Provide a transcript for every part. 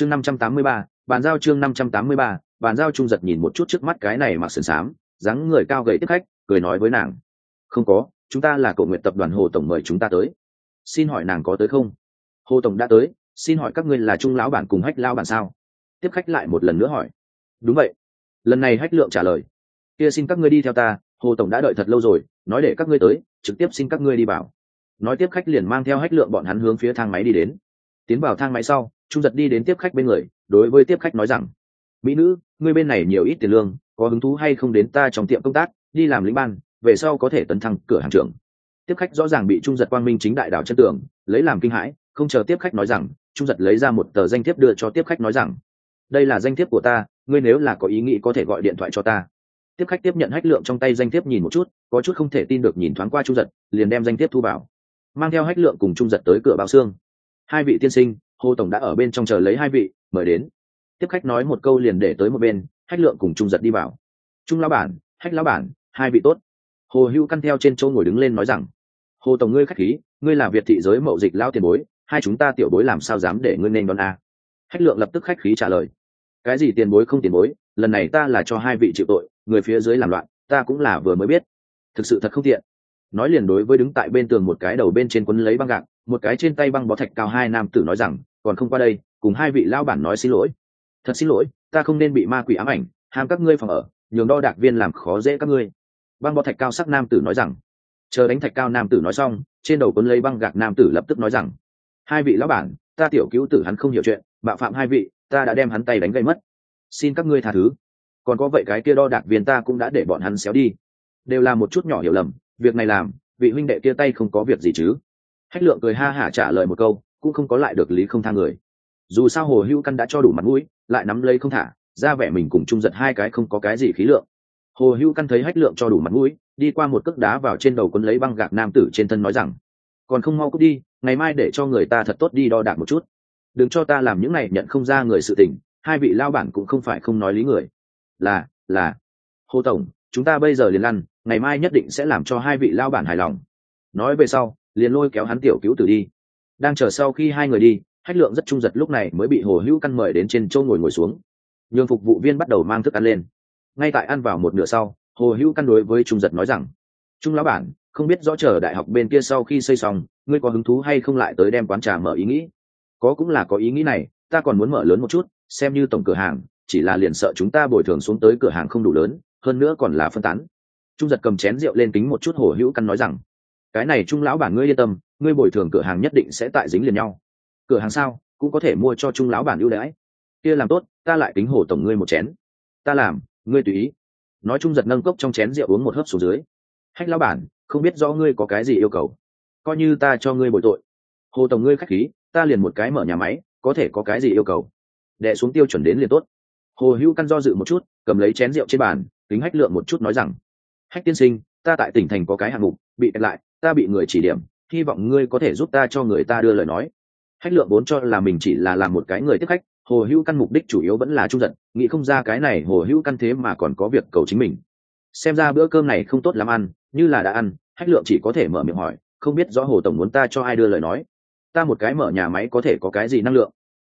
chương năm trăm tám mươi ba, bàn giao chương năm trăm tám mươi ba, bàn giao trung giật nhìn một chút trước mắt cái này mặc sườn xám, dáng người cao gầy tiếp khách, cười nói với nàng. Không có, chúng ta là cầu nguyện tập đoàn hồ tổng mời chúng ta tới. Xin hỏi nàng có tới không? Hồ tổng đã tới, xin hỏi các ngươi là trung lão bản cùng hách lao bản sao? Tiếp khách lại một lần nữa hỏi. Đúng vậy. Lần này hách lượng trả lời. Kia xin các ngươi đi theo ta, hồ tổng đã đợi thật lâu rồi, nói để các ngươi tới, trực tiếp xin các ngươi đi vào. Nói tiếp khách liền mang theo hách lượng bọn hắn hướng phía thang máy đi đến. Tiến vào thang máy sau trung giật đi đến tiếp khách bên người, đối với tiếp khách nói rằng, mỹ nữ, ngươi bên này nhiều ít tiền lương, có hứng thú hay không đến ta trong tiệm công tác, đi làm lính ban, về sau có thể tấn thăng cửa hàng trưởng. Tiếp khách rõ ràng bị trung giật quang minh chính đại đảo chân tường, lấy làm kinh hãi, không chờ tiếp khách nói rằng, trung giật lấy ra một tờ danh thiếp đưa cho tiếp khách nói rằng, đây là danh thiếp của ta, ngươi nếu là có ý nghĩ có thể gọi điện thoại cho ta. Tiếp khách tiếp nhận hách lượng trong tay danh thiếp nhìn một chút, có chút không thể tin được nhìn thoáng qua trung giật, liền đem danh thiếp thu vào, mang theo hách lượng cùng trung giật tới cửa bao xương. Hai vị tiên sinh hồ tổng đã ở bên trong chờ lấy hai vị, mời đến. Tiếp khách nói một câu liền để tới một bên, hách lượng cùng trung giật đi vào. Trung lão bản, hách lão bản, hai vị tốt. Hồ hữu căn theo trên chỗ ngồi đứng lên nói rằng, hồ tổng ngươi khách khí, ngươi là việt thị giới mậu dịch lao tiền bối, hai chúng ta tiểu bối làm sao dám để ngươi nên đón a? Hách lượng lập tức khách khí trả lời, cái gì tiền bối không tiền bối, lần này ta là cho hai vị chịu tội, người phía dưới làm loạn, ta cũng là vừa mới biết. Thực sự thật không tiện nói liền đối với đứng tại bên tường một cái đầu bên trên quấn lấy băng gạc, một cái trên tay băng bó thạch cao hai nam tử nói rằng, còn không qua đây, cùng hai vị lao bản nói xin lỗi. Thật xin lỗi, ta không nên bị ma quỷ ám ảnh, ham các ngươi phòng ở, nhường đo đạc viên làm khó dễ các ngươi. Băng bó thạch cao sắc nam tử nói rằng. Chờ đánh thạch cao nam tử nói xong, trên đầu quấn lấy băng gạc nam tử lập tức nói rằng, hai vị lão bản, ta tiểu cứu tử hắn không hiểu chuyện, bạo phạm hai vị, ta đã đem hắn tay đánh gây mất. Xin các ngươi tha thứ. Còn có vậy cái kia đo đạc viên ta cũng đã để bọn hắn xéo đi. Đều là một chút nhỏ hiểu lầm việc này làm, vị huynh đệ kia tay không có việc gì chứ? Hách lượng cười ha hả trả lời một câu, cũng không có lại được lý không tha người. Dù sao hồ hữu căn đã cho đủ mặt mũi, lại nắm lấy không thả, ra vẻ mình cùng trung giật hai cái không có cái gì khí lượng. Hồ hữu căn thấy hách lượng cho đủ mặt mũi, đi qua một cước đá vào trên đầu quân lấy băng gạc nam tử trên thân nói rằng, còn không mau cút đi, ngày mai để cho người ta thật tốt đi đo đạc một chút. Đừng cho ta làm những này nhận không ra người sự tình, hai vị lao bản cũng không phải không nói lý người. Là là, hồ tổng, chúng ta bây giờ liền lăn ngày mai nhất định sẽ làm cho hai vị lao bản hài lòng. Nói về sau, liền lôi kéo hắn tiểu cứu tử đi. Đang chờ sau khi hai người đi hách lượng rất trung giật lúc này mới bị hồ hữu căn mời đến trên châu ngồi ngồi xuống. Nhường phục vụ viên bắt đầu mang thức ăn lên. Ngay tại ăn vào một nửa sau, hồ hữu căn đối với trung giật nói rằng, trung lão bản, không biết rõ chờ đại học bên kia sau khi xây xong, ngươi có hứng thú hay không lại tới đem quán trà mở ý nghĩ? Có cũng là có ý nghĩ này, ta còn muốn mở lớn một chút, xem như tổng cửa hàng, chỉ là liền sợ chúng ta bồi thường xuống tới cửa hàng không đủ lớn, hơn nữa còn là phân tán trung giật cầm chén rượu lên kính một chút hồ hữu căn nói rằng, cái này trung lão bản ngươi yên tâm, ngươi bồi thường cửa hàng nhất định sẽ tại dính liền nhau. Cửa hàng sao, cũng có thể mua cho trung lão bản ưu đãi. Kia làm tốt, ta lại kính hồ tổng ngươi một chén. Ta làm, ngươi tùy ý. Nói trung giật nâng cốc trong chén rượu uống một hớp xuống dưới. Hách lão bản, không biết rõ ngươi có cái gì yêu cầu. Coi như ta cho ngươi bồi tội. Hồ tổng ngươi khách khí, ta liền một cái mở nhà máy, có thể có cái gì yêu cầu? Đệ xuống tiêu chuẩn đến liền tốt. Hồ hữu căn do dự một chút, cầm lấy chén rượu trên bàn tính hách lượng một chút nói rằng hách tiên sinh, ta tại tỉnh thành có cái hạng mục, bị kẹt lại, ta bị người chỉ điểm, hy vọng ngươi có thể giúp ta cho người ta đưa lời nói. Hách lượng vốn cho là mình chỉ là làm một cái người tiếp khách, hồ hữu căn mục đích chủ yếu vẫn là trung giận, nghĩ không ra cái này hồ hữu căn thế mà còn có việc cầu chính mình. Xem ra bữa cơm này không tốt lắm ăn, như là đã ăn, hách lượng chỉ có thể mở miệng hỏi, không biết rõ hồ tổng muốn ta cho ai đưa lời nói. Ta một cái mở nhà máy có thể có cái gì năng lượng?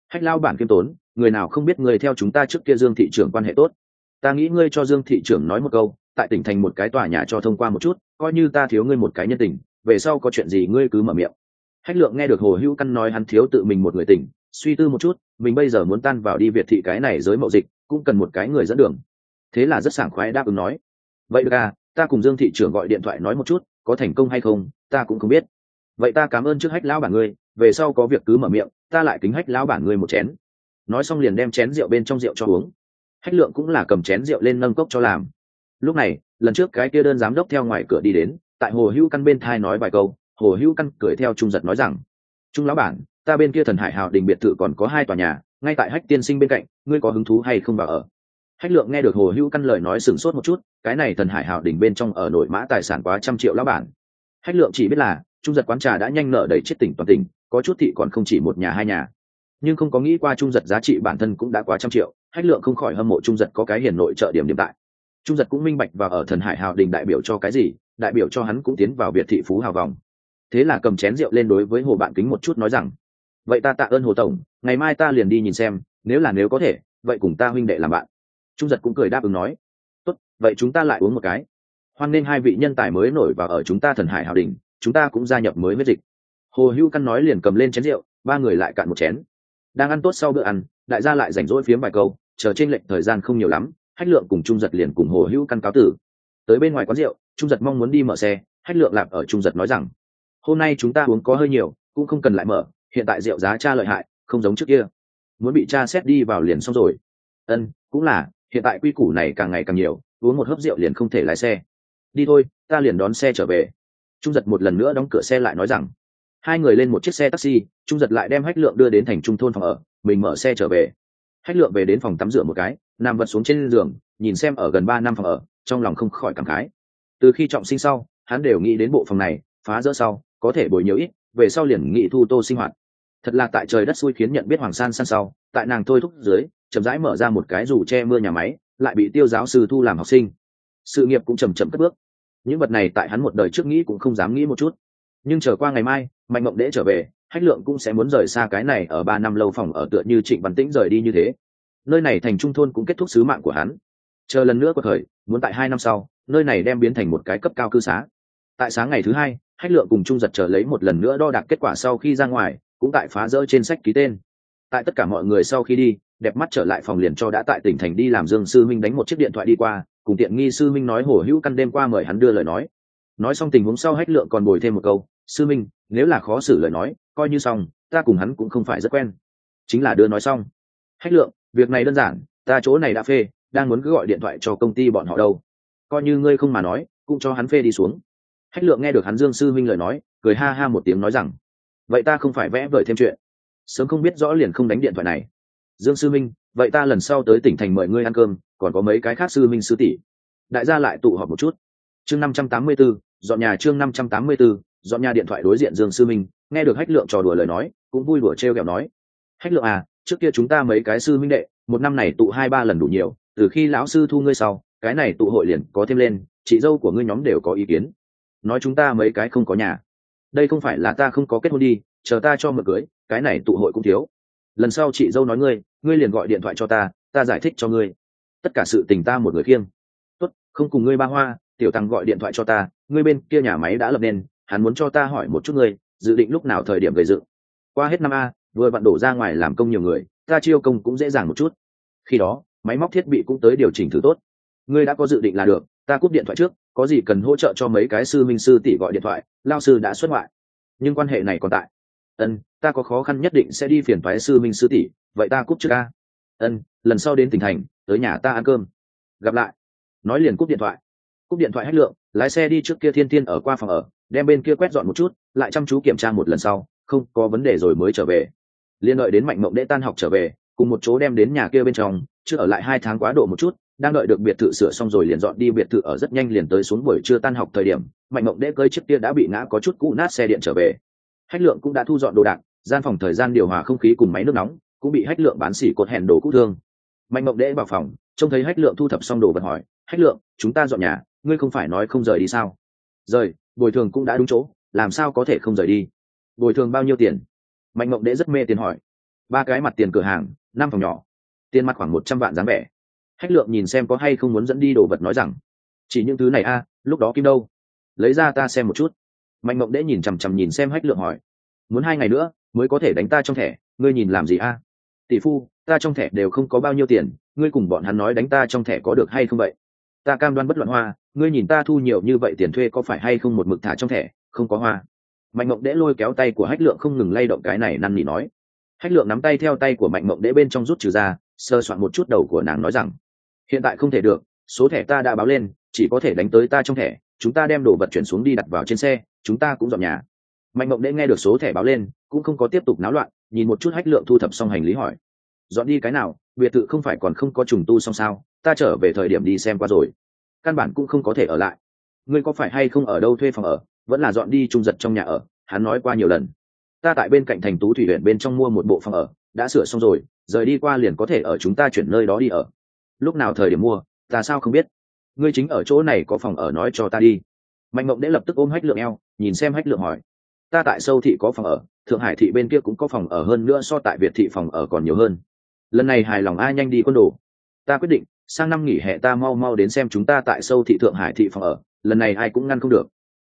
Hách lao bản kiêm tốn, người nào không biết người theo chúng ta trước kia dương thị trưởng quan hệ tốt? Ta nghĩ ngươi cho dương thị trưởng nói một câu tại tỉnh thành một cái tòa nhà cho thông qua một chút, coi như ta thiếu ngươi một cái nhân tình, về sau có chuyện gì ngươi cứ mở miệng. Hách lượng nghe được hồ hữu căn nói hắn thiếu tự mình một người tỉnh, suy tư một chút, mình bây giờ muốn tan vào đi việt thị cái này giới mậu dịch, cũng cần một cái người dẫn đường. Thế là rất sảng khoái đáp ứng nói, vậy được à ta cùng dương thị trưởng gọi điện thoại nói một chút, có thành công hay không, ta cũng không biết. Vậy ta cảm ơn trước hách lão bản ngươi, về sau có việc cứ mở miệng, ta lại kính hách lão bản ngươi một chén. Nói xong liền đem chén rượu bên trong rượu cho uống. Hách lượng cũng là cầm chén rượu lên nâng cốc cho làm lúc này, lần trước cái kia đơn giám đốc theo ngoài cửa đi đến, tại hồ hữu căn bên thai nói vài câu, hồ hữu căn cười theo trung giật nói rằng, trung lão bản, ta bên kia thần hải hào đình biệt thự còn có hai tòa nhà, ngay tại hách tiên sinh bên cạnh, ngươi có hứng thú hay không vào ở? Hách lượng nghe được hồ hữu căn lời nói sửng sốt một chút, cái này thần hải hào đình bên trong ở nội mã tài sản quá trăm triệu lão bản. Hách lượng chỉ biết là, trung giật quán trà đã nhanh nợ đầy chết tỉnh toàn tỉnh, có chút thị còn không chỉ một nhà hai nhà. Nhưng không có nghĩ qua trung giật giá trị bản thân cũng đã quá trăm triệu, hách lượng không khỏi hâm mộ trung giật có cái hiền nội trợ điểm điểm tại trung giật cũng minh bạch và ở thần hải hào đình đại biểu cho cái gì, đại biểu cho hắn cũng tiến vào biệt thị phú hào vòng. Thế là cầm chén rượu lên đối với hồ bạn kính một chút nói rằng, vậy ta tạ ơn hồ tổng, ngày mai ta liền đi nhìn xem, nếu là nếu có thể, vậy cùng ta huynh đệ làm bạn. Trung giật cũng cười đáp ứng nói, tốt, vậy chúng ta lại uống một cái. Hoan nên hai vị nhân tài mới nổi và ở chúng ta thần hải hào đình, chúng ta cũng gia nhập mới với dịch. Hồ hữu căn nói liền cầm lên chén rượu, ba người lại cạn một chén. Đang ăn tốt sau bữa ăn, đại gia lại rảnh rỗi phiếm vài câu, chờ trên lệnh thời gian không nhiều lắm hách lượng cùng trung giật liền cùng hồ hữu căn cáo tử. Tới bên ngoài quán rượu, trung giật mong muốn đi mở xe, hách lượng lạp ở trung giật nói rằng, hôm nay chúng ta uống có hơi nhiều, cũng không cần lại mở, hiện tại rượu giá cha lợi hại, không giống trước kia. Muốn bị cha xét đi vào liền xong rồi. Ân, cũng là, hiện tại quy củ này càng ngày càng nhiều, uống một hớp rượu liền không thể lái xe. Đi thôi, ta liền đón xe trở về. Trung giật một lần nữa đóng cửa xe lại nói rằng, hai người lên một chiếc xe taxi, trung giật lại đem hách lượng đưa đến thành trung thôn phòng ở, mình mở xe trở về hách lượng về đến phòng tắm rửa một cái, nằm vật xuống trên giường, nhìn xem ở gần ba năm phòng ở, trong lòng không khỏi cảm khái. Từ khi trọng sinh sau, hắn đều nghĩ đến bộ phòng này, phá rỡ sau, có thể bồi nhiều ít, về sau liền nghị thu tô sinh hoạt. Thật là tại trời đất xui khiến nhận biết hoàng san san sau, tại nàng thôi thúc dưới, chậm rãi mở ra một cái dù che mưa nhà máy, lại bị tiêu giáo sư thu làm học sinh. Sự nghiệp cũng chầm chậm cất bước. Những vật này tại hắn một đời trước nghĩ cũng không dám nghĩ một chút. Nhưng trở qua ngày mai, mạnh mộng đễ trở về hách lượng cũng sẽ muốn rời xa cái này ở ba năm lâu phòng ở tựa như trịnh văn tĩnh rời đi như thế. Nơi này thành trung thôn cũng kết thúc sứ mạng của hắn. Chờ lần nữa có thời, muốn tại hai năm sau, nơi này đem biến thành một cái cấp cao cư xá. Tại sáng ngày thứ hai, hách lượng cùng trung giật chờ lấy một lần nữa đo đạc kết quả sau khi ra ngoài, cũng tại phá rỡ trên sách ký tên. Tại tất cả mọi người sau khi đi, đẹp mắt trở lại phòng liền cho đã tại tỉnh thành đi làm dương sư minh đánh một chiếc điện thoại đi qua, cùng tiện nghi sư minh nói hổ hữu căn đêm qua mời hắn đưa lời nói. Nói xong tình huống sau hách lượng còn bồi thêm một câu, sư minh, nếu là khó xử lời nói coi như xong ta cùng hắn cũng không phải rất quen. Chính là đưa nói xong. Hách lượng việc này đơn giản ta chỗ này đã phê đang muốn cứ gọi điện thoại cho công ty bọn họ đâu. Coi như ngươi không mà nói cũng cho hắn phê đi xuống. Hách lượng nghe được hắn dương sư minh lời nói cười ha ha một tiếng nói rằng vậy ta không phải vẽ vời thêm chuyện. Sớm không biết rõ liền không đánh điện thoại này. Dương sư minh vậy ta lần sau tới tỉnh thành mời ngươi ăn cơm còn có mấy cái khác sư minh sư tỷ. Đại gia lại tụ họp một chút. Chương năm trăm tám mươi 584, dọn nhà chương năm trăm tám mươi 584, dọn nhà điện thoại đối diện dương sư minh nghe được hách lượng trò đùa lời nói, cũng vui đùa trêu ghẹo nói, hách lượng à trước kia chúng ta mấy cái sư minh đệ, một năm này tụ hai ba lần đủ nhiều, từ khi lão sư thu ngươi sau, cái này tụ hội liền có thêm lên, chị dâu của ngươi nhóm đều có ý kiến. Nói chúng ta mấy cái không có nhà. Đây không phải là ta không có kết hôn đi, chờ ta cho mượn cưới, cái này tụ hội cũng thiếu. Lần sau chị dâu nói ngươi ngươi liền gọi điện thoại cho ta ta giải thích cho ngươi. Tất cả sự tình ta một người khiêng. Tốt, không cùng ngươi ba hoa, tiểu tăng gọi điện thoại cho ta, ngươi bên kia nhà máy đã lập nên, hắn muốn cho ta hỏi một chút ngươi dự định lúc nào thời điểm gây dựng. Qua hết năm a, vừa vặn đổ ra ngoài làm công nhiều người, ta chiêu công cũng dễ dàng một chút. Khi đó, máy móc thiết bị cũng tới điều chỉnh thử tốt. Ngươi đã có dự định là được, ta cúp điện thoại trước, có gì cần hỗ trợ cho mấy cái sư minh sư tỷ gọi điện thoại, lao sư đã xuất ngoại. Nhưng quan hệ này còn tại. Ân, ta có khó khăn nhất định sẽ đi phiền thoái sư minh sư tỷ, vậy ta cúp trước ca ân, lần sau đến tỉnh thành, tới nhà ta ăn cơm. Gặp lại. Nói liền cúp điện thoại. Cúp điện thoại hết lượng, lái xe đi trước kia thiên thiên ở qua phòng ở đem bên kia quét dọn một chút, lại chăm chú kiểm tra một lần sau, không có vấn đề rồi mới trở về. Liên đợi đến mạnh mộng đệ tan học trở về, cùng một chỗ đem đến nhà kia bên trong chưa ở lại hai tháng quá độ một chút, đang đợi được biệt thự sửa xong rồi liền dọn đi biệt thự ở rất nhanh liền tới xuống buổi trưa tan học thời điểm, mạnh mộng đệ cơi chiếc kia đã bị ngã có chút cũ nát xe điện trở về. Hách lượng cũng đã thu dọn đồ đạc, gian phòng thời gian điều hòa không khí cùng máy nước nóng, cũng bị hách lượng bán xỉ cột hẹn đồ cũ thương. Mạnh mộng đệ vào phòng, trông thấy hách lượng thu thập xong đồ vật hỏi, hách lượng, chúng ta dọn nhà, ngươi không phải nói không rời đi sao? Rời bồi thường cũng đã đúng chỗ, làm sao có thể không rời đi? Bồi thường bao nhiêu tiền? Mạnh mộng Đế rất mê tiền hỏi. Ba cái mặt tiền cửa hàng, năm phòng nhỏ. Tiền mặt khoảng một trăm vạn dáng vẻ. Hách lượng nhìn xem có hay không muốn dẫn đi đồ vật nói rằng, chỉ những thứ này a, lúc đó kim đâu? Lấy ra ta xem một chút. Mạnh mộng đễ nhìn chằm chằm nhìn xem hách lượng hỏi, muốn hai ngày nữa mới có thể đánh ta trong thẻ, ngươi nhìn làm gì a? Tỷ phu, ta trong thẻ đều không có bao nhiêu tiền, ngươi cùng bọn hắn nói đánh ta trong thẻ có được hay không vậy? Ta cam đoan bất luận hoa, ngươi nhìn ta thu nhiều như vậy tiền thuê có phải hay không một mực thả trong thẻ, không có hoa. Mạnh mộng đễ lôi kéo tay của hách lượng không ngừng lay động cái này năn nỉ nói. Hách lượng nắm tay theo tay của mạnh mộng đễ bên trong rút trừ ra, sơ soạn một chút đầu của nàng nói rằng, hiện tại không thể được, số thẻ ta đã báo lên, chỉ có thể đánh tới ta trong thẻ, chúng ta đem đồ vật chuyển xuống đi đặt vào trên xe, chúng ta cũng dọn nhà. Mạnh mộng đễ nghe được số thẻ báo lên, cũng không có tiếp tục náo loạn, nhìn một chút hách lượng thu thập xong hành lý hỏi, dọn đi cái nào? Biệt thự không phải còn không có trùng tu xong sao? Ta trở về thời điểm đi xem qua rồi. Căn bản cũng không có thể ở lại. Ngươi có phải hay không ở đâu thuê phòng ở? Vẫn là dọn đi trung giật trong nhà ở, hắn nói qua nhiều lần. Ta tại bên cạnh thành tú thủy huyện bên trong mua một bộ phòng ở, đã sửa xong rồi, rời đi qua liền có thể ở chúng ta chuyển nơi đó đi ở. Lúc nào thời điểm mua, ta sao không biết. Ngươi chính ở chỗ này có phòng ở nói cho ta đi. Mạnh mộng đễ lập tức ôm hách lượng eo, nhìn xem hách lượng hỏi. Ta tại sâu thị có phòng ở, thượng hải thị bên kia cũng có phòng ở hơn nữa so tại việt thị phòng ở còn nhiều hơn. Lần này hài lòng a nhanh đi quân đồ? Ta quyết định sang năm nghỉ hè ta mau mau đến xem chúng ta tại sâu thị thượng hải thị phòng ở, lần này ai cũng ngăn không được.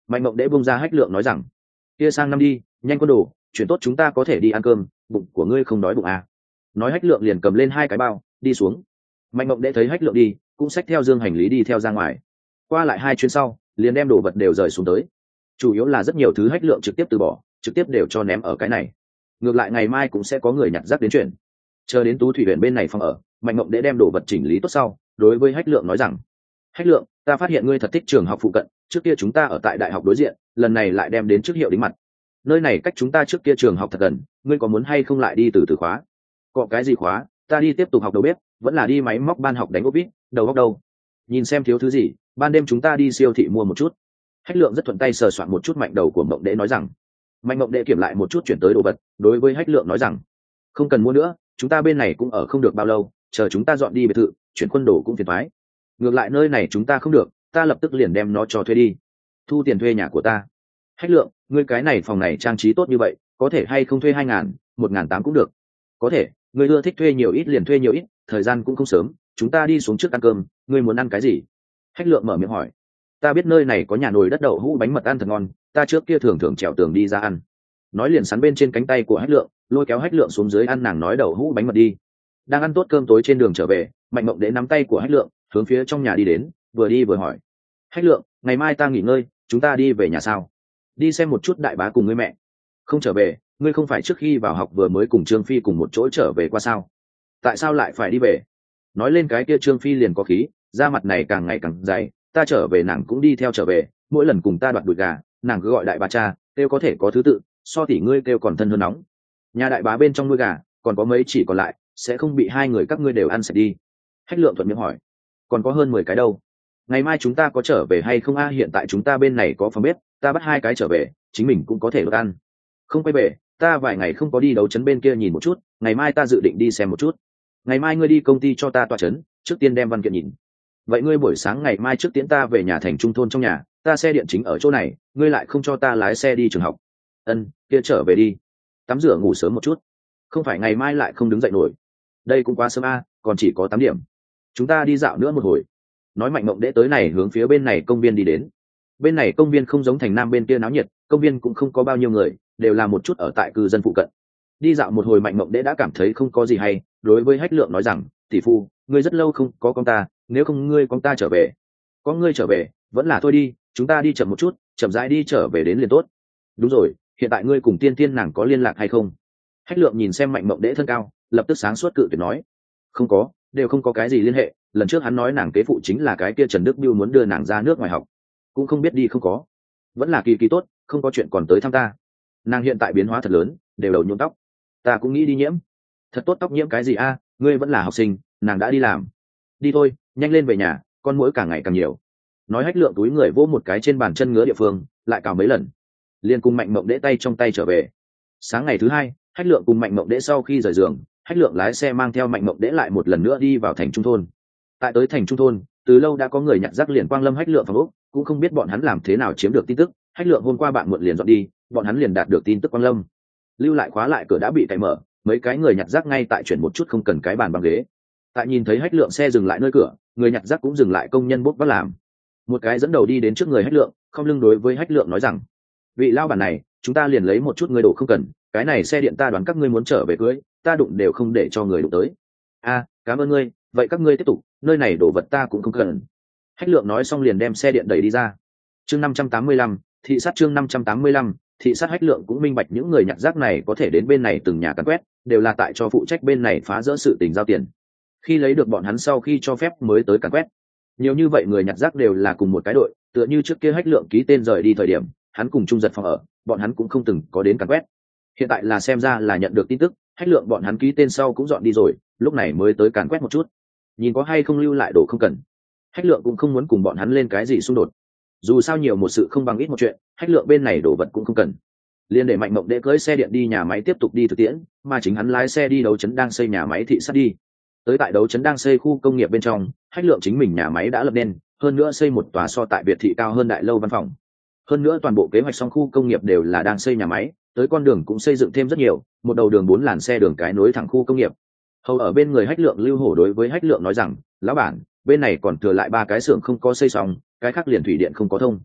Mạnh mộng đễ bông ra hách lượng nói rằng, kia sang năm đi, nhanh con đồ chuyển tốt chúng ta có thể đi ăn cơm, bụng của ngươi không đói bụng à. nói hách lượng liền cầm lên hai cái bao, đi xuống. Mạnh mộng đễ thấy hách lượng đi, cũng xách theo dương hành lý đi theo ra ngoài. Qua lại hai chuyến sau, liền đem đồ vật đều rời xuống tới. Chủ yếu là rất nhiều thứ hách lượng trực tiếp từ bỏ, trực tiếp đều cho ném ở cái này. Ngược lại ngày mai cũng sẽ có người nhặt rác đến chuyển. Chờ đến tú thủy huyện bên này phòng ở mạnh mộng Đệ đem đồ vật chỉnh lý tốt sau, đối với hách lượng nói rằng, hách lượng, ta phát hiện ngươi thật thích trường học phụ cận, trước kia chúng ta ở tại đại học đối diện, lần này lại đem đến trước hiệu đính mặt. Nơi này cách chúng ta trước kia trường học thật gần, ngươi có muốn hay không lại đi từ từ khóa? Có cái gì khóa? Ta đi tiếp tục học đầu bếp, vẫn là đi máy móc ban học đánh ốp vít đầu góc đâu? Nhìn xem thiếu thứ gì, ban đêm chúng ta đi siêu thị mua một chút. Hách lượng rất thuận tay sờ soạn một chút mạnh đầu của mộng đệ nói rằng. Mạnh mộng đệ kiểm lại một chút chuyển tới đồ vật, đối với hách lượng nói rằng, không cần mua nữa chúng ta bên này cũng ở không được bao lâu, chờ chúng ta dọn đi biệt thự, chuyển quân đồ cũng phiền thoái ngược lại nơi này chúng ta không được, ta lập tức liền đem nó cho thuê đi. Thu tiền thuê nhà của ta. Hách lượng, ngươi cái này phòng này trang trí tốt như vậy, có thể hay không thuê hai ngàn, một ngàn tám cũng được. Có thể, ngươi ưa thích thuê nhiều ít liền thuê nhiều ít, thời gian cũng không sớm, chúng ta đi xuống trước ăn cơm, ngươi muốn ăn cái gì? Hách lượng mở miệng hỏi. Ta biết nơi này có nhà nồi đất đậu hũ bánh mật ăn thật ngon, ta trước kia thường thường trèo tường đi ra ăn nói liền sắn bên trên cánh tay của hách lượng, lôi kéo hách lượng xuống dưới ăn nàng nói đầu hũ bánh mật đi. Đang ăn tốt cơm tối trên đường trở về, mạnh mộng đến nắm tay của hách lượng, hướng phía trong nhà đi đến, vừa đi vừa hỏi. Hách lượng, ngày mai ta nghỉ ngơi, chúng ta đi về nhà sao? Đi xem một chút đại bá cùng ngươi mẹ. Không trở về, ngươi không phải trước khi vào học vừa mới cùng trương phi cùng một chỗ trở về qua sao? Tại sao lại phải đi về? Nói lên cái kia trương phi liền có khí, da mặt này càng ngày càng dày, ta trở về nàng cũng đi theo trở về, mỗi lần cùng ta đoạt đùi gà, nàng cứ gọi đại bà cha, kêu có thể có thứ tự so tỷ ngươi kêu còn thân hơn nóng. Nhà đại bá bên trong nuôi gà, còn có mấy chỉ còn lại, sẽ không bị hai người các ngươi đều ăn sạch đi. Hách lượng thuận miệng hỏi, còn có hơn mười cái đâu? Ngày mai chúng ta có trở về hay không? A, hiện tại chúng ta bên này có phòng bếp, ta bắt hai cái trở về, chính mình cũng có thể được ăn. Không quay về, ta vài ngày không có đi đấu chấn bên kia nhìn một chút, ngày mai ta dự định đi xem một chút. Ngày mai ngươi đi công ty cho ta tọa chấn, trước tiên đem văn kiện nhìn. Vậy ngươi buổi sáng ngày mai trước tiễn ta về nhà thành trung thôn trong nhà, ta xe điện chính ở chỗ này, ngươi lại không cho ta lái xe đi trường học ân, kia trở về đi. Tắm rửa ngủ sớm một chút. Không phải ngày mai lại không đứng dậy nổi. Đây cũng quá sớm a, còn chỉ có tám điểm. Chúng ta đi dạo nữa một hồi. Nói mạnh mộng đễ tới này hướng phía bên này công viên đi đến. Bên này công viên không giống thành nam bên kia náo nhiệt, công viên cũng không có bao nhiêu người, đều là một chút ở tại cư dân phụ cận. Đi dạo một hồi mạnh mộng đễ đã cảm thấy không có gì hay, đối với hách lượng nói rằng, tỷ phu, ngươi rất lâu không có con ta, nếu không ngươi con ta trở về. Có ngươi trở về, vẫn là thôi đi, chúng ta đi chậm một chút, chậm rãi đi trở về đến liền tốt. Đúng rồi hiện tại ngươi cùng tiên tiên nàng có liên lạc hay không? Hách lượng nhìn xem mạnh mộng đễ thân cao, lập tức sáng suốt cự tuyệt nói. Không có, đều không có cái gì liên hệ, lần trước hắn nói nàng kế phụ chính là cái kia trần đức biêu muốn đưa nàng ra nước ngoài học. Cũng không biết đi không có. Vẫn là kỳ kỳ tốt, không có chuyện còn tới thăm ta. Nàng hiện tại biến hóa thật lớn, đều đầu nhuộm tóc. Ta cũng nghĩ đi nhiễm. Thật tốt tóc nhiễm cái gì a, ngươi vẫn là học sinh, nàng đã đi làm. Đi thôi, nhanh lên về nhà, con mũi càng ngày càng nhiều. Nói hách lượng túi người vỗ một cái trên bàn chân ngứa địa phương, lại cào mấy lần liền cùng mạnh mộng đễ tay trong tay trở về. Sáng ngày thứ hai, hách lượng cùng mạnh mộng đễ sau khi rời giường, hách lượng lái xe mang theo mạnh mộng đễ lại một lần nữa đi vào thành trung thôn. Tại tới thành trung thôn, từ lâu đã có người nhặt rác liền quang lâm hách lượng phòng úc cũng không biết bọn hắn làm thế nào chiếm được tin tức. Hách lượng hôm qua bạn muộn liền dọn đi, bọn hắn liền đạt được tin tức quang lâm. Lưu lại khóa lại cửa đã bị cậy mở, mấy cái người nhặt rác ngay tại chuyển một chút không cần cái bàn bằng ghế. Tại nhìn thấy hách lượng xe dừng lại nơi cửa, người nhặt rác cũng dừng lại công nhân bốc vác làm. Một cái dẫn đầu đi đến trước người hách lượng, không lưng đối với hách lượng nói rằng vị lao bản này, chúng ta liền lấy một chút người đồ không cần, cái này xe điện ta đoán các ngươi muốn trở về cưới, ta đụng đều không để cho người đụng tới. A, cảm ơn ngươi, vậy các ngươi tiếp tục, nơi này đồ vật ta cũng không cần. Hách lượng nói xong liền đem xe điện đẩy đi ra. Chương năm trăm tám mươi lăm, thị sát chương năm trăm tám mươi lăm, thị sát hách lượng cũng minh bạch những người nhặt rác này có thể đến bên này từng nhà cắn quét, đều là tại cho phụ trách bên này phá rỡ sự tình giao tiền. Khi lấy được bọn hắn sau khi cho phép mới tới cắn quét. Nhiều như vậy người nhặt rác đều là cùng một cái đội, tựa như trước kia hách lượng ký tên rời đi thời điểm hắn cùng trung giật phòng ở, bọn hắn cũng không từng có đến càn quét. Hiện tại là xem ra là nhận được tin tức, hách lượng bọn hắn ký tên sau cũng dọn đi rồi, lúc này mới tới càn quét một chút. Nhìn có hay không lưu lại đồ không cần. Hách lượng cũng không muốn cùng bọn hắn lên cái gì xung đột. Dù sao nhiều một sự không bằng ít một chuyện, hách lượng bên này đồ vật cũng không cần. Liên để mạnh mộng đệ cưới xe điện đi nhà máy tiếp tục đi thực tiễn, mà chính hắn lái xe đi đấu chấn đang xây nhà máy thị sát đi. Tới tại đấu chấn đang xây khu công nghiệp bên trong, hách lượng chính mình nhà máy đã lập nên, hơn nữa xây một tòa so tại biệt thị cao hơn đại lâu văn phòng hơn nữa toàn bộ kế hoạch xong khu công nghiệp đều là đang xây nhà máy, tới con đường cũng xây dựng thêm rất nhiều, một đầu đường bốn làn xe đường cái nối thẳng khu công nghiệp. Hầu ở bên người hách lượng lưu hổ đối với hách lượng nói rằng, lão bản, bên này còn thừa lại ba cái xưởng không có xây xong, cái khác liền thủy điện không có thông.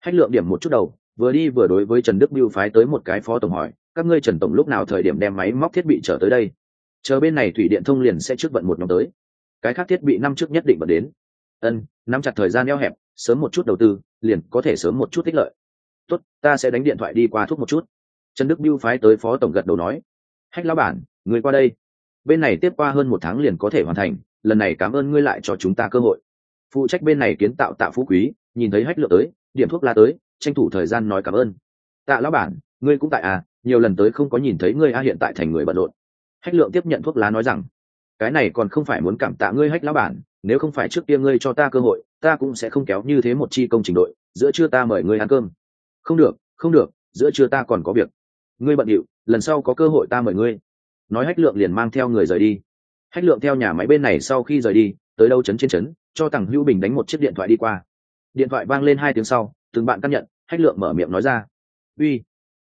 Hách lượng điểm một chút đầu, vừa đi vừa đối với trần đức biêu phái tới một cái phó tổng hỏi, các ngươi trần tổng lúc nào thời điểm đem máy móc thiết bị trở tới đây? Chờ bên này thủy điện thông liền sẽ trước vận một nhóm tới. Cái khác thiết bị năm trước nhất định vận đến ân, nắm chặt thời gian eo hẹp, sớm một chút đầu tư, liền có thể sớm một chút tích lợi. Tốt, ta sẽ đánh điện thoại đi qua thuốc một chút. Trần đức biêu phái tới phó tổng gật đầu nói. Hách lão bản, người qua đây. Bên này tiếp qua hơn một tháng liền có thể hoàn thành, lần này cảm ơn ngươi lại cho chúng ta cơ hội. Phụ trách bên này kiến tạo tạ phú quý, nhìn thấy hách lượng tới, điểm thuốc la tới, tranh thủ thời gian nói cảm ơn. Tạ lão bản, ngươi cũng tại à nhiều lần tới không có nhìn thấy ngươi a hiện tại thành người bận rộn. Hách lượng tiếp nhận thuốc lá nói rằng cái này còn không phải muốn cảm tạ ngươi hách lão bản, nếu không phải trước kia ngươi cho ta cơ hội, ta cũng sẽ không kéo như thế một chi công trình đội, giữa trưa ta mời ngươi ăn cơm. Không được không được, giữa trưa ta còn có việc. Ngươi bận điệu, lần sau có cơ hội ta mời ngươi. Nói hách lượng liền mang theo người rời đi. Hách lượng theo nhà máy bên này sau khi rời đi, tới đâu chấn trên chấn, cho tằng hữu bình đánh một chiếc điện thoại đi qua. Điện thoại vang lên hai tiếng sau, từng bạn căn nhận, hách lượng mở miệng nói ra. Uy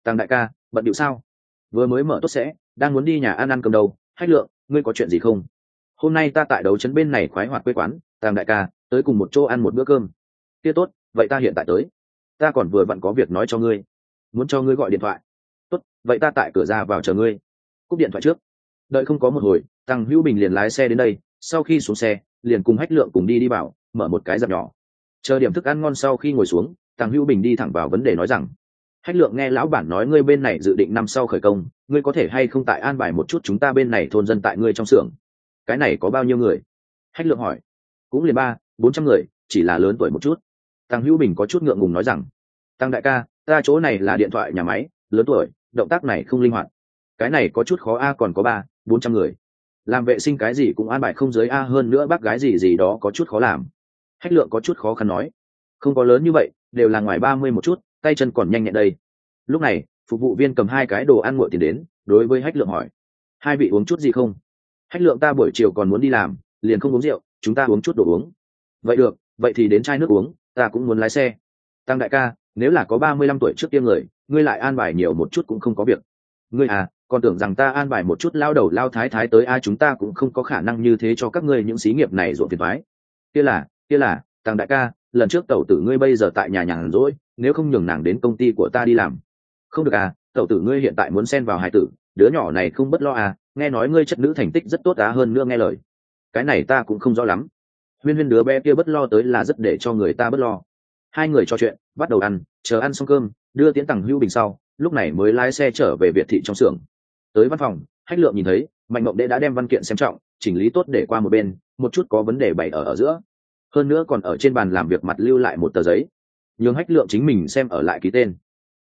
tăng đại ca, bận điệu sao? Vừa mới mở tốt sẽ, đang muốn đi nhà ăn ăn cơm đâu. Hách lượng ngươi có chuyện gì không? Hôm nay ta tại đấu trấn bên này khoái hoạt quê quán, tàng đại ca, tới cùng một chỗ ăn một bữa cơm. Kia tốt, vậy ta hiện tại tới. Ta còn vừa vặn có việc nói cho ngươi. Muốn cho ngươi gọi điện thoại. Tốt, vậy ta tại cửa ra vào chờ ngươi. Cúp điện thoại trước. Đợi không có một hồi, tăng hữu bình liền lái xe đến đây. Sau khi xuống xe, liền cùng hách lượng cùng đi đi vào mở một cái dạp nhỏ. Chờ điểm thức ăn ngon sau khi ngồi xuống, tăng hữu bình đi thẳng vào vấn đề nói rằng hách lượng nghe lão bản nói ngươi bên này dự định năm sau khởi công, ngươi có thể hay không tại an bài một chút chúng ta bên này thôn dân tại ngươi trong xưởng? Cái này có bao nhiêu người? Hách lượng hỏi. Cũng liền ba, bốn trăm người, chỉ là lớn tuổi một chút. Tăng hữu bình có chút ngượng ngùng nói rằng, tăng đại ca, ta chỗ này là điện thoại, nhà máy, lớn tuổi, động tác này không linh hoạt. Cái này có chút khó a, còn có ba, bốn trăm người. Làm vệ sinh cái gì cũng an bài không giới a, hơn nữa bác gái gì gì đó có chút khó làm. Hách lượng có chút khó khăn nói, không có lớn như vậy, đều là ngoài ba mươi một chút tay chân còn nhanh nhẹn đây. Lúc này, phục vụ viên cầm hai cái đồ ăn nguội tiền đến, đối với hách lượng hỏi, hai vị uống chút gì không? Hách lượng, ta buổi chiều còn muốn đi làm, liền không uống rượu, chúng ta uống chút đồ uống. Vậy được, vậy thì đến chai nước uống, ta cũng muốn lái xe. Tăng đại ca, nếu là có ba mươi lăm tuổi trước tiêm người, ngươi lại an bài nhiều một chút cũng không có việc. Ngươi à còn tưởng rằng ta an bài một chút lao đầu lao thái thái tới ai chúng ta cũng không có khả năng như thế cho các ngươi những xí nghiệp này ruộng phiền thoái kia là kia là, tăng đại ca lần trước tẩu tử ngươi bây giờ tại nhà nhàn rỗi, nếu không nhường nàng đến công ty của ta đi làm. Không được à tẩu tử ngươi hiện tại muốn xen vào hải tử, đứa nhỏ này không bất lo à nghe nói ngươi chất nữ thành tích rất tốt á hơn nữa nghe lời. Cái này ta cũng không rõ lắm. Huyên huyên đứa bé kia bất lo tới là rất để cho người ta bất lo. Hai người trò chuyện, bắt đầu ăn, chờ ăn xong cơm, đưa tiến tặng hữu bình sau, lúc này mới lái xe trở về việt thị trong xưởng. Tới văn phòng hách lượng nhìn thấy, mạnh mộng đệ đã đem văn kiện xem trọng, chỉnh lý tốt để qua một bên, một chút có vấn đề bày ở ở giữa hơn nữa còn ở trên bàn làm việc mặt lưu lại một tờ giấy. Nhường hách lượng chính mình xem ở lại ký tên.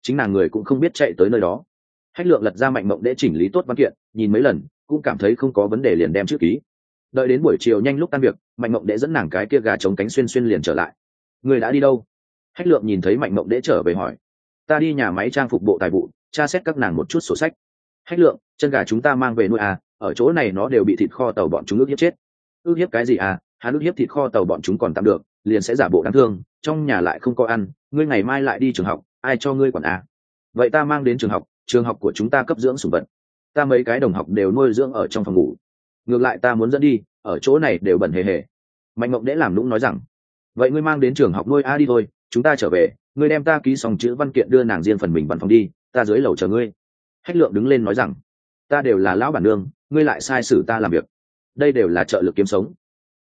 Chính nàng người cũng không biết chạy tới nơi đó. Hách lượng lật ra mạnh mộng để chỉnh lý tốt văn kiện, nhìn mấy lần, cũng cảm thấy không có vấn đề liền đem chữ ký. Đợi đến buổi chiều nhanh lúc tan việc, mạnh mộng để dẫn nàng cái kia gà chống cánh xuyên xuyên liền trở lại. Người đã đi đâu? Hách lượng nhìn thấy mạnh mộng để trở về hỏi. Ta đi nhà máy trang phục bộ tài vụ, tra xét các nàng một chút sổ sách. Hách lượng, chân gà chúng ta mang về nuôi à ở chỗ này nó đều bị thịt kho tàu bọn chúng ước hiếp chết. Ước hiếp cái gì à? Hắn ức hiếp thịt kho tàu bọn chúng còn tạm được, liền sẽ giả bộ đáng thương, trong nhà lại không có ăn, ngươi ngày mai lại đi trường học, ai cho ngươi quản a? vậy ta mang đến trường học trường học của chúng ta cấp dưỡng sủng vật. Ta mấy cái đồng học đều nuôi dưỡng ở trong phòng ngủ. Ngược lại ta muốn dẫn đi, ở chỗ này đều bẩn hề hề. Mạnh mộng đễ làm lũng nói rằng, vậy ngươi mang đến trường học nuôi a đi thôi, chúng ta trở về, ngươi đem ta ký xong chữ văn kiện đưa nàng riêng phần mình văn phòng đi, ta dưới lầu chờ ngươi. Hách lượng đứng lên nói rằng, ta đều là lão bản nương, ngươi lại sai sử ta làm việc. Đây đều là trợ lực kiếm sống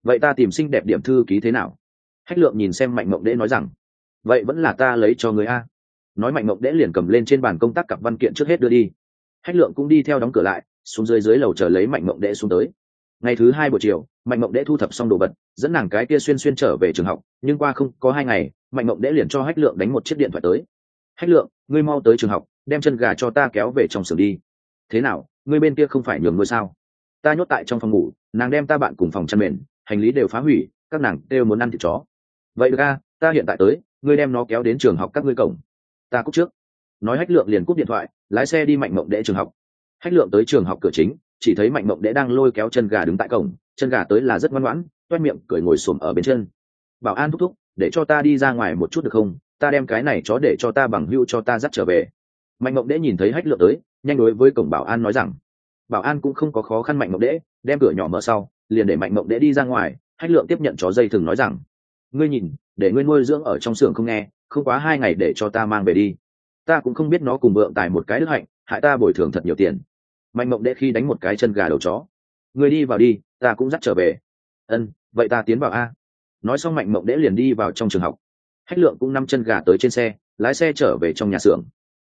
vậy ta tìm xinh đẹp điểm thư ký thế nào? Hách lượng nhìn xem mạnh mộng đễ nói rằng, vậy vẫn là ta lấy cho người a. Nói mạnh mộng đễ liền cầm lên trên bàn công tác cặp văn kiện trước hết đưa đi. Hách lượng cũng đi theo đóng cửa lại, xuống dưới dưới lầu chờ lấy mạnh mộng đễ xuống tới. Ngày thứ hai buổi chiều, mạnh mộng đễ thu thập xong đồ vật, dẫn nàng cái kia xuyên xuyên trở về trường học, nhưng qua không có hai ngày, mạnh mộng đễ liền cho hách lượng đánh một chiếc điện thoại tới. Hách lượng, ngươi mau tới trường học, đem chân gà cho ta kéo về trong xưởng đi. Thế nào, ngươi bên kia không phải nhường nuôi sao? Ta nhốt tại trong phòng ngủ, nàng đem ta bạn cùng phòng chăn mền hành lý đều phá hủy, các nàng đều muốn ăn thịt chó. Vậy được a, ta hiện tại tới, ngươi đem nó kéo đến trường học các ngươi cổng. Ta cúc trước. Nói hách lượng liền cúp điện thoại, lái xe đi mạnh mộng đệ trường học. Hách lượng tới trường học cửa chính, chỉ thấy mạnh mộng đệ đang lôi kéo chân gà đứng tại cổng, chân gà tới là rất ngoan ngoãn, toét miệng cười ngồi xổm ở bên chân. Bảo an thúc thúc, để cho ta đi ra ngoài một chút được không? Ta đem cái này chó để cho ta bằng hưu cho ta dắt trở về. Mạnh mộng đệ nhìn thấy hách lượng tới, nhanh đối với cổng bảo an nói rằng, bảo an cũng không có khó khăn mạnh mộng đệ, đem cửa nhỏ mở sau liền để mạnh mộng đệ đi ra ngoài, hách lượng tiếp nhận chó dây thừng nói rằng, ngươi nhìn, để ngươi nuôi dưỡng ở trong xưởng không nghe, không quá hai ngày để cho ta mang về đi. Ta cũng không biết nó cùng vượng tài một cái đức hạnh, hại ta bồi thường thật nhiều tiền. Mạnh mộng đệ khi đánh một cái chân gà đầu chó, ngươi đi vào đi, ta cũng dắt trở về. Ân, vậy ta tiến vào a. Nói xong mạnh mộng đễ liền đi vào trong trường học. Hách lượng cũng năm chân gà tới trên xe, lái xe trở về trong nhà xưởng.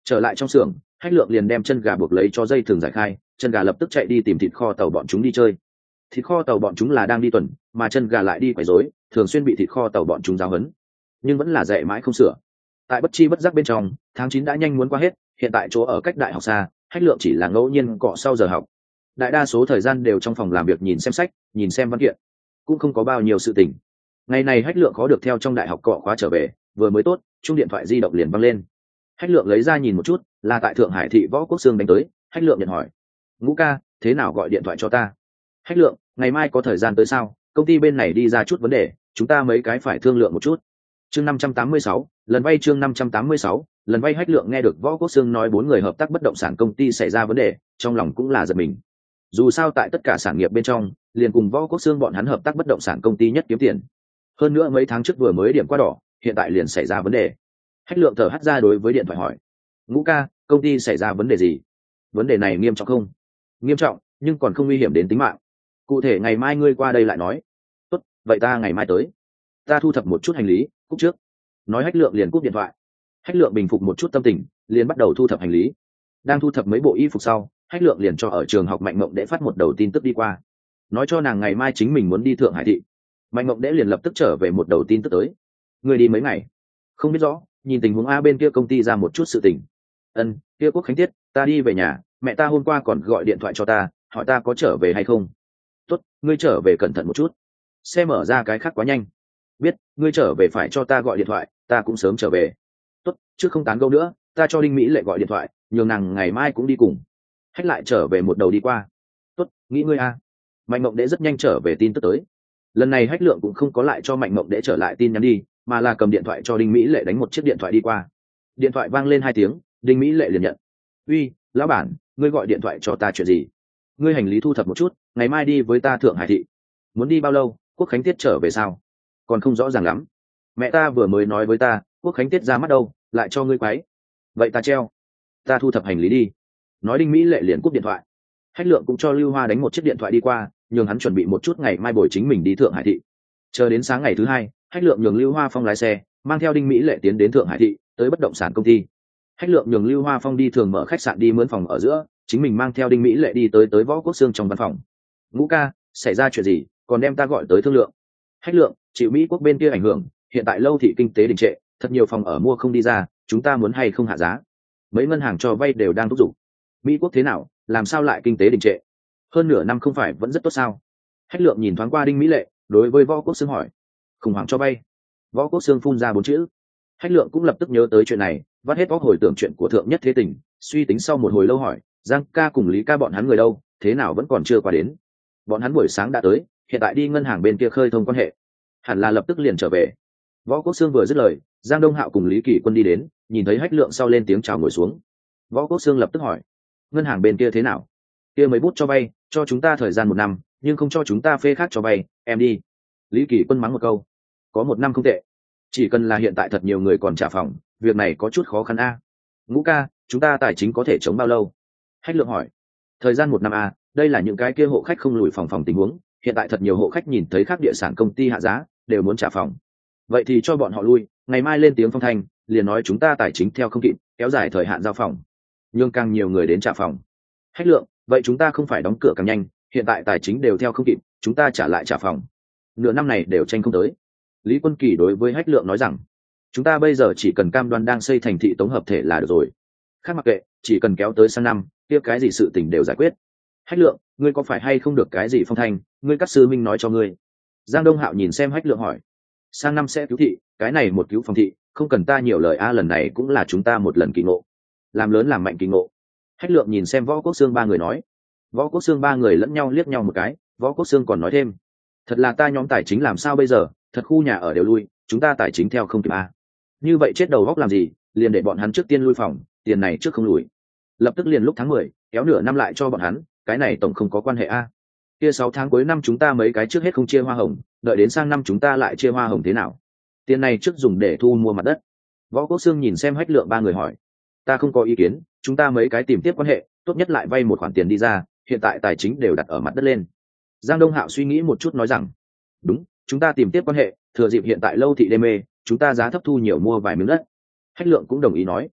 Trở lại trong xưởng, hách lượng liền đem chân gà buộc lấy cho dây thường giải khai, chân gà lập tức chạy đi tìm thịt kho tàu bọn chúng đi chơi thịt kho tàu bọn chúng là đang đi tuần, mà chân gà lại đi quấy rối, thường xuyên bị thịt kho tàu bọn chúng giáo hấn nhưng vẫn là dạy mãi không sửa. Tại bất chi bất giác bên trong, tháng chín đã nhanh muốn qua hết, hiện tại chỗ ở cách đại học xa, hách lượng chỉ là ngẫu nhiên cọ sau giờ học. Đại đa số thời gian đều trong phòng làm việc nhìn xem sách, nhìn xem văn kiện. Cũng không có bao nhiêu sự tình. Ngày này hách lượng có được theo trong đại học cọ khóa trở về, vừa mới tốt, chung điện thoại di động liền văng lên. Hách lượng lấy ra nhìn một chút, là tại thượng hải thị võ quốc sương đánh tới, hách lượng nhận hỏi. Ngũ ca, thế nào gọi điện thoại cho ta? Hách lượng, ngày mai có thời gian tới sao? Công ty bên này đi ra chút vấn đề, chúng ta mấy cái phải thương lượng một chút. Chương năm trăm tám mươi sáu, lần vay chương năm trăm tám mươi sáu, lần vay hách lượng nghe được võ quốc sương nói bốn người hợp tác bất động sản công ty xảy ra vấn đề, trong lòng cũng là giật mình. Dù sao tại tất cả sản nghiệp bên trong, liền cùng võ quốc xương bọn hắn hợp tác bất động sản công ty nhất kiếm tiền. Hơn nữa mấy tháng trước vừa mới điểm qua đỏ, hiện tại liền xảy ra vấn đề. Hách lượng thở hắt ra đối với điện thoại hỏi. Ngũ ca, công ty xảy ra vấn đề gì? Vấn đề này nghiêm trọng không? Nghiêm trọng, nhưng còn không nguy hiểm đến tính mạng cụ thể ngày mai ngươi qua đây lại nói. Tốt, vậy ta ngày mai tới. Ta thu thập một chút hành lý cúc trước. Nói hách lượng liền cúp điện thoại. Hách lượng bình phục một chút tâm tình, liền bắt đầu thu thập hành lý. Đang thu thập mấy bộ y phục sau, hách lượng liền cho ở trường học mạnh mộng để phát một đầu tin tức đi qua. Nói cho nàng ngày mai chính mình muốn đi thượng hải thị. Mạnh mộng đễ liền lập tức trở về một đầu tin tức tới. Người đi mấy ngày? Không biết rõ, nhìn tình huống a bên kia công ty ra một chút sự tình. Ân, kia quốc khánh tiết, ta đi về nhà, mẹ ta hôm qua còn gọi điện thoại cho ta, hỏi ta có trở về hay không tốt, ngươi trở về cẩn thận một chút. Xe mở ra cái khác quá nhanh. Biết, ngươi trở về phải cho ta gọi điện thoại, ta cũng sớm trở về. Tốt, chứ không tán gâu nữa, ta cho đinh mỹ lệ gọi điện thoại, nhường nàng ngày mai cũng đi cùng. Hách lại trở về một đầu đi qua. Tốt, nghĩ ngươi a mạnh mộng Đế rất nhanh trở về tin tức tới. Lần này hách lượng cũng không có lại cho mạnh mộng Đế trở lại tin nhắn đi, mà là cầm điện thoại cho đinh mỹ lệ đánh một chiếc điện thoại đi qua. Điện thoại vang lên hai tiếng, đinh mỹ lệ liền nhận. Uy, lão bản, ngươi gọi điện thoại cho ta chuyện gì? Ngươi hành lý thu thập một chút, ngày mai đi với ta thượng hải thị. Muốn đi bao lâu, quốc khánh tiết trở về sao? Còn không rõ ràng lắm. Mẹ ta vừa mới nói với ta, quốc khánh tiết ra mắt đâu, lại cho ngươi quáy vậy ta treo. Ta thu thập hành lý đi. Nói đinh mỹ lệ liền cúp điện thoại. Hách lượng cũng cho lưu hoa đánh một chiếc điện thoại đi qua, nhường hắn chuẩn bị một chút ngày mai buổi chính mình đi thượng hải thị. Chờ đến sáng ngày thứ hai, hách lượng nhường lưu hoa phong lái xe, mang theo đinh mỹ lệ tiến đến thượng hải thị, tới bất động sản công ty. Hách lượng nhường lưu hoa phong đi thường mở khách sạn đi mướn phòng ở giữa chính mình mang theo đinh mỹ lệ đi tới tới võ quốc xương trong văn phòng. Ngũ ca, xảy ra chuyện gì? Còn đem ta gọi tới thương lượng. Hách lượng, chịu mỹ quốc bên kia ảnh hưởng, hiện tại lâu thị kinh tế đình trệ, thật nhiều phòng ở mua không đi ra, chúng ta muốn hay không hạ giá? Mấy ngân hàng cho vay đều đang thúc giục. Mỹ quốc thế nào? Làm sao lại kinh tế đình trệ? Hơn nửa năm không phải vẫn rất tốt sao? Hách lượng nhìn thoáng qua đinh mỹ lệ, đối với võ quốc xương hỏi. Khủng hoảng cho vay. Võ quốc xương phun ra bốn chữ. Hách lượng cũng lập tức nhớ tới chuyện này, vắt hết vóc hồi tưởng chuyện của thượng nhất thế tình, suy tính sau một hồi lâu hỏi giang ca cùng lý ca bọn hắn người đâu, thế nào vẫn còn chưa qua đến. Bọn hắn buổi sáng đã tới, hiện tại đi ngân hàng bên kia khơi thông quan hệ. Hẳn là lập tức liền trở về. Võ quốc sương vừa dứt lời, giang đông hạo cùng lý kỳ quân đi đến, nhìn thấy hách lượng sau lên tiếng chào ngồi xuống. Võ quốc sương lập tức hỏi, ngân hàng bên kia thế nào? Kia mấy bút cho vay, cho chúng ta thời gian một năm, nhưng không cho chúng ta phê khác cho vay, em đi. Lý kỳ quân mắng một câu, có một năm không tệ. Chỉ cần là hiện tại thật nhiều người còn trả phòng, việc này có chút khó khăn a. Ngũ ca, chúng ta tài chính có thể chống bao lâu? Hách lượng hỏi. Thời gian một năm a đây là những cái kia hộ khách không lùi phòng phòng tình huống, hiện tại thật nhiều hộ khách nhìn thấy khác địa sản công ty hạ giá, đều muốn trả phòng. Vậy thì cho bọn họ lui, ngày mai lên tiếng phong thanh, liền nói chúng ta tài chính theo không kịp, kéo dài thời hạn giao phòng. Nhưng càng nhiều người đến trả phòng. Hách lượng, vậy chúng ta không phải đóng cửa càng nhanh, hiện tại tài chính đều theo không kịp, chúng ta trả lại trả phòng. Nửa năm này đều tranh không tới. Lý quân kỳ đối với hách lượng nói rằng, chúng ta bây giờ chỉ cần cam đoan đang xây thành thị tổng hợp thể là được rồi. Khác mặc kệ chỉ cần kéo tới sang năm, kia cái gì sự tình đều giải quyết. Hách lượng, ngươi có phải hay không được cái gì phong thanh, ngươi các sư minh nói cho ngươi. Giang đông hạo nhìn xem hách lượng hỏi. Sang năm sẽ cứu thị, cái này một cứu phòng thị, không cần ta nhiều lời, a, lần này cũng là chúng ta một lần kỳ ngộ. Làm lớn làm mạnh kỳ ngộ. Hách lượng nhìn xem võ quốc xương ba người nói. Võ quốc xương ba người lẫn nhau liếc nhau một cái, võ quốc xương còn nói thêm. Thật là ta nhóm tài chính làm sao bây giờ, thật khu nhà ở đều lui, chúng ta tài chính theo không kịp a. Như vậy chết đầu góc làm gì, liền để bọn hắn trước tiên lui phòng tiền này trước không lùi. Lập tức liền lúc tháng mười, kéo nửa năm lại cho bọn hắn, cái này tổng không có quan hệ a. Kia sáu tháng cuối năm chúng ta mấy cái trước hết không chia hoa hồng, đợi đến sang năm chúng ta lại chia hoa hồng thế nào? Tiền này trước dùng để thu mua mặt đất. Võ quốc sương nhìn xem hách lượng ba người hỏi. Ta không có ý kiến, chúng ta mấy cái tìm tiếp quan hệ, tốt nhất lại vay một khoản tiền đi ra, hiện tại tài chính đều đặt ở mặt đất lên. Giang đông hạo suy nghĩ một chút nói rằng, đúng, chúng ta tìm tiếp quan hệ, thừa dịp hiện tại lâu thị đê mê, chúng ta giá thấp thu nhiều mua vài miếng đất. Hách lượng cũng đồng ý nói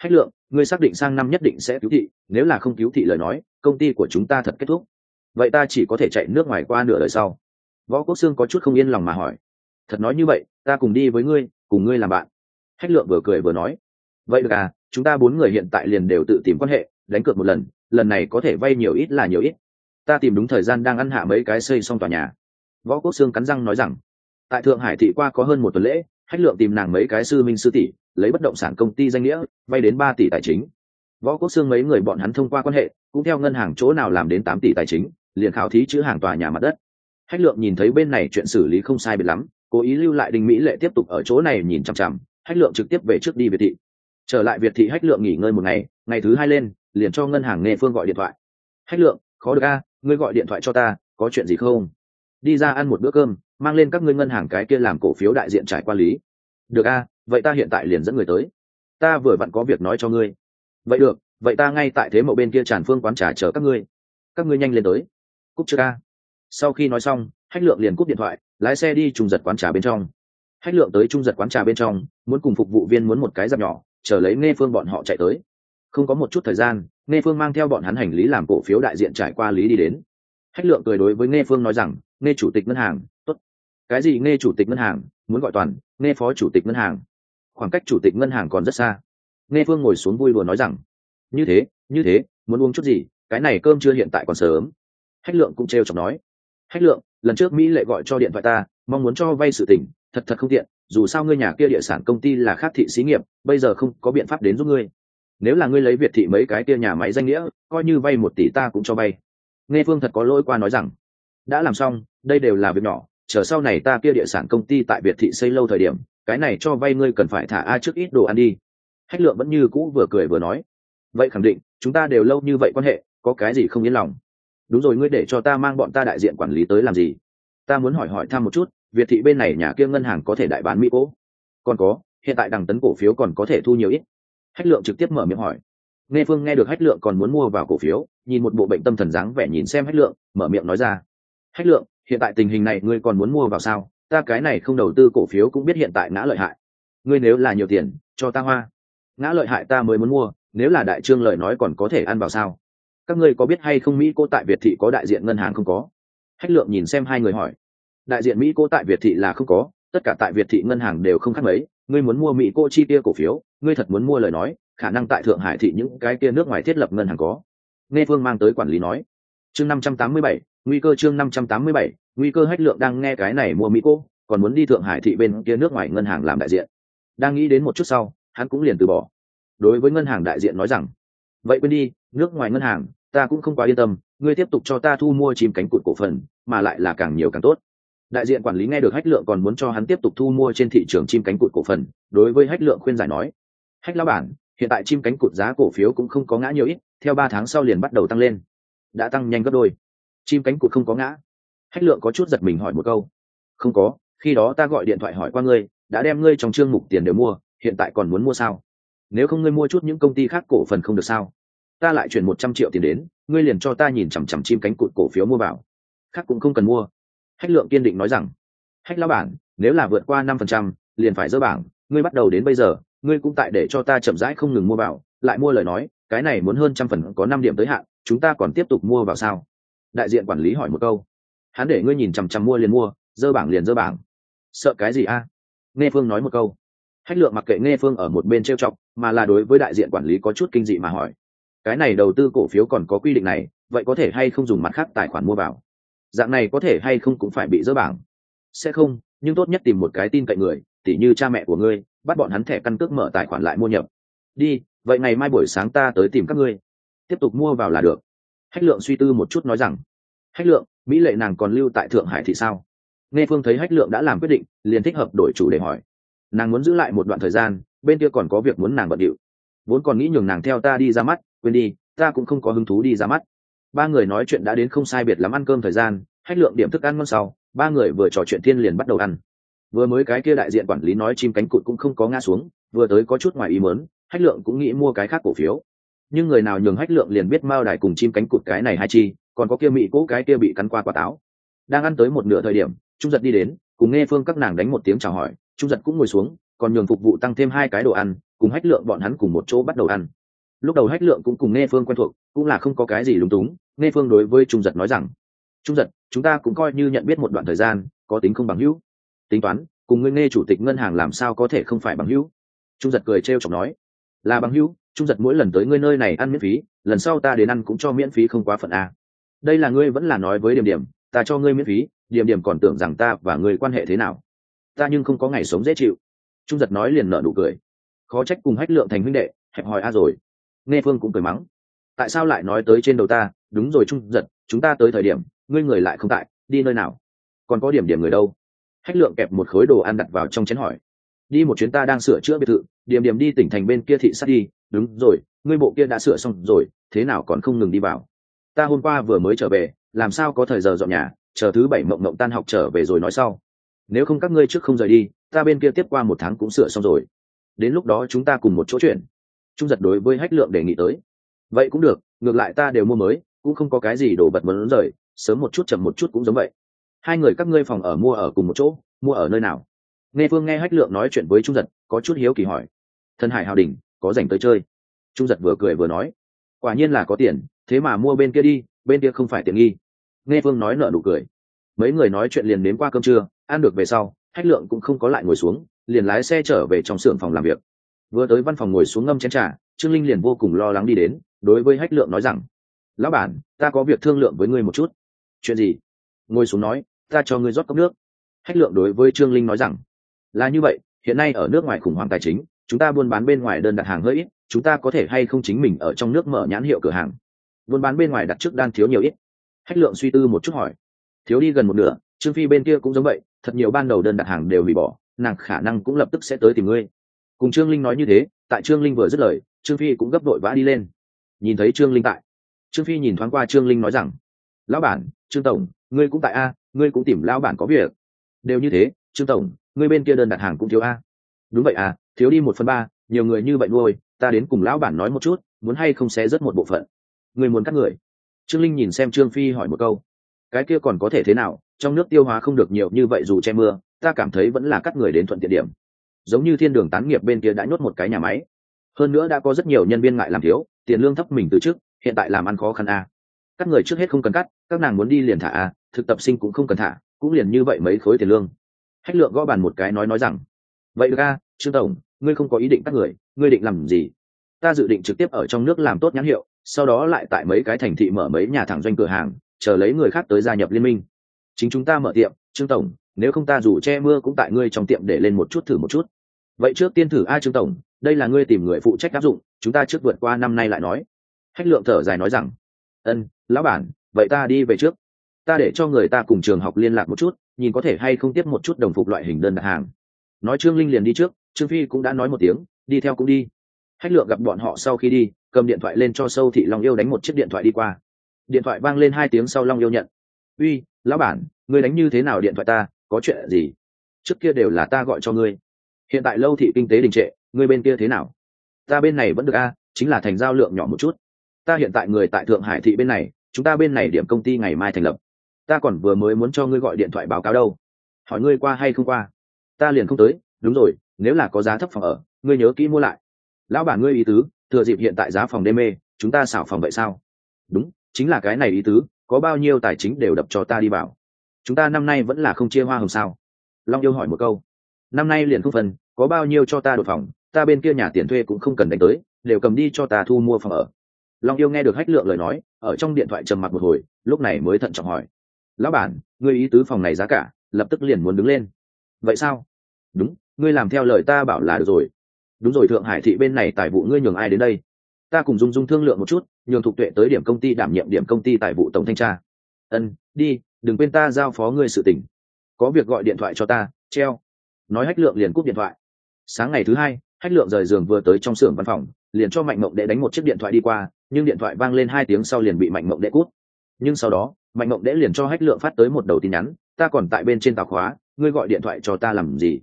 hách lượng, ngươi xác định sang năm nhất định sẽ cứu thị, nếu là không cứu thị lời nói, công ty của chúng ta thật kết thúc. Vậy ta chỉ có thể chạy nước ngoài qua nửa đời sau. Võ quốc sương có chút không yên lòng mà hỏi. Thật nói như vậy, ta cùng đi với ngươi, cùng ngươi làm bạn. Hách lượng vừa cười vừa nói. Vậy được à chúng ta bốn người hiện tại liền đều tự tìm quan hệ, đánh cược một lần lần này có thể vay nhiều ít là nhiều ít. Ta tìm đúng thời gian đang ăn hạ mấy cái xây xong tòa nhà. Võ quốc sương cắn răng nói rằng. Tại thượng hải thị qua có hơn một tuần lễ hách lượng tìm nàng mấy cái sư minh sư tỷ, lấy bất động sản công ty danh nghĩa, vay đến ba tỷ tài chính. Võ quốc xương mấy người bọn hắn thông qua quan hệ, cũng theo ngân hàng chỗ nào làm đến tám tỷ tài chính, liền khảo thí chữ hàng tòa nhà mặt đất. Hách lượng nhìn thấy bên này chuyện xử lý không sai biệt lắm, cố ý lưu lại đình mỹ lệ tiếp tục ở chỗ này nhìn chằm chằm, hách lượng trực tiếp về trước đi việt thị. Trở lại việt thị hách lượng nghỉ ngơi một ngày ngày thứ hai lên, liền cho ngân hàng nghe phương gọi điện thoại. Hách lượng, khó được a, ngươi gọi điện thoại cho ta, có chuyện gì không? Đi ra ăn một bữa cơm mang lên các ngươi ngân hàng cái kia làm cổ phiếu đại diện trải qua lý. Được a, vậy ta hiện tại liền dẫn người tới. Ta vừa vặn có việc nói cho ngươi. Vậy được, vậy ta ngay tại thế mậu bên kia tràn phương quán trà chờ các ngươi. Các ngươi nhanh lên tới. Cúc chưa ca sau khi nói xong, hách lượng liền cúp điện thoại, lái xe đi trùng giật quán trà bên trong. Hách lượng tới trung giật quán trà bên trong, muốn cùng phục vụ viên muốn một cái dạp nhỏ, chờ lấy nghe phương bọn họ chạy tới. Không có một chút thời gian nghe phương mang theo bọn hắn hành lý làm cổ phiếu đại diện trải qua lý đi đến. Hách lượng cười đối với nghe phương nói rằng nghe chủ tịch ngân hàng cái gì nghe chủ tịch ngân hàng, muốn gọi toàn, nghe phó chủ tịch ngân hàng. Khoảng cách chủ tịch ngân hàng còn rất xa. Nghe phương ngồi xuống vui vừa nói rằng, như thế như thế, muốn uống chút gì, cái này cơm chưa hiện tại còn sớm. Hách lượng cũng trêu chọc nói, hách lượng, lần trước mỹ lệ gọi cho điện thoại ta, mong muốn cho vay sự tỉnh thật thật không tiện, dù sao ngươi nhà kia địa sản công ty là khác thị xí nghiệp, bây giờ không có biện pháp đến giúp ngươi. Nếu là ngươi lấy việt thị mấy cái kia nhà máy danh nghĩa, coi như vay một tỷ ta cũng cho vay. Nghe phương thật có lỗi qua nói rằng, đã làm xong, đây đều là việc nhỏ chờ sau này ta kia địa sản công ty tại biệt thị xây lâu thời điểm, cái này cho vay ngươi cần phải thả a trước ít đồ ăn đi. Hách lượng vẫn như cũ vừa cười vừa nói, vậy khẳng định, chúng ta đều lâu như vậy quan hệ, có cái gì không yên lòng? Đúng rồi, ngươi để cho ta mang bọn ta đại diện quản lý tới làm gì? Ta muốn hỏi hỏi thăm một chút việt thị bên này nhà kia ngân hàng có thể đại bán mỹ cố? Còn có, hiện tại đằng tấn cổ phiếu còn có thể thu nhiều ít. Hách lượng trực tiếp mở miệng hỏi. Nghe phương nghe được hách lượng còn muốn mua vào cổ phiếu, nhìn một bộ bệnh tâm thần dáng vẻ nhìn xem hách lượng, mở miệng nói ra hách lượng, hiện tại tình hình này ngươi còn muốn mua vào sao? Ta cái này không đầu tư cổ phiếu cũng biết hiện tại ngã lợi hại. Ngươi nếu là nhiều tiền, cho ta hoa. Ngã lợi hại ta mới muốn mua, nếu là đại trương lời nói còn có thể ăn vào sao? Các ngươi có biết hay không mỹ cô tại việt thị có đại diện ngân hàng không có? Hách lượng nhìn xem hai người hỏi. Đại diện mỹ cô tại việt thị là không có, tất cả tại việt thị ngân hàng đều không khác mấy. Ngươi muốn mua mỹ cô chi tiêu cổ phiếu, ngươi thật muốn mua lời nói, khả năng tại thượng hải thị những cái kia nước ngoài thiết lập ngân hàng có. Nghe phương mang tới quản lý nói. Chương năm trăm tám mươi bảy nguy cơ chương năm trăm tám mươi bảy, nguy cơ hách lượng đang nghe cái này mua mỹ cô, còn muốn đi thượng hải thị bên kia nước ngoài ngân hàng làm đại diện. Đang nghĩ đến một chút sau, hắn cũng liền từ bỏ. Đối với ngân hàng đại diện nói rằng, vậy quên đi, nước ngoài ngân hàng, ta cũng không quá yên tâm, ngươi tiếp tục cho ta thu mua chim cánh cụt cổ phần, mà lại là càng nhiều càng tốt. Đại diện quản lý nghe được hách lượng còn muốn cho hắn tiếp tục thu mua trên thị trường chim cánh cụt cổ phần, đối với hách lượng khuyên giải nói, hách lao bản, hiện tại chim cánh cụt giá cổ phiếu cũng không có ngã nhiều ít, theo ba tháng sau liền bắt đầu tăng lên. Đã tăng nhanh gấp đôi chim cánh cụt không có ngã. Hách lượng có chút giật mình hỏi một câu. Không có, khi đó ta gọi điện thoại hỏi qua ngươi, đã đem ngươi trong chương mục tiền đều mua, hiện tại còn muốn mua sao? Nếu không ngươi mua chút những công ty khác cổ phần không được sao? Ta lại chuyển một trăm triệu tiền đến, ngươi liền cho ta nhìn chằm chằm chim cánh cụt cổ phiếu mua vào. Khác cũng không cần mua. Hách lượng kiên định nói rằng, hách lao bản, nếu là vượt qua năm phần trăm, liền phải dỡ bảng, ngươi bắt đầu đến bây giờ, ngươi cũng tại để cho ta chậm rãi không ngừng mua vào, lại mua lời nói, cái này muốn hơn trăm phần có năm điểm tới hạn, chúng ta còn tiếp tục mua vào sao? Đại diện quản lý hỏi một câu. Hắn để ngươi nhìn chằm chằm mua liền mua, dơ bảng liền dơ bảng. Sợ cái gì a? Nghe phương nói một câu. Hách lượng mặc kệ nghe phương ở một bên trêu chọc, mà là đối với đại diện quản lý có chút kinh dị mà hỏi. Cái này đầu tư cổ phiếu còn có quy định này, vậy có thể hay không dùng mặt khác tài khoản mua vào? Dạng này có thể hay không cũng phải bị dỡ bảng. Sẽ không, nhưng tốt nhất tìm một cái tin cậy người, tỉ như cha mẹ của ngươi, bắt bọn hắn thẻ căn cước mở tài khoản lại mua nhập. Đi, vậy ngày mai buổi sáng ta tới tìm các ngươi. Tiếp tục mua vào là được hách lượng suy tư một chút nói rằng, hách lượng, mỹ lệ nàng còn lưu tại thượng hải thì sao? Nghe phương thấy hách lượng đã làm quyết định, liền thích hợp đổi chủ để hỏi. Nàng muốn giữ lại một đoạn thời gian, bên kia còn có việc muốn nàng bận điệu. Vốn còn nghĩ nhường nàng theo ta đi ra mắt, quên đi, ta cũng không có hứng thú đi ra mắt. Ba người nói chuyện đã đến không sai biệt lắm ăn cơm thời gian, hách lượng điểm thức ăn ngon sau, ba người vừa trò chuyện thiên liền bắt đầu ăn. Vừa mới cái kia đại diện quản lý nói chim cánh cụt cũng không có ngã xuống, vừa tới có chút ngoài ý mớn hách lượng cũng nghĩ mua cái khác cổ phiếu nhưng người nào nhường hách lượng liền biết mao đài cùng chim cánh cụt cái này hai chi, còn có kia mỹ cỗ cái kia bị cắn qua quả táo. Đang ăn tới một nửa thời điểm, trung giật đi đến, cùng nghe phương các nàng đánh một tiếng chào hỏi, trung giật cũng ngồi xuống, còn nhường phục vụ tăng thêm hai cái đồ ăn, cùng hách lượng bọn hắn cùng một chỗ bắt đầu ăn. Lúc đầu hách lượng cũng cùng nghe phương quen thuộc, cũng là không có cái gì lúng túng, nghe phương đối với trung giật nói rằng, trung giật, chúng ta cũng coi như nhận biết một đoạn thời gian, có tính không bằng hữu. Tính toán, cùng ngươi nghe chủ tịch ngân hàng làm sao có thể không phải bằng hữu? Trung giật cười trêu chọc nói, là bằng hữu trung giật mỗi lần tới ngươi nơi này ăn miễn phí, lần sau ta đến ăn cũng cho miễn phí không quá phận a. Đây là ngươi vẫn là nói với điểm điểm, ta cho ngươi miễn phí, điểm điểm còn tưởng rằng ta và ngươi quan hệ thế nào. Ta nhưng không có ngày sống dễ chịu. Trung giật nói liền nợ nụ cười. Khó trách cùng hách lượng thành huynh đệ, hẹp hòi a rồi. Nghe phương cũng cười mắng. Tại sao lại nói tới trên đầu ta? Đúng rồi trung giật, chúng ta tới thời điểm, ngươi người lại không tại, đi nơi nào? Còn có điểm điểm người đâu? Hách lượng kẹp một khối đồ ăn đặt vào trong chén hỏi. Đi một chuyến ta đang sửa chữa biệt thự, điểm điểm đi tỉnh thành bên kia thị sát đi đúng rồi, ngươi bộ kia đã sửa xong rồi, thế nào còn không ngừng đi vào? Ta hôm qua vừa mới trở về, làm sao có thời giờ dọn nhà, chờ thứ bảy mộng mộng tan học trở về rồi nói sau. Nếu không các ngươi trước không rời đi, ta bên kia tiếp qua một tháng cũng sửa xong rồi. Đến lúc đó chúng ta cùng một chỗ chuyện. Trung giật đối với hách lượng đề nghị tới. Vậy cũng được, ngược lại ta đều mua mới, cũng không có cái gì đồ vật muốn rời, sớm một chút chậm một chút cũng giống vậy. Hai người các ngươi phòng ở mua ở cùng một chỗ, mua ở nơi nào? Nghe phương nghe hách lượng nói chuyện với trung giật, có chút hiếu kỳ hỏi. Thân hải hào đình có dành tới chơi. Trung giật vừa cười vừa nói, quả nhiên là có tiền, thế mà mua bên kia đi, bên kia không phải tiện nghi. Nghe phương nói nợ nụ cười. Mấy người nói chuyện liền đến qua cơm trưa, ăn được về sau hách lượng cũng không có lại ngồi xuống, liền lái xe trở về trong xưởng phòng làm việc. Vừa tới văn phòng ngồi xuống ngâm chén t r à trương linh liền vô cùng lo lắng đi đến, đối với hách lượng nói rằng, lão bản, ta có việc thương lượng với ngươi một chút. Chuyện gì? Ngồi xuống nói, ta cho ngươi rót cốc nước. Hách lượng đối với trương linh nói rằng, là như vậy, hiện nay ở nước ngoài khủng hoảng tài chính chúng ta buôn bán bên ngoài đơn đặt hàng hơi ít, chúng ta có thể hay không chính mình ở trong nước mở nhãn hiệu cửa hàng. Buôn bán bên ngoài đặt trước đan thiếu nhiều ít. Hách lượng suy tư một chút hỏi. Thiếu đi gần một nửa, trương phi bên kia cũng giống vậy, thật nhiều ban đầu đơn đặt hàng đều hủy bỏ, nàng khả năng cũng lập tức sẽ tới tìm ngươi. Cùng trương linh nói như thế, tại trương linh vừa dứt lời, trương phi cũng gấp đội vã đi lên. Nhìn thấy trương linh tại, trương phi nhìn thoáng qua trương linh nói rằng, lão bản, trương tổng, ngươi cũng tại a, ngươi cũng tìm lão bản có việc. Đều như thế, trương tổng, ngươi bên kia đơn đặt hàng cũng thiếu a. Đúng vậy à thiếu đi một phần ba nhiều người như vậy nuôi ta đến cùng lão bản nói một chút muốn hay không xé rất một bộ phận. Người muốn cắt người. Trương linh nhìn xem trương phi hỏi một câu. Cái kia còn có thể thế nào? Trong nước tiêu hóa không được nhiều như vậy dù che mưa ta cảm thấy vẫn là cắt người đến thuận tiện điểm. Giống như thiên đường tán nghiệp bên kia đã nhốt một cái nhà máy. Hơn nữa đã có rất nhiều nhân viên ngại làm thiếu tiền lương thấp mình từ trước hiện tại làm ăn khó khăn a. À. các người trước hết không cần cắt các nàng muốn đi liền thả a à, thực tập sinh cũng không cần thả cũng liền như vậy mấy khối tiền lương. Hách lượng gõ bàn một cái nói nói rằng vậy ra trương tổng ngươi không có ý định cắt người, ngươi định làm gì? Ta dự định trực tiếp ở trong nước làm tốt nhãn hiệu, sau đó lại tại mấy cái thành thị mở mấy nhà thẳng doanh cửa hàng, chờ lấy người khác tới gia nhập liên minh. Chính chúng ta mở tiệm, trương tổng, nếu không ta dù che mưa cũng tại ngươi trong tiệm để lên một chút thử một chút. Vậy trước tiên thử a trương tổng, đây là ngươi tìm người phụ trách áp dụng, chúng ta trước vượt qua năm nay lại nói. Hách lượng thở dài nói rằng, ân, lão bản, vậy ta đi về trước. Ta để cho người ta cùng trường học liên lạc một chút, nhìn có thể hay không tiếp một chút đồng phục loại hình đơn đặt hàng. Nói trương linh liền đi trước trương phi cũng đã nói một tiếng, đi theo cũng đi. Hách lượng gặp bọn họ sau khi đi, cầm điện thoại lên cho sâu thị long yêu đánh một chiếc điện thoại đi qua. Điện thoại vang lên hai tiếng sau long yêu nhận. Uy, lão bản, ngươi đánh như thế nào điện thoại ta, có chuyện gì? Trước kia đều là ta gọi cho ngươi. Hiện tại lâu thị kinh tế đình trệ, ngươi bên kia thế nào? Ta bên này vẫn được a, chính là thành giao lượng nhỏ một chút. Ta hiện tại người tại thượng hải thị bên này, chúng ta bên này điểm công ty ngày mai thành lập. Ta còn vừa mới muốn cho ngươi gọi điện thoại báo cáo đâu. Hỏi ngươi qua hay không qua? Ta liền không tới, đúng rồi nếu là có giá thấp phòng ở, ngươi nhớ kỹ mua lại. Lão bản ngươi ý tứ, thừa dịp hiện tại giá phòng đê mê, chúng ta xảo phòng vậy sao? Đúng, chính là cái này ý tứ, có bao nhiêu tài chính đều đập cho ta đi vào. Chúng ta năm nay vẫn là không chia hoa hồng sao? Long yêu hỏi một câu. Năm nay liền không phần, có bao nhiêu cho ta đột phòng, ta bên kia nhà tiền thuê cũng không cần đánh tới, đều cầm đi cho ta thu mua phòng ở. Long yêu nghe được hách lượng lời nói, ở trong điện thoại trầm mặt một hồi, lúc này mới thận trọng hỏi. Lão bản, ngươi ý tứ phòng này giá cả, lập tức liền muốn đứng lên. Vậy sao? Đúng ngươi làm theo lời ta bảo là được rồi. Đúng rồi, thượng hải thị bên này tài vụ ngươi nhường ai đến đây? Ta cùng dung dung thương lượng một chút, nhường thục tuệ tới điểm công ty đảm nhiệm điểm công ty tài vụ tổng thanh tra. Ân, đi, đừng quên ta giao phó ngươi sự tỉnh có việc gọi điện thoại cho ta, treo. Nói hách lượng liền cúp điện thoại. Sáng ngày thứ hai, hách lượng rời giường vừa tới trong xưởng văn phòng, liền cho mạnh mộng đệ đánh một chiếc điện thoại đi qua, nhưng điện thoại vang lên hai tiếng sau liền bị mạnh mộng đệ cút nhưng sau đó, mạnh mộng Đệ liền cho hách lượng phát tới một đầu tin nhắn, ta còn tại bên trên tàu khóa, ngươi gọi điện thoại cho ta làm gì?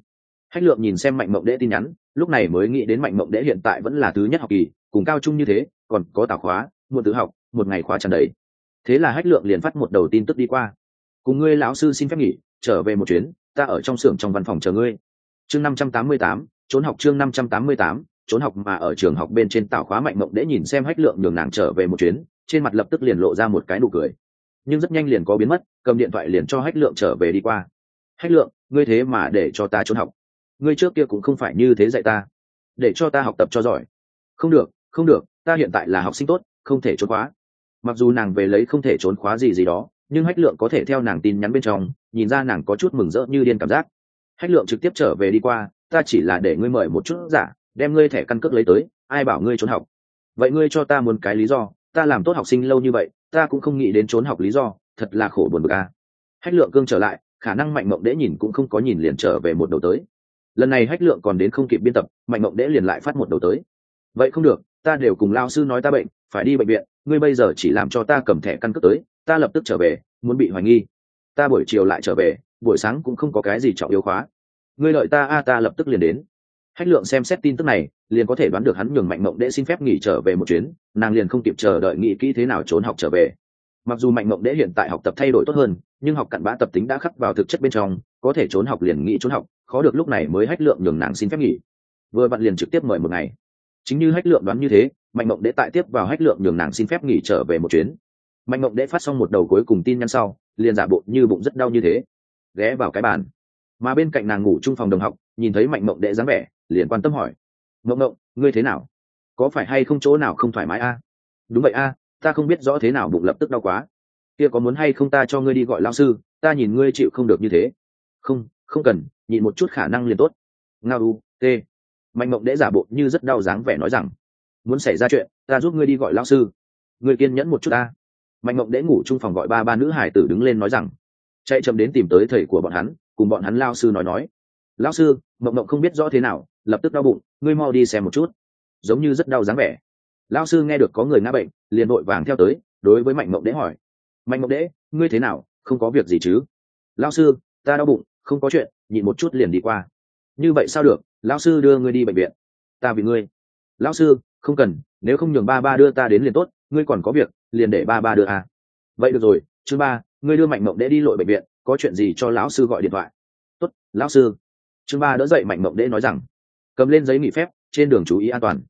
Hách lượng nhìn xem mạnh mộng đễ tin nhắn, lúc này mới nghĩ đến mạnh mộng đễ hiện tại vẫn là thứ nhất học kỳ, cùng cao trung như thế, còn có tảo khóa một tự học, một ngày khóa tràn đầy. Thế là hách lượng liền phát một đầu tin tức đi qua. Cùng ngươi lão sư xin phép nghỉ, trở về một chuyến, ta ở trong xưởng trong văn phòng chờ ngươi. Chương năm trăm tám mươi tám, trốn học chương năm trăm tám mươi tám, trốn học mà ở trường học bên trên tảo khóa mạnh mộng đệ nhìn xem hách lượng nhường nàng trở về một chuyến, trên mặt lập tức liền lộ ra một cái nụ cười. Nhưng rất nhanh liền có biến mất, cầm điện thoại liền cho hách lượng trở về đi qua. Hách lượng, ngươi thế mà để cho ta trốn học ngươi trước kia cũng không phải như thế dạy ta, để cho ta học tập cho giỏi. Không được không được, ta hiện tại là học sinh tốt, không thể trốn khóa. Mặc dù nàng về lấy không thể trốn khóa gì gì đó, nhưng hách lượng có thể theo nàng tin nhắn bên trong, nhìn ra nàng có chút mừng rỡ như điên cảm giác. Hách lượng trực tiếp trở về đi qua, ta chỉ là để ngươi mời một chút giả, đem ngươi thẻ căn cước lấy tới, ai bảo ngươi trốn học. Vậy ngươi cho ta một cái lý do, ta làm tốt học sinh lâu như vậy, ta cũng không nghĩ đến trốn học lý do, thật là khổ buồn bực a. Hách lượng cương trở lại, khả năng mạnh mộng đễ nhìn cũng không có nhìn liền trở về một đầu tới lần này hách lượng còn đến không kịp biên tập, mạnh mộng đễ liền lại phát một đầu tới. Vậy không được, ta đều cùng lao sư nói ta bệnh, phải đi bệnh viện, ngươi bây giờ chỉ làm cho ta cầm thẻ căn cước tới, ta lập tức trở về, muốn bị hoài nghi. Ta buổi chiều lại trở về, buổi sáng cũng không có cái gì trọng yếu khóa. Ngươi lợi ta, a, ta lập tức liền đến. Hách lượng xem xét tin tức này, liền có thể đoán được hắn nhường mạnh mộng đệ xin phép nghỉ trở về một chuyến, nàng liền không kịp chờ đợi nghĩ kỹ thế nào trốn học trở về mặc dù mạnh mộng đệ hiện tại học tập thay đổi tốt hơn, nhưng học cặn bã tập tính đã khắc vào thực chất bên trong, có thể trốn học liền nghĩ trốn học, khó được lúc này mới hách lượng nhường nàng xin phép nghỉ. Vừa bạn liền trực tiếp mời một ngày. Chính như hách lượng đoán như thế, mạnh mộng đệ tại tiếp vào hách lượng nhường nàng xin phép nghỉ trở về một chuyến. Mạnh mộng đệ phát xong một đầu cuối cùng tin nhắn sau, liền giả bộ như bụng rất đau như thế, ghé vào cái bàn. Mà bên cạnh nàng ngủ chung phòng đồng học, nhìn thấy mạnh mộng đệ dáng vẻ, liền quan tâm hỏi. Mộng mộng ngươi thế nào? Có phải hay không chỗ nào không thoải mái a? Đúng vậy a ta không biết rõ thế nào bụng lập tức đau quá. Kia có muốn hay không ta cho ngươi đi gọi lao sư, ta nhìn ngươi chịu không được như thế. Không không cần, nhịn một chút khả năng liền tốt. Ngao u, t. Mạnh mộng đễ giả bộ như rất đau dáng vẻ nói rằng, muốn xảy ra chuyện, ta giúp ngươi đi gọi lao sư. Ngươi kiên nhẫn một chút ta. Mạnh mộng đễ ngủ chung phòng gọi ba ba nữ hải tử đứng lên nói rằng, chạy chậm đến tìm tới thầy của bọn hắn, cùng bọn hắn lao sư nói nói. Lao sư, mộng mộng không biết rõ thế nào, lập tức đau bụng, ngươi mau đi xem một chút. Giống như rất đau dáng vẻ. Lao sư nghe được có người ngã bệnh liền vội vàng theo tới, đối với mạnh mộng đễ hỏi, mạnh mộng đễ ngươi thế nào? Không có việc gì chứ? Lao sư, ta đau bụng, không có chuyện, nhịn một chút liền đi qua. Như vậy sao được? Lao sư đưa ngươi đi bệnh viện. Ta vì ngươi. Lao sư, không cần, nếu không nhường ba ba đưa ta đến liền tốt, ngươi còn có việc, liền để ba ba đưa à. vậy được rồi, chứ ba, ngươi đưa mạnh mộng đễ đi lội bệnh viện, có chuyện gì cho lão sư gọi điện thoại. Tốt, lão sư. Chương ba đỡ dậy mạnh mộng đễ nói rằng, cầm lên giấy nghỉ phép, trên đường chú ý an toàn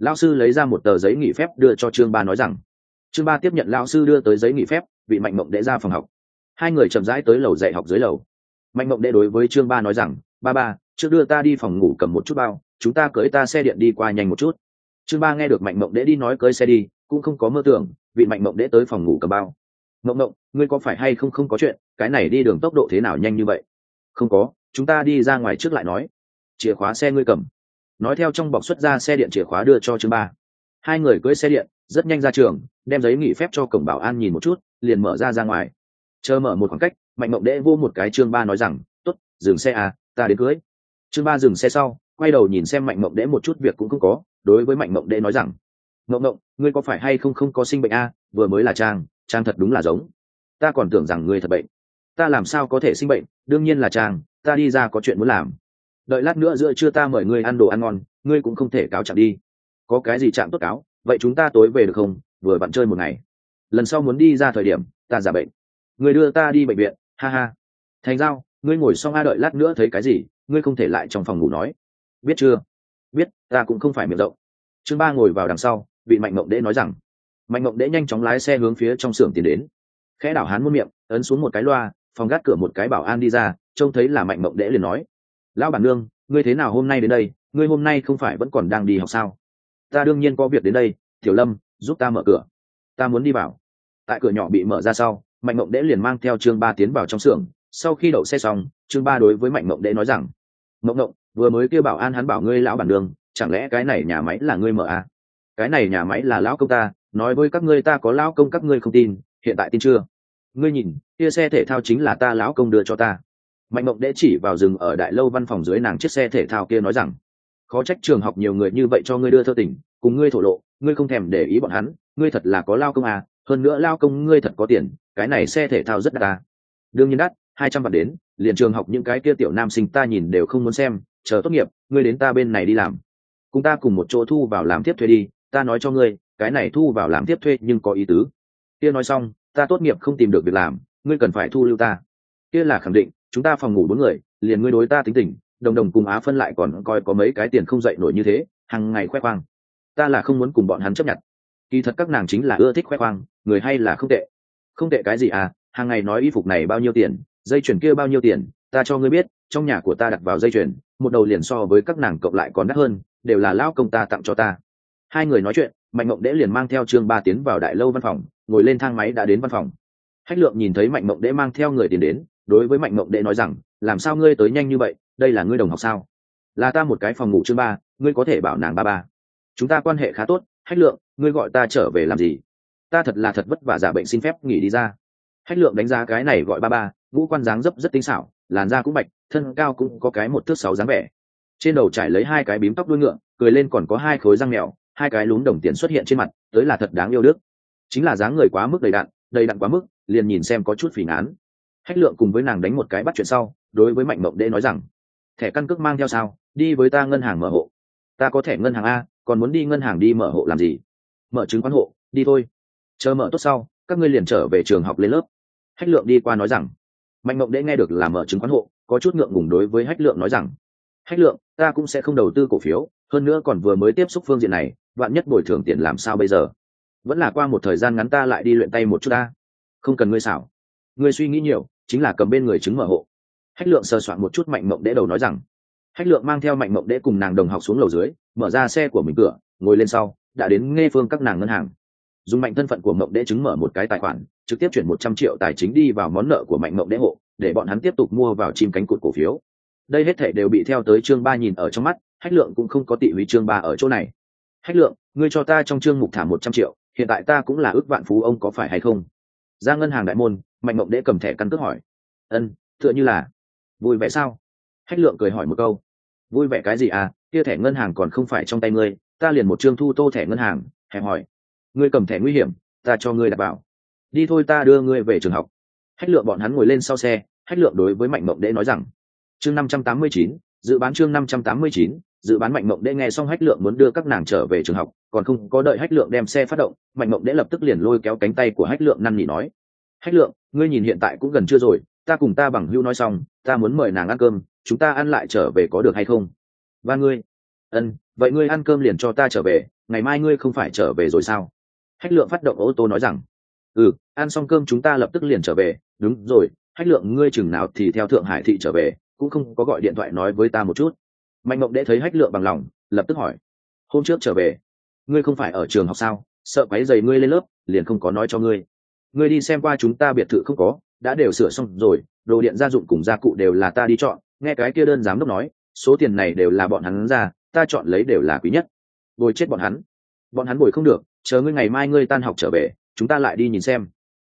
lão sư lấy ra một tờ giấy nghỉ phép đưa cho trương ba nói rằng, trương ba tiếp nhận lão sư đưa tới giấy nghỉ phép bị mạnh mộng đệ ra phòng học. Hai người chậm rãi tới lầu dạy học dưới lầu. Mạnh mộng đệ đối với trương ba nói rằng, ba ba, trước đưa ta đi phòng ngủ cầm một chút bao, chúng ta cưỡi ta xe điện đi qua nhanh một chút. Trương ba nghe được mạnh mộng đệ đi nói cưỡi xe đi, cũng không có mơ tưởng, vị mạnh mộng đệ tới phòng ngủ cầm bao. Mộng mộng, ngươi có phải hay không không có chuyện, cái này đi đường tốc độ thế nào nhanh như vậy? Không có, chúng ta đi ra ngoài trước lại nói. Chìa khóa xe ngươi cầm nói theo trong bọc xuất ra xe điện chìa khóa đưa cho chương ba. Hai người cưỡi xe điện, rất nhanh ra trường, đem giấy nghỉ phép cho cổng bảo an nhìn một chút, liền mở ra ra ngoài. Chờ mở một khoảng cách, mạnh mộng đễ vô một cái chương ba nói rằng t ố t dừng xe à ta đến cưới. Chương ba dừng xe sau, quay đầu nhìn xem mạnh mộng đễ một chút việc cũng không có, đối với mạnh mộng đễ nói rằng, mộng mộng, ngươi có phải hay không không có sinh bệnh a à? vừa mới là trang trang thật đúng là giống. Ta còn tưởng rằng ngươi thật bệnh. Ta làm sao có thể sinh bệnh, đương nhiên là trang, ta đi ra có chuyện muốn làm đợi lát nữa giữa trưa ta mời ngươi ăn đồ ăn ngon, ngươi cũng không thể cáo trạng đi. Có cái gì chạm tốt cáo, vậy chúng ta tối về được không? Vừa vặn chơi một ngày. Lần sau muốn đi ra thời điểm, ta giả bệnh. Người đưa ta đi bệnh viện, ha ha. Thành giao, ngươi ngồi xong a đợi lát nữa thấy cái gì, ngươi không thể lại trong phòng ngủ nói. Biết chưa? Biết, ta cũng không phải miệng rộng. Chương ba ngồi vào đằng sau bị mạnh mộng đễ nói rằng. Mạnh mộng đễ nhanh chóng lái xe hướng phía trong xưởng tiến đến. Khẽ đảo hán muôn miệng, ấn xuống một cái loa, phòng gác cửa một cái bảo an đi ra, trông thấy là mạnh mộng đễ liền nói lão bản nương, ngươi thế nào hôm nay đến đây? Ngươi hôm nay không phải vẫn còn đang đi học sao? Ta đương nhiên có việc đến đây, tiểu lâm, giúp ta mở cửa. Ta muốn đi vào. Tại cửa nhỏ bị mở ra sau, mạnh mộng đễ liền mang theo trương ba tiến vào trong xưởng. Sau khi đậu xe xong, trương ba đối với mạnh mộng đễ nói rằng, mộng mộng, vừa mới kêu bảo an hắn bảo ngươi lão bản đường chẳng lẽ cái này nhà máy là ngươi mở à? cái này nhà máy là lão công ta, nói với các ngươi ta có lão công các ngươi không tin, hiện tại tin chưa? Ngươi nhìn, kia xe thể thao chính là ta lão công đưa cho ta mạnh mộng đễ chỉ vào rừng ở đại lâu văn phòng dưới nàng chiếc xe thể thao kia nói rằng, khó trách trường học nhiều người như vậy cho ngươi đưa thơ tỉnh cùng ngươi thổ lộ, ngươi không thèm để ý bọn hắn, ngươi thật là có lao công à hơn nữa lao công ngươi thật có tiền, cái này xe thể thao rất đắt à? đương nhiên đắt, hai trăm vạn đến, liền trường học những cái kia tiểu nam sinh ta nhìn đều không muốn xem, chờ tốt nghiệp, ngươi đến ta bên này đi làm. Cùng ta cùng một chỗ thu vào làm tiếp thuê đi, ta nói cho ngươi, cái này thu vào làm tiếp thuê nhưng có ý tứ. Kia nói xong, ta tốt nghiệp không tìm được việc làm, ngươi cần phải thu lưu ta. Kia là khẳng định chúng ta phòng ngủ bốn người, liền ngươi đối ta tính tình, đồng đồng cùng á phân lại còn coi có mấy cái tiền không dậy nổi như thế hàng ngày khoe khoang. Ta là không muốn cùng bọn hắn chấp nhận. Kỳ thật các nàng chính là ưa thích khoe khoang, người hay là không tệ. Không tệ cái gì à hàng ngày nói y phục này bao nhiêu tiền, dây chuyền kia bao nhiêu tiền, ta cho ngươi biết, trong nhà của ta đặt vào dây chuyền, một đầu liền so với các nàng cộng lại còn đắt hơn, đều là lao công ta tặng cho ta. Hai người nói chuyện, mạnh mộng đễ liền mang theo trương ba tiến vào đại lâu văn phòng, ngồi lên thang máy đã đến văn phòng. Hách lượng nhìn thấy mạnh mộng đễ mang theo người tiền đến đối với mạnh mộng đệ nói rằng, làm sao ngươi tới nhanh như vậy? Đây là ngươi đồng học sao? Là ta một cái phòng ngủ chương ba, ngươi có thể bảo nàng ba ba. Chúng ta quan hệ khá tốt, hách lượng, ngươi gọi ta trở về làm gì? Ta thật là thật vất vả giả bệnh xin phép, nghỉ đi ra. Hách lượng đánh giá cái này gọi ba ba, ngũ quan dáng dấp rất tinh xảo, làn da cũng bạch, thân cao cũng có cái một thước sáu dáng vẻ. Trên đầu trải lấy hai cái bím tóc đuôi ngựa, cười lên còn có hai khối răng mèo, hai cái lún đồng tiền xuất hiện trên mặt, tới là thật đáng yêu đức. Chính là dáng người quá mức đầy đặn đầy đặn quá mức, liền nhìn xem có chút phỉ ngán hách lượng cùng với nàng đánh một cái bắt chuyện sau, đối với mạnh mộng đệ nói rằng, thẻ căn cước mang theo sao? Đi với ta ngân hàng mở hộ. Ta có thẻ ngân hàng a, còn muốn đi ngân hàng đi mở hộ làm gì? Mở chứng khoán hộ, đi thôi. Chờ mở tốt sau, các ngươi liền trở về trường học lên lớp. Hách lượng đi qua nói rằng, mạnh mộng đệ nghe được là mở chứng khoán hộ, có chút ngượng ngùng đối với hách lượng nói rằng, hách lượng, ta cũng sẽ không đầu tư cổ phiếu, hơn nữa còn vừa mới tiếp xúc phương diện này, vạn nhất bồi thường tiền làm sao bây giờ? Vẫn là qua một thời gian ngắn ta lại đi luyện tay một chút ta. Không cần ngươi xảo ngươi suy nghĩ nhiều, chính là cầm bên người chứng mở hộ. Hách lượng sờ soạn một chút mạnh mộng đễ đầu nói rằng, hách lượng mang theo mạnh mộng đễ cùng nàng đồng học xuống lầu dưới, mở ra xe của mình cửa, ngồi lên sau, đã đến nghe phương các nàng ngân hàng. Dùng mạnh thân phận của mộng đễ chứng mở một cái tài khoản, trực tiếp chuyển một trăm triệu tài chính đi vào món nợ của mạnh mộng đễ hộ, để bọn hắn tiếp tục mua vào chim cánh cụt cổ phiếu. Đây hết thể đều bị theo tới chương ba nhìn ở trong mắt, hách lượng cũng không có tị hủy chương ba ở chỗ này. Hách lượng, ngươi cho ta trong chương mục thả một trăm triệu, hiện tại ta cũng là ước vạn phú ông có phải hay không? Ra ngân hàng đại môn, mạnh mộng đễ cầm thẻ căn cước hỏi. Ân, tựa như là. Vui vẻ sao? Hách lượng cười hỏi một câu. Vui vẻ cái gì à? Kia thẻ ngân hàng còn không phải trong tay ngươi, ta liền một chương thu tô thẻ ngân hàng. Hẹn hỏi. Ngươi cầm thẻ nguy hiểm, ta cho ngươi đảm bảo. Đi thôi ta đưa ngươi về trường học. Hách lượng bọn hắn ngồi lên sau xe, hách lượng đối với mạnh mộng đễ nói rằng, chương năm trăm tám mươi chín, dự bán chương năm trăm tám mươi chín dự bán mạnh mộng đễ nghe xong hách lượng muốn đưa các nàng trở về trường học, còn không có đợi hách lượng đem xe phát động, mạnh mộng đễ lập tức liền lôi kéo cánh tay của hách lượng năn nỉ nói, hách lượng, ngươi nhìn hiện tại cũng gần chưa rồi, ta cùng ta bằng hưu nói xong, ta muốn mời nàng ăn cơm, chúng ta ăn lại trở về có được hay không? Và ngươi. Ân, vậy ngươi ăn cơm liền cho ta trở về, ngày mai ngươi không phải trở về rồi sao? Hách lượng phát động ô tô nói rằng ừ ăn xong cơm chúng ta lập tức liền trở về. Đúng rồi, hách lượng, ngươi chừng nào thì theo thượng hải thị trở về, cũng không có gọi điện thoại nói với ta một chút mạnh mộng đệ thấy hách lượng bằng lòng, lập tức hỏi, hôm trước trở về, ngươi không phải ở trường học sao? Sợ quáy dày ngươi lên lớp, liền không có nói cho ngươi. Ngươi đi xem qua chúng ta biệt thự không có, đã đều sửa xong rồi, đồ điện gia dụng cùng gia cụ đều là ta đi chọn. Nghe cái kia đơn giám đốc nói, số tiền này đều là bọn hắn ra, ta chọn lấy đều là quý nhất. Bồi chết bọn hắn. Bọn hắn bồi không được, chờ ngươi ngày mai ngươi tan học trở về, chúng ta lại đi nhìn xem.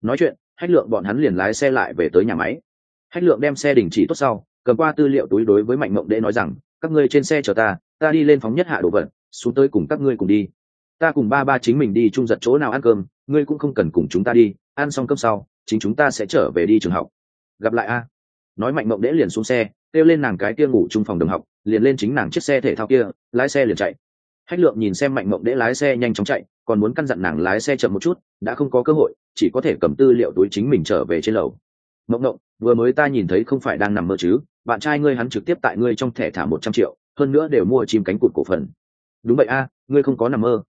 Nói chuyện, hách lượng bọn hắn liền lái xe lại về tới nhà máy. Hách lượng đem xe đình chỉ tốt sau, cầm qua tư liệu túi đối với mạnh mộng đệ nói rằng các ngươi trên xe chờ ta ta đi lên phóng nhất hạ đồ vật, xuống tới cùng các ngươi cùng đi. Ta cùng ba ba chính mình đi chung giật chỗ nào ăn cơm, ngươi cũng không cần cùng chúng ta đi, ăn xong cơm sau, chính chúng ta sẽ trở về đi trường học. Gặp lại a. Nói mạnh mộng đễ liền xuống xe, kêu lên nàng cái kia ngủ chung phòng đồng học, liền lên chính nàng chiếc xe thể thao kia, lái xe liền chạy. Hách lượng nhìn xem mạnh mộng đễ lái xe nhanh chóng chạy, còn muốn căn dặn nàng lái xe chậm một chút, đã không có cơ hội, chỉ có thể cầm tư liệu túi chính mình trở về trên lầu mộng mộng vừa mới ta nhìn thấy không phải đang nằm mơ chứ, bạn trai ngươi hắn trực tiếp tại ngươi trong thẻ thả một trăm triệu, hơn nữa đều mua chim cánh cụt cổ phần. Đúng vậy a, ngươi không có nằm mơ.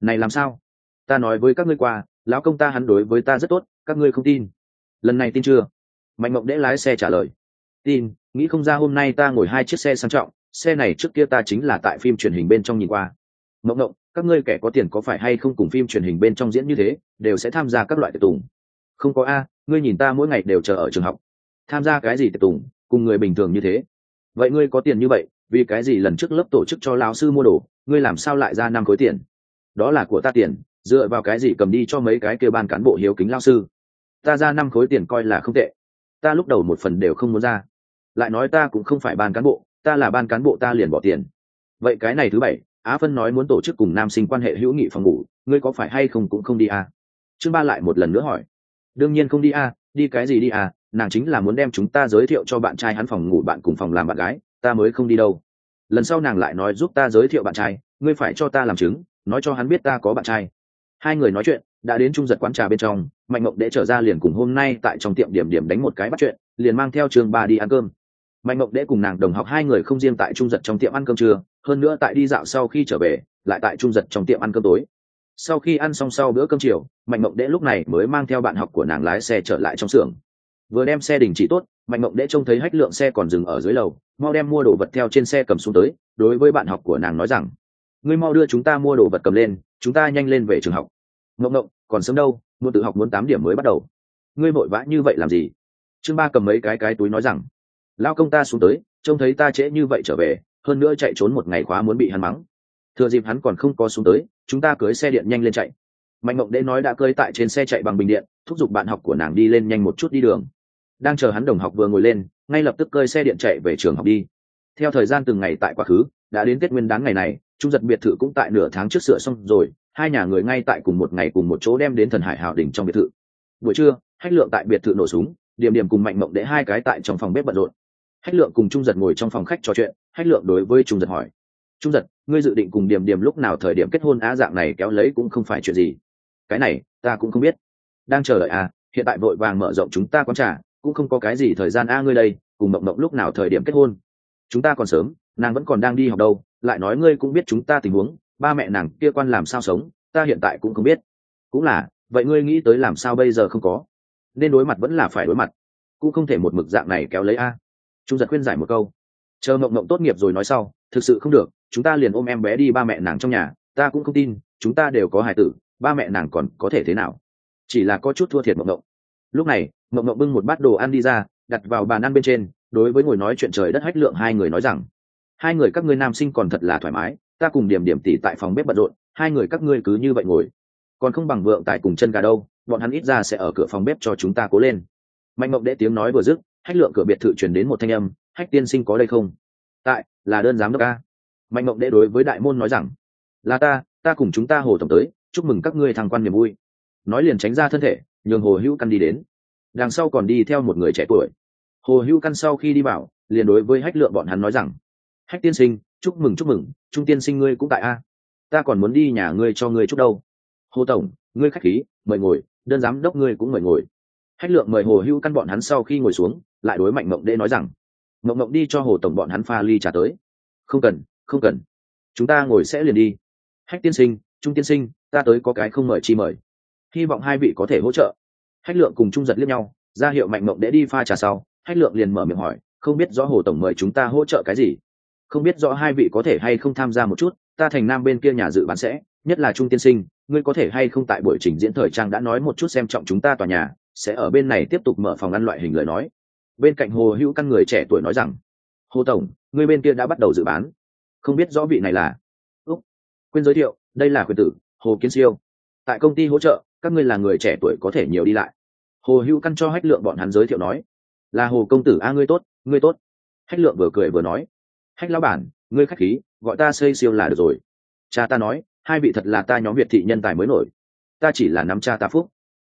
Này làm sao? Ta nói với các ngươi qua, lão công ta hắn đối với ta rất tốt, các ngươi không tin. Lần này tin chưa? Mạnh mộng đễ lái xe trả lời. Tin, nghĩ không ra hôm nay ta ngồi hai chiếc xe sang trọng, xe này trước kia ta chính là tại phim truyền hình bên trong nhìn qua. Mộng mộng các ngươi kẻ có tiền có phải hay không cùng phim truyền hình bên trong diễn như thế, đều sẽ tham gia các loại tiệc tùng. Không có a ngươi nhìn ta mỗi ngày đều chờ ở trường học. Tham gia cái gì tiệc tùng, cùng người bình thường như thế. Vậy ngươi có tiền như vậy, vì cái gì lần trước lớp tổ chức cho lão sư mua đồ, ngươi làm sao lại ra năm khối tiền? Đó là của ta tiền, dựa vào cái gì cầm đi cho mấy cái kêu ban cán bộ hiếu kính lao sư? Ta ra năm khối tiền coi là không tệ. Ta lúc đầu một phần đều không muốn ra. Lại nói ta cũng không phải ban cán bộ, ta là ban cán bộ ta liền bỏ tiền. Vậy cái này thứ bảy, á phân nói muốn tổ chức cùng nam sinh quan hệ hữu nghị phòng ngủ, ngươi có phải hay không cũng không đi à? chương ba lại một lần nữa hỏi đương nhiên không đi à, đi cái gì đi à nàng chính là muốn đem chúng ta giới thiệu cho bạn trai hắn phòng ngủ bạn cùng phòng làm bạn gái ta mới không đi đâu. Lần sau nàng lại nói giúp ta giới thiệu bạn trai ngươi phải cho ta làm chứng nói cho hắn biết ta có bạn trai. Hai người nói chuyện đã đến trung giật quán trà bên trong mạnh mộng đễ trở ra liền cùng hôm nay tại trong tiệm điểm điểm đánh một cái bắt chuyện liền mang theo trường ba đi ăn cơm. Mạnh mộng đễ cùng nàng đồng học hai người không riêng tại trung giật trong tiệm ăn cơm trưa hơn nữa tại đi dạo sau khi trở về lại tại trung giật trong tiệm ăn cơm tối sau khi ăn xong sau bữa cơm chiều, mạnh mộng đễ lúc này mới mang theo bạn học của nàng lái xe trở lại trong xưởng. Vừa đem xe đình chỉ tốt, mạnh mộng đễ trông thấy hách lượng xe còn dừng ở dưới lầu, mau đem mua đồ vật theo trên xe cầm xuống tới, đối với bạn học của nàng nói rằng, ngươi mau đưa chúng ta mua đồ vật cầm lên, chúng ta nhanh lên về trường học. Mộng mộng còn sớm đâu, muốn tự học muốn tám điểm mới bắt đầu. Ngươi vội vã như vậy làm gì? Chương ba cầm mấy cái cái túi nói rằng, lao công ta xuống tới, trông thấy ta trễ như vậy trở về, hơn nữa chạy trốn một ngày khóa muốn bị hắn mắng. Thừa dịp hắn còn không có xuống tới chúng ta cưới xe điện nhanh lên chạy. Mạnh mộng đễ nói đã cưới tại trên xe chạy bằng bình điện, thúc giục bạn học của nàng đi lên nhanh một chút đi đường. Đang chờ hắn đồng học vừa ngồi lên, ngay lập tức cơi xe điện chạy về trường học đi. Theo thời gian từng ngày tại quá khứ, đã đến tết nguyên đáng ngày này, trung giật biệt thự cũng tại nửa tháng trước sửa xong rồi, hai nhà người ngay tại cùng một ngày cùng một chỗ đem đến thần hải hảo đỉnh trong biệt thự. Buổi trưa hách lượng tại biệt thự nổ súng, điểm điểm cùng mạnh mộng để hai cái tại trong phòng bếp bận rộn. Hách lượng cùng trung giật ngồi trong phòng khách trò chuyện hách lượng đối với trung giật hỏi trung giật, ngươi dự định cùng điểm điểm lúc nào thời điểm kết hôn á dạng này kéo lấy cũng không phải chuyện gì. Cái này, ta cũng không biết. Đang chờ đợi à hiện tại vội vàng mở rộng chúng ta quán trả cũng không có cái gì thời gian a ngươi đây, cùng mộng mộng lúc nào thời điểm kết hôn. Chúng ta còn sớm, nàng vẫn còn đang đi học đâu, lại nói ngươi cũng biết chúng ta tình huống, ba mẹ nàng kia quan làm sao sống, ta hiện tại cũng không biết. Cũng là, vậy ngươi nghĩ tới làm sao bây giờ không có? Nên đối mặt vẫn là phải đối mặt, cũng không thể một mực dạng này kéo lấy a. Trung giật khuyên giải một câu. Chờ mộng mộng tốt nghiệp rồi nói sau thực sự không được, chúng ta liền ôm em bé đi ba mẹ nàng trong nhà, ta cũng không tin, chúng ta đều có hài tử, ba mẹ nàng còn có thể thế nào? Chỉ là có chút thua thiệt mộng mộng. Lúc này, mộng mộng bưng một bát đồ ăn đi ra, đặt vào bàn ăn bên trên, đối với ngồi nói chuyện trời đất hách lượng hai người nói rằng, hai người các ngươi nam sinh còn thật là thoải mái, ta cùng điểm điểm tỉ tại phòng bếp bận rộn, hai người các ngươi cứ như vậy ngồi. Còn không bằng vượng tại cùng chân gà đâu, bọn hắn ít ra sẽ ở cửa phòng bếp cho chúng ta cố lên. Mạnh mộng đệ tiếng nói vừa dứt, hách lượng cửa biệt thự chuyển đến một thanh âm, hách tiên sinh có đây không? Tại, là đơn giám đốc ca mạnh mộng đệ đối với đại môn nói rằng, là ta ta cùng chúng ta hồ tổng tới, chúc mừng các ngươi thăng quan niềm vui. Nói liền tránh ra thân thể, nhường hồ hữu căn đi đến. Đằng sau còn đi theo một người trẻ tuổi. Hồ hữu căn sau khi đi vào, liền đối với hách lượng bọn hắn nói rằng, hách tiên sinh, chúc mừng chúc mừng, trung tiên sinh ngươi cũng tại a. Ta còn muốn đi nhà ngươi cho ngươi chúc đâu. Hồ tổng, ngươi khách khí, mời ngồi, đơn giám đốc ngươi cũng mời ngồi. Hách lượng mời hồ hữu căn bọn hắn sau khi ngồi xuống, lại đối mạnh mộng đệ nói rằng mộng mộng đi cho hồ tổng bọn hắn pha ly trà tới. Không cần không cần. Chúng ta ngồi sẽ liền đi. Hách tiên sinh, trung tiên sinh, ta tới có cái không mời chi mời. Hy vọng hai vị có thể hỗ trợ. Hách lượng cùng trung giật liếc nhau, ra hiệu mạnh mộng để đi pha trà sau. Hách lượng liền mở miệng hỏi, không biết rõ hồ tổng mời chúng ta hỗ trợ cái gì? Không biết rõ hai vị có thể hay không tham gia một chút, ta thành nam bên kia nhà dự bán sẽ, nhất là trung tiên sinh, ngươi có thể hay không tại buổi trình diễn thời trang đã nói một chút xem trọng chúng ta tòa nhà, sẽ ở bên này tiếp tục mở phòng ăn loại hình lời nói bên cạnh hồ hữu căn người trẻ tuổi nói rằng, hồ tổng, người bên kia đã bắt đầu dự bán. Không biết rõ vị này là úc, quên giới thiệu, đây là quyền tử, hồ kiến siêu. Tại công ty hỗ trợ, các ngươi là người trẻ tuổi có thể nhiều đi lại. Hồ hữu căn cho hách lượng bọn hắn giới thiệu nói, là hồ công tử, a, ngươi tốt ngươi tốt. Hách lượng vừa cười vừa nói, hách lão bản, ngươi khách khí, gọi ta xây siêu là được rồi. Cha ta nói, hai vị thật là ta nhóm việt thị nhân tài mới nổi. Ta chỉ là nắm cha ta phúc.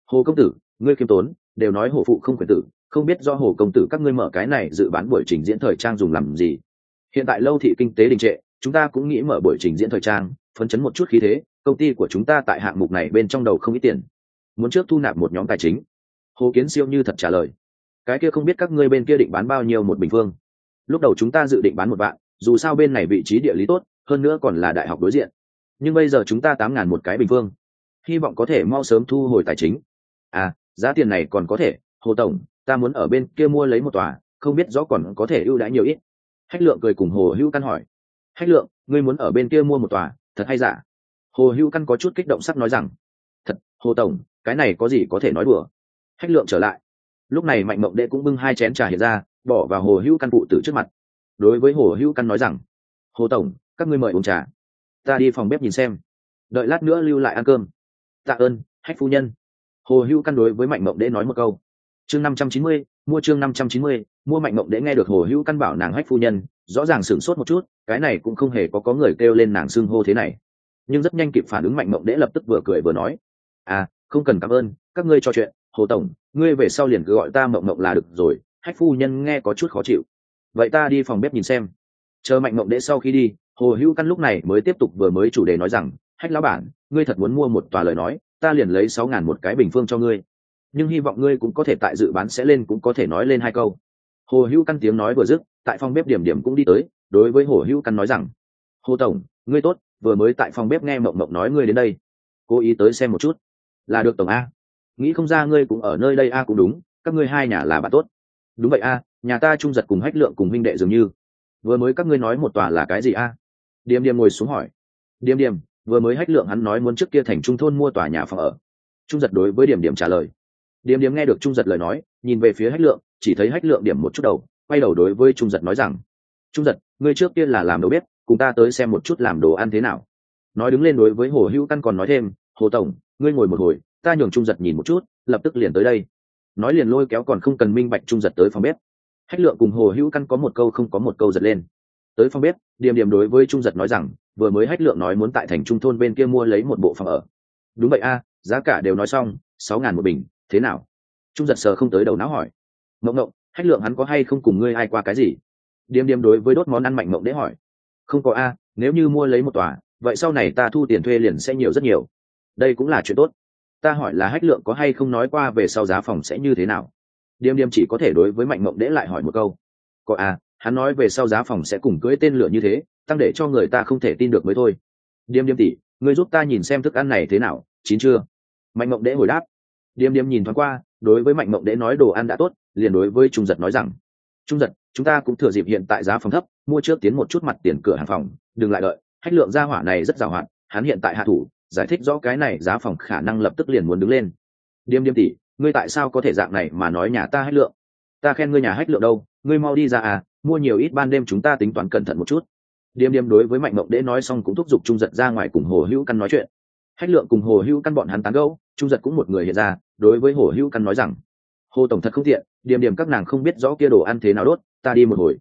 Hồ công tử, ngươi khiêm tốn đều nói hồ phụ không quyền tử, không biết do hồ công tử các ngươi mở cái này dự bán buổi trình diễn thời trang dùng làm gì. Hiện tại lâu thị kinh tế đình trệ, chúng ta cũng nghĩ mở buổi trình diễn thời trang, phấn chấn một chút khí thế, công ty của chúng ta tại hạng mục này bên trong đầu không ít tiền. Muốn trước thu nạp một nhóm tài chính. Hồ kiến siêu như thật trả lời. Cái kia không biết các ngươi bên kia định bán bao nhiêu một bình phương. Lúc đầu chúng ta dự định bán một vạn, dù sao bên này vị trí địa lý tốt, hơn nữa còn là đại học đối diện. Nhưng bây giờ chúng ta tám ngàn một cái bình phương. Hy vọng có thể mau sớm thu hồi tài chính. À giá tiền này còn có thể, hồ tổng, ta muốn ở bên kia mua lấy một tòa, không biết rõ còn có thể ưu đãi nhiều ít. Hách lượng cười cùng hồ hữu căn hỏi. Hách lượng, ngươi muốn ở bên kia mua một tòa, thật hay giả? Hồ hữu căn có chút kích động sắc nói rằng. Thật, hồ tổng, cái này có gì có thể nói đùa? Hách lượng trở lại. Lúc này mạnh mộng đệ cũng bưng hai chén trà hiện ra, bỏ vào hồ hữu căn cụ tử trước mặt. Đối với hồ hữu căn nói rằng. Hồ tổng, các ngươi mời uống trà. Ta đi phòng bếp nhìn xem. Đợi lát nữa lưu lại ăn cơm. Tạ ơn, hách phu nhân hồ hữu căn đối với mạnh mộng Đế nói một câu. Chương năm trăm chín mươi, mua chương năm trăm chín mươi, mua mạnh mộng Đế nghe được hồ hữu căn bảo nàng hách phu nhân, rõ ràng sửng sốt một chút, cái này cũng không hề có có người kêu lên nàng xưng hô thế này. Nhưng rất nhanh kịp phản ứng mạnh mộng Đế lập tức vừa cười vừa nói à không cần cảm ơn, các ngươi trò chuyện, hồ tổng, ngươi về sau liền cứ gọi ta mộng mộng là được rồi, hách phu nhân nghe có chút khó chịu. Vậy ta đi phòng bếp nhìn xem. Chờ mạnh mộng đễ sau khi đi, hồ hữu căn lúc này mới tiếp tục vừa mới chủ đề nói rằng, hách lão bản, ngươi thật muốn mua một tòa lời nói ta liền lấy sáu ngàn một cái bình phương cho ngươi. Nhưng hy vọng ngươi cũng có thể tại dự bán sẽ lên cũng có thể nói lên hai câu. Hồ hữu căn tiếng nói vừa dứt, tại phòng bếp điểm điểm cũng đi tới, đối với hồ hữu căn nói rằng, hồ tổng, ngươi tốt, vừa mới tại phòng bếp nghe mộng mộng nói ngươi đến đây. Cố ý tới xem một chút. Là được tổng a. Nghĩ không ra ngươi cũng ở nơi đây a cũng đúng, các ngươi hai nhà là bạn tốt. Đúng vậy a, nhà ta trung giật cùng hách lượng cùng huynh đệ dường như. Vừa mới các ngươi nói một tòa là cái gì a? Điềm điềm ngồi xuống hỏi. Điềm điềm vừa mới hách lượng hắn nói muốn trước kia thành trung thôn mua tòa nhà phòng ở. Trung giật đối với điểm điểm trả lời. Điểm điểm nghe được trung giật lời nói, nhìn về phía hách lượng, chỉ thấy hách lượng điểm một chút đầu, quay đầu đối với trung giật nói rằng, trung giật, ngươi trước kia là làm đồ bếp, cùng ta tới xem một chút làm đồ ăn thế nào. Nói đứng lên đối với hồ hữu căn còn nói thêm, hồ tổng, ngươi ngồi một hồi, ta nhường trung giật nhìn một chút, lập tức liền tới đây. Nói liền lôi kéo còn không cần minh bạch trung giật tới phòng bếp. Hách lượng cùng hồ hữu căn có một câu không có một câu giật lên. Tới phòng bếp, điểm điểm đối với trung giật nói rằng vừa mới hách lượng nói muốn tại thành trung thôn bên kia mua lấy một bộ phòng ở. Đúng vậy a, giá cả đều nói xong, sáu ngàn một bình, thế nào? Trung giật sờ không tới đầu não hỏi. Mộng mộng hách lượng hắn có hay không cùng ngươi ai qua cái gì? Điềm điềm đối với đốt món ăn mạnh mộng để hỏi. Không có a, nếu như mua lấy một tòa, vậy sau này ta thu tiền thuê liền sẽ nhiều rất nhiều. Đây cũng là chuyện tốt. Ta hỏi là hách lượng có hay không nói qua về sau giá phòng sẽ như thế nào? Điềm điềm chỉ có thể đối với mạnh mộng đễ lại hỏi một câu. Có à hắn nói về sau giá phòng sẽ cùng cưới tên lửa như thế tăng để cho người ta không thể tin được mới thôi. Điềm điềm tỉ người giúp ta nhìn xem thức ăn này thế nào, chín chưa? Mạnh mộng đễ hồi đáp. Điềm điềm nhìn thoáng qua, đối với mạnh mộng đễ nói đồ ăn đã tốt, liền đối với trung giật nói rằng, trung giật, chúng ta cũng thừa dịp hiện tại giá phòng thấp, mua trước tiến một chút mặt tiền cửa hàng phòng, đừng lại đợi, hách lượng gia hỏa này rất giàu hạn, hắn hiện tại hạ thủ, giải thích rõ cái này giá phòng khả năng lập tức liền muốn đứng lên. Điềm điềm tỉ, ngươi tại sao có thể dạng này mà nói nhà ta hách lượng? Ta khen ngươi nhà hách lượng đâu, ngươi mau đi ra à mua nhiều ít ban đêm chúng ta tính toán cẩn thận một chút điềm điềm đối với mạnh mộng đễ nói xong cũng thúc giục trung giật ra ngoài cùng hồ hữu căn nói chuyện. Hách lượng cùng hồ hữu căn bọn hắn tán gẫu, trung giật cũng một người hiện ra, đối với hồ hữu căn nói rằng, hồ tổng thật không tiện điềm điềm các nàng không biết rõ kia đồ ăn thế nào đốt, ta đi một hồi.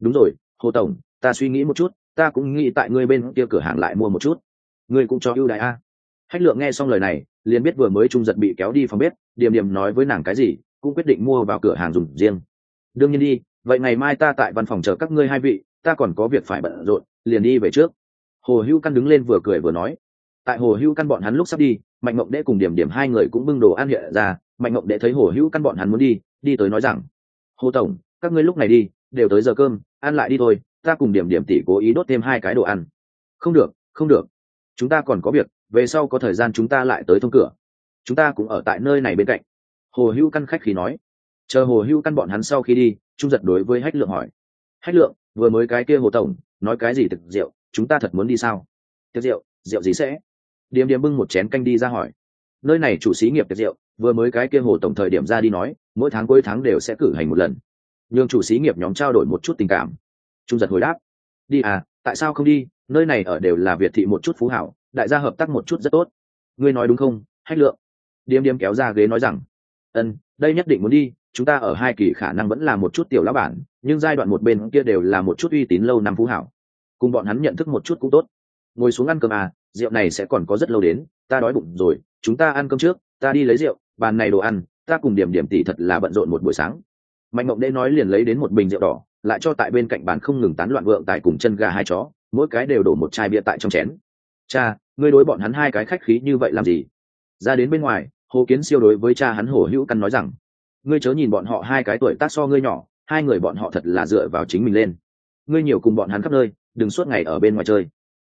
Đúng rồi, hồ tổng, ta suy nghĩ một chút, ta cũng nghĩ tại ngươi bên kia cửa hàng lại mua một chút. Ngươi cũng cho ưu đại a. Hách lượng nghe xong lời này, liền biết vừa mới trung giật bị kéo đi phòng bếp điềm điềm nói với nàng cái gì, cũng quyết định mua vào cửa hàng dùng riêng. Đương nhiên đi, vậy ngày mai ta tại văn phòng chờ các ngươi hai vị ta còn có việc phải bận rộn, liền đi về trước. Hồ hữu căn đứng lên vừa cười vừa nói. Tại hồ hữu căn bọn hắn lúc sắp đi, mạnh mộng đệ cùng điểm điểm hai người cũng bưng đồ ăn hiện ra, mạnh mộng đệ thấy hồ hữu căn bọn hắn muốn đi đi tới nói rằng, hồ tổng, các ngươi lúc này đi, đều tới giờ cơm, ăn lại đi thôi, ta cùng điểm điểm tỷ cố ý đốt thêm hai cái đồ ăn. Không được không được. Chúng ta còn có việc, về sau có thời gian chúng ta lại tới thông cửa. Chúng ta cũng ở tại nơi này bên cạnh. Hồ hữu căn khách khí nói. Chờ hồ hữu căn bọn hắn sau khi đi, trung giật đối với hách lượng hỏi. Hách lượng vừa mới cái kia hồ tổng, nói cái gì thực rượu, chúng ta thật muốn đi sao? Tiệc rượu rượu gì sẽ? Điềm điềm bưng một chén canh đi ra hỏi. Nơi này chủ xí nghiệp tiệc rượu, vừa mới cái kia hồ tổng thời điểm ra đi nói, mỗi tháng cuối tháng đều sẽ cử hành một lần. Nhưng chủ xí nghiệp nhóm trao đổi một chút tình cảm. Trung giật hồi đáp. Đi à tại sao không đi? Nơi này ở đều là việt thị một chút phú hảo, đại gia hợp tác một chút rất tốt. Ngươi nói đúng không? Hách lượng. Điềm điềm kéo ra ghế nói rằng. Ân, đây nhất định muốn đi, chúng ta ở hai kỳ khả năng vẫn là một chút tiểu lá bản nhưng giai đoạn một bên kia đều là một chút uy tín lâu năm phú hảo. Cùng bọn hắn nhận thức một chút cũng tốt. Ngồi xuống ăn cơm à rượu này sẽ còn có rất lâu đến, ta đói bụng rồi, chúng ta ăn cơm trước, ta đi lấy rượu, bàn này đồ ăn, ta cùng điểm điểm tỷ thật là bận rộn một buổi sáng. Mạnh mộng đê nói liền lấy đến một bình rượu đỏ, lại cho tại bên cạnh bàn không ngừng tán loạn vượng tại cùng chân gà hai chó, mỗi cái đều đổ một chai bia tại trong chén. Cha, ngươi đối bọn hắn hai cái khách khí như vậy làm gì? Ra đến bên ngoài, hồ kiến siêu đối với cha hắn hổ hữu căn nói rằng, ngươi chớ nhìn bọn họ hai cái tuổi tác so ngươi nhỏ hai người bọn họ thật là dựa vào chính mình lên. Ngươi nhiều cùng bọn hắn khắp nơi, đừng suốt ngày ở bên ngoài chơi.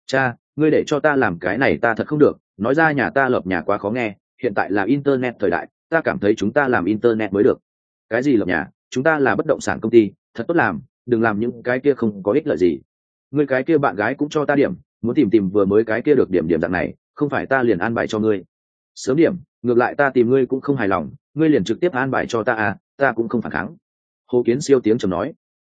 Cha, ngươi để cho ta làm cái này ta thật không được, nói ra nhà ta lợp nhà quá khó nghe, hiện tại là internet thời đại, ta cảm thấy chúng ta làm internet mới được. Cái gì lợp nhà? Chúng ta là bất động sản công ty, thật tốt làm, đừng làm những cái kia không có ích lợi gì. Ngươi cái kia bạn gái cũng cho ta điểm, muốn tìm tìm vừa mới cái kia được điểm điểm dạng này, không phải ta liền an bài cho ngươi. Sớm điểm, ngược lại ta tìm ngươi cũng không hài lòng, ngươi liền trực tiếp an bài cho ta à ta cũng không phản kháng hồ kiến siêu tiếng trầm nói.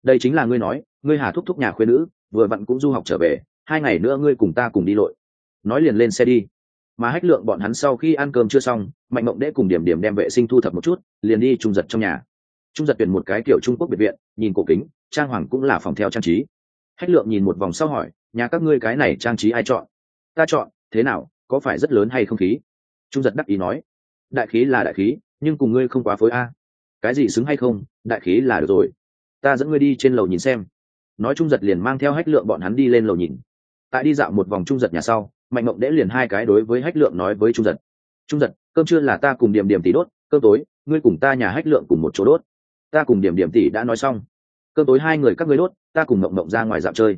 Đây chính là ngươi nói, ngươi hà thúc thúc nhà khuyên nữ, vừa vặn cũng du học trở về, hai ngày nữa ngươi cùng ta cùng đi lội. Nói liền lên xe đi. Mà hách lượng bọn hắn sau khi ăn cơm chưa xong, mạnh mộng đễ cùng điểm điểm đem vệ sinh thu thập một chút, liền đi trung giật trong nhà. Trung giật tuyển một cái kiểu trung quốc biệt viện, nhìn cổ kính, trang hoàng cũng là phòng theo trang trí. Hách lượng nhìn một vòng sau hỏi, nhà các ngươi cái này trang trí ai chọn? Ta chọn, thế nào, có phải rất lớn hay không khí? Trung giật đắc ý nói, đại khí là đại khí, nhưng cùng ngươi không quá phối a cái gì xứng hay không, đại khí là được rồi. Ta dẫn ngươi đi trên lầu nhìn xem. Nói trung giật liền mang theo hách lượng bọn hắn đi lên lầu nhìn. Tại đi dạo một vòng trung giật nhà sau, mạnh mộng đễ liền hai cái đối với hách lượng nói với trung giật. Trung giật, cơm trưa là ta cùng điểm điểm tỷ đốt, cơm tối, ngươi cùng ta nhà hách lượng cùng một chỗ đốt. Ta cùng điểm điểm tỷ đã nói xong. Cơm tối hai người các ngươi đốt, ta cùng mộng mộng ra ngoài dạo chơi.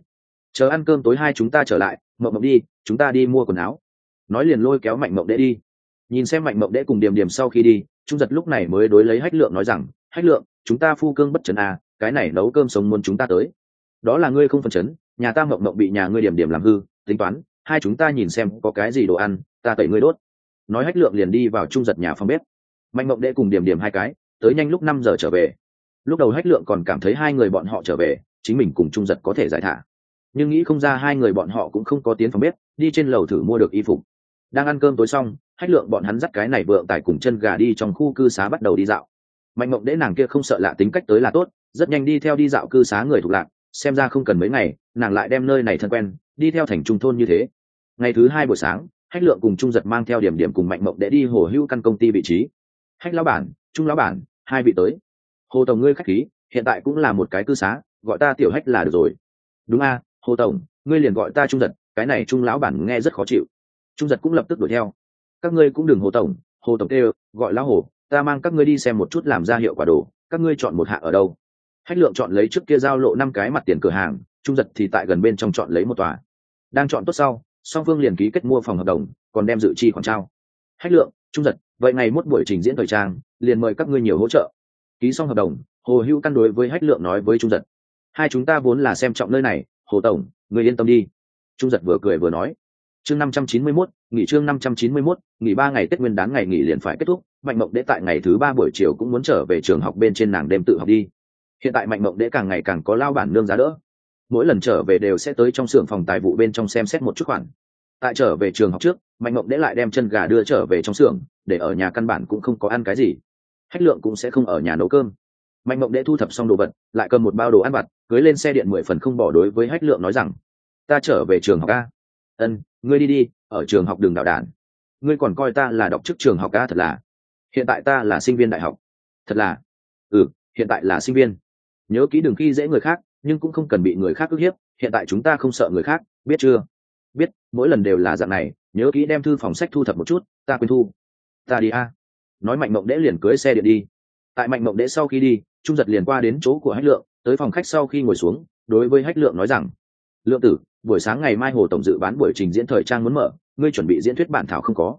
Chờ ăn cơm tối hai chúng ta trở lại, mộng mộng đi, chúng ta đi mua quần áo. Nói liền lôi kéo mạnh mộng đễ đi nhìn xem mạnh mộng đễ cùng điểm điểm sau khi đi, trung giật lúc này mới đối lấy hách lượng nói rằng, hách lượng, chúng ta phu cương bất trấn à cái này nấu cơm sống muốn chúng ta tới. Đó là ngươi không phần chấn, nhà ta mộng mộng bị nhà ngươi điểm điểm làm hư, tính toán, hai chúng ta nhìn xem có cái gì đồ ăn, ta tẩy ngươi đốt. Nói hách lượng liền đi vào trung giật nhà phòng bếp. Mạnh mộng đệ cùng điểm điểm hai cái, tới nhanh lúc năm giờ trở về. Lúc đầu hách lượng còn cảm thấy hai người bọn họ trở về, chính mình cùng trung giật có thể giải thả. Nhưng nghĩ không ra hai người bọn họ cũng không có tiến phòng bếp, đi trên lầu thử mua được y phục đang ăn cơm tối xong, hách lượng bọn hắn dắt cái này vượng tài cùng chân gà đi trong khu cư xá bắt đầu đi dạo. Mạnh mộng đễ nàng kia không sợ lạ tính cách tới là tốt, rất nhanh đi theo đi dạo cư xá người thuộc lạc, xem ra không cần mấy ngày, nàng lại đem nơi này thân quen, đi theo thành trung thôn như thế. Ngày thứ hai buổi sáng, hách lượng cùng trung giật mang theo điểm điểm cùng mạnh mộng để đi hồ hữu căn công ty vị trí. Hách lão bản, trung lão bản, hai vị tới. Hồ tổng ngươi khách khí, hiện tại cũng là một cái cư xá, gọi ta tiểu hách là được rồi. Đúng a, hồ tổng, ngươi liền gọi ta trung giật, cái này trung lão bản nghe rất khó chịu trung giật cũng lập tức đuổi theo. Các ngươi cũng đừng hồ tổng hồ tổng tê gọi lão hồ ta mang các ngươi đi xem một chút làm ra hiệu quả đồ, các ngươi chọn một hạ ở đâu. Hách lượng chọn lấy trước kia giao lộ năm cái mặt tiền cửa hàng, trung giật thì tại gần bên trong chọn lấy một tòa. Đang chọn tốt sau, song phương liền ký kết mua phòng hợp đồng, còn đem dự chi khoản trao. Hách lượng, trung giật, vậy ngày mốt buổi trình diễn thời trang, liền mời các ngươi nhiều hỗ trợ. Ký xong hợp đồng, hồ hữu căn đối với hách lượng nói với trung giật, hai chúng ta vốn là xem trọng nơi này, hồ tổng người yên tâm đi. Trung giật vừa cười vừa nói chương năm trăm chín mươi mốt, nghỉ chương năm trăm chín mươi mốt, nghỉ ba ngày tết nguyên đán ngày nghỉ liền phải kết thúc, mạnh mộng đệ tại ngày thứ ba buổi chiều cũng muốn trở về trường học bên trên nàng đêm tự học đi. Hiện tại mạnh mộng đệ càng ngày càng có lao bản nương giá đỡ. Mỗi lần trở về đều sẽ tới trong xưởng phòng tài vụ bên trong xem xét một chút khoản. Tại trở về trường học trước, mạnh mộng đệ lại đem chân gà đưa trở về trong xưởng, để ở nhà căn bản cũng không có ăn cái gì. Hách lượng cũng sẽ không ở nhà nấu cơm. Mạnh mộng đệ thu thập xong đồ vật, lại cầm một bao đồ ăn vặt, cưới lên xe điện mười phần không bỏ đối với hách lượng nói rằng, ta trở về trường học a. Ân ngươi đi đi, ở trường học đường đạo đàn. Ngươi còn coi ta là đọc chức trường học ca thật là. Hiện tại ta là sinh viên đại học. Thật là. Ừ hiện tại là sinh viên. Nhớ kỹ đừng khi dễ người khác, nhưng cũng không cần bị người khác ức hiếp. Hiện tại chúng ta không sợ người khác, biết chưa? Biết, mỗi lần đều là dạng này. Nhớ kỹ đem thư phòng sách thu thập một chút, ta quên thu. Ta đi a. Nói mạnh mộng đễ liền cưới xe điện đi. Tại mạnh mộng đễ sau khi đi, trung giật liền qua đến chỗ của hách lượng, tới phòng khách sau khi ngồi xuống, đối với hách lượng nói rằng, lượng tử buổi sáng ngày mai hồ tổng dự bán buổi trình diễn thời trang muốn mở, ngươi chuẩn bị diễn thuyết bản thảo không có?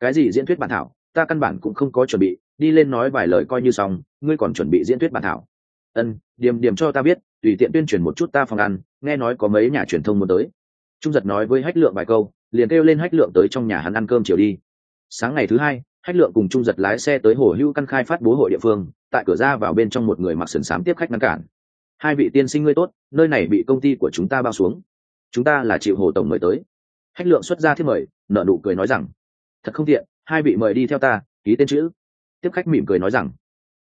Cái gì diễn thuyết bản thảo? Ta căn bản cũng không có chuẩn bị, đi lên nói vài lời coi như xong, ngươi còn chuẩn bị diễn thuyết bản thảo. Ân, điểm điểm cho ta biết, tùy tiện tuyên truyền một chút ta phòng ăn, nghe nói có mấy nhà truyền thông muốn tới. Trung giật nói với hách lượng vài câu, liền kêu lên hách lượng tới trong nhà hắn ăn cơm chiều đi. Sáng ngày thứ hai, hách lượng cùng trung giật lái xe tới hồ hữu căn khai phát bố hội địa phương, tại cửa ra vào bên trong một người mặc sườn xám tiếp khách ngăn cản. Hai vị tiên sinh ngươi tốt, nơi này bị công ty của chúng ta bao xuống chúng ta là chịu hồ tổng mời tới. Hách lượng xuất ra thiết mời nợ nụ cười nói rằng, thật không tiện, hai vị mời đi theo ta, ký tên chữ. Tiếp khách mỉm cười nói rằng,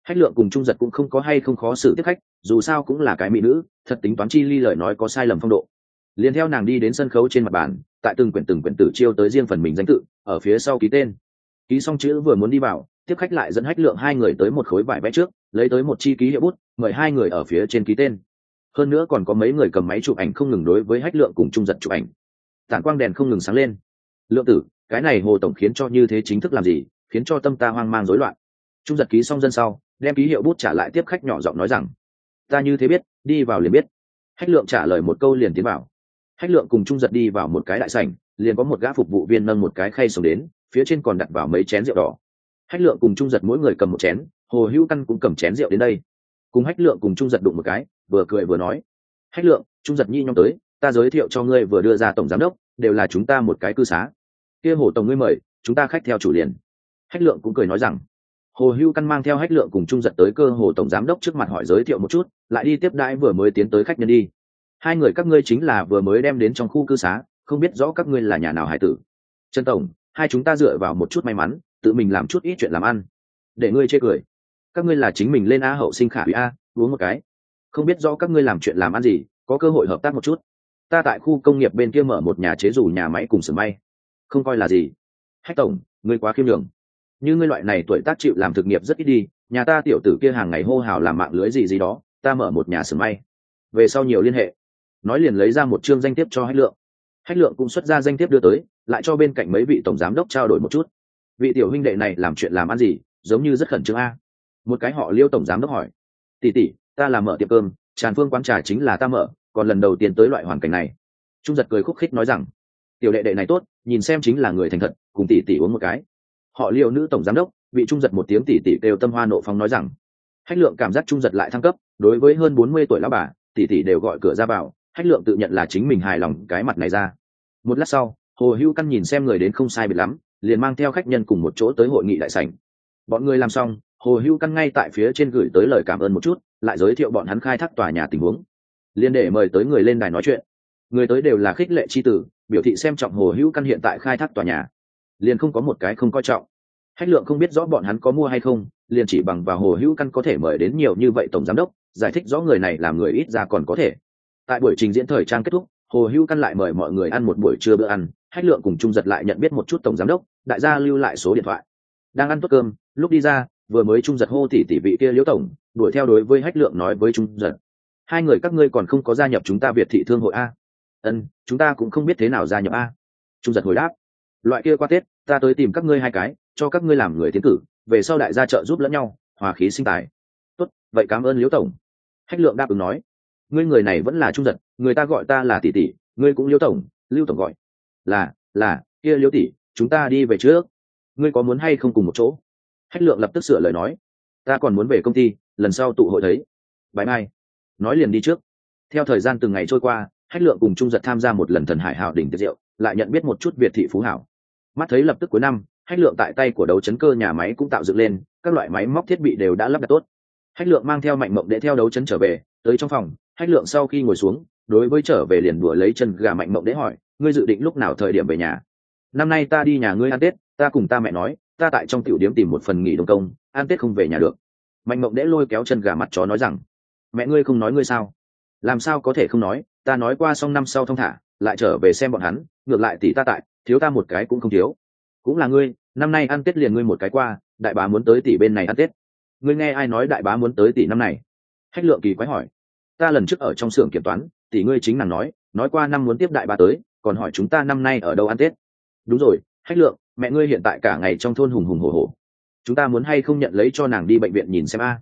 hách lượng cùng trung giật cũng không có hay không khó xử tiếp khách, dù sao cũng là cái mỹ nữ, thật tính toán chi ly lời nói có sai lầm phong độ. Liền theo nàng đi đến sân khấu trên mặt bàn, tại từng quyển từng quyển tử chiêu tới riêng phần mình danh tự, ở phía sau ký tên. Ký xong chữ vừa muốn đi vào, tiếp khách lại dẫn hách lượng hai người tới một khối vải vẽ trước, lấy tới một chi ký hiệu bút, mời hai người ở phía trên ký tên hơn nữa còn có mấy người cầm máy chụp ảnh không ngừng đối với hách lượng cùng trung giật chụp ảnh. Tản quang đèn không ngừng sáng lên. Lượng tử, cái này hồ tổng khiến cho như thế chính thức làm gì, khiến cho tâm ta hoang mang rối loạn. Trung giật ký xong dân sau, đem ký hiệu bút trả lại tiếp khách nhỏ giọng nói rằng, ta như thế biết, đi vào liền biết. Hách lượng trả lời một câu liền tiến vào. Hách lượng cùng trung giật đi vào một cái đại sảnh, liền có một gã phục vụ viên nâng một cái khay sống đến, phía trên còn đặt vào mấy chén rượu đỏ. Hách lượng cùng trung giật mỗi người cầm một chén, hồ hữu căn cũng cầm chén rượu đến đây. Cùng hách lượng cùng trung giật đụng một cái vừa cười vừa nói, hách lượng, trung giật nhi nhóm tới, ta giới thiệu cho ngươi vừa đưa ra tổng giám đốc, đều là chúng ta một cái cư xá. Kia hồ tổng ngươi mời, chúng ta khách theo chủ liền. Hách lượng cũng cười nói rằng, hồ hưu căn mang theo hách lượng cùng trung giật tới cơ hồ tổng giám đốc trước mặt hỏi giới thiệu một chút, lại đi tiếp đãi vừa mới tiến tới khách nhân đi. Hai người các ngươi chính là vừa mới đem đến trong khu cư xá, không biết rõ các ngươi là nhà nào hải tử. Trần tổng, hai chúng ta dựa vào một chút may mắn, tự mình làm chút ít chuyện làm ăn, để ngươi chê cười. Các ngươi là chính mình lên a hậu sinh khả hủy a, uống một cái không biết rõ các ngươi làm chuyện làm ăn gì, có cơ hội hợp tác một chút. Ta tại khu công nghiệp bên kia mở một nhà chế dù nhà máy cùng sửa may. Không coi là gì. Hách tổng, ngươi quá khiêm đường như ngươi loại này tuổi tác chịu làm thực nghiệp rất ít đi, nhà ta tiểu tử kia hàng ngày hô hào làm mạng lưới gì gì đó, ta mở một nhà sửa may. Về sau nhiều liên hệ. Nói liền lấy ra một chương danh thiếp cho hách lượng. Hách lượng cũng xuất ra danh thiếp đưa tới, lại cho bên cạnh mấy vị tổng giám đốc trao đổi một chút. Vị tiểu huynh đệ này làm chuyện làm ăn gì, giống như rất khẩn trương a. Một cái họ liêu tổng giám đốc hỏi. Tỉ tỉ ta làm mở tiệm cơm, tràn phương quán trà chính là ta mở, còn lần đầu tiên tới loại hoàn cảnh này. Trung giật cười khúc khích nói rằng, tiểu đệ đệ này tốt, nhìn xem chính là người thành thật, cùng tỷ tỷ uống một cái. Họ liệu nữ tổng giám đốc, bị trung giật một tiếng tỷ tỷ kêu tâm hoa nộ phong nói rằng, hách lượng cảm giác trung giật lại thăng cấp, đối với hơn bốn mươi tuổi lão bà, tỷ tỷ đều gọi cửa ra vào, hách lượng tự nhận là chính mình hài lòng cái mặt này ra. Một lát sau, hồ hữu căn nhìn xem người đến không sai biệt lắm, liền mang theo khách nhân cùng một chỗ tới hội nghị đại sảnh. Bọn người làm xong hồ hữu căn ngay tại phía trên gửi tới lời cảm ơn một chút, lại giới thiệu bọn hắn khai thác tòa nhà tình huống. Liên để mời tới người lên đài nói chuyện. Người tới đều là khích lệ c h i tử, biểu thị xem trọng hồ hữu căn hiện tại khai thác tòa nhà. Liền không có một cái không coi trọng. Hách lượng không biết rõ bọn hắn có mua hay không, liền chỉ bằng và hồ hữu căn có thể mời đến nhiều như vậy tổng giám đốc, giải thích rõ người này làm người ít ra còn có thể. Tại buổi trình diễn thời trang kết thúc, hồ hữu căn lại mời mọi người ăn một buổi trưa bữa ăn, hách lượng cùng trung giật lại nhận biết một chút tổng giám đốc, đại gia lưu lại số điện thoại. Đang ăn tốt cơm, lúc đi ra vừa mới trung giật hô tỷ tỷ vị kia liễu tổng, đuổi theo đối với hách lượng nói với trung giật. Hai người các ngươi còn không có gia nhập chúng ta việt thị thương hội a. Ân, chúng ta cũng không biết thế nào gia nhập a. Trung giật hồi đáp. Loại kia qua tết, ta tới tìm các ngươi hai cái, cho các ngươi làm người tiến cử, về sau đại gia trợ giúp lẫn nhau, hòa khí sinh tài. Tốt, vậy cảm ơn liễu tổng. Hách lượng đáp ứng nói. Ngươi người này vẫn là trung giật, người ta gọi ta là tỷ tỷ ngươi cũng liễu tổng lưu tổng gọi. Là là, kia liễu tỷ, chúng ta đi về trước. Ngươi có muốn hay không cùng một chỗ? Hách lượng lập tức sửa lời nói. Ta còn muốn về công ty, lần sau tụ hội thấy. Bãi mai. Nói liền đi trước. Theo thời gian từng ngày trôi qua, hách lượng cùng trung giật tham gia một lần thần hải hào đỉnh tiệc rượu, lại nhận biết một chút việt thị phú hảo. Mắt thấy lập tức cuối năm, hách lượng tại tay của đấu chấn cơ nhà máy cũng tạo dựng lên, các loại máy móc thiết bị đều đã lắp đặt tốt. Hách lượng mang theo mạnh mộng để theo đấu chấn trở về, tới trong phòng, hách lượng sau khi ngồi xuống, đối với trở về liền đùa lấy chân gà mạnh mộng để hỏi, ngươi dự định lúc nào thời điểm về nhà? Năm nay ta đi nhà ngươi ăn tết, ta cùng ta mẹ nói ta tại trong tiểu điếm tìm một phần nghỉ đông công, an tết không về nhà được. Mạnh mộng đễ lôi kéo chân gà mặt chó nói rằng, mẹ ngươi không nói ngươi sao? Làm sao có thể không nói? Ta nói qua xong năm sau thông thả, lại trở về xem bọn hắn, ngược lại tỷ ta tại, thiếu ta một cái cũng không thiếu. Cũng là ngươi, năm nay ăn tết liền ngươi một cái qua, đại bá muốn tới tỷ bên này ăn tết. Ngươi nghe ai nói đại bá muốn tới tỷ năm này? Hách lượng kỳ quái hỏi. Ta lần trước ở trong xưởng kiểm toán, tỷ ngươi chính nàng nói nói qua năm muốn tiếp đại bá tới, còn hỏi chúng ta năm nay ở đâu ăn tết. Đúng rồi, hách lượng mẹ ngươi hiện tại cả ngày trong thôn hùng hùng hồ hồ chúng ta muốn hay không nhận lấy cho nàng đi bệnh viện nhìn xem a?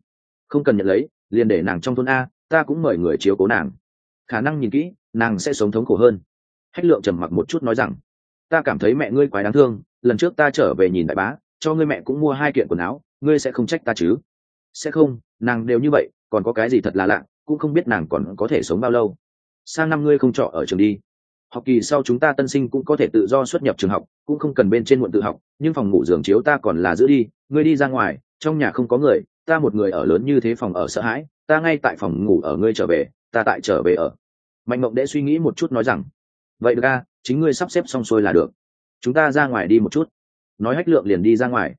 Không cần nhận lấy, liền để nàng trong thôn a, ta cũng mời người chiếu cố nàng. Khả năng nhìn kỹ, nàng sẽ sống thống khổ hơn. Hách lượng trầm mặc một chút nói rằng, ta cảm thấy mẹ ngươi quái đáng thương, lần trước ta trở về nhìn đại bá, cho ngươi mẹ cũng mua hai kiện quần áo, ngươi sẽ không trách ta chứ? Sẽ không, nàng đều như vậy, còn có cái gì thật là lạ, cũng không biết nàng còn có thể sống bao lâu. Sang năm ngươi không trọ ở trường đi học kỳ sau chúng ta tân sinh cũng có thể tự do xuất nhập trường học, cũng không cần bên trên muộn tự học, nhưng phòng ngủ giường chiếu ta còn là giữ đi, ngươi đi ra ngoài, trong nhà không có người, ta một người ở lớn như thế phòng ở sợ hãi, ta ngay tại phòng ngủ ở ngươi trở về, ta tại trở về ở. Mạnh mộng đễ suy nghĩ một chút nói rằng, vậy được a, chính ngươi sắp xếp xong xuôi là được. Chúng ta ra ngoài đi một chút. Nói hách lượng liền đi ra ngoài.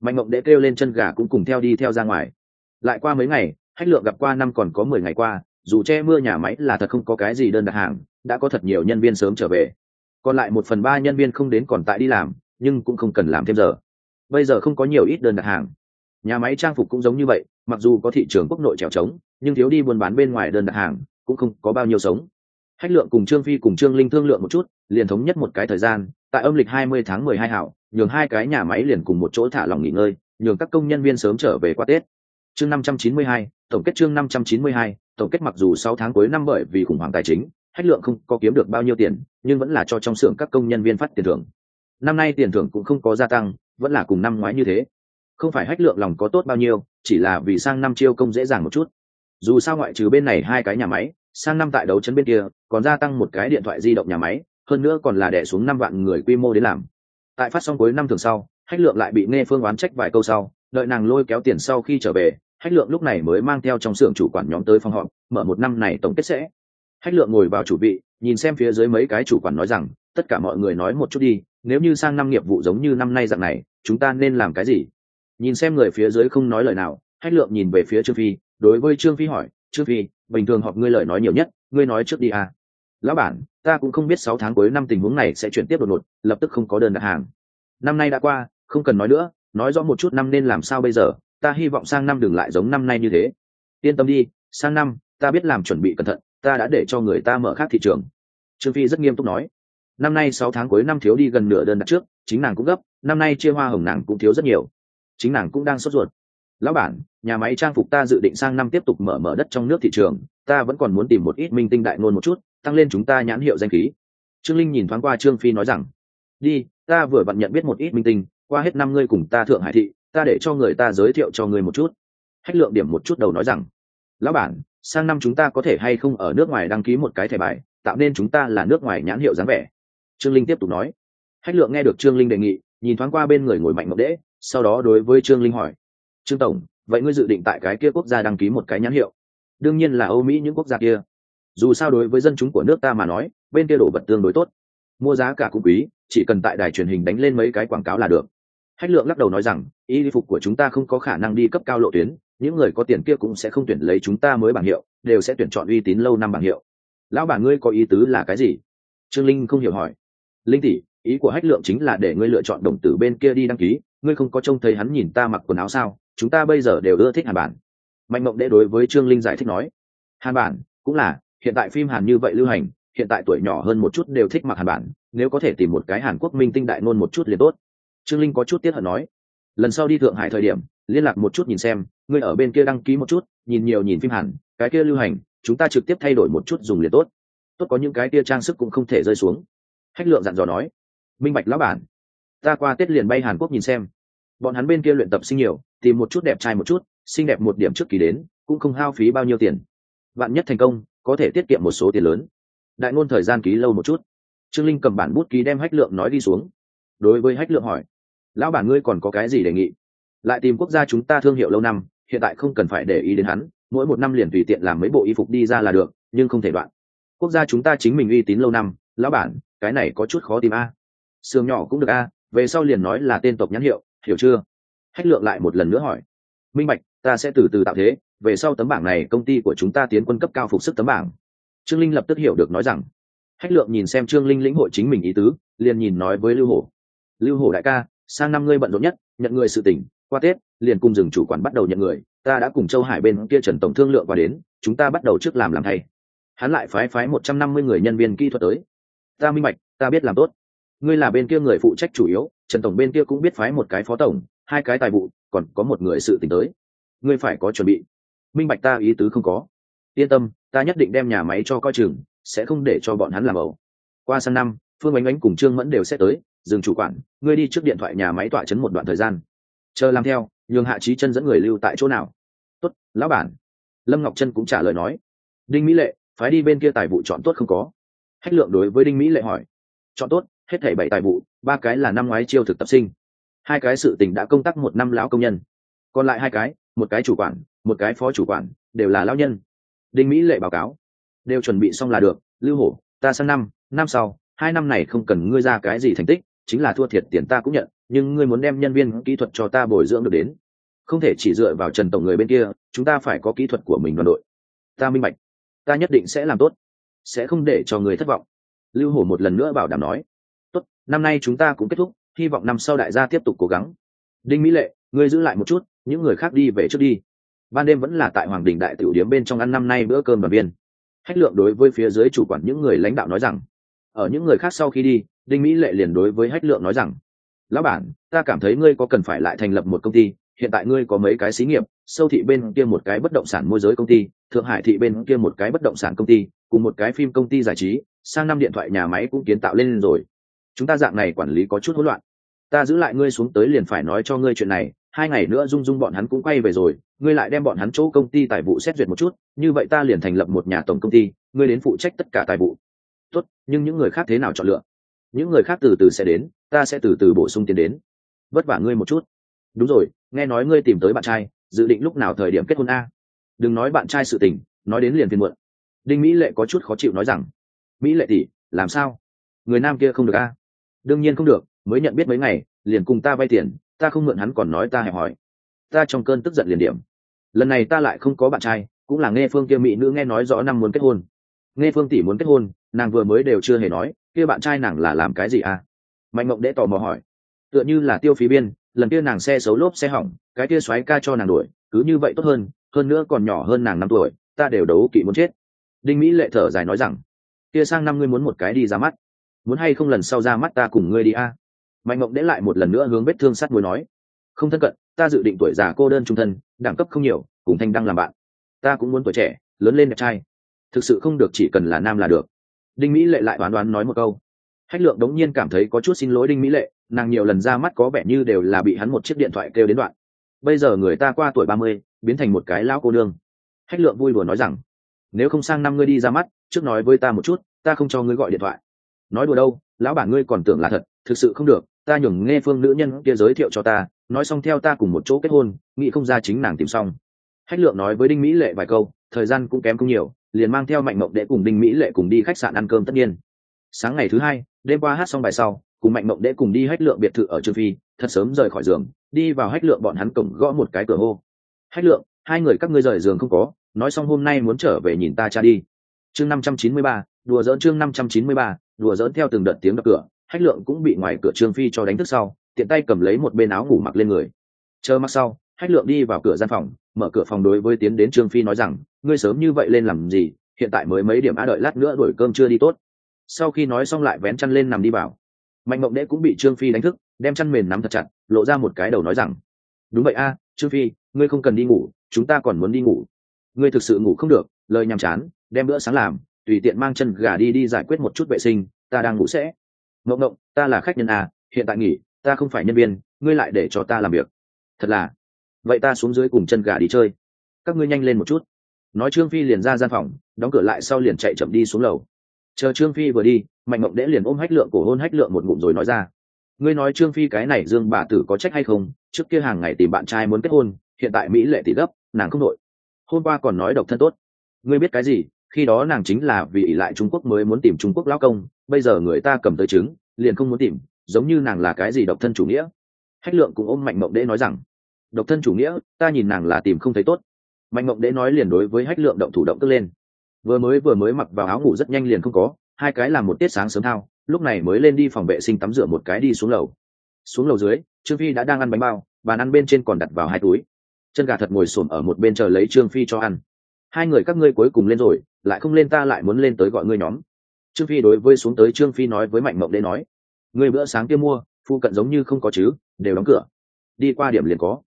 Mạnh mộng đễ kêu lên chân gà cũng cùng theo đi theo ra ngoài. Lại qua mấy ngày, hách lượng gặp qua năm còn có mười ngày qua dù che mưa nhà máy là thật không có cái gì đơn đặt hàng, đã có thật nhiều nhân viên sớm trở về. Còn lại một phần ba nhân viên không đến còn tại đi làm, nhưng cũng không cần làm thêm giờ. Bây giờ không có nhiều ít đơn đặt hàng. Nhà máy trang phục cũng giống như vậy, mặc dù có thị trường quốc nội trèo trống, nhưng thiếu đi buôn bán bên ngoài đơn đặt hàng, cũng không có bao nhiêu sống. Hách lượng cùng trương phi cùng trương linh thương lượng một chút, liền thống nhất một cái thời gian, tại âm lịch hai mươi tháng mười hai hảo, nhường hai cái nhà máy liền cùng một chỗ thả lòng nghỉ ngơi, nhường các công nhân viên sớm trở về qua tết. Chương năm trăm chín mươi hai, tổng kết chương năm trăm chín mươi hai tổng kết mặc dù sáu tháng cuối năm bởi vì khủng hoảng tài chính, hách lượng không có kiếm được bao nhiêu tiền, nhưng vẫn là cho trong xưởng các công nhân viên phát tiền thưởng. Năm nay tiền thưởng cũng không có gia tăng, vẫn là cùng năm ngoái như thế. Không phải hách lượng lòng có tốt bao nhiêu, chỉ là vì sang năm chiêu công dễ dàng một chút. Dù sao ngoại trừ bên này hai cái nhà máy, sang năm tại đấu trấn bên kia, còn gia tăng một cái điện thoại di động nhà máy, hơn nữa còn là đẻ xuống năm vạn người quy mô đến làm. Tại phát xong cuối năm thường sau, hách lượng lại bị nghe phương oán trách vài câu sau, đợi nàng lôi kéo tiền sau khi trở về hách lượng lúc này mới mang theo trong xưởng chủ quản nhóm tới phòng họp, mở một năm này tổng kết sẽ. Hách lượng ngồi vào chủ vị, nhìn xem phía dưới mấy cái chủ quản nói rằng, tất cả mọi người nói một chút đi, nếu như sang năm nghiệp vụ giống như năm nay dạng này, chúng ta nên làm cái gì? Nhìn xem người phía dưới không nói lời nào, hách lượng nhìn về phía trương phi, đối với trương phi hỏi, trương phi, bình thường họp ngươi lời nói nhiều nhất, ngươi nói trước đi à. lão bản, ta cũng không biết sáu tháng cuối năm tình huống này sẽ chuyển tiếp đột ngột, lập tức không có đơn đặt hàng. Năm nay đã qua, không cần nói nữa, nói rõ một chút năm nên làm sao bây giờ ta hy vọng sang năm đừng lại giống năm nay như thế. Yên tâm đi, sang năm, ta biết làm chuẩn bị cẩn thận, ta đã để cho người ta mở khác thị trường. Trương phi rất nghiêm túc nói. Năm nay sáu tháng cuối năm thiếu đi gần nửa đơn đặt trước, chính nàng cũng gấp, năm nay chia hoa hồng nàng cũng thiếu rất nhiều. Chính nàng cũng đang sốt ruột. Lão bản, nhà máy trang phục ta dự định sang năm tiếp tục mở mở đất trong nước thị trường, ta vẫn còn muốn tìm một ít minh tinh đại ngôn một chút, tăng lên chúng ta nhãn hiệu danh khí. Trương linh nhìn thoáng qua trương phi nói rằng, đi, ta vừa vặn nhận biết một ít minh tinh, qua hết năm ngươi cùng ta thượng hải thị ta để cho người ta giới thiệu cho ngươi một chút. Hách lượng điểm một chút đầu nói rằng, lão bản, sang năm chúng ta có thể hay không ở nước ngoài đăng ký một cái thẻ bài, tạo nên chúng ta là nước ngoài nhãn hiệu dáng vẻ. Trương linh tiếp tục nói. Hách lượng nghe được trương linh đề nghị, nhìn thoáng qua bên người ngồi mạnh mộng đễ, sau đó đối với trương linh hỏi, trương tổng, vậy ngươi dự định tại cái kia quốc gia đăng ký một cái nhãn hiệu? Đương nhiên là âu mỹ những quốc gia kia. Dù sao đối với dân chúng của nước ta mà nói, bên kia đổ vật tương đối tốt. Mua giá cả cũng quý, chỉ cần tại đài truyền hình đánh lên mấy cái quảng cáo là được hách lượng lắc đầu nói rằng y phục của chúng ta không có khả năng đi cấp cao lộ tuyến, những người có tiền kia cũng sẽ không tuyển lấy chúng ta mới bảng hiệu, đều sẽ tuyển chọn uy tín lâu năm bảng hiệu. Lão bản ngươi có ý tứ là cái gì? Trương linh không hiểu hỏi. Linh tỷ, ý của hách lượng chính là để ngươi lựa chọn đồng tử bên kia đi đăng ký, ngươi không có trông thấy hắn nhìn ta mặc quần áo sao, chúng ta bây giờ đều ưa thích hàn bản. Mạnh mộng đệ đối với trương linh giải thích nói. Hàn bản, cũng là, hiện tại phim hàn như vậy lưu hành, hiện tại tuổi nhỏ hơn một chút đều thích mặc hàn bản, nếu có thể tìm một cái hàn quốc minh tinh đại ngôn một chút liền tốt trương linh có chút tiếc hận nói, lần sau đi thượng hải thời điểm, liên lạc một chút nhìn xem, ngươi ở bên kia đăng ký một chút, nhìn nhiều nhìn phim hàn cái kia lưu hành, chúng ta trực tiếp thay đổi một chút dùng liền tốt. Tốt có những cái kia trang sức cũng không thể rơi xuống. Hách lượng dặn dò nói, minh bạch lão bản, ta qua tết liền bay hàn quốc nhìn xem. Bọn hắn bên kia luyện tập sinh nhiều, tìm một chút đẹp trai một chút, xinh đẹp một điểm trước kỳ đến, cũng không hao phí bao nhiêu tiền. Bạn nhất thành công, có thể tiết kiệm một số tiền lớn. Đại ngôn thời gian ký lâu một chút. Trương linh cầm bản bút ký đem hách lượng nói đi xuống. Đối với hách lượng hỏi lão bản ngươi còn có cái gì đề nghị? Lại tìm quốc gia chúng ta thương hiệu lâu năm, hiện tại không cần phải để ý đến hắn, mỗi một năm liền tùy tiện làm mấy bộ y phục đi ra là được, nhưng không thể đoạn. Quốc gia chúng ta chính mình uy tín lâu năm, lão bản, cái này có chút khó tìm a. Sườn nhỏ cũng được a, về sau liền nói là tên tộc nhãn hiệu, hiểu chưa? Hách lượng lại một lần nữa hỏi. Minh bạch, ta sẽ từ từ tạo thế, về sau tấm bảng này công ty của chúng ta tiến quân cấp cao phục sức tấm bảng. Trương linh lập tức hiểu được nói rằng. Hách lượng nhìn xem trương linh lĩnh hội chính mình ý tứ, liền nhìn nói với lưu hổ. Lưu hổ đại ca sang năm ngươi bận rộn nhất, nhận người sự tỉnh qua tết, liền cùng rừng chủ quản bắt đầu nhận người, ta đã cùng châu hải bên kia trần tổng thương lượng qua đến, chúng ta bắt đầu trước làm làm thay. Hắn lại phái phái một trăm năm mươi người nhân viên kỹ thuật tới. Ta minh bạch, ta biết làm tốt. Ngươi là bên kia người phụ trách chủ yếu, trần tổng bên kia cũng biết phái một cái phó tổng, hai cái tài vụ, còn có một người sự t tới. Ngươi phải có chuẩn bị. Minh bạch ta ý tứ không có. Yên tâm, ta nhất định đem nhà máy cho coi chừng, sẽ không để cho bọn hắn làm ẩu. Qua sang năm, phương ánh ánh cùng trương mẫn đều sẽ tới dừng chủ quản, ngươi đi trước điện thoại nhà máy tọa chấn một đoạn thời gian. Chờ làm theo, nhường hạ trí chân dẫn người lưu tại chỗ nào. Tốt, lão bản. Lâm ngọc chân cũng trả lời nói. Đinh mỹ lệ, phái đi bên kia tài vụ chọn tốt không có? Hách lượng đối với đinh mỹ lệ hỏi. Chọn tốt, hết thảy bảy tài vụ, ba cái là năm ngoái chiêu thực tập sinh. Hai cái sự tình đã công tác một năm lão công nhân. Còn lại hai cái, một cái chủ quản, một cái phó chủ quản, đều là lão nhân. Đinh mỹ lệ báo cáo. Đều chuẩn bị xong là được. Lưu hổ, ta sang năm năm sau, hai năm này không cần ngươi ra cái gì thành tích chính là thua thiệt tiền ta cũng nhận, nhưng ngươi muốn đem nhân viên kỹ thuật cho ta bồi dưỡng được đến. Không thể chỉ dựa vào trần tổng người bên kia, chúng ta phải có kỹ thuật của mình đoàn đội. Ta minh bạch. Ta nhất định sẽ làm tốt. Sẽ không để cho người thất vọng. Lưu hổ một lần nữa bảo đảm nói. Tốt, năm nay chúng ta cũng kết thúc, hy vọng năm sau đại gia tiếp tục cố gắng. Đinh mỹ lệ, ngươi giữ lại một chút, những người khác đi về trước đi. Ban đêm vẫn là tại hoàng đình đại tiểu điếm bên trong ăn năm nay bữa cơm đoàn viên. Hách lượng đối với phía dưới chủ quản những người lãnh đạo nói rằng, ở những người khác sau khi đi đinh mỹ lệ liền đối với hách lượng nói rằng, lão bản, ta cảm thấy ngươi có cần phải lại thành lập một công ty, hiện tại ngươi có mấy cái xí nghiệp, sâu thị bên kia một cái bất động sản môi giới công ty, thượng hải thị bên kia một cái bất động sản công ty, cùng một cái phim công ty giải trí, sang năm điện thoại nhà máy cũng kiến tạo lên rồi. Chúng ta dạng này quản lý có chút hỗn loạn. Ta giữ lại ngươi xuống tới liền phải nói cho ngươi chuyện này, hai ngày nữa dung dung bọn hắn cũng quay về rồi, ngươi lại đem bọn hắn chỗ công ty tài vụ xét duyệt một chút, như vậy ta liền thành lập một nhà tổng công ty, ngươi đến phụ trách tất cả tài vụ. Tốt, nhưng những người khác thế nào chọn lựa? Những người khác từ từ sẽ đến, ta sẽ từ từ bổ sung tiền đến. Vất vả ngươi một chút. Đúng rồi, nghe nói ngươi tìm tới bạn trai, dự định lúc nào thời điểm kết hôn a? Đừng nói bạn trai sự tình, nói đến liền phiên muộn. Đinh mỹ lệ có chút khó chịu nói rằng, mỹ lệ tỷ, làm sao? Người nam kia không được a? Đương nhiên không được, mới nhận biết mấy ngày, liền cùng ta vay tiền, ta không mượn hắn còn nói ta hẹp hỏi ta trong cơn tức giận liền điểm. Lần này ta lại không có bạn trai, cũng là nghe phương kia mỹ nữ nghe nói rõ năm muốn kết hôn. Nghe phương tỷ muốn kết hôn, nàng vừa mới đều chưa hề nói kia bạn trai nàng là làm cái gì à? Mạnh mộng đễ tò mò hỏi. Tựa như là tiêu phí biên, lần kia nàng xe xấu lốp xe hỏng, cái kia xoáy ca cho nàng đuổi, cứ như vậy tốt hơn hơn nữa còn nhỏ hơn nàng năm tuổi, ta đều đấu kỵ muốn chết. Đinh mỹ lệ thở dài nói rằng, kia sang năm ngươi muốn một cái đi ra mắt, muốn hay không lần sau ra mắt ta cùng ngươi đi a? Mạnh mộng để lại một lần nữa hướng vết thương sắt mối nói, không thân cận, ta dự định tuổi già cô đơn trung thân, đẳng cấp không nhiều, cùng thanh đăng làm bạn. Ta cũng muốn tuổi trẻ, lớn lên đẹp trai. Thực sự không được chỉ cần là nam là được đinh mỹ lệ lại đoán đoán nói một câu. Hách lượng đống nhiên cảm thấy có chút xin lỗi đinh mỹ lệ, nàng nhiều lần ra mắt có vẻ như đều là bị hắn một chiếc điện thoại kêu đến đoạn. Bây giờ người ta qua tuổi ba mươi, biến thành một cái lão cô nương. Hách lượng vui đùa nói rằng, nếu không sang năm ngươi đi ra mắt, trước nói với ta một chút, ta không cho ngươi gọi điện thoại. Nói đùa đâu, lão bản ngươi còn tưởng là thật, thực sự không được, ta nhường nghe phương nữ nhân kia giới thiệu cho ta, nói xong theo ta cùng một chỗ kết hôn, nghĩ không ra chính nàng tìm xong. Hách lượng nói với đinh mỹ lệ vài câu, thời gian cũng kém không nhiều liền mang theo mạnh mộng để cùng đinh mỹ lệ cùng đi khách sạn ăn cơm tất nhiên. Sáng ngày thứ hai, đêm qua hát xong bài sau, cùng mạnh mộng để cùng đi hách lượng biệt thự ở trương phi, thật sớm rời khỏi giường, đi vào hách lượng bọn hắn cổng gõ một cái cửa hô. Hách lượng, hai người các ngươi rời giường không có, nói xong hôm nay muốn trở về nhìn ta cha đi. Chương năm trăm chín mươi ba, đùa dỡn chương năm trăm chín mươi ba, đùa dỡn theo từng đợt tiếng đập cửa, hách lượng cũng bị ngoài cửa trương phi cho đánh thức sau, tiện tay cầm lấy một bên áo ngủ mặc lên người. Chờ mặc sau, hách lượng đi vào cửa gian phòng, mở cửa phòng đối với tiến đến trương phi nói rằng ngươi sớm như vậy lên làm gì, hiện tại mới mấy điểm á đợi lát nữa đuổi cơm chưa đi tốt. Sau khi nói xong lại vén chăn lên nằm đi vào. Mạnh mộng đễ cũng bị trương phi đánh thức, đem chăn mền nắm thật chặt, lộ ra một cái đầu nói rằng, đúng vậy a, trương phi, ngươi không cần đi ngủ, chúng ta còn muốn đi ngủ. Ngươi thực sự ngủ không được, lời nhàm chán, đem bữa sáng làm, tùy tiện mang chân gà đi đi giải quyết một chút vệ sinh, ta đang ngủ sẽ. Mộng mộng, ta là khách nhân à hiện tại nghỉ, ta không phải nhân viên, ngươi lại để cho ta làm việc. Thật là. Vậy ta xuống dưới cùng chân gà đi chơi. Các ngươi nhanh lên một chút nói trương phi liền ra gian phòng, đóng cửa lại sau liền chạy chậm đi xuống lầu. Chờ trương phi vừa đi, mạnh mộng đễ liền ôm hách lượng cổ hôn hách lượng một ngụm rồi nói ra. Ngươi nói trương phi cái này dương bà tử có trách hay không? Trước kia hàng ngày tìm bạn trai muốn kết hôn, hiện tại mỹ lệ tỷ gấp, nàng không nội hôm qua còn nói độc thân tốt. Ngươi biết cái gì? Khi đó nàng chính là vì ỷ lại trung quốc mới muốn tìm trung quốc lão công, bây giờ người ta cầm tới chứng, liền không muốn tìm, giống như nàng là cái gì độc thân chủ nghĩa. Hách lượng cũng ôm mạnh mộng đễ nói rằng, độc thân chủ nghĩa, ta nhìn nàng là tìm không thấy tốt mạnh mộng đế nói liền đối với hách lượng động thủ động tức lên. Vừa mới vừa mới mặc vào áo ngủ rất nhanh liền không có, hai cái làm một tiết sáng sớm thao, lúc này mới lên đi phòng vệ sinh tắm rửa một cái đi xuống lầu. Xuống lầu dưới, trương phi đã đang ăn bánh bao, bàn ăn bên trên còn đặt vào hai túi. Chân gà thật ngồi xổm ở một bên chờ lấy trương phi cho ăn. Hai người các ngươi cuối cùng lên rồi, lại không lên ta lại muốn lên tới gọi ngươi nhóm. Trương phi đối với xuống tới trương phi nói với mạnh mộng đế nói, ngươi bữa sáng kia mua, phu cận giống như không có chứ, đều đóng cửa. Đi qua điểm liền có.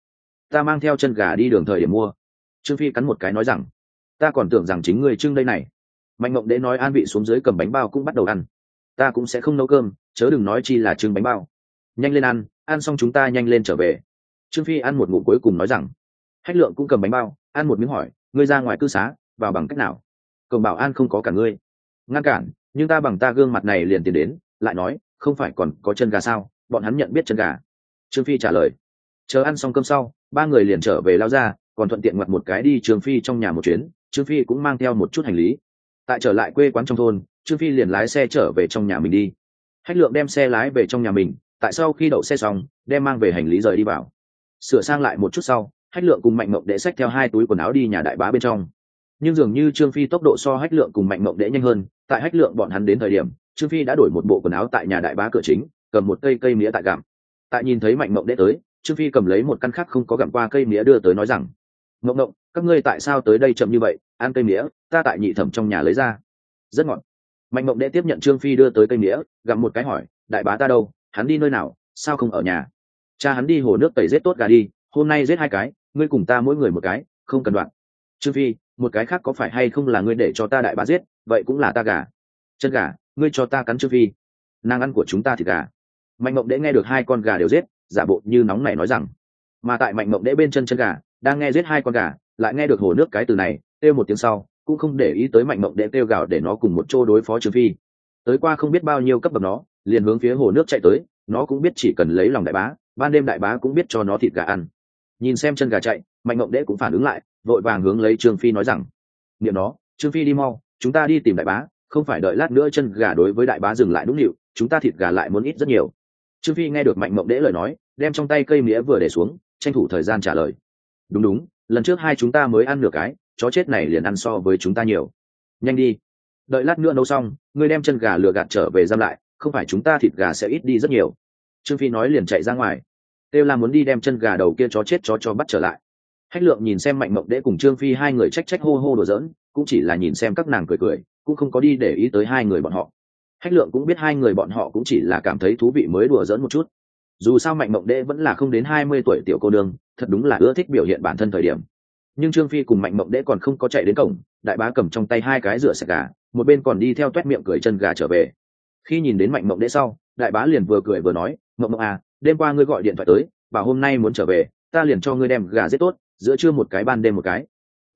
Ta mang theo chân gà đi đường thời điểm mua trương phi cắn một cái nói rằng, ta còn tưởng rằng chính ngươi trưng đây này. Mạnh mộng đế nói an vị xuống dưới cầm bánh bao cũng bắt đầu ăn. Ta cũng sẽ không nấu cơm, chớ đừng nói chi là trưng bánh bao. Nhanh lên ăn ăn xong chúng ta nhanh lên trở về. Trương phi ăn một ngụm cuối cùng nói rằng, hách lượng cũng cầm bánh bao, ăn một miếng hỏi, ngươi ra ngoài cư xá, vào bằng cách nào? Cổng bảo an không có cả ngươi. Ngăn cản, nhưng ta bằng ta gương mặt này liền tiến đến, lại nói, không phải còn có chân gà sao? Bọn hắn nhận biết chân gà. Trương phi trả lời, chờ ăn xong cơm sau, ba người liền trở về lao ra còn thuận tiện ngoặt một cái đi trường phi trong nhà một chuyến, trương phi cũng mang theo một chút hành lý. Tại trở lại quê quán trong thôn, trương phi liền lái xe trở về trong nhà mình đi. Hách lượng đem xe lái về trong nhà mình, tại sau khi đậu xe xong, đem mang về hành lý rời đi vào. Sửa sang lại một chút sau, hách lượng cùng mạnh mộng đệ xách theo hai túi quần áo đi nhà đại bá bên trong. Nhưng dường như trương phi tốc độ so hách lượng cùng mạnh mộng đệ nhanh hơn, tại hách lượng bọn hắn đến thời điểm, trương phi đã đổi một bộ quần áo tại nhà đại bá cửa chính, cầm một cây cây mía tại gặm. Tại nhìn thấy mạnh mộng đệ tới, trương phi cầm lấy một căn khác không có gặm qua cây mía đưa tới nói rằng mộng mộng các ngươi tại sao tới đây chậm như vậy? Ăn cây mía, ta tại nhị thẩm trong nhà lấy ra. Rất ngọt. Mạnh mộng đệ tiếp nhận trương phi đưa tới cây mía gặm một cái hỏi, đại bá ta đâu? Hắn đi nơi nào? Sao không ở nhà? Cha hắn đi hồ nước tẩy rết tốt gà đi, hôm nay giết hai cái, ngươi cùng ta mỗi người một cái, không cần đoạn. Trương phi, một cái khác có phải hay không là ngươi để cho ta đại bá giết, vậy cũng là ta gà. Chân gà, ngươi cho ta cắn trương phi. Nàng ăn của chúng ta thì gà. Mạnh mộng đệ nghe được hai con gà đều giết, giả bộ như nóng này nói rằng. Mà tại mạnh mộng đệ bên chân chân gà đang nghe giết hai con gà lại nghe được hồ nước cái từ này kêu một tiếng sau cũng không để ý tới mạnh mộng đệ kêu gào để nó cùng một chỗ đối phó trương phi. Tới qua không biết bao nhiêu cấp bậc nó liền hướng phía hồ nước chạy tới nó cũng biết chỉ cần lấy lòng đại bá ban đêm đại bá cũng biết cho nó thịt gà ăn. Nhìn xem chân gà chạy mạnh mộng đệ cũng phản ứng lại vội vàng hướng lấy trương phi nói rằng niệm nó trương phi đi mau chúng ta đi tìm đại bá không phải đợi lát nữa chân gà đối với đại bá dừng lại đúng liệu, chúng ta thịt gà lại muốn ít rất nhiều. Trương phi nghe được mạnh mộng đễ lời nói đem trong tay cây mía vừa để xuống tranh thủ thời gian trả lời đúng đúng, lần trước hai chúng ta mới ăn nửa cái, chó chết này liền ăn so với chúng ta nhiều. Nhanh đi. Đợi lát nữa nấu xong, ngươi đem chân gà lừa gạt trở về giam lại, không phải chúng ta thịt gà sẽ ít đi rất nhiều. Trương phi nói liền chạy ra ngoài. Têu là muốn đi đem chân gà đầu kia chó chết chó cho bắt trở lại. Hách lượng nhìn xem mạnh mộng đễ cùng trương phi hai người trách trách hô hô đùa dỡn cũng chỉ là nhìn xem các nàng cười cười, cũng không có đi để ý tới hai người bọn họ. Hách lượng cũng biết hai người bọn họ cũng chỉ là cảm thấy thú vị mới đùa dỡn một chút dù sao mạnh mộng đê vẫn là không đến hai mươi tuổi tiểu cô đương thật đúng là ưa thích biểu hiện bản thân thời điểm. Nhưng trương phi cùng mạnh mộng đê còn không có chạy đến cổng, đại bá cầm trong tay hai cái rửa sạch gà, một bên còn đi theo t u é t miệng cười chân gà trở về. Khi nhìn đến mạnh mộng đê sau, đại bá liền vừa cười vừa nói, mộng mộng à đêm qua ngươi gọi điện thoại tới, bảo hôm nay muốn trở về, ta liền cho ngươi đem gà giết tốt, giữa trưa một cái ban đêm một cái.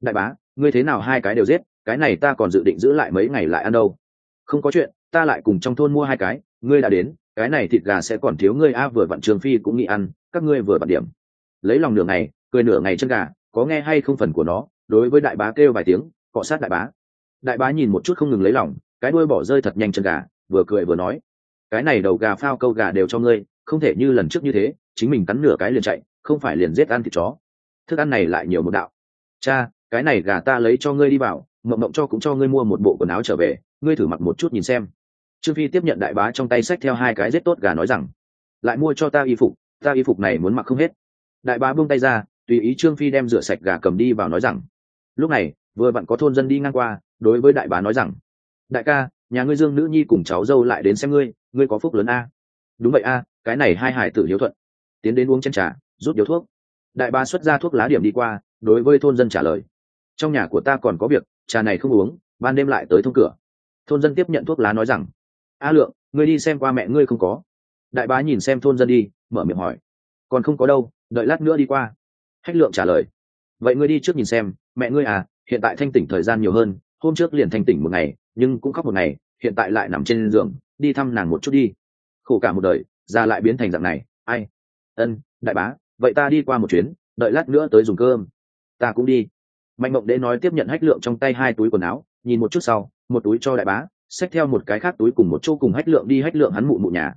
Đại bá, ngươi thế nào hai cái đều giết, cái này ta còn dự định giữ lại mấy ngày lại ăn đâu. Không có chuyện, ta lại cùng trong thôn mua hai cái, ngươi đã đến cái này thịt gà sẽ còn thiếu ngươi, a, vừa vặn trường phi cũng nghĩ ăn, các ngươi vừa vặn điểm. Lấy lòng nửa ngày, cười nửa ngày chân gà, có nghe hay không phần của nó, đối với đại bá kêu vài tiếng, cọ sát đại bá. Đại bá nhìn một chút không ngừng lấy lòng, cái đuôi bỏ rơi thật nhanh chân gà, vừa cười vừa nói, cái này đầu gà phao câu gà đều cho ngươi, không thể như lần trước như thế, chính mình cắn nửa cái liền chạy, không phải liền giết ăn thịt chó. Thức ăn này lại nhiều một đạo. Cha, cái này gà ta lấy cho ngươi đi vào mộng mộng cho cũng cho ngươi mua một bộ quần áo trở về, ngươi thử mặc một chút nhìn xem trương phi tiếp nhận đại bá trong tay sách theo hai cái rết tốt gà nói rằng, lại mua cho ta y phục, ta y phục này muốn mặc không hết. Đại bá buông tay ra, tùy ý trương phi đem rửa sạch gà cầm đi vào nói rằng, lúc này, vừa vặn có thôn dân đi ngang qua, đối với đại bá nói rằng, đại ca, nhà ngươi dương nữ nhi cùng cháu dâu lại đến xem ngươi ngươi có phúc lớn a? Đúng vậy a, cái này hai hải tử hiếu thuận. Tiến đến uống chén trà, rút điếu thuốc. Đại bá xuất ra thuốc lá điểm đi qua, đối với thôn dân trả lời, trong nhà của ta còn có việc, trà này không uống, ban đêm lại tới thông cửa. Thôn dân tiếp nhận thuốc lá nói rằng a lượng, ngươi đi xem qua mẹ ngươi không có. Đại bá nhìn xem thôn dân đi, mở miệng hỏi. Còn không có đâu, đợi lát nữa đi qua. Hách lượng trả lời. Vậy ngươi đi trước nhìn xem, mẹ ngươi à hiện tại thanh tỉnh thời gian nhiều hơn, hôm trước liền thanh tỉnh một ngày, nhưng cũng khóc một ngày, hiện tại lại nằm trên giường, đi thăm nàng một chút đi. Khổ cả một đời ra lại biến thành dạng này, ai? Ân, đại bá, vậy ta đi qua một chuyến, đợi lát nữa tới dùng cơm. Ta cũng đi. Mạnh mộng đế nói tiếp nhận hách lượng trong tay hai túi quần áo, nhìn một chút sau, một túi cho đại bá xách theo một cái khác túi cùng một chỗ cùng hách lượng đi hách lượng hắn mụ mụ nhà.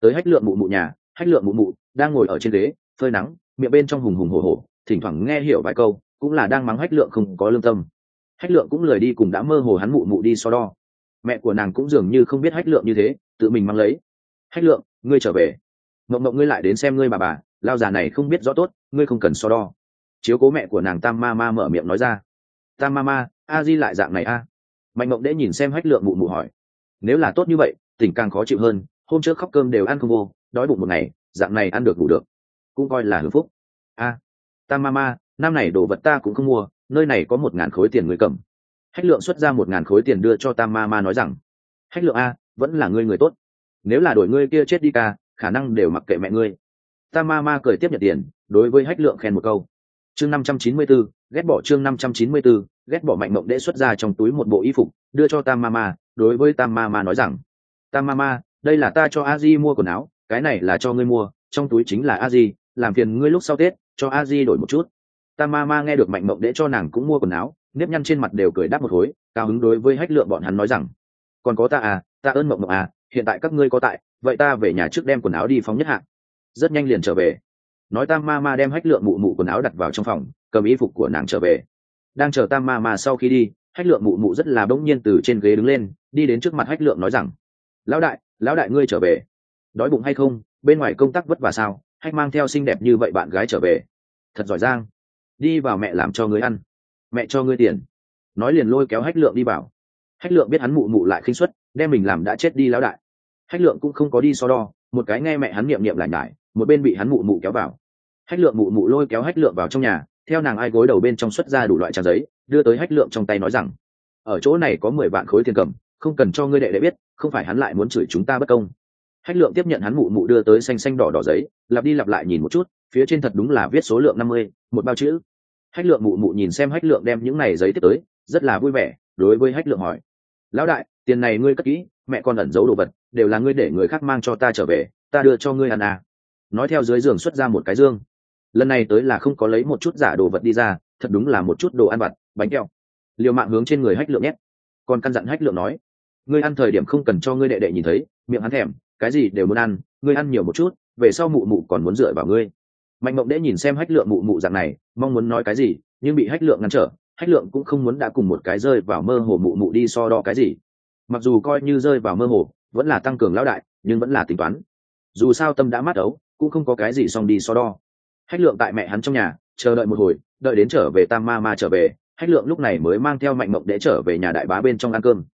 Tới hách lượng mụ mụ nhà, hách lượng mụ mụ đang ngồi ở trên ghế, phơi nắng, miệng bên trong hùng hùng hổ hổ, thỉnh thoảng nghe hiểu vài câu, cũng là đang mắng hách lượng không có lương tâm. Hách lượng cũng lười đi cùng đã mơ hồ hắn mụ mụ đi so đo. Mẹ của nàng cũng dường như không biết hách lượng như thế, tự mình mang lấy. Hách lượng, ngươi trở về. Mộng mộng ngươi lại đến xem ngươi bà bà, lao già này không biết rõ tốt, ngươi không cần so đo. Chiếu cố mẹ của nàng tam ma ma mở miệng nói ra. Tam ma ma, a di lại dạng này a mạnh mộng đễ nhìn xem hách lượng mụ mụ hỏi. Nếu là tốt như vậy tỉnh càng khó chịu hơn hôm trước khóc cơm đều ăn không vô đói bụng một ngày dạng này ăn được đủ được. Cũng coi là hưng phúc. A ta ma ma năm này đồ vật ta cũng không mua nơi này có một ngàn khối tiền người cầm. Hách lượng xuất ra một ngàn khối tiền đưa cho ta ma ma nói rằng hách lượng a vẫn là ngươi người tốt. Nếu là đổi ngươi kia chết đi ca khả năng đều mặc kệ mẹ ngươi. Ta ma ma cười tiếp nhận tiền đối với hách lượng khen một câu. Chương năm trăm chín mươi 594, ghét bỏ chương năm trăm chín mươi 594, ghét bỏ mạnh mộng đễ xuất ra trong túi một bộ y phục, đưa cho tam mama đối với tam mama nói rằng, tam mama đây là ta cho a di mua quần áo, cái này là cho ngươi mua, trong túi chính là a di, làm phiền ngươi lúc sau tết, cho a di đổi một chút. Tam mama nghe được mạnh mộng đễ cho nàng cũng mua quần áo, nếp nhăn trên mặt đều cười đáp một khối cao hứng đối với hách lượng bọn hắn nói rằng, còn có ta à ta ơn mộng mộng à hiện tại các ngươi có tại, vậy ta về nhà trước đem quần áo đi phóng nhất hạng. Rất nhanh liền trở về. Nói tam ma ma đem hách lượng mụ mụ quần áo đặt vào trong phòng, cầm y phục của nàng trở về đang chờ tam ma ma sau khi đi, hách lượng mụ mụ rất là bỗng nhiên từ trên ghế đứng lên, đi đến trước mặt hách lượng nói rằng, lão đại lão đại ngươi trở về. Đói bụng hay không? Bên ngoài công tác vất vả sao? Hách mang theo xinh đẹp như vậy bạn gái trở về. Thật giỏi giang. Đi vào mẹ làm cho ngươi ăn. Mẹ cho ngươi tiền. Nói liền lôi kéo hách lượng đi vào. Hách lượng biết hắn mụ mụ lại khinh suất, đem mình làm đã chết đi lão đại. Hách lượng cũng không có đi so đo, một cái nghe mẹ hắn niệm niệm lại nhải, một bên bị hắn mụ mụ kéo vào. Hách lượng mụ mụ lôi kéo hách lượng vào trong nhà theo nàng ai gối đầu bên trong xuất ra đủ loại trang giấy, đưa tới hách lượng trong tay nói rằng, ở chỗ này có mười vạn khối tiền cầm, không cần cho ngươi đệ đệ biết, không phải hắn lại muốn chửi chúng ta bất công. Hách lượng tiếp nhận hắn mụ mụ đưa tới xanh xanh đỏ đỏ giấy, lặp đi lặp lại nhìn một chút, phía trên thật đúng là viết số lượng năm mươi, một bao chữ. Hách lượng mụ mụ nhìn xem hách lượng đem những này giấy tiếp tới, rất là vui vẻ, đối với hách lượng hỏi, lão đại, tiền này ngươi cất kỹ, mẹ con ẩn giấu đồ vật, đều là ngươi để người khác mang cho ta trở về, ta đưa cho ngươi ăn à. nói theo dưới giường xuất ra một cái dương lần này tới là không có lấy một chút giả đồ vật đi ra, thật đúng là một chút đồ ăn vặt, bánh kẹo. Liều mạng hướng trên người hách lượng nhét. Còn căn dặn hách lượng nói, ngươi ăn thời điểm không cần cho ngươi đệ đệ nhìn thấy, miệng hắn thèm, cái gì đều muốn ăn, ngươi ăn nhiều một chút, về sau mụ mụ còn muốn dựa vào ngươi. Mạnh mộng đễ nhìn xem hách lượng mụ mụ dạng này, mong muốn nói cái gì, nhưng bị hách lượng ngăn trở, hách lượng cũng không muốn đã cùng một cái rơi vào mơ hồ mụ mụ đi so đo cái gì. Mặc dù coi như rơi vào mơ hồ, vẫn là tăng cường lão đại, nhưng vẫn là tính toán. Dù sao tâm đã mát ấu, cũng không có cái gì xong đi so đo hách lượng tại mẹ hắn trong nhà, chờ đợi một hồi, đợi đến trở về tam ma ma trở về, hách lượng lúc này mới mang theo mạnh mộng để trở về nhà đại bá bên trong ăn cơm.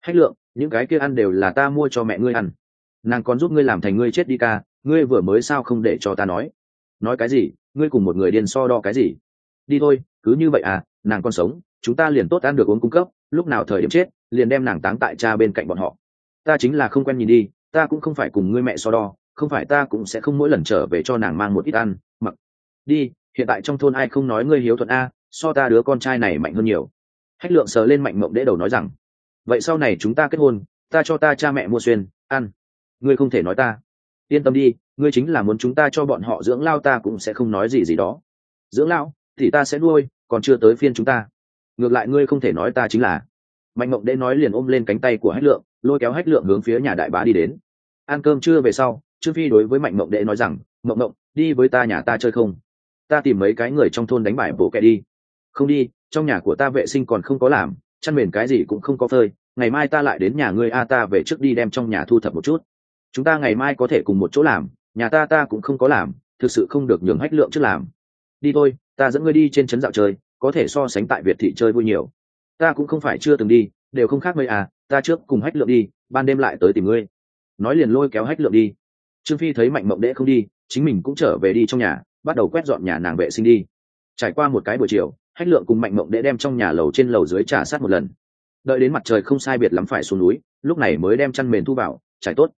Hách lượng, những cái kia ăn đều là ta mua cho mẹ ngươi ăn. Nàng còn giúp ngươi làm thành ngươi chết đi ca, ngươi vừa mới sao không để cho ta nói? Nói cái gì? Ngươi cùng một người điên so đo cái gì? Đi thôi, cứ như vậy à nàng còn sống, chúng ta liền tốt ăn được uống cung cấp, lúc nào thời điểm chết, liền đem nàng táng tại cha bên cạnh bọn họ. Ta chính là không quen nhìn đi, ta cũng không phải cùng ngươi mẹ so đo, không phải ta cũng sẽ không mỗi lần trở về cho nàng mang một ít ăn đi, hiện tại trong thôn ai không nói ngươi hiếu thuận a, so ta đứa con trai này mạnh hơn nhiều. Hách lượng sờ lên mạnh mộng đễ đầu nói rằng, vậy sau này chúng ta kết hôn, ta cho ta cha mẹ mua xuyên, ăn. Ngươi không thể nói ta. Yên tâm đi, ngươi chính là muốn chúng ta cho bọn họ dưỡng lao ta cũng sẽ không nói gì gì đó. Dưỡng lao thì ta sẽ nuôi, còn chưa tới phiên chúng ta. Ngược lại ngươi không thể nói ta chính là. Mạnh mộng đễ nói liền ôm lên cánh tay của hách lượng, lôi kéo hách lượng hướng phía nhà đại bá đi đến. Ăn cơm trưa về sau, trương phi đối với mạnh mộng đệ nói rằng, mộng mộng, đi với ta nhà ta chơi không? Ta tìm mấy cái người trong thôn đánh bài bộ kẹ đi. Không đi, trong nhà của ta vệ sinh còn không có làm, chăn mền cái gì cũng không có phơi, ngày mai ta lại đến nhà ngươi a, ta về trước đi đem trong nhà thu thập một chút. Chúng ta ngày mai có thể cùng một chỗ làm, nhà ta ta cũng không có làm, thực sự không được nhường hách lượng trước làm. Đi thôi, ta dẫn ngươi đi trên trấn dạo chơi, có thể so sánh tại việt thị chơi vui nhiều. Ta cũng không phải chưa từng đi, đều không khác mấy à ta trước cùng hách lượng đi, ban đêm lại tới tìm ngươi. Nói liền lôi kéo hách lượng đi. Trương phi thấy mạnh mộng đễ không đi, chính mình cũng trở về đi trong nhà bắt đầu quét dọn nhà nàng vệ sinh đi. Trải qua một cái buổi chiều, hách lượng cùng mạnh mộng để đem trong nhà lầu trên lầu dưới trà sát một lần. Đợi đến mặt trời không sai biệt lắm phải xuống núi, lúc này mới đem chăn mền thu vào, trải tốt.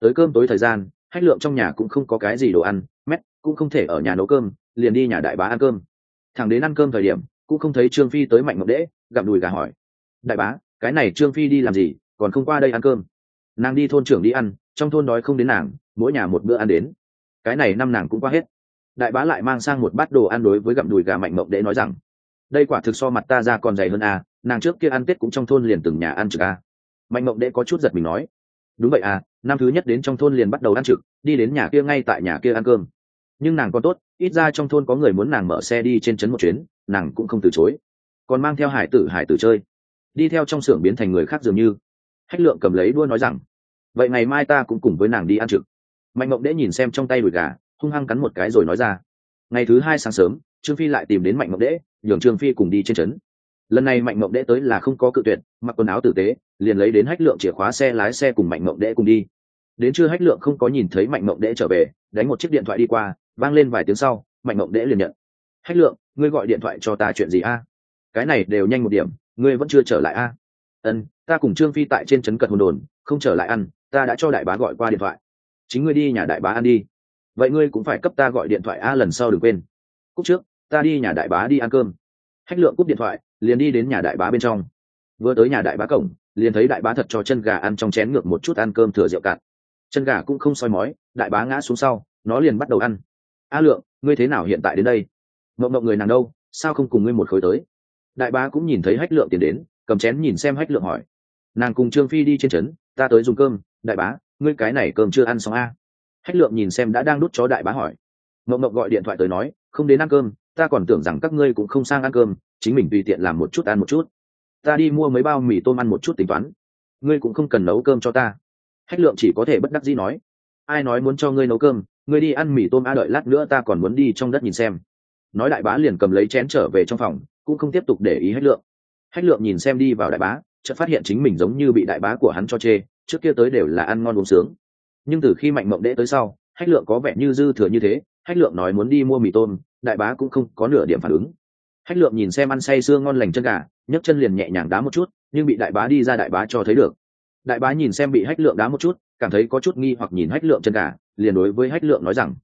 Tới cơm tối thời gian, hách lượng trong nhà cũng không có cái gì đồ ăn, mét, cũng không thể ở nhà nấu cơm, liền đi nhà đại bá ăn cơm. Thằng đến ăn cơm thời điểm, cũng không thấy trương phi tới mạnh mộng đễ, gặp đùi gà hỏi. Đại bá, cái này trương phi đi làm gì, còn không qua đây ăn cơm? Nàng đi thôn trưởng đi ăn, trong thôn đói không đến nàng, mỗi nhà một bữa ăn đến. Cái này năm nàng cũng qua hết đại bá lại mang sang một bát đồ ăn đối với gặm đùi gà mạnh mộng để nói rằng, đây quả thực so mặt ta ra còn dày hơn à nàng trước kia ăn tết cũng trong thôn liền từng nhà ăn trực à. mạnh mộng đệ có chút giật mình nói, đúng vậy à năm thứ nhất đến trong thôn liền bắt đầu ăn trực, đi đến nhà kia ngay tại nhà kia ăn cơm. Nhưng nàng còn tốt, ít ra trong thôn có người muốn nàng mở xe đi trên trấn một chuyến, nàng cũng không từ chối. Còn mang theo hải tử hải tử chơi. Đi theo trong xưởng biến thành người khác dường như. Hách lượng cầm lấy đua nói rằng, vậy ngày mai ta cũng cùng với nàng đi ăn trực. Mạnh mộng đễ nhìn xem trong tay đùi gà hung hăng cắn một cái rồi nói ra. Ngày thứ hai sáng sớm, trương phi lại tìm đến mạnh mộng đễ, nhường trương phi cùng đi trên trấn. Lần này mạnh mộng đễ tới là không có cự tuyệt, mặc quần áo tử tế, liền lấy đến hách lượng chìa khóa xe lái xe cùng mạnh mộng đễ cùng đi. Đến trưa hách lượng không có nhìn thấy mạnh mộng đễ trở về, đánh một chiếc điện thoại đi qua, vang lên vài tiếng sau, mạnh mộng đễ liền nhận. Hách lượng, ngươi gọi điện thoại cho ta chuyện gì a? Cái này đều nhanh một điểm, ngươi vẫn chưa trở lại a? Ân, ta cùng trương phi tại trên trấn cật hồn đồn, không trở lại ăn, ta đã cho đại bá gọi qua điện thoại. Chính ngươi đi nhà đại bá ăn đi vậy ngươi cũng phải cấp ta gọi điện thoại a lần sau đừng quên. Cúc trước, ta đi nhà đại bá đi ăn cơm. Hách lượng cúp điện thoại, liền đi đến nhà đại bá bên trong. Vừa tới nhà đại bá cổng, liền thấy đại bá thật cho chân gà ăn trong chén ngược một chút ăn cơm thừa rượu cạn. Chân gà cũng không soi mói, đại bá ngã xuống sau, nó liền bắt đầu ăn. A lượng, ngươi thế nào hiện tại đến đây? Mộng mộng người nàng đâu, sao không cùng ngươi một khối tới? Đại bá cũng nhìn thấy hách lượng tiền đến, cầm chén nhìn xem hách lượng hỏi. Nàng cùng trương phi đi trên trấn, ta tới dùng cơm. Đại bá, ngươi cái này cơm chưa ăn xong a? Hách lượng nhìn xem đã đang đút chó đại bá hỏi. Mộng mộng gọi điện thoại tới nói, không đến ăn cơm, ta còn tưởng rằng các ngươi cũng không sang ăn cơm, chính mình tùy tiện làm một chút ăn một chút. Ta đi mua mấy bao mì tôm ăn một chút tính toán. Ngươi cũng không cần nấu cơm cho ta. Hách lượng chỉ có thể bất đắc dĩ nói, ai nói muốn cho ngươi nấu cơm, ngươi đi ăn mì tôm a đợi lát nữa ta còn muốn đi trong đất nhìn xem. Nói đại bá liền cầm lấy chén trở về trong phòng, cũng không tiếp tục để ý hách lượng. Hách lượng nhìn xem đi vào đại bá, chợt phát hiện chính mình giống như bị đại bá của hắn cho chê, trước kia tới đều là ăn ngon uống sướng nhưng từ khi mạnh mộng đễ tới sau, hách lượng có vẻ như dư thừa như thế, hách lượng nói muốn đi mua mì tôm, đại bá cũng không có nửa điểm phản ứng. Hách lượng nhìn xem ăn say sưa ngon lành chân gà, nhấc chân liền nhẹ nhàng đá một chút, nhưng bị đại bá đi ra đại bá cho thấy được. Đại bá nhìn xem bị hách lượng đá một chút, cảm thấy có chút nghi hoặc nhìn hách lượng chân gà, liền đối với hách lượng nói rằng,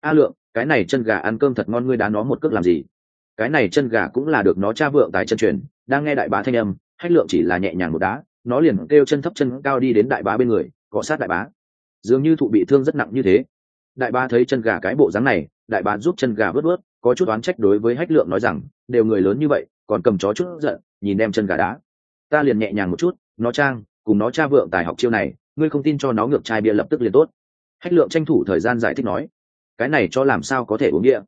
a lượng, cái này chân gà ăn cơm thật ngon, ngươi đá nó một cước làm gì? Cái này chân gà cũng là được nó cha vượng tài chân truyền, đang nghe đại bá thanh âm, hách lượng chỉ là nhẹ nhàng một đá, nó liền kêu chân thấp chân cao đi đến đại bá bên người, cọ sát đại bá dường như thụ bị thương rất nặng như thế. Đại ba thấy chân gà cái bộ dáng này, đại bá giúp chân gà vớt vớt, có chút oán trách đối với hách lượng nói rằng, đều người lớn như vậy, còn cầm chó chút giận, nhìn đem chân gà đá. Ta liền nhẹ nhàng một chút, nó trang, cùng nó cha vượng tài học chiêu này, ngươi không tin cho nó ngược chai bia lập tức liền tốt. Hách lượng tranh thủ thời gian giải thích nói, cái này cho làm sao có thể uống địa?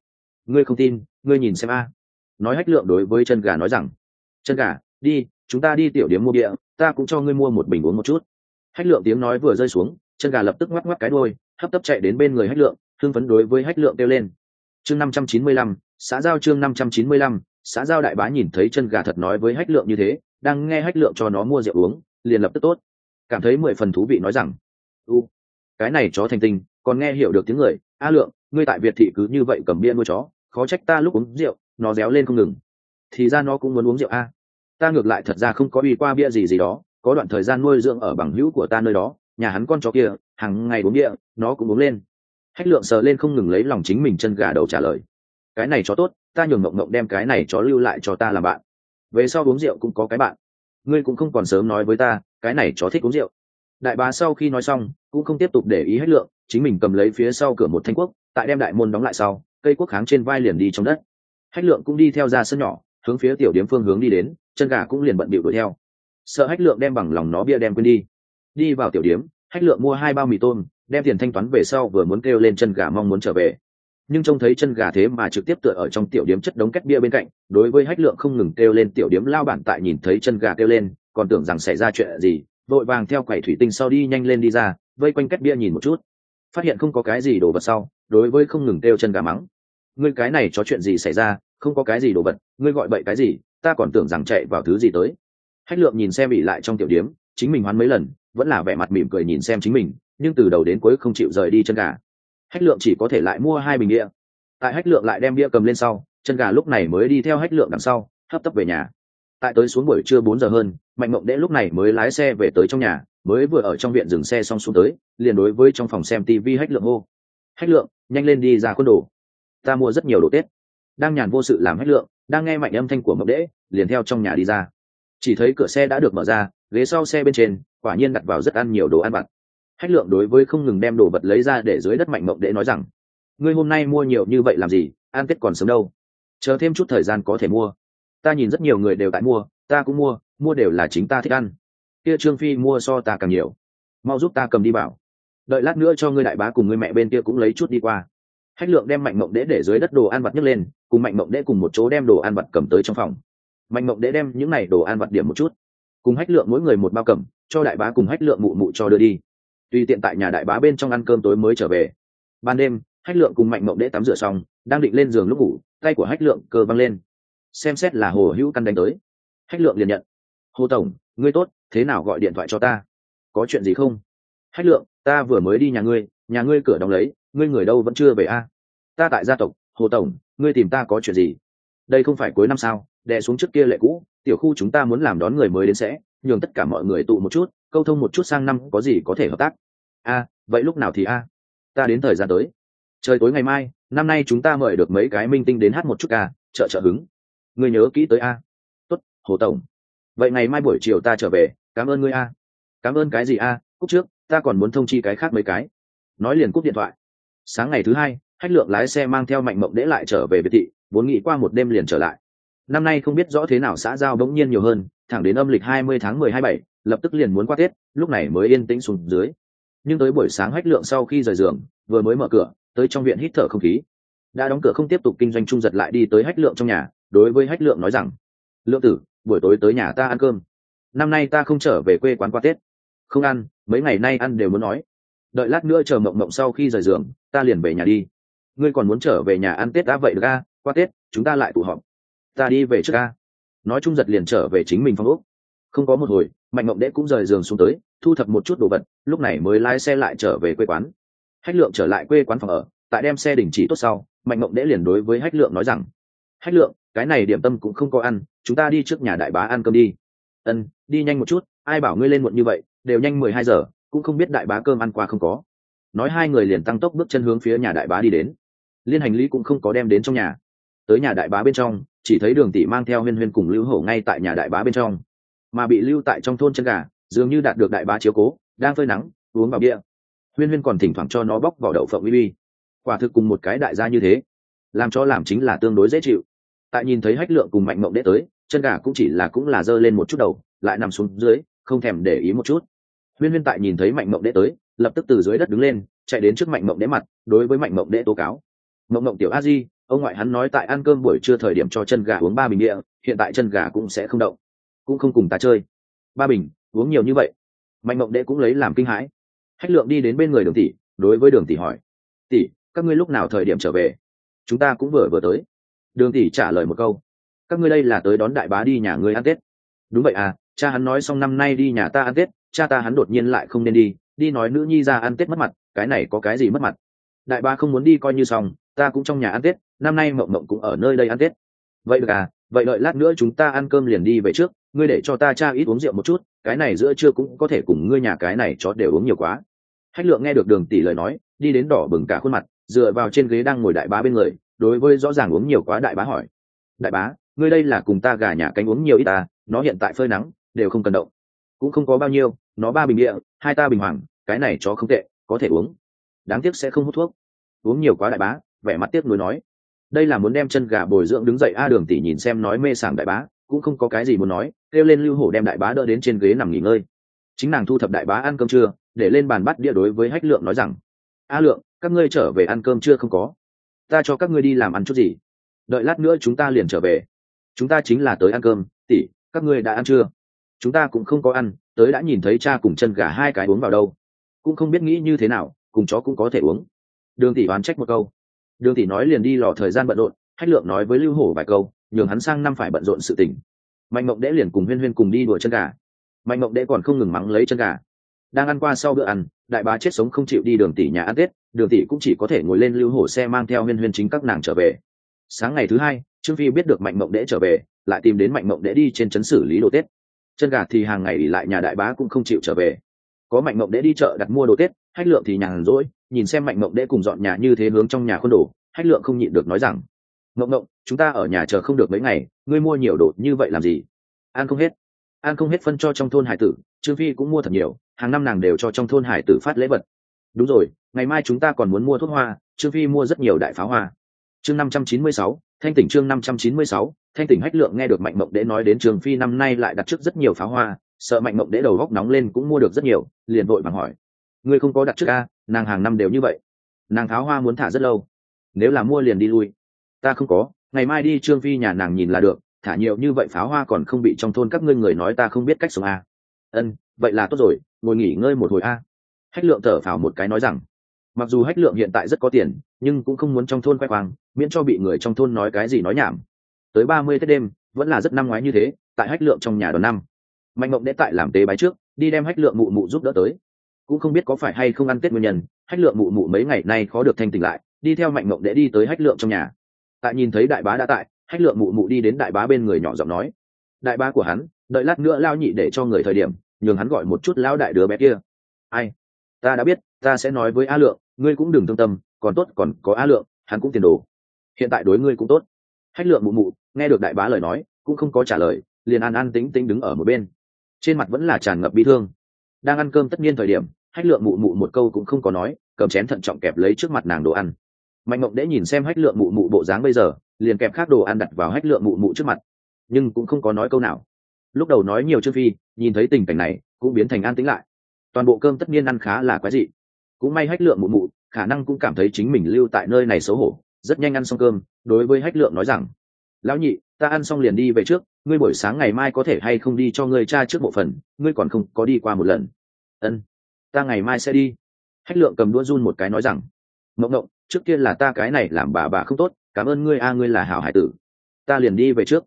Ngươi không tin, ngươi nhìn xem a. Nói hách lượng đối với chân gà nói rằng, chân gà, đi, chúng ta đi tiểu điếm mua địa, ta cũng cho ngươi mua một bình uống một chút. Hách lượng tiếng nói vừa rơi xuống chân gà lập tức ngoắc ngoắc cái đôi hấp tấp chạy đến bên người hách lượng, hưng phấn đối với hách lượng kêu lên. Chương năm trăm chín mươi lăm, xã giao chương năm trăm chín mươi lăm, xã giao đại bá nhìn thấy chân gà thật nói với hách lượng như thế, đang nghe hách lượng cho nó mua rượu uống, liền lập tức tốt. Cảm thấy mười phần thú vị nói rằng, u, cái này chó thành tinh, còn nghe hiểu được tiếng người, a lượng, ngươi tại việt thị cứ như vậy cầm bia nuôi chó, khó trách ta lúc uống rượu, nó réo lên không ngừng. Thì ra nó cũng muốn uống rượu a. Ta ngược lại thật ra không có uy qua bia gì gì đó, có đoạn thời gian nuôi dưỡng ở bằng hữu của ta nơi đó nhà hắn con chó kia, hàng ngày uống địa, nó cũng uống lên. Hách lượng sờ lên không ngừng lấy lòng chính mình chân gà đầu trả lời. Cái này chó tốt, ta nhường mộng mộng đem cái này chó lưu lại cho ta làm bạn. Về sau uống rượu cũng có cái bạn. Ngươi cũng không còn sớm nói với ta, cái này chó thích uống rượu. Đại bá sau khi nói xong, cũng không tiếp tục để ý Hách lượng, chính mình cầm lấy phía sau cửa một thanh quốc, tại đem đại môn đóng lại sau, cây quốc kháng trên vai liền đi trong đất. Hách lượng cũng đi theo ra sân nhỏ, hướng phía tiểu điếm phương hướng đi đến, chân gà cũng liền bận bịu đuổi theo. Sợ hách lượng đem bằng lòng nó bia đem quên đi đi vào tiểu điếm hách lượng mua hai bao mì tôm, đem tiền thanh toán về sau vừa muốn kêu lên chân gà mong muốn trở về. Nhưng trông thấy chân gà thế mà trực tiếp tựa ở trong tiểu điếm chất đống cách bia bên cạnh, đối với hách lượng không ngừng kêu lên tiểu điếm lao bản tại nhìn thấy chân gà kêu lên, còn tưởng rằng xảy ra chuyện gì, vội vàng theo quầy thủy tinh sau đi nhanh lên đi ra, vây quanh cách bia nhìn một chút. Phát hiện không có cái gì đổ vật sau, đối với không ngừng kêu chân gà mắng. Ngươi cái này cho chuyện gì xảy ra, không có cái gì đổ vật, ngươi gọi bậy cái gì, ta còn tưởng rằng chạy vào thứ gì tới. Hách lượng nhìn xem bị lại trong tiểu điếm, chính mình hoán mấy lần vẫn là vẻ mặt mỉm cười nhìn xem chính mình, nhưng từ đầu đến cuối không chịu rời đi chân gà. Hách lượng chỉ có thể lại mua hai bình bia. Tại hách lượng lại đem bia cầm lên sau, chân gà lúc này mới đi theo hách lượng đằng sau, hấp tấp về nhà. Tại tới xuống buổi trưa bốn giờ hơn, mạnh mộng đễ lúc này mới lái xe về tới trong nhà, mới vừa ở trong viện dừng xe xong xuống tới, liền đối với trong phòng xem tv hách lượng hô. Hách lượng, nhanh lên đi ra quân đồ. Ta mua rất nhiều đồ tết. Đang nhàn vô sự làm hách lượng, đang nghe mạnh âm thanh của mộng đễ, liền theo trong nhà đi ra chỉ thấy cửa xe đã được mở ra, ghế sau xe bên trên, quả nhiên đặt vào rất ăn nhiều đồ ăn vặt. Hách lượng đối với không ngừng đem đồ vật lấy ra để dưới đất mạnh mộng đễ nói rằng, ngươi hôm nay mua nhiều như vậy làm gì? Ăn tết còn sớm đâu. Chờ thêm chút thời gian có thể mua. Ta nhìn rất nhiều người đều tại mua, ta cũng mua mua đều là chính ta thích ăn. Kia trương phi mua so ta càng nhiều. Mau giúp ta cầm đi bảo. Đợi lát nữa cho ngươi đại bá cùng ngươi mẹ bên kia cũng lấy chút đi qua. Hách lượng đem mạnh mộng đễ để dưới đất đồ ăn vặt nhấc lên, cùng mạnh mộng đễ cùng một chỗ đem đồ ăn vặt cầm tới trong phòng mạnh mộng đễ đem những này đồ ăn vặt điểm một chút, cùng hách lượng mỗi người một bao cầm, cho đại bá cùng hách lượng mụ mụ cho đưa đi. Tùy tiện tại nhà đại bá bên trong ăn cơm tối mới trở về. Ban đêm, hách lượng cùng mạnh mộng đễ tắm rửa xong, đang định lên giường lúc ngủ, tay của hách lượng cơ văng lên. Xem xét là hồ hữu căn đánh tới. Hách lượng liền nhận. Hồ tổng, ngươi tốt, thế nào gọi điện thoại cho ta? Có chuyện gì không? Hách lượng, ta vừa mới đi nhà ngươi nhà ngươi cửa đóng lấy, ngươi người đâu vẫn chưa về a? Ta tại gia tộc, hồ tổng, ngươi tìm ta có chuyện gì? Đây không phải cuối năm sao? Đè xuống trước kia lệ cũ, tiểu khu chúng ta muốn làm đón người mới đến sẽ, nhường tất cả mọi người tụ một chút, câu thông một chút sang năm có gì có thể hợp tác. A, vậy lúc nào thì a? Ta đến thời gian tới. Trời tối ngày mai, năm nay chúng ta mời được mấy cái minh tinh đến hát một chút ca trợ trợ hứng. Ngươi nhớ kỹ tới a. Tốt, hồ tổng. Vậy ngày mai buổi chiều ta trở về, cảm ơn ngươi a. Cảm ơn cái gì a? Cúc trước, ta còn muốn thông chi cái khác mấy cái. Nói liền cúp điện thoại. Sáng ngày thứ hai hách lượng lái xe mang theo mạnh mộng đễ lại trở về biệt thị, vốn nghĩ qua một đêm liền trở lại năm nay không biết rõ thế nào xã giao bỗng nhiên nhiều hơn, thẳng đến âm lịch hai mươi tháng mười hai bảy, lập tức liền muốn qua tết, lúc này mới yên tĩnh xuống dưới. Nhưng tới buổi sáng hách lượng sau khi rời giường, vừa mới mở cửa, tới trong viện hít thở không khí. Đã đóng cửa không tiếp tục kinh doanh trung giật lại đi tới hách lượng trong nhà, đối với hách lượng nói rằng, lượng tử, buổi tối tới nhà ta ăn cơm. Năm nay ta không trở về quê quán qua tết. Không ăn, mấy ngày nay ăn đều muốn nói. Đợi lát nữa chờ mộng mộng sau khi rời giường, ta liền về nhà đi. Ngươi còn muốn trở về nhà ăn tết đã vậy được a? Qua tết, chúng ta lại tụ họp ta đi về trước ca. Nói chung giật liền trở về chính mình phòng úc không có một hồi, mạnh mộng đễ cũng rời giường xuống tới, thu thập một chút đồ vật, lúc này mới lái xe lại trở về quê quán. Hách lượng trở lại quê quán phòng ở, tại đem xe đình chỉ tốt sau, mạnh mộng đễ liền đối với hách lượng nói rằng, hách lượng, cái này điểm tâm cũng không có ăn, chúng ta đi trước nhà đại bá ăn cơm đi. Ân, đi nhanh một chút, ai bảo ngươi lên muộn như vậy, đều nhanh mười hai giờ, cũng không biết đại bá cơm ăn qua không có. Nói hai người liền tăng tốc bước chân hướng phía nhà đại bá đi đến. Liên hành lý cũng không có đem đến trong nhà. Tới nhà đại bá bên trong chỉ thấy đường tỷ mang theo huyên huyên cùng lưu hổ ngay tại nhà đại bá bên trong. Mà bị lưu tại trong thôn chân gà, dường như đạt được đại bá chiếu cố, đang phơi nắng, uống vào bia. Huyên huyên còn thỉnh thoảng cho nó bóc vào đậu phộng uy uy. Quả thực cùng một cái đại gia như thế, làm cho làm chính là tương đối dễ chịu. Tại nhìn thấy hách lượng cùng mạnh mộng đế tới, chân gà cũng chỉ là cũng là giơ lên một chút đầu, lại nằm xuống dưới, không thèm để ý một chút. Huyên huyên tại nhìn thấy mạnh mộng đế tới, lập tức từ dưới đất đứng lên, chạy đến trước mạnh mộng đế mặt, đối với mạnh mộng đế tố cáo. Mộng mộng tiểu a di ông ngoại hắn nói tại ăn cơm buổi trưa thời điểm cho chân gà uống ba bình địa, hiện tại chân gà cũng sẽ không động. Cũng không cùng ta chơi. Ba bình, uống nhiều như vậy. Mạnh mộng đệ cũng lấy làm kinh hãi. Hách lượng đi đến bên người đường tỷ, đối với đường tỷ hỏi. Tỷ, các ngươi lúc nào thời điểm trở về? Chúng ta cũng vừa vừa tới. Đường tỷ trả lời một câu. Các ngươi đây là tới đón đại bá đi nhà ngươi ăn tết. Đúng vậy à cha hắn nói xong năm nay đi nhà ta ăn tết, cha ta hắn đột nhiên lại không nên đi đi nói nữ nhi ra ăn tết mất mặt, cái này có cái gì mất mặt? Đại bá không muốn đi coi như xong, ta cũng trong nhà ăn tết năm nay mộng mộng cũng ở nơi đây ăn tết. Vậy được à vậy đợi lát nữa chúng ta ăn cơm liền đi về trước, ngươi để cho ta cha ít uống rượu một chút, cái này giữa trưa cũng có thể cùng ngươi nhà cái này chó đều uống nhiều quá. Hách lượng nghe được đường tỷ lời nói, đi đến đỏ bừng cả khuôn mặt, dựa vào trên ghế đang ngồi đại bá bên người, đối với rõ ràng uống nhiều quá đại bá hỏi. Đại bá, ngươi đây là cùng ta gà nhà cánh uống nhiều ít ta, nó hiện tại phơi nắng, đều không cần động. Cũng không có bao nhiêu, nó ba bình địa, hai ta bình hoàng, cái này chó không tệ, có thể uống. Đáng tiếc sẽ không hút thuốc. Uống nhiều quá đại bá, vẻ mặt tiếc nuối nói đây là muốn đem chân gà bồi dưỡng đứng dậy a đường tỷ nhìn xem nói mê sảng đại bá, cũng không có cái gì muốn nói, kêu lên lưu hổ đem đại bá đỡ đến trên ghế nằm nghỉ ngơi. Chính nàng thu thập đại bá ăn cơm trưa, để lên bàn bắt đĩa đối với hách lượng nói rằng, a lượng, các ngươi trở về ăn cơm trưa không có? Ta cho các ngươi đi làm ăn chút gì? Đợi lát nữa chúng ta liền trở về. Chúng ta chính là tới ăn cơm, tỷ, các ngươi đã ăn chưa? Chúng ta cũng không có ăn, tới đã nhìn thấy cha cùng chân gà hai cái uống vào đâu. Cũng không biết nghĩ như thế nào, cùng chó cũng có thể uống. Đường tỷ oán trách một câu đường tỷ nói liền đi lò thời gian bận rộn, hách lượng nói với lưu hổ vài câu, nhường hắn sang năm phải bận rộn sự tình. Mạnh mộng đễ liền cùng huyên huyên cùng đi đùa chân gà. Mạnh mộng đễ còn không ngừng mắng lấy chân gà. Đang ăn qua sau bữa ăn, đại bá chết sống không chịu đi đường tỷ nhà ăn tết, đường tỷ cũng chỉ có thể ngồi lên lưu hổ xe mang theo huyên huyên chính các nàng trở về. Sáng ngày thứ hai, trương phi biết được mạnh mộng đễ trở về, lại tìm đến mạnh mộng đễ đi trên trấn xử lý đồ tết. Chân gà thì hàng ngày ỉ lại nhà đại bá cũng không chịu trở về. Có mạnh mộng đễ đi chợ đặt mua đồ tết, hách lượng thì nhàn rỗi nhìn xem mạnh mộng đễ cùng dọn nhà như thế hướng trong nhà khuôn đồ, hách lượng không nhịn được nói rằng mộng mộng chúng ta ở nhà chờ không được mấy ngày, ngươi mua nhiều đồ như vậy làm gì? An không hết. An không hết phân cho trong thôn hải tử, trương phi cũng mua thật nhiều, hàng năm nàng đều cho trong thôn hải tử phát lễ vật. Đúng rồi, ngày mai chúng ta còn muốn mua thuốc hoa, trương phi mua rất nhiều đại pháo hoa. Chương năm trăm chín mươi sáu, thanh tỉnh chương năm trăm chín mươi sáu, thanh tỉnh hách lượng nghe được mạnh mộng đễ nói đến trường phi năm nay lại đặt trước rất nhiều pháo hoa, sợ mạnh mộng đễ đầu góc nóng lên cũng mua được rất nhiều, liền vội bằng hỏi, ngươi không có đặt trước a nàng hàng năm đều như vậy. Nàng tháo hoa muốn thả rất lâu. Nếu là mua liền đi lui. Ta không có, ngày mai đi trương phi nhà nàng nhìn là được, thả nhiều như vậy pháo hoa còn không bị trong thôn các ngươi người nói ta không biết cách sống a. Ân, vậy là tốt rồi, ngồi nghỉ ngơi một hồi a. Hách lượng thở phào một cái nói rằng, mặc dù hách lượng hiện tại rất có tiền, nhưng cũng không muốn trong thôn khoe khoang, miễn cho bị người trong thôn nói cái gì nói nhảm. Tới ba mươi tết đêm, vẫn là rất năm ngoái như thế, tại hách lượng trong nhà đón năm. Mạnh mộng đễ tại làm tế bái trước, đi đem hách lượng mụ mụ giúp đỡ tới cũng không biết có phải hay không ăn tết nguyên nhân, hách lượng mụ mụ mấy ngày nay khó được thanh tỉnh lại, đi theo mạnh mộng để đi tới hách lượng trong nhà. Tại nhìn thấy đại bá đã tại, hách lượng mụ mụ đi đến đại bá bên người nhỏ giọng nói, đại bá của hắn, đợi lát nữa lao nhị để cho người thời điểm, nhường hắn gọi một chút lao đại đứa bé kia. Ai? Ta đã biết, ta sẽ nói với a lượng, ngươi cũng đừng thương tâm, còn tốt còn có a lượng, hắn cũng tiền đồ. Hiện tại đối ngươi cũng tốt. Hách lượng mụ mụ nghe được đại bá lời nói, cũng không có trả lời, liền an an tính tính đứng ở một bên. Trên mặt vẫn là tràn ngập bi thương. Đang ăn cơm tất nhiên thời điểm hách lượng mụ mụ một câu cũng không có nói, cầm chén thận trọng kẹp lấy trước mặt nàng đồ ăn. Mạnh mộng đễ nhìn xem hách lượng mụ mụ bộ dáng bây giờ, liền kẹp khác đồ ăn đặt vào hách lượng mụ mụ trước mặt, nhưng cũng không có nói câu nào. Lúc đầu nói nhiều chưa phi, nhìn thấy tình cảnh này, cũng biến thành an tĩnh lại. Toàn bộ cơm tất nhiên ăn khá là quái dị. Cũng may hách lượng mụ mụ, khả năng cũng cảm thấy chính mình lưu tại nơi này xấu hổ, rất nhanh ăn xong cơm, đối với hách lượng nói rằng, lão nhị, ta ăn xong liền đi về trước, ngươi buổi sáng ngày mai có thể hay không đi cho ngươi cha trước bộ phần ngươi còn không có đi qua một lần. Ân ta ngày mai sẽ đi. Hách lượng cầm đũa run một cái nói rằng, mộng mộng, trước kia là ta cái này làm bà bà không tốt, cảm ơn ngươi a, ngươi là hảo hải tử. Ta liền đi về trước.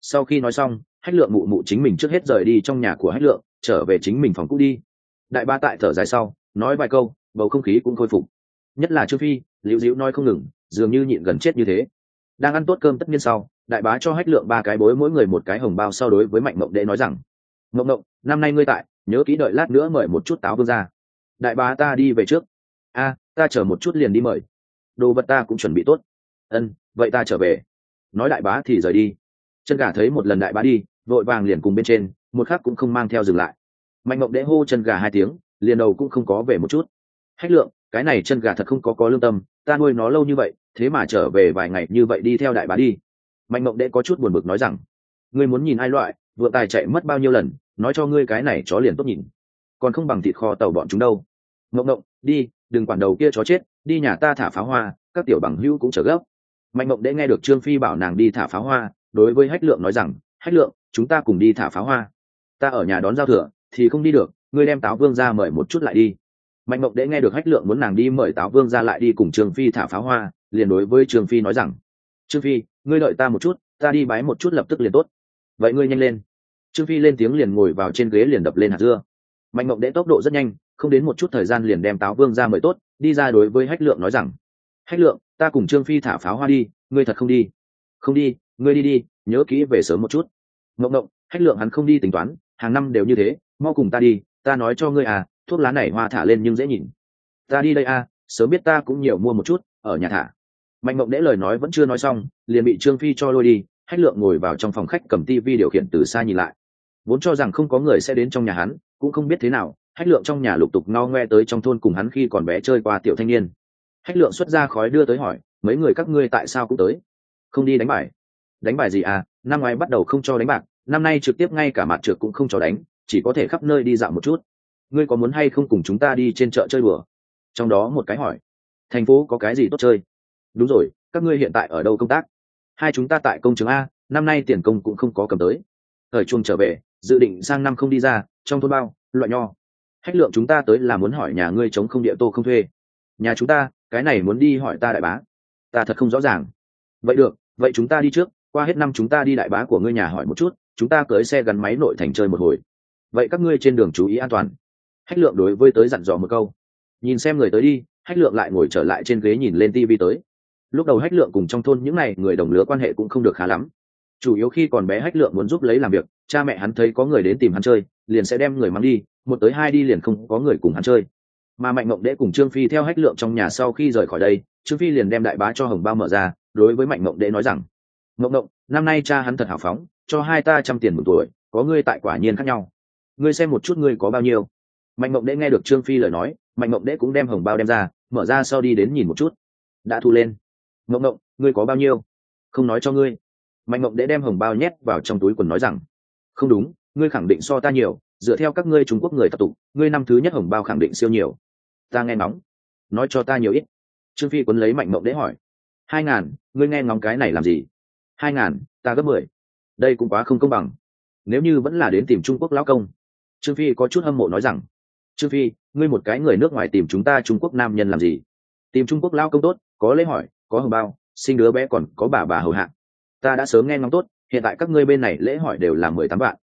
Sau khi nói xong, hách lượng mụ mụ chính mình trước hết rời đi trong nhà của hách lượng, trở về chính mình phòng cũ đi. Đại ba tại thở dài sau, nói vài câu, bầu không khí cũng khôi phục. Nhất là trương phi, liễu diễu nói không ngừng, dường như nhịn gần chết như thế. Đang ăn tốt cơm tất nhiên sau, đại bá cho hách lượng ba cái bối mỗi người một cái hồng bao sau đối với mạnh mộng đệ nói rằng, mộng mộng, năm nay ngươi tại nhớ kỹ đợi lát nữa mời một chút táo vương ra. Đại bá ta đi về trước. A, ta chờ một chút liền đi mời. Đồ vật ta cũng chuẩn bị tốt. Ân, vậy ta trở về. Nói đại bá thì rời đi. Chân gà thấy một lần đại bá đi, vội vàng liền cùng bên trên, một khắc cũng không mang theo dừng lại. Mạnh mộng đẽ hô chân gà hai tiếng, liền đầu cũng không có về một chút. Hách lượng, cái này chân gà thật không có có lương tâm, ta nuôi nó lâu như vậy, thế mà trở về vài ngày như vậy đi theo đại bá đi. Mạnh mộng đẽ có chút buồn bực nói rằng, ngươi muốn nhìn ai loại vựa tài chạy mất bao nhiêu lần, nói cho ngươi cái này chó liền tốt nhìn. Còn không bằng thịt kho tàu bọn chúng đâu. Ngộng ngộng, đi, đừng quản đầu kia chó chết, đi nhà ta thả pháo hoa, các tiểu bằng hữu cũng trở gấp. Mạnh mộng đẽ nghe được trương phi bảo nàng đi thả pháo hoa, đối với hách lượng nói rằng, hách lượng, chúng ta cùng đi thả pháo hoa. Ta ở nhà đón giao thừa, thì không đi được, ngươi đem táo vương ra mời một chút lại đi. Mạnh mộng đễ nghe được hách lượng muốn nàng đi mời táo vương ra lại đi cùng trương phi thả pháo hoa, liền đối với trương phi nói rằng, trương phi, ngươi đợi ta một chút, ta đi bái một chút lập tức liền tốt vậy ngươi nhanh lên. Trương phi lên tiếng liền ngồi vào trên ghế liền đập lên hạt dưa. Mạnh mộng đệ tốc độ rất nhanh, không đến một chút thời gian liền đem táo vương ra mời tốt, đi ra đối với hách lượng nói rằng, hách lượng, ta cùng trương phi thả pháo hoa đi, ngươi thật không đi? Không đi, ngươi đi đi, nhớ kỹ về sớm một chút. Mộng mộng hách lượng hắn không đi tính toán, hàng năm đều như thế, mau cùng ta đi, ta nói cho ngươi à thuốc lá này hoa thả lên nhưng dễ nhìn. Ta đi đây à sớm biết ta cũng nhiều mua một chút, ở nhà thả. Mạnh mộng đễ lời nói vẫn chưa nói xong, liền bị trương phi cho lôi đi hách lượng ngồi vào trong phòng khách cầm tivi điều khiển từ xa nhìn lại. Vốn cho rằng không có người sẽ đến trong nhà hắn, cũng không biết thế nào, hách lượng trong nhà lục tục no ngoe tới trong thôn cùng hắn khi còn bé chơi qua tiểu thanh niên. Hách lượng xuất ra khói đưa tới hỏi, mấy người các ngươi tại sao cũng tới? Không đi đánh bài. Đánh bài gì à? Năm ngoái bắt đầu không cho đánh bạc, năm nay trực tiếp ngay cả mặt trượt cũng không cho đánh, chỉ có thể khắp nơi đi dạo một chút. Ngươi có muốn hay không cùng chúng ta đi trên chợ chơi bừa trong đó một cái hỏi, thành phố có cái gì tốt chơi? Đúng rồi, các ngươi hiện tại ở đâu công tác? Hai chúng ta tại công trường a, năm nay tiền công cũng không có cầm tới. Thời chuông trở về, dự định sang năm không đi ra, trong thôn bao, loại nho. Hách lượng chúng ta tới là muốn hỏi nhà ngươi chống không địa tô không thuê. Nhà chúng ta, cái này muốn đi hỏi ta đại bá. Ta thật không rõ ràng. Vậy được, vậy chúng ta đi trước, qua hết năm chúng ta đi đại bá của ngươi nhà hỏi một chút, chúng ta cưới xe gắn máy nội thành chơi một hồi. Vậy các ngươi trên đường chú ý an toàn. Hách lượng đối với tới dặn dò một câu. Nhìn xem người tới đi hách lượng lại ngồi trở lại trên ghế nhìn lên tv tới lúc đầu hách lượng cùng trong thôn những n à y người đồng lứa quan hệ cũng không được khá lắm. Chủ yếu khi còn bé hách lượng muốn giúp lấy làm việc, cha mẹ hắn thấy có người đến tìm hắn chơi, liền sẽ đem người mang đi, một tới hai đi liền không có người cùng hắn chơi. Mà mạnh mộng đễ cùng trương phi theo hách lượng trong nhà sau khi rời khỏi đây, trương phi liền đem đại bá cho hồng bao mở ra, đối với mạnh mộng đễ nói rằng, mộng mộng, năm nay cha hắn thật hào phóng, cho hai ta trăm tiền một tuổi, có ngươi tại quả nhiên khác nhau. Ngươi xem một chút ngươi có bao nhiêu. Mạnh mộng đễ nghe được trương phi lời nói, mạnh mộng đễ cũng đem hồng bao đem ra, mở ra sau đi đến nhìn một chút. Đã thu lên mộng mộng ngươi có bao nhiêu? Không nói cho ngươi. Mạnh mộng để đem hồng bao nhét vào trong túi quần nói rằng, không đúng, ngươi khẳng định so ta nhiều, dựa theo các ngươi trung quốc người tập tục, ngươi năm thứ nhất hồng bao khẳng định siêu nhiều. Ta nghe ngóng, nói cho ta nhiều ít. Trương phi quấn lấy mạnh mộng đễ hỏi, hai ngàn, ngươi nghe ngóng cái này làm gì? Hai ngàn, ta gấp mười. Đây cũng quá không công bằng. Nếu như vẫn là đến tìm trung quốc lão công. Trương phi có chút hâm mộ nói rằng, trương phi, ngươi một cái người nước ngoài tìm chúng ta trung quốc nam nhân làm gì? Tìm trung quốc lao công tốt, có lễ hỏi có hồng bao, sinh đứa bé còn có bà bà hầu hạ. Ta đã sớm nghe ngóng tốt, hiện tại các ngươi bên này lễ hỏi đều là mười tám vạn.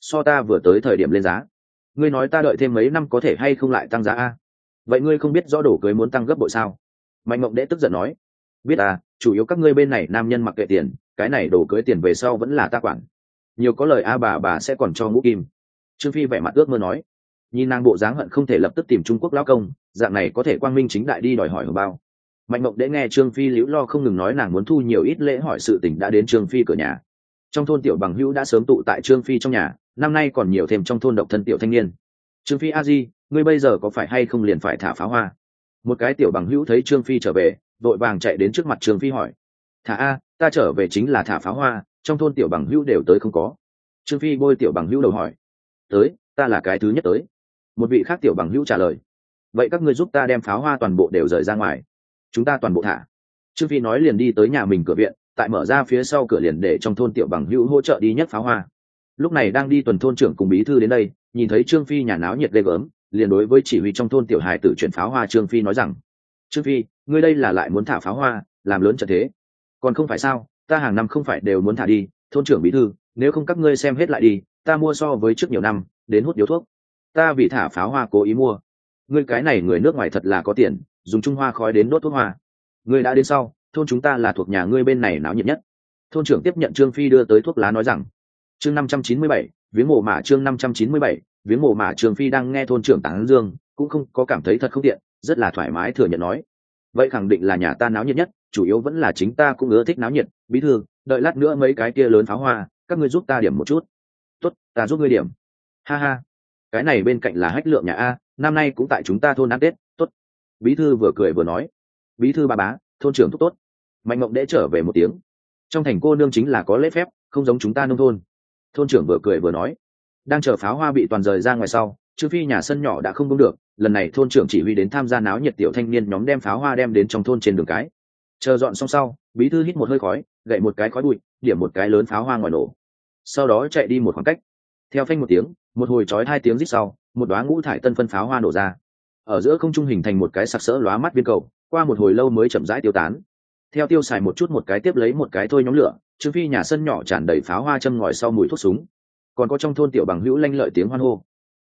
So ta vừa tới thời điểm lên giá. Ngươi nói ta đợi thêm mấy năm có thể hay không lại tăng giá a? Vậy ngươi không biết rõ đổ cưới muốn tăng gấp bội sao? Mạnh mộng Đệ tức giận nói. Biết à chủ yếu các ngươi bên này nam nhân mặc kệ tiền, cái này đổ cưới tiền về sau vẫn là ta quản. Nhiều có lời a, bà bà sẽ còn cho ngũ kim. Trương phi vẻ mặt ước mơ nói. Nhìn nàng bộ dáng hận không thể lập tức tìm trung quốc lao công, dạng này có thể quang minh chính đại đi đòi hỏi hồng bao mạnh mộng đễ nghe trương phi liễu lo không ngừng nói nàng muốn thu nhiều ít lễ hỏi sự tình đã đến trương phi cửa nhà. Trong thôn tiểu bằng hữu đã sớm tụ tại trương phi trong nhà, năm nay còn nhiều thêm trong thôn độc thân tiểu thanh niên. Trương phi a di, ngươi bây giờ có phải hay không liền phải thả pháo hoa? Một cái tiểu bằng hữu thấy trương phi trở về, vội vàng chạy đến trước mặt trương phi hỏi. Thả a, ta trở về chính là thả pháo hoa, trong thôn tiểu bằng hữu đều tới không có. Trương phi bôi tiểu bằng hữu đầu hỏi. Tới, ta là cái thứ nhất tới. Một vị khác tiểu bằng hữu trả lời. Vậy các ngươi giúp ta đem pháo hoa toàn bộ đều rời ra ngoài chúng ta toàn bộ thả. Trương phi nói liền đi tới nhà mình cửa viện, tại mở ra phía sau cửa liền để trong thôn tiểu bằng hữu hỗ trợ đi nhấc pháo hoa. Lúc này đang đi tuần thôn trưởng cùng bí thư đến đây, nhìn thấy trương phi nhà náo nhiệt ghê gớm, liền đối với chỉ huy trong thôn tiểu hài tử chuyển pháo hoa trương phi nói rằng, trương phi, ngươi đây là lại muốn thả pháo hoa, làm lớn trận thế. Còn không phải sao, ta hàng năm không phải đều muốn thả đi, thôn trưởng bí thư, nếu không các ngươi xem hết lại đi, ta mua so với trước nhiều năm, đến hút điếu thuốc. Ta vì thả pháo hoa cố ý mua. Ngươi cái này người nước ngoài thật là có tiền dùng trung hoa khói đến đốt thuốc hoa. Ngươi đã đến sau, thôn chúng ta là thuộc nhà ngươi bên này náo nhiệt nhất. Thôn trưởng tiếp nhận trương phi đưa tới thuốc lá nói rằng, chương năm trăm chín mươi bảy, viếng mộ mả chương năm trăm chín mươi bảy, viếng mộ mả trương phi đang nghe thôn trưởng tán dương, cũng không có cảm thấy thật không tiện, rất là thoải mái thừa nhận nói. Vậy khẳng định là nhà ta náo nhiệt nhất, chủ yếu vẫn là chính ta cũng ưa thích náo nhiệt. Bí thư, đợi lát nữa mấy cái kia lớn pháo hoa, các ngươi giúp ta điểm một chút. Tốt, ta giúp ngươi điểm. Ha ha. Cái này bên cạnh là hách lượng nhà a, năm nay cũng tại chúng ta thôn ăn tết bí thư vừa cười vừa nói, bí thư ba bá, thôn trưởng thúc tốt. Mạnh mộng đễ trở về một tiếng. Trong thành cô nương chính là có lễ phép, không giống chúng ta nông thôn. Thôn trưởng vừa cười vừa nói, đang chờ pháo hoa bị toàn rời ra ngoài sau trương phi nhà sân nhỏ đã không đúng được, lần này thôn trưởng chỉ huy đến tham gia náo nhiệt tiểu thanh niên nhóm đem pháo hoa đem đến trong thôn trên đường cái. Chờ dọn xong sau, bí thư hít một hơi khói, gậy một cái khói bụi, điểm một cái lớn pháo hoa ngoài nổ. Sau đó chạy đi một khoảng cách. Theo phanh một tiếng, một hồi trói hai tiếng rít sau, một đoá ngũ thải tân phân pháo hoa nổ ra ở giữa không trung hình thành một cái sặc sỡ lóa mắt viên cầu, qua một hồi lâu mới chậm rãi tiêu tán. Theo tiêu xài một chút một cái tiếp lấy một cái thôi nhóm lửa trương phi nhà sân nhỏ tràn đầy pháo hoa châm ngòi sau mùi thuốc súng. Còn có trong thôn tiểu bằng hữu lanh lợi tiếng hoan hô.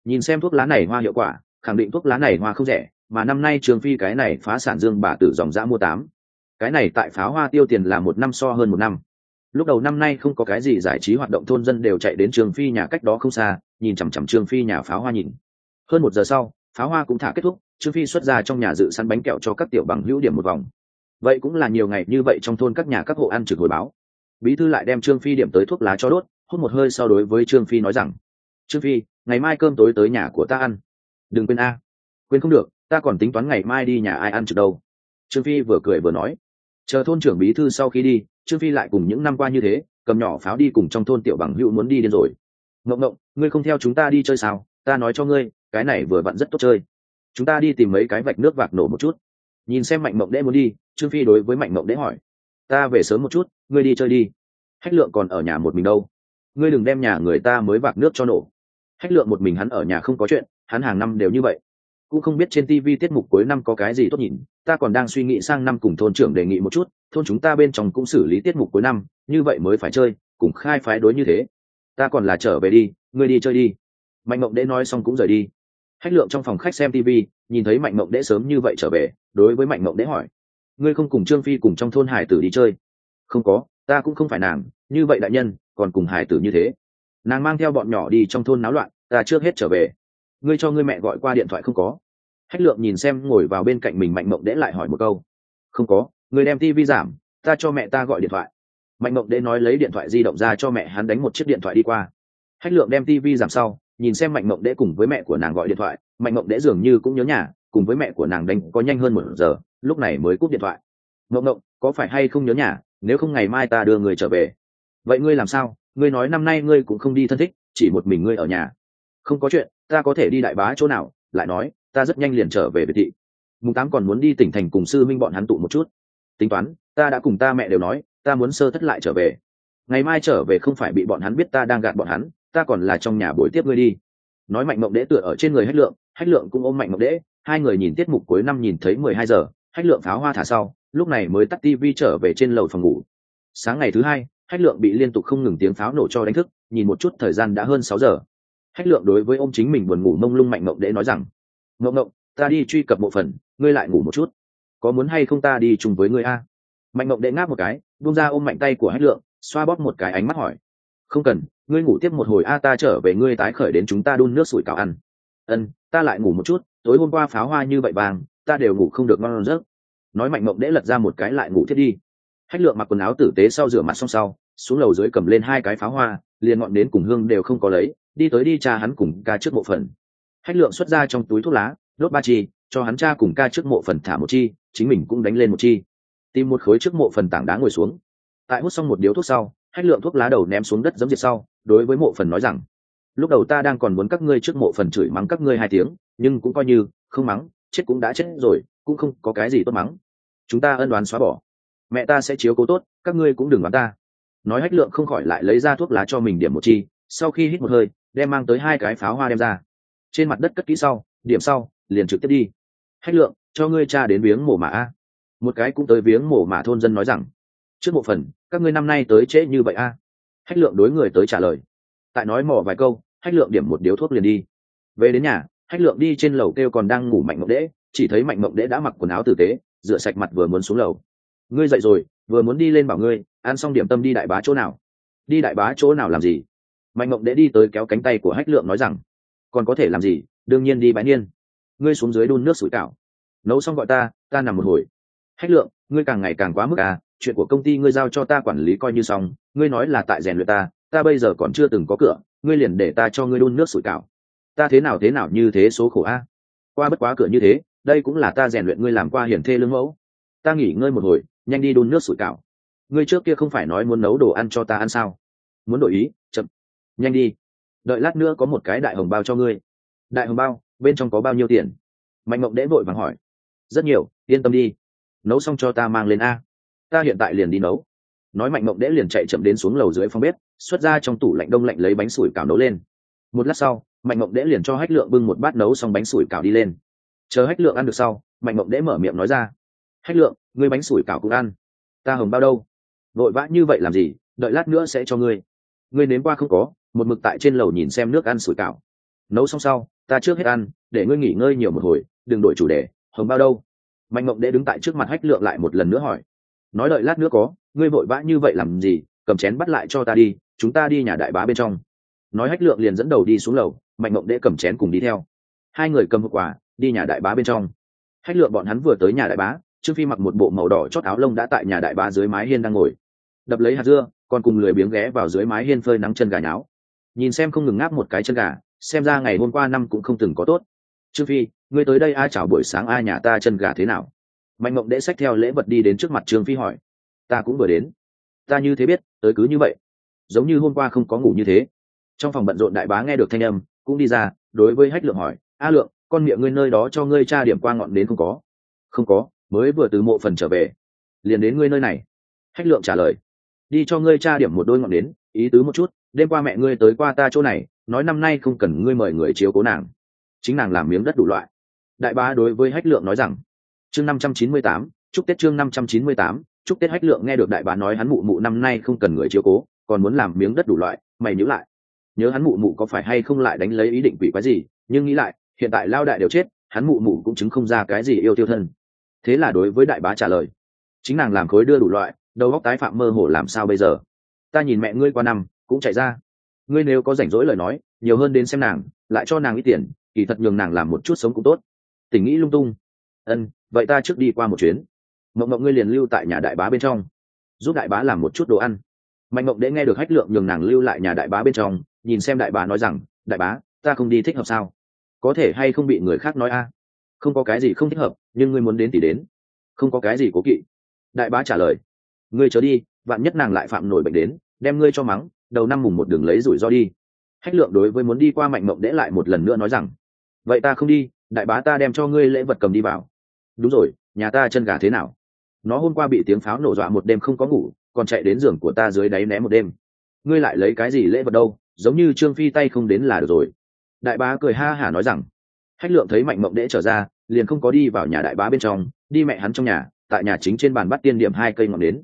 Nhìn xem thuốc lá này hoa hiệu quả, khẳng định thuốc lá này hoa không rẻ, mà năm nay trường phi cái này phá sản dương bà tử dòng dã mua tám. Cái này tại pháo hoa tiêu tiền là một năm so hơn một năm. Lúc đầu năm nay không có cái gì giải trí hoạt động thôn dân đều chạy đến trường phi nhà cách đó không xa, nhìn chằm chằm trường phi nhà pháo hoa nhìn. Hơn một giờ sau pháo hoa cũng thả kết thúc, trương phi xuất ra trong nhà dự săn bánh kẹo cho các tiểu bằng hữu điểm một vòng. Vậy cũng là nhiều ngày như vậy trong thôn các nhà các hộ ăn trực hồi báo. Bí thư lại đem trương phi điểm tới thuốc lá cho đốt, hút một hơi sau đối với trương phi nói rằng, trương phi, ngày mai cơm tối tới nhà của ta ăn. Đừng quên a. Quên không được, ta còn tính toán ngày mai đi nhà ai ăn trực đâu. Trương phi vừa cười vừa nói. Chờ thôn trưởng bí thư sau khi đi, trương phi lại cùng những năm qua như thế, cầm nhỏ pháo đi cùng trong thôn tiểu bằng hữu muốn đi điên rồi. Ngộng ngộng, ngươi không theo chúng ta đi chơi sao? Ta nói cho ngươi cái này vừa vặn rất tốt chơi. Chúng ta đi tìm mấy cái vạch nước vạc nổ một chút. Nhìn xem mạnh mộng đễ muốn đi, trương phi đối với mạnh mộng đễ hỏi. Ta về sớm một chút, ngươi đi chơi đi. Hách lượng còn ở nhà một mình đâu? Ngươi đừng đem nhà người ta mới vạc nước cho nổ. Hách lượng một mình hắn ở nhà không có chuyện, hắn hàng năm đều như vậy. Cũng không biết trên tv tiết mục cuối năm có cái gì tốt nhìn, ta còn đang suy nghĩ sang năm cùng thôn trưởng đề nghị một chút, thôn chúng ta bên trong cũng xử lý tiết mục cuối năm, như vậy mới phải chơi, cùng khai phái đối như thế. Ta còn là trở về đi, ngươi đi chơi đi. Mạnh mộng đễ nói xong cũng rời đi hách lượng trong phòng khách xem tv nhìn thấy mạnh mộng đễ sớm như vậy trở về, đối với mạnh mộng đễ hỏi, ngươi không cùng trương phi cùng trong thôn hải tử đi chơi? Không có, ta cũng không phải nàng, như vậy đại nhân, còn cùng hải tử như thế. Nàng mang theo bọn nhỏ đi trong thôn náo loạn, ta trước hết trở về. Ngươi cho ngươi mẹ gọi qua điện thoại không có? Hách lượng nhìn xem ngồi vào bên cạnh mình mạnh mộng đễ lại hỏi một câu, không có, ngươi đem tv giảm, ta cho mẹ ta gọi điện thoại. Mạnh mộng đễ nói lấy điện thoại di động ra cho mẹ hắn đánh một chiếc điện thoại đi qua. Hách lượng đem tv giảm sau nhìn xem mạnh mộng đễ cùng với mẹ của nàng gọi điện thoại, mạnh mộng đễ dường như cũng nhớ nhà, cùng với mẹ của nàng đánh có nhanh hơn một giờ, lúc này mới cúp điện thoại. Mộng mộng, có phải hay không nhớ nhà? Nếu không ngày mai ta đưa người trở về. Vậy ngươi làm sao? Ngươi nói năm nay ngươi cũng không đi thân thích, chỉ một mình ngươi ở nhà. Không có chuyện, ta có thể đi đại bá chỗ nào? lại nói, ta rất nhanh liền trở về biệt thị. Mùng tám còn muốn đi tỉnh thành cùng sư minh bọn hắn tụ một chút. Tính toán, ta đã cùng ta mẹ đều nói, ta muốn sơ thất lại trở về. Ngày mai trở về không phải bị bọn hắn biết ta đang gạt bọn hắn ta còn là trong nhà buổi tiếp ngươi đi. Nói mạnh mộng đễ tựa ở trên người hách lượng hách lượng cũng ôm mạnh mộng đễ, hai người nhìn tiết mục cuối năm nhìn thấy mười hai giờ, hách lượng pháo hoa thả sau, lúc này mới tắt tivi trở về trên lầu phòng ngủ. Sáng ngày thứ hai, hách lượng bị liên tục không ngừng tiếng pháo nổ cho đánh thức, nhìn một chút thời gian đã hơn sáu giờ. Hách lượng đối với ông chính mình buồn ngủ mông lung mạnh mộng đễ nói rằng, mộng mộng, ta đi truy cập một phần, ngươi lại ngủ một chút. Có muốn hay không ta đi chung với ngươi a? Mạnh mộng đễ ngáp một cái, buông ra ôm mạnh tay của hách lượng, xoa bóp một cái ánh mắt hỏi, không cần ngươi ngủ tiếp một hồi, a, ta trở về, ngươi tái khởi đến chúng ta đun nước sủi cảo ăn. Ân, ta lại ngủ một chút, tối hôm qua pháo hoa như vậy vàng, ta đều ngủ không được ngon giấc. Nói mạnh mộng đễ lật ra một cái lại ngủ thiết đi. Hách lượng mặc quần áo tử tế sau rửa mặt xong sau, xuống lầu dưới cầm lên hai cái pháo hoa, liền ngọn đến cùng hương đều không có lấy, đi tới đi cha hắn cùng ca trước mộ phần. Hách lượng xuất ra trong túi thuốc lá, đốt ba chi, cho hắn cha cùng ca trước mộ phần thả một chi, chính mình cũng đánh lên một chi. Tìm một khối trước mộ phần tảng đá ngồi xuống. Tại hút xong một điếu thuốc sau, hách lượng thuốc lá đầu ném xuống đất giấm diệt sau đối với mộ phần nói rằng, lúc đầu ta đang còn muốn các ngươi trước mộ phần chửi mắng các ngươi hai tiếng, nhưng cũng coi như không mắng, chết cũng đã chết rồi, cũng không có cái gì tốt mắng. Chúng ta ân đoán xóa bỏ. Mẹ ta sẽ chiếu cố tốt, các ngươi cũng đừng đoán ta. Nói hách lượng không khỏi lại lấy ra thuốc lá cho mình điểm một chi, sau khi hít một hơi, đem mang tới hai cái pháo hoa đem ra. Trên mặt đất cất kỹ sau, điểm sau, liền trực tiếp đi. Hách lượng, cho ngươi cha đến viếng mổ mả a. Một cái cũng tới viếng mổ mả thôn dân nói rằng, trước bộ phần, các ngươi năm nay tới trễ như vậy a hách lượng đối người tới trả lời. Tại nói mỏ vài câu hách lượng điểm một điếu thuốc liền đi. Về đến nhà hách lượng đi trên lầu kêu còn đang ngủ mạnh mộng đễ chỉ thấy mạnh mộng đễ đã mặc quần áo tử tế, rửa sạch mặt vừa muốn xuống lầu. Ngươi dậy rồi, vừa muốn đi lên bảo ngươi, ăn xong điểm tâm đi đại bá chỗ nào? Đi đại bá chỗ nào làm gì? Mạnh mộng đễ đi tới kéo cánh tay của hách lượng nói rằng, còn có thể làm gì, đương nhiên đi bãi niên. Ngươi xuống dưới đun nước sủi cảo. Nấu xong gọi ta ta nằm một hồi. Hách lượng, ngươi càng ngày càng quá mức à chuyện của công ty ngươi giao cho ta quản lý coi như xong, ngươi nói là tại rèn luyện ta ta bây giờ còn chưa từng có cửa, ngươi liền để ta cho ngươi đun nước sủi cảo. Ta thế nào thế nào như thế số khổ a. Qua bất quá cửa như thế, đây cũng là ta rèn luyện ngươi làm qua hiển thê lương mẫu. Ta nghỉ ngơi một hồi, nhanh đi đun nước sủi cảo. Ngươi trước kia không phải nói muốn nấu đồ ăn cho ta ăn sao? Muốn đổi ý, chậm. Nhanh đi. Đợi lát nữa có một cái đại hồng bao cho ngươi. Đại hồng bao, bên trong có bao nhiêu tiền? Mạnh mộng đễ vội vàng hỏi. Rất nhiều, yên tâm đi. Nấu xong cho ta mang lên a ta hiện tại liền đi nấu. Nói mạnh mộng đễ liền chạy chậm đến xuống lầu dưới phòng bếp, xuất ra trong tủ lạnh đông lạnh lấy bánh sủi cảo nấu lên. Một lát sau, mạnh mộng đễ liền cho hách lượng bưng một bát nấu xong bánh sủi cảo đi lên. Chờ hách lượng ăn được sau, mạnh mộng đễ mở miệng nói ra, hách lượng, ngươi bánh sủi cảo cũng ăn. Ta hồng bao đâu? Vội vã như vậy làm gì? Đợi lát nữa sẽ cho ngươi. Ngươi nếm qua không có, một mực tại trên lầu nhìn xem nước ăn sủi cảo. Nấu xong sau, ta trước hết ăn, để ngươi nghỉ ngơi nhiều một hồi, đừng đổi chủ đề. Hồng bao đâu? Mạnh mộng đễ đứng tại trước mặt hách lượng lại một lần nữa hỏi nói đợi lát nữa có, ngươi vội vã như vậy làm gì, cầm chén bắt lại cho ta đi, chúng ta đi nhà đại bá bên trong. Nói hách lượng liền dẫn đầu đi xuống lầu, mạnh mộng đễ cầm chén cùng đi theo. Hai người cầm hộp quà đi nhà đại bá bên trong. Hách lượng bọn hắn vừa tới nhà đại bá, trương phi mặc một bộ màu đỏ chót áo lông đã tại nhà đại bá dưới mái hiên đang ngồi. Đập lấy hạt dưa, còn cùng lười biếng ghé vào dưới mái hiên phơi nắng chân gà nháo. Nhìn xem không ngừng ngáp một cái chân gà, xem ra ngày hôm qua năm cũng không từng có tốt. Trương phi, ngươi tới đây ai chào buổi sáng ai nhà ta chân gà thế nào? Mạnh mộng đễ sách theo lễ vật đi đến trước mặt trương phi hỏi, ta cũng vừa đến. Ta như thế biết, tới cứ như vậy. Giống như hôm qua không có ngủ như thế. Trong phòng bận rộn đại bá nghe được thanh âm, cũng đi ra, đối với hách lượng hỏi, a lượng, con miệng ngươi nơi đó cho ngươi tra điểm qua ngọn đến không có? Không có, mới vừa từ mộ phần trở về. Liền đến ngươi nơi này. Hách lượng trả lời, đi cho ngươi tra điểm một đôi ngọn đến ý tứ một chút, đêm qua mẹ ngươi tới qua ta chỗ này, nói năm nay không cần ngươi mời người chiếu cố nàng. Chính nàng làm miếng đất đủ loại. Đại bá đối với hách lượng nói rằng chương năm trăm chín mươi tám, chúc tết chương năm trăm chín mươi tám, chúc tết hách lượng nghe được đại bá nói hắn mụ mụ năm nay không cần người chiếu cố, còn muốn làm miếng đất đủ loại, mày nhữ lại. Nhớ hắn mụ mụ có phải hay không lại đánh lấy ý định quỷ quái gì, nhưng nghĩ lại, hiện tại lao đại đều chết, hắn mụ mụ cũng chứng không ra cái gì yêu tiêu thân. Thế là đối với đại bá trả lời, chính nàng làm khối đưa đủ loại, đầu góc tái phạm mơ hồ làm sao bây giờ? Ta nhìn mẹ ngươi qua năm, cũng chạy ra. Ngươi nếu có rảnh rỗi lời nói, nhiều hơn đến xem nàng, lại cho nàng ít tiền, kỳ thật nhường nàng làm một chút sống cũng tốt. Tình nghĩ lung tung. Ân vậy ta trước đi qua một chuyến. Mộng mộng ngươi liền lưu tại nhà đại bá bên trong, giúp đại bá làm một chút đồ ăn. Mạnh mộng đễ nghe được hách lượng nhường nàng lưu lại nhà đại bá bên trong, nhìn xem đại bá nói rằng, đại bá, ta không đi thích hợp sao? Có thể hay không bị người khác nói a? Không có cái gì không thích hợp, nhưng ngươi muốn đến thì đến. Không có cái gì cố kỵ. Đại bá trả lời, ngươi trở đi, vạn nhất nàng lại phạm nổi bệnh đến, đem ngươi cho mắng, đầu năm mùng một đường lấy rủi ro đi. Hách lượng đối với muốn đi qua mạnh mộng đễ lại một lần nữa nói rằng, vậy ta không đi, đại bá ta đem cho ngươi lễ vật cầm đi vào đúng rồi, nhà ta chân gà thế nào? Nó hôm qua bị tiếng pháo nổ dọa một đêm không có ngủ, còn chạy đến giường của ta dưới đáy ném một đêm. Ngươi lại lấy cái gì lễ vật đâu, giống như trương phi tay không đến là được rồi. Đại bá cười ha hả nói rằng, hách lượng thấy mạnh mộng đễ trở ra, liền không có đi vào nhà đại bá bên trong, đi mẹ hắn trong nhà, tại nhà chính trên bàn bắt tiên điểm hai cây ngọn đến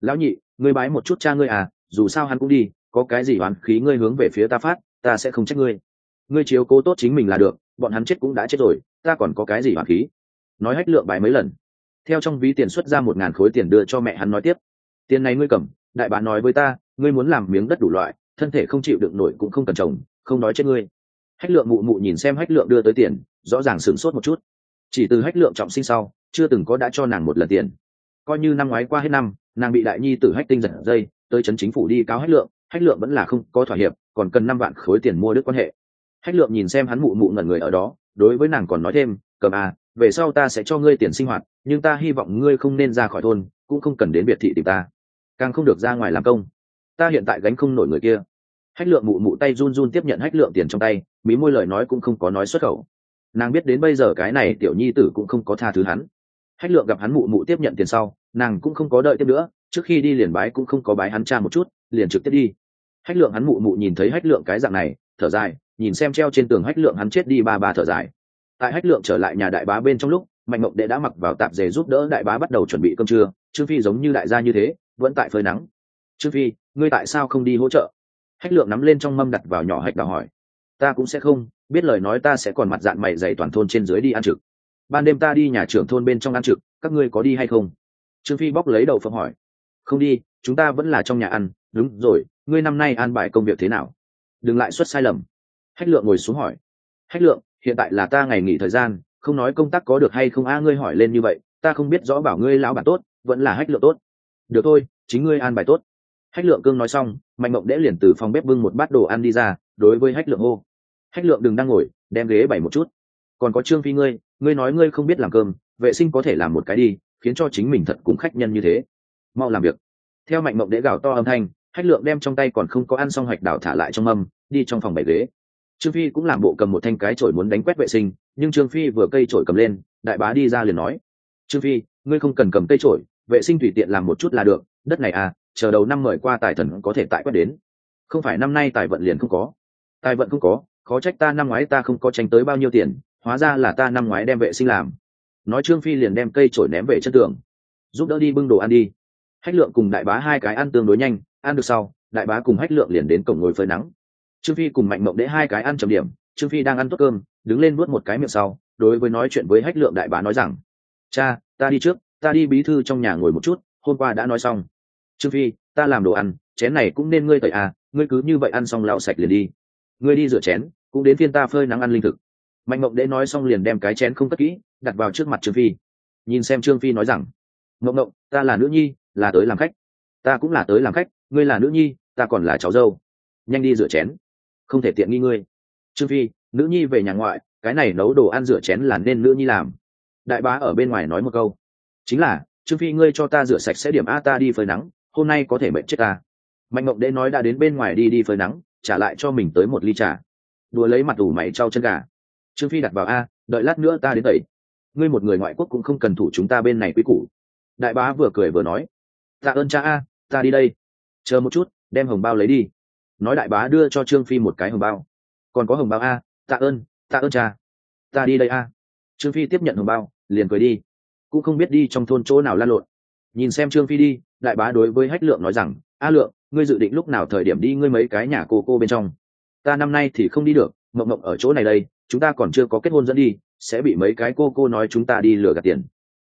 lão nhị, ngươi bái một chút cha ngươi à dù sao hắn cũng đi, có cái gì oán khí ngươi hướng về phía ta phát, ta sẽ không trách ngươi. Ngươi chiếu cố tốt chính mình là được, bọn hắn chết cũng đã chết rồi, ta còn có cái gì oán khí? Nói hách lượng bài mấy lần. Theo trong ví tiền xuất ra một ngàn khối tiền đưa cho mẹ hắn nói tiếp. Tiền này ngươi cầm, đại bá nói với ta, ngươi muốn làm miếng đất đủ loại, thân thể không chịu đựng nổi cũng không cần trồng, không nói chết ngươi. Hách lượng mụ mụ nhìn xem hách lượng đưa tới tiền, rõ ràng sửng sốt một chút. Chỉ từ hách lượng trọng sinh sau, chưa từng có đã cho nàng một lần tiền. Coi như năm ngoái qua hết năm, nàng bị đại nhi tử hách tinh giật dây, tới trấn chính phủ đi cáo hách lượng hách lượng vẫn là không có thỏa hiệp, còn cần năm vạn khối tiền mua đứt quan hệ. Hách lượng nhìn xem hắn mụ mụ ngẩn người ở đó, đối với nàng còn nói thêm, cầm à về sau ta sẽ cho ngươi tiền sinh hoạt, nhưng ta hy vọng ngươi không nên ra khỏi thôn, cũng không cần đến biệt thị tìm ta. Càng không được ra ngoài làm công. Ta hiện tại gánh không nổi người kia. Hách lượng mụ mụ tay run run tiếp nhận hách lượng tiền trong tay, mí môi lời nói cũng không có nói xuất khẩu. Nàng biết đến bây giờ cái này tiểu nhi tử cũng không có tha thứ hắn. Hách lượng gặp hắn mụ mụ tiếp nhận tiền sau, nàng cũng không có đợi tiếp nữa, trước khi đi liền bái cũng không có bái hắn cha một chút, liền trực tiếp đi. Hách lượng hắn mụ mụ nhìn thấy hách lượng cái dạng này, thở dài, nhìn xem treo trên tường hách lượng hắn chết đi ba ba thở dài tại hách lượng trở lại nhà đại bá bên trong lúc, mạnh mộng đệ đã mặc vào tạp dề giúp đỡ đại bá bắt đầu chuẩn bị cơm trưa, trương phi giống như đại gia như thế, vẫn tại phơi nắng. Trương phi, ngươi tại sao không đi hỗ trợ? Hách lượng nắm lên trong mâm đặt vào nhỏ hạch đào hỏi. Ta cũng sẽ không, biết lời nói ta sẽ còn mặt dạng mày dày toàn thôn trên dưới đi ăn trực. Ban đêm ta đi nhà trưởng thôn bên trong ăn trực, các ngươi có đi hay không? Trương phi bóc lấy đầu phượng hỏi. Không đi, chúng ta vẫn là trong nhà ăn, đúng rồi, ngươi năm nay an bài công việc thế nào? Đừng lại xuất sai lầm. Hách lượng ngồi xuống hỏi. Hách lượng hiện tại là ta ngày nghỉ thời gian, không nói công tác có được hay không a, ngươi hỏi lên như vậy, ta không biết rõ bảo ngươi lão bản tốt, vẫn là hách lượng tốt. Được thôi, chính ngươi an bài tốt. Hách lượng cương nói xong, mạnh mộng đẽ liền từ phòng bếp bưng một bát đồ ăn đi ra, đối với hách lượng hô. Hách lượng đừng đang ngồi, đem ghế bày một chút. Còn có trương phi ngươi ngươi nói ngươi không biết làm cơm, vệ sinh có thể làm một cái đi, khiến cho chính mình thật cùng khách nhân như thế. Mau làm việc. Theo mạnh mộng đẽ gào to âm thanh, hách lượng đem trong tay còn không có ăn xong hoạch đảo thả lại trong mâm, đi trong phòng bày ghế trương phi cũng làm bộ cầm một thanh cái chổi muốn đánh quét vệ sinh, nhưng trương phi vừa cây chổi cầm lên, đại bá đi ra liền nói, trương phi, ngươi không cần cầm cây chổi, vệ sinh tùy tiện làm một chút là được, đất này à chờ đầu năm mời qua tài thần có thể tại quét đến. Không phải năm nay tài vận liền không có. Tài vận không có, khó trách ta năm ngoái ta không có tranh tới bao nhiêu tiền, hóa ra là ta năm ngoái đem vệ sinh làm. Nói trương phi liền đem cây chổi ném về chân tường. Giúp đỡ đi bưng đồ ăn đi. Hách lượng cùng đại bá hai cái ăn tương đối nhanh, ăn được sau, đại bá cùng hách lượng liền đến cổng ngồi phơi nắng trương phi cùng mạnh mộng đễ hai cái ăn trầm điểm, trương phi đang ăn tốt cơm, đứng lên nuốt một cái miệng sau, đối với nói chuyện với hách lượng đại bá nói rằng, cha, ta đi trước, ta đi bí thư trong nhà ngồi một chút, hôm qua đã nói xong. Trương phi, ta làm đồ ăn, chén này cũng nên ngươi tẩy à ngươi cứ như vậy ăn xong lau sạch liền đi. Ngươi đi rửa chén, cũng đến phiên ta phơi nắng ăn linh thực. Mạnh mộng đễ nói xong liền đem cái chén không cất kỹ, đặt vào trước mặt trương phi. Nhìn xem trương phi nói rằng, mộng mộng, ta là nữ nhi, là tới làm khách. Ta cũng là tới làm khách, ngươi là nữ nhi, ta còn là cháu dâu. Nhanh đi rửa chén không thể tiện nghi ngươi. Trương phi, nữ nhi về nhà ngoại, cái này nấu đồ ăn rửa chén là nên nữ nhi làm. Đại bá ở bên ngoài nói một câu. Chính là, trương phi, ngươi cho ta rửa sạch sẽ điểm a, ta đi phơi nắng, hôm nay có thể mệnh chết ta. Mạnh mộng đế nói đã đến bên ngoài đi đi phơi nắng, trả lại cho mình tới một ly trà. Đùa lấy mặt ủ mày trao chân gà. Trương phi đặt vào a, đợi lát nữa ta đến tẩy. Ngươi một người ngoại quốc cũng không cần thủ chúng ta bên này quy củ. Đại bá vừa cười vừa nói. Tạ ơn cha a, ta đi đây. Chờ một chút, đem hồng bao lấy đi nói đại bá đưa cho trương phi một cái hồng bao. Còn có hồng bao a, tạ ơn tạ ơn cha. Ta đi đây a. Trương phi tiếp nhận hồng bao, liền cười đi. Cũng không biết đi trong thôn chỗ nào lan lộn. Nhìn xem trương phi đi, đại bá đối với hách lượng nói rằng, a lượng, ngươi dự định lúc nào thời điểm đi ngươi mấy cái nhà cô cô bên trong? Ta năm nay thì không đi được, mộng mộng ở chỗ này đây, chúng ta còn chưa có kết hôn dẫn đi, sẽ bị mấy cái cô cô nói chúng ta đi lừa gạt tiền.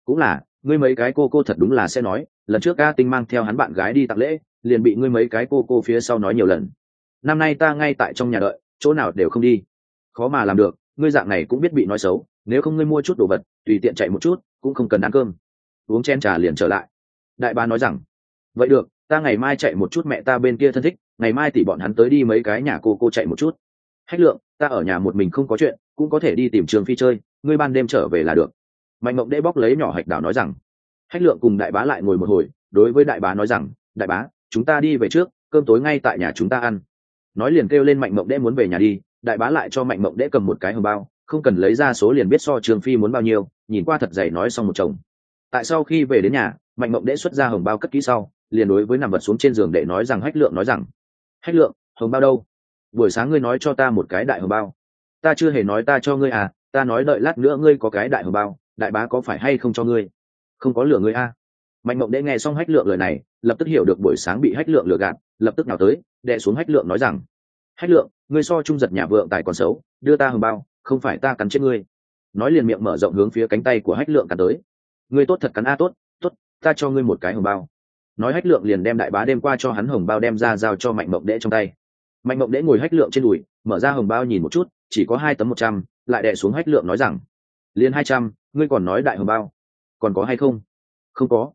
Cũng là, ngươi mấy cái cô cô thật đúng là sẽ nói, lần trước ca tinh mang theo hắn bạn gái đi tặng lễ liền bị ngươi mấy cái cô cô phía sau nói nhiều lần. Năm nay ta ngay tại trong nhà đợi, chỗ nào đều không đi. Khó mà làm được, ngươi dạng này cũng biết bị nói xấu, nếu không ngươi mua chút đồ vật, tùy tiện chạy một chút, cũng không cần ăn cơm. Uống chen trà liền trở lại. Đại bá nói rằng, vậy được, ta ngày mai chạy một chút mẹ ta bên kia thân thích, ngày mai thì bọn hắn tới đi mấy cái nhà cô cô chạy một chút. Hách lượng, ta ở nhà một mình không có chuyện, cũng có thể đi tìm trường phi chơi, ngươi ban đêm trở về là được. Mạnh mộng đễ bóc lấy nhỏ hạch đảo nói rằng. Hách lượng cùng đại bá lại ngồi một hồi, đối với đại bá nói rằng, đại bá chúng ta đi về trước, cơm tối ngay tại nhà chúng ta ăn. Nói liền kêu lên mạnh mộng đễ muốn về nhà đi, đại bá lại cho mạnh mộng đễ cầm một cái hồng bao, không cần lấy ra số liền biết so trường phi muốn bao nhiêu, nhìn qua thật dày nói xong một chồng. Tại sau khi về đến nhà, mạnh mộng đễ xuất ra hồng bao cất kỹ sau, liền đối với nằm vật xuống trên giường để nói rằng hách lượng nói rằng, hách lượng, hồng bao đâu? Buổi sáng ngươi nói cho ta một cái đại hồng bao. Ta chưa hề nói ta cho ngươi à ta nói đợi lát nữa ngươi có cái đại hồng bao, đại bá có phải hay không cho ngươi? Không có lửa ngươi a à mạnh mộng Đệ nghe xong hách lượng lời này, lập tức hiểu được buổi sáng bị hách lượng lừa gạt, lập tức nào tới, đệ xuống hách lượng nói rằng, hách lượng, ngươi so trung giật nhà vượng tài còn xấu, đưa ta hồng bao, không phải ta cắn chết ngươi. Nói liền miệng mở rộng hướng phía cánh tay của hách lượng cắn tới. Ngươi tốt thật cắn a tốt tốt, ta cho ngươi một cái hồng bao. Nói hách lượng liền đem đại bá đêm qua cho hắn hồng bao đem ra giao cho mạnh mộng đễ trong tay. Mạnh mộng đễ ngồi hách lượng trên đùi, mở ra hồng bao nhìn một chút, chỉ có hai tấm một trăm, lại đẻ xuống hách lượng nói rằng, liền hai trăm, ngươi còn nói đại hồng bao, còn có hay không? Không có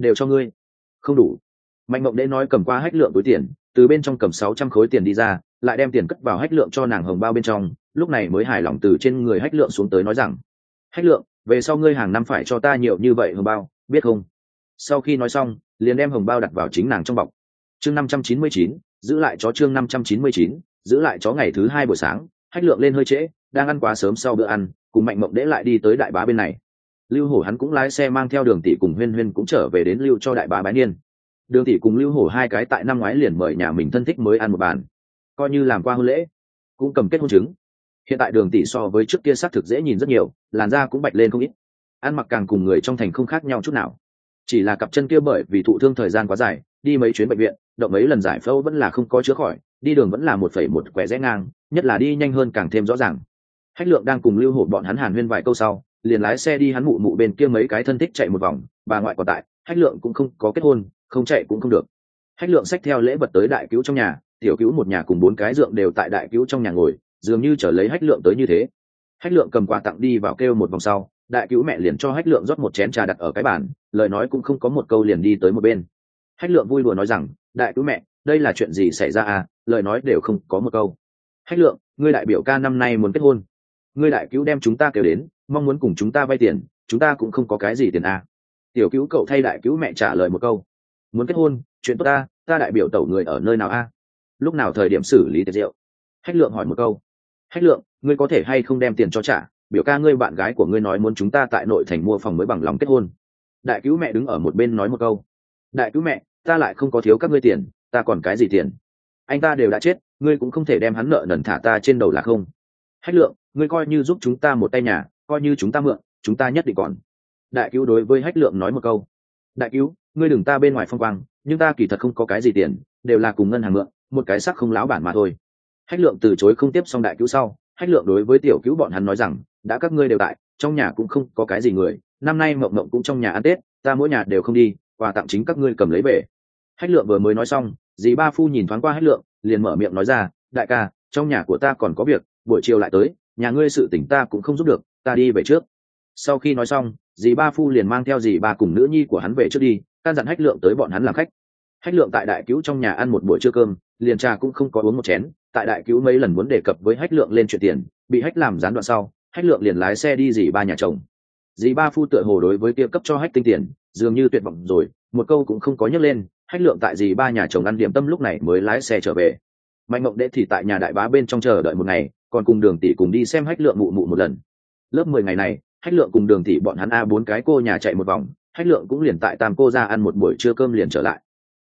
đều cho ngươi. Không đủ. Mạnh mộng đễ nói cầm qua hách lượng túi tiền, từ bên trong cầm sáu trăm khối tiền đi ra, lại đem tiền cất vào hách lượng cho nàng hồng bao bên trong, lúc này mới hài lòng từ trên người hách lượng xuống tới nói rằng, hách lượng, về sau ngươi hàng năm phải cho ta nhiều như vậy hồng bao, biết không? Sau khi nói xong, liền đem hồng bao đặt vào chính nàng trong bọc. Chương năm trăm chín mươi chín, giữ lại chó chương năm trăm chín mươi chín, giữ lại chó ngày thứ hai buổi sáng, hách lượng lên hơi trễ, đang ăn quá sớm sau bữa ăn, cùng mạnh mộng đễ lại đi tới đại bá bên này lưu hổ hắn cũng lái xe mang theo đường tỷ cùng huyên huyên cũng trở về đến lưu cho đại bá bái niên. Đường tỷ cùng lưu hổ hai cái tại năm ngoái liền mời nhà mình thân thích mới ăn một bàn. Coi như làm qua hôn lễ, cũng cầm kết hôn chứng. Hiện tại đường tỷ so với trước kia xác thực dễ nhìn rất nhiều, làn da cũng bạch lên không ít. Ăn mặc càng cùng người trong thành không khác nhau chút nào. Chỉ là cặp chân kia bởi vì thụ thương thời gian quá dài, đi mấy chuyến bệnh viện, động mấy lần giải phẫu vẫn là không có chữa khỏi, đi đường vẫn là một phẩy một quẻ rẽ ngang, nhất là đi nhanh hơn càng thêm rõ ràng. Hách lượng đang cùng lưu hổ bọn hắn hàn huyên vài câu sau liền lái xe đi hắn mụ mụ bên kia mấy cái thân thích chạy một vòng, bà ngoại còn tại, hách lượng cũng không có kết hôn, không chạy cũng không được. Hách lượng xách theo lễ vật tới đại cứu trong nhà, tiểu cứu một nhà cùng bốn cái dượng đều tại đại cứu trong nhà ngồi, dường như trở lấy hách lượng tới như thế. Hách lượng cầm quà tặng đi vào kêu một vòng sau, đại cứu mẹ liền cho hách lượng rót một chén trà đặt ở cái bàn, lời nói cũng không có một câu liền đi tới một bên. Hách lượng vui đùa nói rằng, đại cứu mẹ, đây là chuyện gì xảy ra à? Lời nói đều không có một câu. Hách lượng, ngươi đại biểu ca năm nay muốn kết hôn ngươi đại cứu đem chúng ta kêu đến, mong muốn cùng chúng ta vay tiền, chúng ta cũng không có cái gì tiền à. tiểu cứu cậu thay đại cứu mẹ trả lời một câu. Muốn kết hôn, chuyện tốt ta ta đại biểu tẩu người ở nơi nào a? À? lúc nào thời điểm xử lý tiệc rượu? Hách lượng hỏi một câu. Hách lượng, ngươi có thể hay không đem tiền cho trả? Biểu ca ngươi bạn gái của ngươi nói muốn chúng ta tại nội thành mua phòng mới bằng lòng kết hôn. Đại cứu mẹ đứng ở một bên nói một câu. Đại cứu mẹ, ta lại không có thiếu các ngươi tiền, ta còn cái gì tiền? Anh ta đều đã chết, ngươi cũng không thể đem hắn nợ nần thả ta trên đầu là không hách lượng, ngươi coi như giúp chúng ta một tay nhà, coi như chúng ta mượn, chúng ta nhất định còn. Đại cứu đối với hách lượng nói một câu. Đại cứu, ngươi đừng ta bên ngoài phong quang, nhưng ta kỳ thật không có cái gì tiền, đều là cùng ngân hàng mượn, một cái sắc không láo bản mà thôi. Hách lượng từ chối không tiếp xong đại cứu sau, hách lượng đối với tiểu cứu bọn hắn nói rằng, đã các ngươi đều tại, trong nhà cũng không có cái gì người, năm nay mộng mộng cũng trong nhà ăn tết, ta mỗi nhà đều không đi, quà tặng chính các ngươi cầm lấy về. Hách lượng vừa mới nói xong, dì ba phu nhìn thoáng qua hách lượng, liền mở miệng nói ra, đại ca, trong nhà của ta còn có việc buổi chiều lại tới, nhà ngươi sự tỉnh ta cũng không giúp được, ta đi về trước. Sau khi nói xong, dì ba phu liền mang theo dì ba cùng nữ nhi của hắn về trước đi, căn dặn hách lượng tới bọn hắn làm khách. Hách lượng tại đại cứu trong nhà ăn một buổi trưa cơm, liền trà cũng không có uống một chén, tại đại cứu mấy lần muốn đề cập với hách lượng lên chuyện tiền, bị hách làm gián đoạn sau, hách lượng liền lái xe đi dì ba nhà chồng. Dì ba phu tựa hồ đối với kia cấp cho hách tinh tiền, dường như tuyệt vọng rồi, một câu cũng không có nhấc lên, hách lượng tại dì ba nhà chồng ăn điểm tâm lúc này mới lái xe trở về. Mạnh mộng đệ thì tại nhà đại bá bên trong chờ đợi một ngày còn cùng đường tỷ cùng đi xem hách lượng mụ mụ một lần. Lớp mười ngày này, hách lượng cùng đường tỷ bọn hắn a bốn cái cô nhà chạy một vòng, hách lượng cũng liền tại tam cô ra ăn một buổi trưa cơm liền trở lại.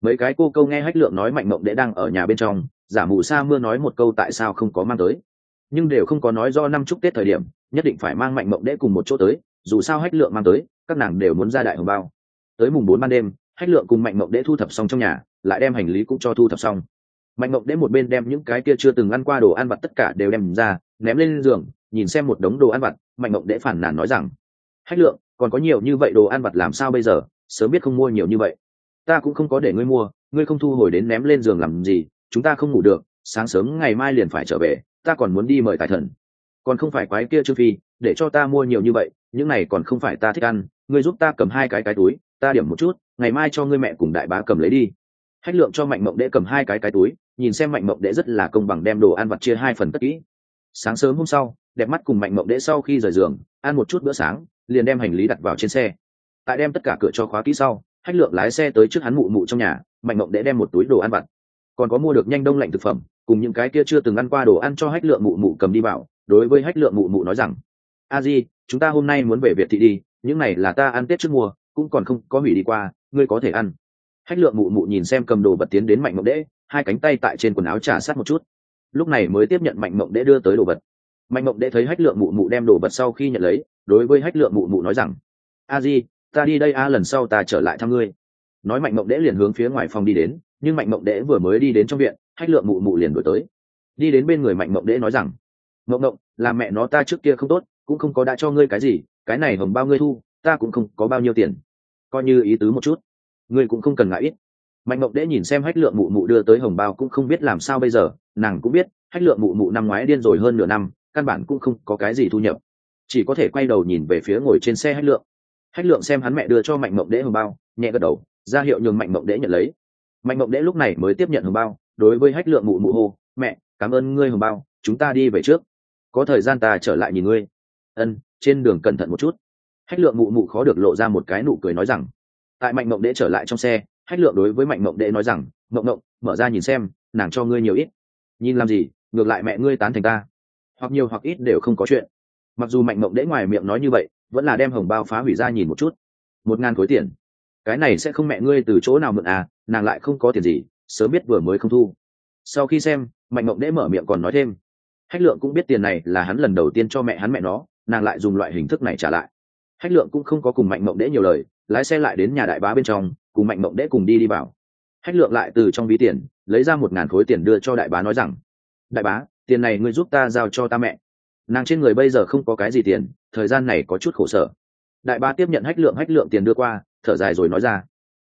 Mấy cái cô câu nghe hách lượng nói mạnh mộng đệ đang ở nhà bên trong, giả mù sa mưa nói một câu tại sao không có mang tới. Nhưng đều không có nói do năm chúc tết thời điểm, nhất định phải mang mạnh mộng đệ cùng một chỗ tới, dù sao hách lượng mang tới, các nàng đều muốn ra đại hồng bao. Tới mùng bốn ban đêm, hách lượng cùng mạnh mộng đệ thu thập xong trong nhà, lại đem hành lý cũng cho thu thập xong mạnh mộng đến một bên đem những cái kia chưa từng ăn qua đồ ăn vặt tất cả đều đem ra, ném lên giường, nhìn xem một đống đồ ăn vặt, mạnh mộng đễ phản nản nói rằng, hách lượng, còn có nhiều như vậy đồ ăn vặt làm sao bây giờ? Sớm biết không mua nhiều như vậy. Ta cũng không có để ngươi mua, ngươi không thu hồi đến ném lên giường làm gì, chúng ta không ngủ được, sáng sớm ngày mai liền phải trở về, ta còn muốn đi mời tài thần. Còn không phải quái kia trương phi, để cho ta mua nhiều như vậy, những này còn không phải ta thích ăn, ngươi giúp ta cầm hai cái cái túi, ta điểm một chút, ngày mai cho ngươi mẹ cùng đại bá cầm lấy đi hách lượng cho mạnh mộng đệ cầm hai cái cái túi, nhìn xem mạnh mộng đệ rất là công bằng đem đồ ăn vặt chia hai phần tất kỹ. Sáng sớm hôm sau, đẹp mắt cùng mạnh mộng đệ sau khi rời giường, ăn một chút bữa sáng, liền đem hành lý đặt vào trên xe. Tại đem tất cả cửa cho khóa kỹ sau, hách lượng lái xe tới trước hắn mụ mụ trong nhà, mạnh mộng đệ đem một túi đồ ăn vặt. Còn có mua được nhanh đông lạnh thực phẩm, cùng những cái kia chưa từng ăn qua đồ ăn cho hách lượng mụ mụ cầm đi bảo đối với hách lượng mụ mụ nói rằng, a di, chúng ta hôm nay muốn về việt thị đi, những này là ta ăn tết trước mùa cũng còn không có hủy đi qua, ngươi có thể ăn hách lượng mụ mụ nhìn xem cầm đồ vật tiến đến mạnh mộng đễ, hai cánh tay tại trên quần áo trả sát một chút. Lúc này mới tiếp nhận mạnh mộng đễ đưa tới đồ vật. Mạnh mộng đễ thấy hách lượng mụ mụ đem đồ vật sau khi nhận lấy, đối với hách lượng mụ mụ nói rằng, a di, ta đi đây a, lần sau ta trở lại thăm ngươi. Nói mạnh mộng đễ liền hướng phía ngoài phòng đi đến, nhưng mạnh mộng đễ vừa mới đi đến trong viện, hách lượng mụ mụ liền đổi tới. Đi đến bên người mạnh mộng đễ nói rằng, mộng mộng, là mẹ nó ta trước kia không tốt, cũng không có đã cho ngươi cái gì, cái này hồng bao ngươi thu, ta cũng không có bao nhiêu tiền. Coi như ý tứ một chút ngươi cũng không cần ngại ít. Mạnh mộng đễ nhìn xem hách lượng mụ mụ đưa tới hồng bao cũng không biết làm sao bây giờ, nàng cũng biết, hách lượng mụ mụ năm ngoái điên rồi hơn nửa năm, căn bản cũng không có cái gì thu nhập. Chỉ có thể quay đầu nhìn về phía ngồi trên xe hách lượng. Hách lượng xem hắn mẹ đưa cho mạnh mộng đễ hồng bao, nhẹ gật đầu, ra hiệu nhường mạnh mộng đễ nhận lấy. Mạnh mộng đễ lúc này mới tiếp nhận hồng bao, đối với hách lượng mụ mụ hô, mẹ, cảm ơn ngươi hồng bao, chúng ta đi về trước. Có thời gian ta trở lại nhìn ngươi. Ân, trên đường cẩn thận một chút. Hách lượng mụ mụ khó được lộ ra một cái nụ cười nói rằng tại mạnh mộng đệ trở lại trong xe, hách lượng đối với mạnh mộng đệ nói rằng, mộng mộng, mở ra nhìn xem, nàng cho ngươi nhiều ít. Nhìn làm gì, ngược lại mẹ ngươi tán thành ta. Hoặc nhiều hoặc ít đều không có chuyện. Mặc dù mạnh mộng đệ ngoài miệng nói như vậy, vẫn là đem hồng bao phá hủy ra nhìn một chút. Một ngàn khối tiền. Cái này sẽ không mẹ ngươi từ chỗ nào mượn à nàng lại không có tiền gì, sớm biết vừa mới không thu. Sau khi xem, mạnh mộng đệ mở miệng còn nói thêm, hách lượng cũng biết tiền này là hắn lần đầu tiên cho mẹ hắn mẹ nó, nàng lại dùng loại hình thức này trả lại. Hách lượng cũng không có cùng mạnh mộng đệ nhiều lời lái xe lại đến nhà đại bá bên trong, cùng mạnh mộng đễ cùng đi đi vào. Hách lượng lại từ trong ví tiền, lấy ra một ngàn khối tiền đưa cho đại bá nói rằng, đại bá, tiền này ngươi giúp ta giao cho ta mẹ. Nàng trên người bây giờ không có cái gì tiền, thời gian này có chút khổ sở. Đại bá tiếp nhận hách lượng hách lượng tiền đưa qua, thở dài rồi nói ra,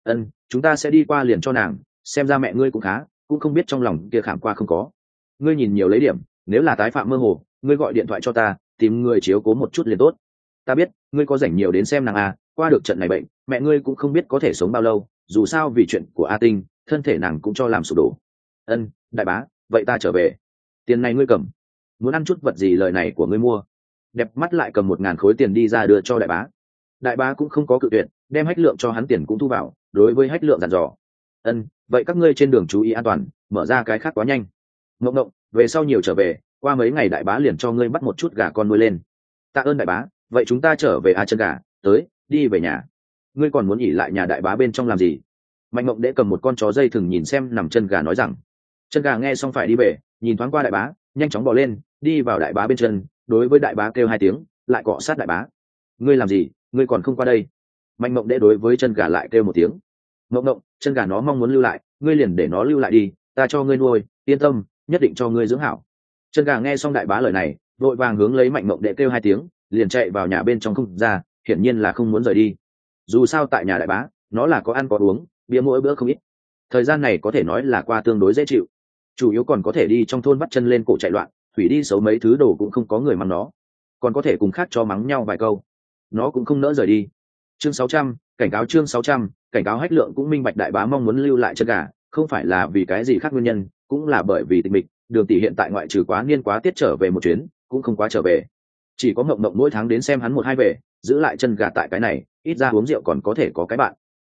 ân, chúng ta sẽ đi qua liền cho nàng, xem ra mẹ ngươi cũng khá, cũng không biết trong lòng kia khảm qua không có. Ngươi nhìn nhiều lấy điểm, nếu là tái phạm mơ hồ, ngươi gọi điện thoại cho ta, tìm người chiếu cố một chút liền tốt. Ta biết, ngươi có rảnh nhiều đến xem nàng à qua được trận này bệnh, mẹ ngươi cũng không biết có thể sống bao lâu, dù sao vì chuyện của a tinh, thân thể nàng cũng cho làm sụp đổ. Ân, đại bá, vậy ta trở về. Tiền này ngươi cầm. Muốn ăn chút vật gì lời này của ngươi mua. Đẹp mắt lại cầm một ngàn khối tiền đi ra đưa cho đại bá. Đại bá cũng không có cự tuyệt, đem hách lượng cho hắn tiền cũng thu vào, đối với hách lượng dặn dò. Ân, vậy các ngươi trên đường chú ý an toàn, mở ra cái khác quá nhanh. Ngộng ngộng, về sau nhiều trở về, qua mấy ngày đại bá liền cho ngươi bắt một chút gà con nuôi lên. Tạ ơn đại bá, vậy chúng ta trở về a chân gà, tới đi về nhà. Ngươi còn muốn nghỉ lại nhà đại bá bên trong làm gì? Mạnh mộng đễ cầm một con chó dây thừng nhìn xem nằm chân gà nói rằng. Chân gà nghe xong phải đi về, nhìn thoáng qua đại bá, nhanh chóng bỏ lên, đi vào đại bá bên chân, đối với đại bá kêu hai tiếng, lại cọ sát đại bá. Ngươi làm gì? Ngươi còn không qua đây. Mạnh mộng đệ đối với chân gà lại kêu một tiếng. Mộng mộng, chân gà nó mong muốn lưu lại, ngươi liền để nó lưu lại đi, ta cho ngươi nuôi, yên tâm, nhất định cho ngươi dưỡng hảo. Chân gà nghe xong đại bá lời này, vội vàng hướng lấy mạnh mộng đệ kêu hai tiếng, liền chạy vào nhà bên trong không ra hiển nhiên là không muốn rời đi. Dù sao tại nhà đại bá, nó là có ăn có uống, bia mỗi bữa không ít. Thời gian này có thể nói là qua tương đối dễ chịu. Chủ yếu còn có thể đi trong thôn bắt chân lên cổ chạy loạn thủy đi xấu mấy thứ đồ cũng không có người mắng nó. Còn có thể cùng khác cho mắng nhau vài câu. Nó cũng không nỡ rời đi. Chương sáu trăm, cảnh cáo chương sáu trăm, cảnh cáo hách lượng cũng minh bạch đại bá mong muốn lưu lại chân gà, không phải là vì cái gì khác nguyên nhân, cũng là bởi vì tình mịch, đường tỷ hiện tại ngoại trừ quá niên quá tiết trở về một chuyến, cũng không quá trở về chỉ có mộng mộng mỗi tháng đến xem hắn một hai về, giữ lại chân gà tại cái này, ít ra uống rượu còn có thể có cái bạn.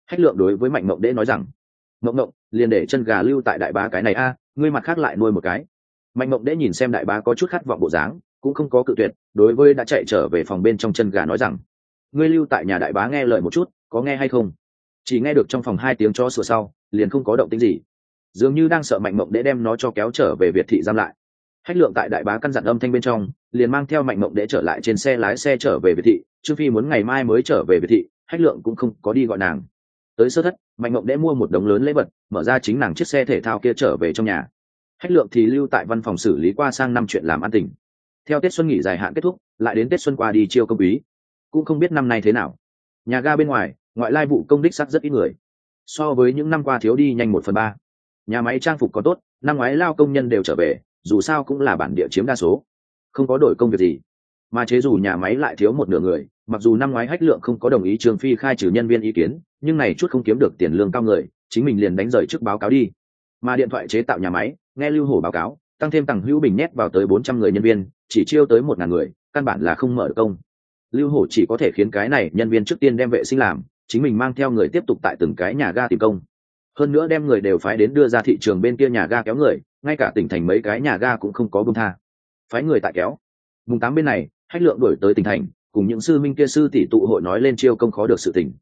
Hách lượng đối với mạnh mộng đễ nói rằng mộng mộng liền để chân gà lưu tại đại bá cái này a, ngươi mặt khác lại nuôi một cái. Mạnh mộng đễ nhìn xem đại bá có chút khát vọng bộ dáng, cũng không có cự tuyệt, đối với đã chạy trở về phòng bên trong chân gà nói rằng, ngươi lưu tại nhà đại bá nghe lời một chút, có nghe hay không? Chỉ nghe được trong phòng hai tiếng cho sửa sau, liền không có động tính gì. Dường như đang sợ mạnh mộng để đem nó cho kéo trở về việt thị giam lại hách lượng tại đại bá căn dặn âm thanh bên trong, liền mang theo mạnh mộng để trở lại trên xe lái xe trở về việt thị. Trương phi muốn ngày mai mới trở về việt thị hách lượng cũng không có đi gọi nàng. Tới sơ thất, mạnh mộng để mua một đống lớn lễ vật, mở ra chính nàng chiếc xe thể thao kia trở về trong nhà. Hách lượng thì lưu tại văn phòng xử lý qua sang năm chuyện làm an tình. Theo tết xuân nghỉ dài hạn kết thúc, lại đến tết xuân qua đi chiêu công quý. Cũng không biết năm nay thế nào. Nhà ga bên ngoài, ngoại lai vụ công đích sắc rất ít người. So với những năm qua thiếu đi nhanh một phần ba. Nhà máy trang phục có tốt, năm ngoái lao công nhân đều trở về dù sao cũng là bản địa chiếm đa số. Không có đổi công việc gì. Mà chế dù nhà máy lại thiếu một nửa người, mặc dù năm ngoái hách lượng không có đồng ý trường phi khai trừ nhân viên ý kiến, nhưng này chút không kiếm được tiền lương cao người, chính mình liền đánh rời trước báo cáo đi. Mà điện thoại chế tạo nhà máy, nghe lưu hổ báo cáo, tăng thêm tầng hữu bình nhét vào tới bốn trăm người nhân viên, chỉ chiêu tới một ngàn người, căn bản là không mở được công. Lưu hổ chỉ có thể khiến cái này nhân viên trước tiên đem vệ sinh làm, chính mình mang theo người tiếp tục tại từng cái nhà ga tìm công hơn nữa đem người đều phái đến đưa ra thị trường bên kia nhà ga kéo người, ngay cả tỉnh thành mấy cái nhà ga cũng không có bông tha. Phái người tại kéo. Mùng tám bên này hách lượng đổi tới tỉnh thành, cùng những sư minh kia sư tỷ tụ hội nói lên chiêu công khó được sự tỉnh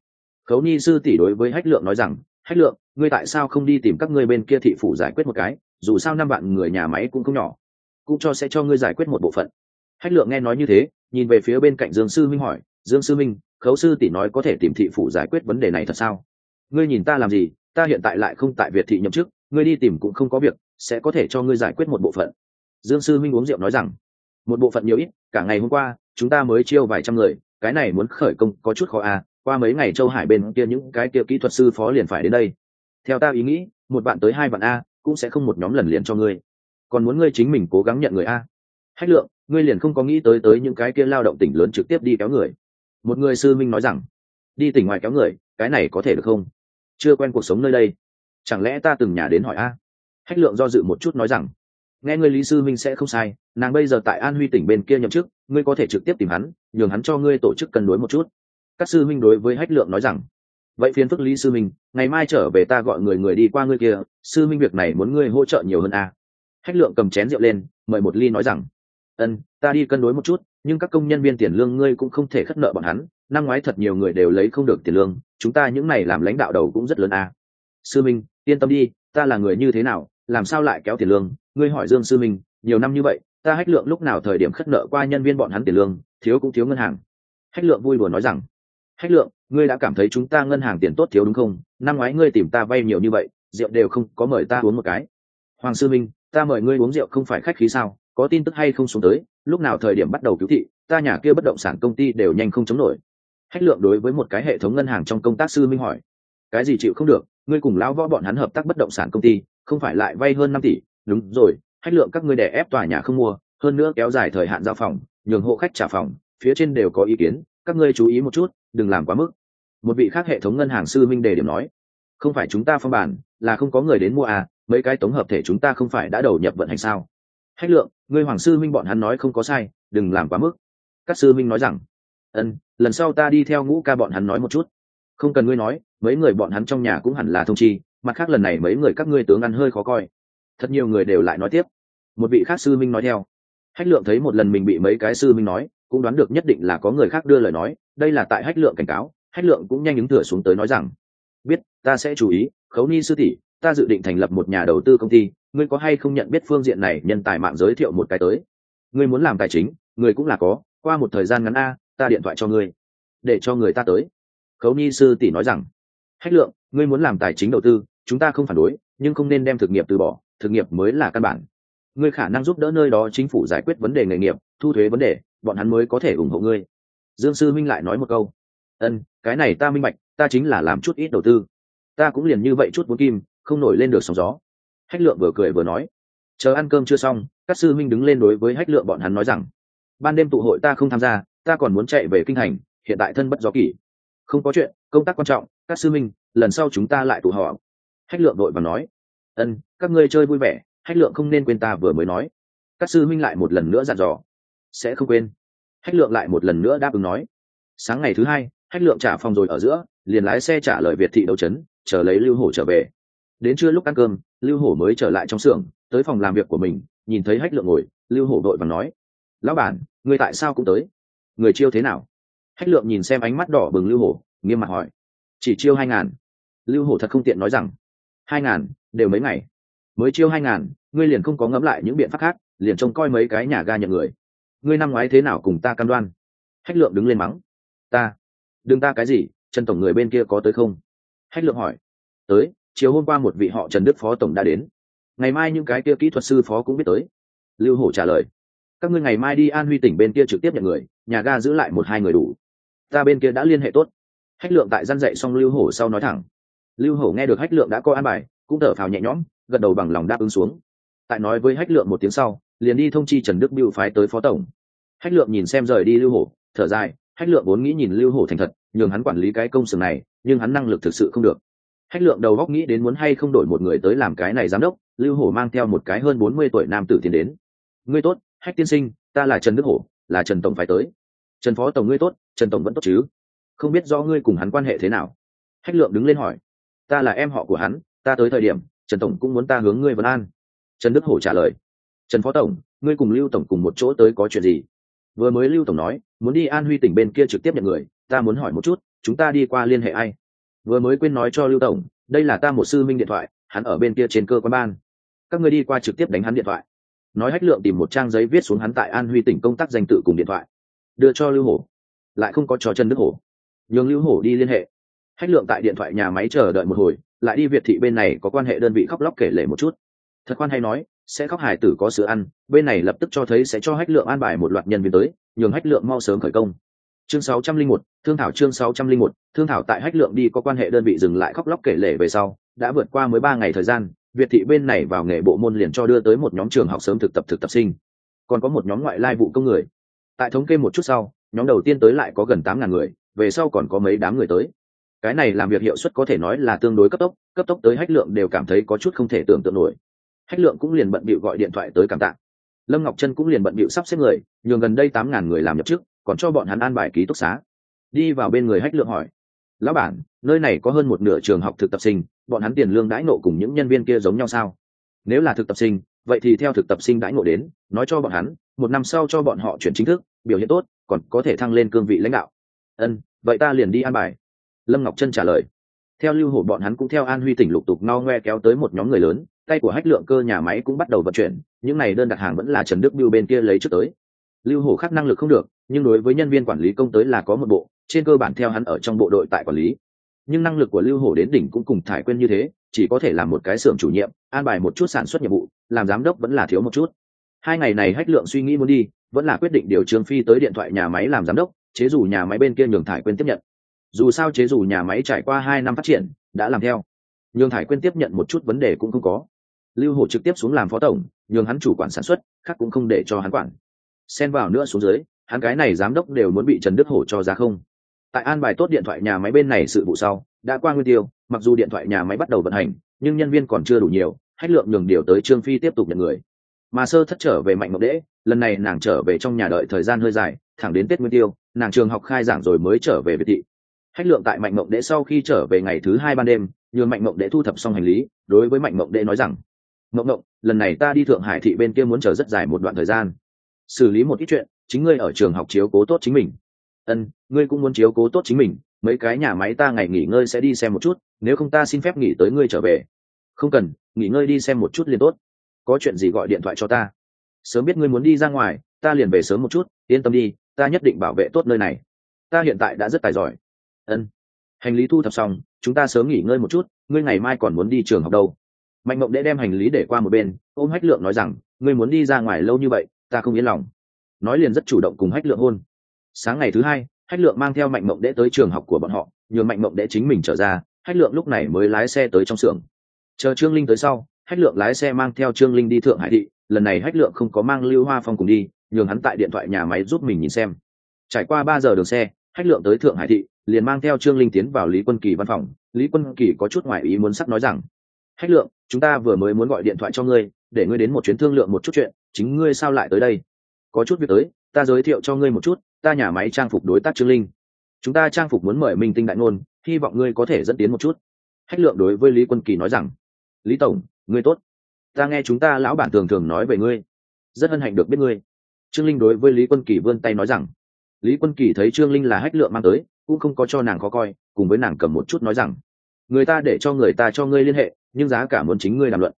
khấu ni sư tỷ đối với hách lượng nói rằng hách lượng, ngươi tại sao không đi tìm các ngươi bên kia thị phủ giải quyết một cái, dù sao năm bạn người nhà máy cũng không nhỏ, cũng cho sẽ cho ngươi giải quyết một bộ phận. Hách lượng nghe nói như thế, nhìn về phía bên cạnh dương sư minh hỏi, dương sư minh, khấu sư tỷ nói có thể tìm thị phủ giải quyết vấn đề này thật sao? Ngươi nhìn ta làm gì ta hiện tại lại không tại việt thị nhậm chức, ngươi đi tìm cũng không có việc, sẽ có thể cho ngươi giải quyết một bộ phận. Dương sư minh uống rượu nói rằng, một bộ phận nhiều ít, cả ngày hôm qua, chúng ta mới chiêu vài trăm người, cái này muốn khởi công có chút khó à qua mấy ngày châu hải bên kia những cái kia kỹ thuật sư phó liền phải đến đây. Theo ta ý nghĩ, một bạn tới hai bạn a, cũng sẽ không một nhóm lần liền cho ngươi. Còn muốn ngươi chính mình cố gắng nhận người a. Hách lượng, ngươi liền không có nghĩ tới tới những cái kia lao động tỉnh lớn trực tiếp đi kéo người. Một người sư minh nói rằng, đi tỉnh ngoài kéo người, cái này có thể được không? Chưa quen cuộc sống nơi đây. Chẳng lẽ ta từng nhà đến hỏi a? Hách lượng do dự một chút nói rằng, nghe ngươi lý sư minh sẽ không sai, nàng bây giờ tại an huy tỉnh bên kia nhậm chức, ngươi có thể trực tiếp tìm hắn, nhường hắn cho ngươi tổ chức cân đối một chút. Các sư minh đối với hách lượng nói rằng, vậy phiền phức lý sư minh, ngày mai trở về ta gọi người người đi qua ngươi kia, sư minh việc này muốn ngươi hỗ trợ nhiều hơn a. Hách lượng cầm chén rượu lên, mời một ly nói rằng, ân, ta đi cân đối một chút, nhưng các công nhân viên tiền lương ngươi cũng không thể khất nợ bọn hắn năm ngoái thật nhiều người đều lấy không được tiền lương, chúng ta những này làm lãnh đạo đầu cũng rất lớn à. sư minh, yên tâm đi, ta là người như thế nào, làm sao lại kéo tiền lương? Ngươi hỏi dương sư minh, nhiều năm như vậy, ta hách lượng lúc nào thời điểm khất nợ qua nhân viên bọn hắn tiền lương, thiếu cũng thiếu ngân hàng. Hách lượng vui đùa nói rằng, hách lượng, ngươi đã cảm thấy chúng ta ngân hàng tiền tốt thiếu đúng không? Năm ngoái ngươi tìm ta vay nhiều như vậy, rượu đều không, có mời ta uống một cái. Hoàng sư minh, ta mời ngươi uống rượu không phải khách khí sao? Có tin tức hay không xuống tới? Lúc nào thời điểm bắt đầu cứu thị, ta nhà kia bất động sản công ty đều nhanh không chống nổi hách lượng đối với một cái hệ thống ngân hàng trong công tác sư minh hỏi, cái gì chịu không được? Ngươi cùng lão võ bọn hắn hợp tác bất động sản công ty, không phải lại vay hơn năm tỷ? Đúng rồi hách lượng các ngươi đè ép tòa nhà không mua, hơn nữa kéo dài thời hạn giao phòng, nhường hộ khách trả phòng, phía trên đều có ý kiến, các ngươi chú ý một chút, đừng làm quá mức. Một vị khác hệ thống ngân hàng sư minh đề điểm nói, không phải chúng ta phong bản, là không có người đến mua à mấy cái tổng hợp thể chúng ta không phải đã đầu nhập vận hành sao? Hách lượng, ngươi hoàng sư minh bọn hắn nói không có sai, đừng làm quá mức. Các sư minh nói rằng, ân lần sau ta đi theo ngũ ca bọn hắn nói một chút. Không cần ngươi nói, mấy người bọn hắn trong nhà cũng hẳn là thông chi, mặt khác lần này mấy người các ngươi tướng ăn hơi khó coi. Thật nhiều người đều lại nói tiếp. Một vị khác sư minh nói theo. Hách lượng thấy một lần mình bị mấy cái sư minh nói, cũng đoán được nhất định là có người khác đưa lời nói, đây là tại hách lượng cảnh cáo, hách lượng cũng nhanh ứng thửa xuống tới nói rằng, biết, ta sẽ chú ý, khấu ni sư tỷ, ta dự định thành lập một nhà đầu tư công ty, ngươi có hay không nhận biết phương diện này, nhân tài mạng giới thiệu một cái tới. Ngươi muốn làm tài chính, người cũng là có, qua một thời gian ngắn a ta điện thoại cho ngươi, để cho người ta tới. Khấu ni sư tỷ nói rằng hách lượng, ngươi muốn làm tài chính đầu tư, chúng ta không phản đối, nhưng không nên đem thực nghiệp từ bỏ, thực nghiệp mới là căn bản. Ngươi khả năng giúp đỡ nơi đó chính phủ giải quyết vấn đề nghề nghiệp, thu thuế vấn đề, bọn hắn mới có thể ủng hộ ngươi. Dương sư minh lại nói một câu, ân, cái này ta minh bạch, ta chính là làm chút ít đầu tư. Ta cũng liền như vậy chút vốn kim, không nổi lên được sóng gió. Hách lượng vừa cười vừa nói, chờ ăn cơm chưa xong, các sư minh đứng lên đối với hách lượng bọn hắn nói rằng, ban đêm tụ hội ta không tham gia ta còn muốn chạy về kinh thành, hiện tại thân bất gió kỷ. Không có chuyện, công tác quan trọng, các sư minh, lần sau chúng ta lại tụ họ hách lượng đội và nói, ân, các ngươi chơi vui vẻ, hách lượng không nên quên ta vừa mới nói. Các sư minh lại một lần nữa dặn dò, sẽ không quên. Hách lượng lại một lần nữa đáp ứng nói, sáng ngày thứ hai, hách lượng trả phòng rồi ở giữa, liền lái xe trả lời việt thị đấu trấn, chờ lấy lưu hổ trở về. Đến trưa lúc ăn cơm, lưu hổ mới trở lại trong xưởng, tới phòng làm việc của mình, nhìn thấy hách lượng ngồi, lưu hổ đội và nói, lão bản, người tại sao cũng tới? Người chiêu thế nào? Hách lượng nhìn xem ánh mắt đỏ bừng lưu hổ, nghiêm mặt hỏi. Chỉ chiêu hai ngàn. Lưu hổ thật không tiện nói rằng, hai ngàn, đều mấy ngày. Mới chiêu hai ngàn, ngươi liền không có ngẫm lại những biện pháp khác, liền trông coi mấy cái nhà ga nhận người. Ngươi năm ngoái thế nào cùng ta cam đoan? Hách lượng đứng lên mắng. Ta. Đừng ta cái gì trần tổng người bên kia có tới không? Hách lượng hỏi. Tới, chiều hôm qua một vị họ trần đức phó tổng đã đến. Ngày mai những cái kia kỹ thuật sư phó cũng biết tới. Lưu hổ trả lời các ngươi ngày mai đi an huy tỉnh bên kia trực tiếp nhận người, nhà ga giữ lại một hai người đủ. Ta bên kia đã liên hệ tốt. Hách lượng tại gian dạy xong lưu hổ sau nói thẳng. Lưu hổ nghe được hách lượng đã có an bài, cũng thở phào nhẹ nhõm, gật đầu bằng lòng đáp ứng xuống. Tại nói với hách lượng một tiếng sau, liền đi thông chi trần đức biêu phái tới phó tổng. Hách lượng nhìn xem rời đi lưu hổ, thở dài, hách lượng vốn nghĩ nhìn lưu hổ thành thật, nhường hắn quản lý cái công xưởng này, nhưng hắn năng lực thực sự không được. Hách lượng đầu góc nghĩ đến muốn hay không đổi một người tới làm cái này giám đốc, lưu hổ mang theo một cái hơn bốn mươi tuổi nam tử tiến đến. Ngươi tốt hách tiên sinh, ta là trần đức hổ, là trần tổng phải tới. Trần phó tổng ngươi tốt, trần tổng vẫn tốt chứ? Không biết do ngươi cùng hắn quan hệ thế nào? Hách lượng đứng lên hỏi. Ta là em họ của hắn, ta tới thời điểm, trần tổng cũng muốn ta hướng ngươi vấn an. Trần đức hổ trả lời. Trần phó tổng, ngươi cùng lưu tổng cùng một chỗ tới có chuyện gì? Vừa mới lưu tổng nói, muốn đi an huy tỉnh bên kia trực tiếp nhận người, ta muốn hỏi một chút, chúng ta đi qua liên hệ ai? Vừa mới quên nói cho lưu tổng, đây là ta một sư minh điện thoại, hắn ở bên kia trên cơ quan ban. Các ngươi đi qua trực tiếp đánh hắn điện thoại nói hách lượng tìm một trang giấy viết xuống hắn tại an huy tỉnh công tác danh tự cùng điện thoại. Đưa cho lưu hổ. Lại không có cho trần đức hổ. Nhường lưu hổ đi liên hệ. Hách lượng tại điện thoại nhà máy chờ đợi một hồi lại đi việt thị bên này có quan hệ đơn vị khóc lóc kể lể một chút. Thật quan hay nói sẽ khóc hải tử có sữa ăn bên này lập tức cho thấy sẽ cho hách lượng an bài một loạt nhân viên tới nhường hách lượng mau sớm khởi công. Chương 601, thương thảo chương 601, thương thảo tại hách lượng đi có quan hệ đơn vị dừng lại khóc lóc kể lể về sau đã vượt qua mới ba ngày thời gian việt thị bên này vào nghề bộ môn liền cho đưa tới một nhóm trường học sớm thực tập thực tập sinh. Còn có một nhóm ngoại lai vụ công người. Tại thống kê một chút sau, nhóm đầu tiên tới lại có gần tám ngàn người, về sau còn có mấy đám người tới. Cái này làm việc hiệu suất có thể nói là tương đối cấp tốc cấp tốc tới hách lượng đều cảm thấy có chút không thể tưởng tượng nổi. Hách lượng cũng liền bận bịu gọi điện thoại tới cảm tạ. Lâm ngọc trân cũng liền bận bịu sắp xếp người, nhường gần đây tám ngàn người làm nhập chức, còn cho bọn hắn an bài ký túc xá. Đi vào bên người hách lượng hỏi lão bản, nơi này có hơn một nửa trường học thực tập sinh, bọn hắn tiền lương đãi ngộ cùng những nhân viên kia giống nhau sao? Nếu là thực tập sinh, vậy thì theo thực tập sinh đãi ngộ đến, nói cho bọn hắn, một năm sau cho bọn họ chuyển chính thức, biểu hiện tốt, còn có thể thăng lên cương vị lãnh đạo. Ân, vậy ta liền đi an bài. Lâm ngọc trân trả lời. Theo lưu hổ bọn hắn cũng theo an huy tỉnh lục tục no ngoe kéo tới một nhóm người lớn, tay của hách lượng cơ nhà máy cũng bắt đầu vận chuyển, những n à y đơn đặt hàng vẫn là trần đức biêu bên kia lấy trước tới. Lưu hổ khắc năng lực không được, nhưng đối với nhân viên quản lý công tới là có một bộ trên cơ bản theo hắn ở trong bộ đội tại quản lý. Nhưng năng lực của lưu hổ đến đỉnh cũng cùng thải quên như thế, chỉ có thể làm một cái xưởng chủ nhiệm, an bài một chút sản xuất nhiệm vụ, làm giám đốc vẫn là thiếu một chút. Hai ngày này hách lượng suy nghĩ muốn đi, vẫn là quyết định điều trương phi tới điện thoại nhà máy làm giám đốc, chế dù nhà máy bên kia nhường thải quên tiếp nhận. Dù sao chế dù nhà máy trải qua hai năm phát triển, đã làm theo. Nhường thải quên tiếp nhận một chút vấn đề cũng không có. Lưu hổ trực tiếp xuống làm phó tổng, nhường hắn chủ quản sản xuất, khác cũng không để cho hắn quản. Xen vào nữa xuống dưới, hắn cái này giám đốc đều muốn bị trần đức hổ cho ra không tại an bài tốt điện thoại nhà máy bên này sự vụ sau, đã qua nguyên tiêu, mặc dù điện thoại nhà máy bắt đầu vận hành, nhưng nhân viên còn chưa đủ nhiều hách lượng nhường điều tới trương phi tiếp tục nhận người. Mà sơ thất trở về mạnh mộng đễ lần này nàng trở về trong nhà đợi thời gian hơi dài, thẳng đến tết nguyên tiêu, nàng trường học khai giảng rồi mới trở về việt thị. Hách lượng tại mạnh mộng đễ sau khi trở về ngày thứ hai ban đêm, nhường mạnh mộng đễ thu thập xong hành lý, đối với mạnh mộng đễ nói rằng, mộng mộng, lần này ta đi thượng hải thị bên kia muốn chờ rất dài một đoạn thời gian. Xử lý một ít chuyện, chính ngươi ở trường học chiếu cố tốt chính mình ân, ngươi cũng muốn chiếu cố tốt chính mình, mấy cái nhà máy ta ngày nghỉ ngơi sẽ đi xem một chút, nếu không ta xin phép nghỉ tới ngươi trở về. Không cần, nghỉ ngơi đi xem một chút liền tốt. Có chuyện gì gọi điện thoại cho ta. Sớm biết ngươi muốn đi ra ngoài, ta liền về sớm một chút, yên tâm đi, ta nhất định bảo vệ tốt nơi này. Ta hiện tại đã rất tài giỏi. Ân. Hành lý thu thập xong, chúng ta sớm nghỉ ngơi một chút, ngươi ngày mai còn muốn đi trường học đâu. Mạnh mộng đệ đem hành lý để qua một bên, ôm hách lượng nói rằng, ngươi muốn đi ra ngoài lâu như vậy, ta không yên lòng. Nói liền rất chủ động cùng hách lượng hôn sáng ngày thứ hai, hách lượng mang theo mạnh mộng đệ tới trường học của bọn họ, nhường mạnh mộng đệ chính mình trở ra, hách lượng lúc này mới lái xe tới trong xưởng. Chờ trương linh tới sau, hách lượng lái xe mang theo trương linh đi thượng hải thị, lần này hách lượng không có mang lưu hoa phong cùng đi, nhường hắn tại điện thoại nhà máy giúp mình nhìn xem. Trải qua ba giờ đường xe, hách lượng tới thượng hải thị, liền mang theo trương linh tiến vào lý quân kỳ văn phòng. Lý quân kỳ có chút ngoại ý muốn sắc nói rằng, hách lượng, chúng ta vừa mới muốn gọi điện thoại cho ngươi, để ngươi đến một chuyến thương lượng một chút chuyện, chính ngươi sao lại tới đây? Có chút việc tới, ta giới thiệu cho ngươi một chút ta nhà máy trang phục đối tác trương linh. Chúng ta trang phục muốn mời minh tinh đại ngôn, hy vọng ngươi có thể dẫn tiến một chút. Hách lượng đối với lý quân kỳ nói rằng, lý tổng, ngươi tốt. Ta nghe chúng ta lão bản thường thường nói về ngươi. Rất hân hạnh được biết ngươi. Trương linh đối với lý quân kỳ vươn tay nói rằng, lý quân kỳ thấy trương linh là hách lượng mang tới, cũng không có cho nàng khó coi, cùng với nàng cầm một chút nói rằng, người ta để cho người ta cho ngươi liên hệ, nhưng giá cả muốn chính ngươi làm luận.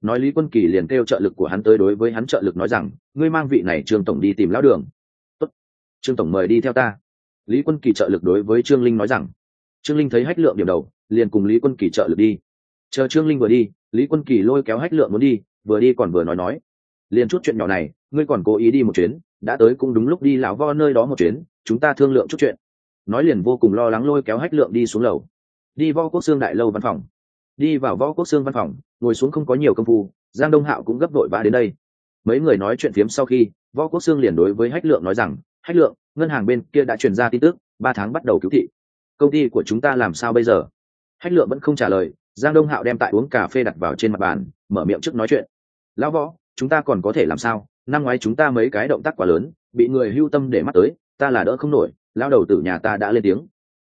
Nói lý quân kỳ liền kêu trợ lực của hắn tới đối với hắn trợ lực nói rằng, ngươi mang vị này trương tổng đi tìm lão đường trương tổng mời đi theo ta. Lý quân kỳ trợ lực đối với trương linh nói rằng. Trương linh thấy hách lượng điểm đầu, liền cùng lý quân kỳ trợ lực đi. Chờ trương linh vừa đi, lý quân kỳ lôi kéo hách lượng muốn đi, vừa đi còn vừa nói nói. Liền chút chuyện nhỏ này, ngươi còn cố ý đi một chuyến, đã tới cũng đúng lúc đi lão vo nơi đó một chuyến, chúng ta thương lượng chút chuyện. Nói liền vô cùng lo lắng lôi kéo hách lượng đi xuống lầu. Đi vo quốc xương đại lâu văn phòng. Đi vào võ quốc xương văn phòng, ngồi xuống không có nhiều công phu, giang đông hạo cũng gấp vội vã đến đây. Mấy người nói chuyện phiếm sau khi, võ quốc xương liền đối với hách lượng nói rằng hách lượng, ngân hàng bên kia đã truyền ra tin tức, ba tháng bắt đầu cứu thị. Công ty của chúng ta làm sao bây giờ? Hách lượng vẫn không trả lời, giang đông hạo đem tại uống cà phê đặt vào trên mặt bàn, mở miệng trước nói chuyện. Lão võ, chúng ta còn có thể làm sao? Năm ngoái chúng ta mấy cái động tác quá lớn, bị người hưu tâm để mắt tới, ta là đỡ không nổi lao đầu tử nhà ta đã lên tiếng.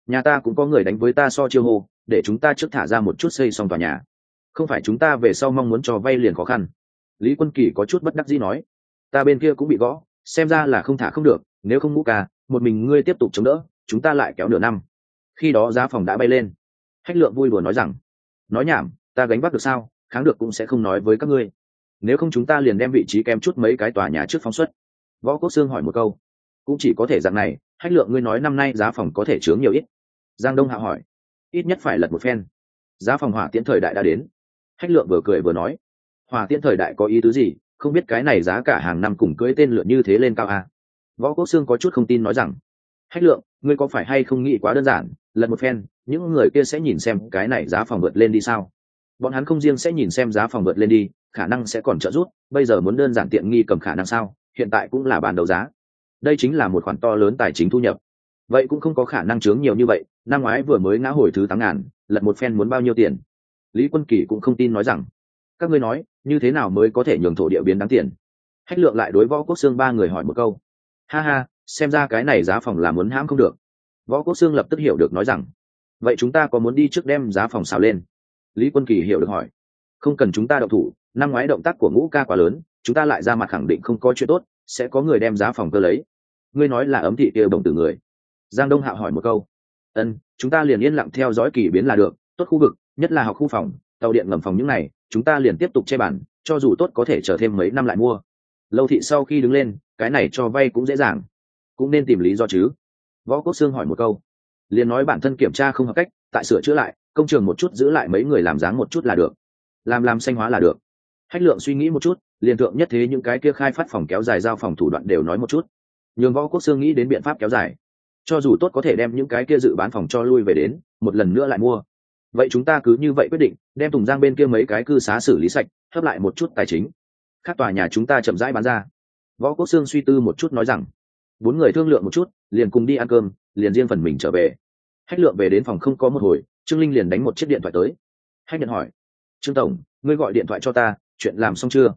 Nhà ta cũng có người đánh với ta so chiêu hô, để chúng ta trước thả ra một chút xây xong tòa nhà. Không phải chúng ta về sau mong muốn cho vay liền khó khăn. Lý quân kỳ có chút bất đắc dĩ nói. Ta bên kia cũng bị gõ, xem ra là không thả không được nếu không ngũ ca, một mình ngươi tiếp tục chống đỡ, chúng ta lại kéo nửa năm. Khi đó giá phòng đã bay lên. Hách lượng vui đùa nói rằng, nói nhảm, ta gánh vác được sao, kháng được cũng sẽ không nói với các ngươi. Nếu không chúng ta liền đem vị trí kém chút mấy cái tòa nhà trước phóng xuất. Võ quốc sương hỏi một câu, cũng chỉ có thể dạng này, hách lượng ngươi nói năm nay giá phòng có thể chướng nhiều ít? Giang đông hạ hỏi, ít nhất phải lật một phen. Giá phòng hỏa tiễn thời đại đã đến. Hách lượng vừa cười vừa nói, hỏa tiễn thời đại có ý tứ gì? Không biết cái này giá cả hàng năm cùng cưỡi tên lượn như thế lên cao à? Võ quốc sương có chút không tin nói rằng, hách lượng, ngươi có phải hay không nghĩ quá đơn giản Lần một phen, những người kia sẽ nhìn xem cái này giá phòng vượt lên đi sao? Bọn hắn không riêng sẽ nhìn xem giá phòng vượt lên đi, khả năng sẽ còn trợ giúp, bây giờ muốn đơn giản tiện nghi cầm khả năng sao, hiện tại cũng là bàn đấu giá. Đây chính là một khoản to lớn tài chính thu nhập. Vậy cũng không có khả năng chướng nhiều như vậy, năm ngoái vừa mới ngã hồi thứ tám ngàn, lật một phen muốn bao nhiêu tiền? Lý quân kỳ cũng không tin nói rằng, các ngươi nói, như thế nào mới có thể nhường thổ địa biến đáng tiền? Hách lượng lại đối võ quốc xương ba người hỏi một câu ha ha, xem ra cái này giá phòng là muốn hãm không được. Võ quốc Sương lập tức hiểu được nói rằng, vậy chúng ta có muốn đi trước đem giá phòng xào lên? Lý quân kỳ hiểu được hỏi. Không cần chúng ta động thủ, năm ngoái động tác của ngũ ca quá lớn, chúng ta lại ra mặt khẳng định không có chuyện tốt, sẽ có người đem giá phòng cơ lấy. Ngươi nói là ấm thị kia đồng từ người. Giang đông hạo hỏi một câu. Ân, chúng ta liền yên lặng theo dõi kỳ biến là được, tốt khu vực, nhất là học khu phòng, tàu điện ngầm phòng những này, chúng ta liền tiếp tục che bản, cho dù tốt có thể chờ thêm mấy năm lại mua lâu thị sau khi đứng lên, cái này cho vay cũng dễ dàng. Cũng nên tìm lý do chứ. Võ quốc sương hỏi một câu. Liền nói bản thân kiểm tra không hợp cách, tại sửa chữa lại, công trường một chút giữ lại mấy người làm dáng một chút là được. Làm làm xanh hóa là được. Hách lượng suy nghĩ một chút, liền thượng nhất thế những cái kia khai phát phòng kéo dài giao phòng thủ đoạn đều nói một chút. Nhường võ quốc sương nghĩ đến biện pháp kéo dài. Cho dù tốt có thể đem những cái kia dự bán phòng cho lui về đến, một lần nữa lại mua. Vậy chúng ta cứ như vậy quyết định, đem tùng giang bên kia mấy cái cư xá xử lý sạch, hấp lại một chút tài chính khác tòa nhà chúng ta chậm rãi bán ra. Võ quốc sương suy tư một chút nói rằng, bốn người thương lượng một chút, liền cùng đi ăn cơm, liền riêng phần mình trở về. Hách lượng về đến phòng không có một hồi, trương linh liền đánh một chiếc điện thoại tới. Hách nhận hỏi, trương tổng, ngươi gọi điện thoại cho ta, chuyện làm xong chưa?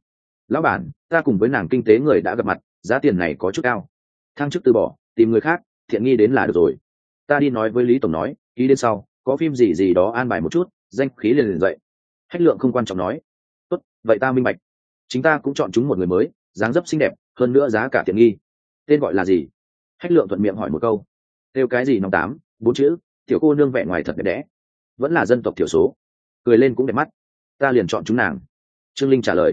Lão bản, ta cùng với nàng kinh tế người đã gặp mặt, giá tiền này có chút cao. Thăng chức từ bỏ, tìm người khác, thiện nghi đến là được rồi. Ta đi nói với lý tổng nói, ký đến sau, có phim gì gì đó an bài một chút, danh khí liền liền dậy. Hách lượng không quan trọng nói, tốt, vậy ta minh bạch chúng ta cũng chọn chúng một người mới, dáng dấp xinh đẹp, hơn nữa giá cả tiện nghi. Tên gọi là gì? Hách lượng thuận miệng hỏi một câu. Kêu cái gì năm tám, bốn chữ, tiểu cô nương vẻ ngoài thật đẹp đẽ. Vẫn là dân tộc thiểu số. Cười lên cũng đẹp mắt. Ta liền chọn chúng nàng. Trương linh trả lời.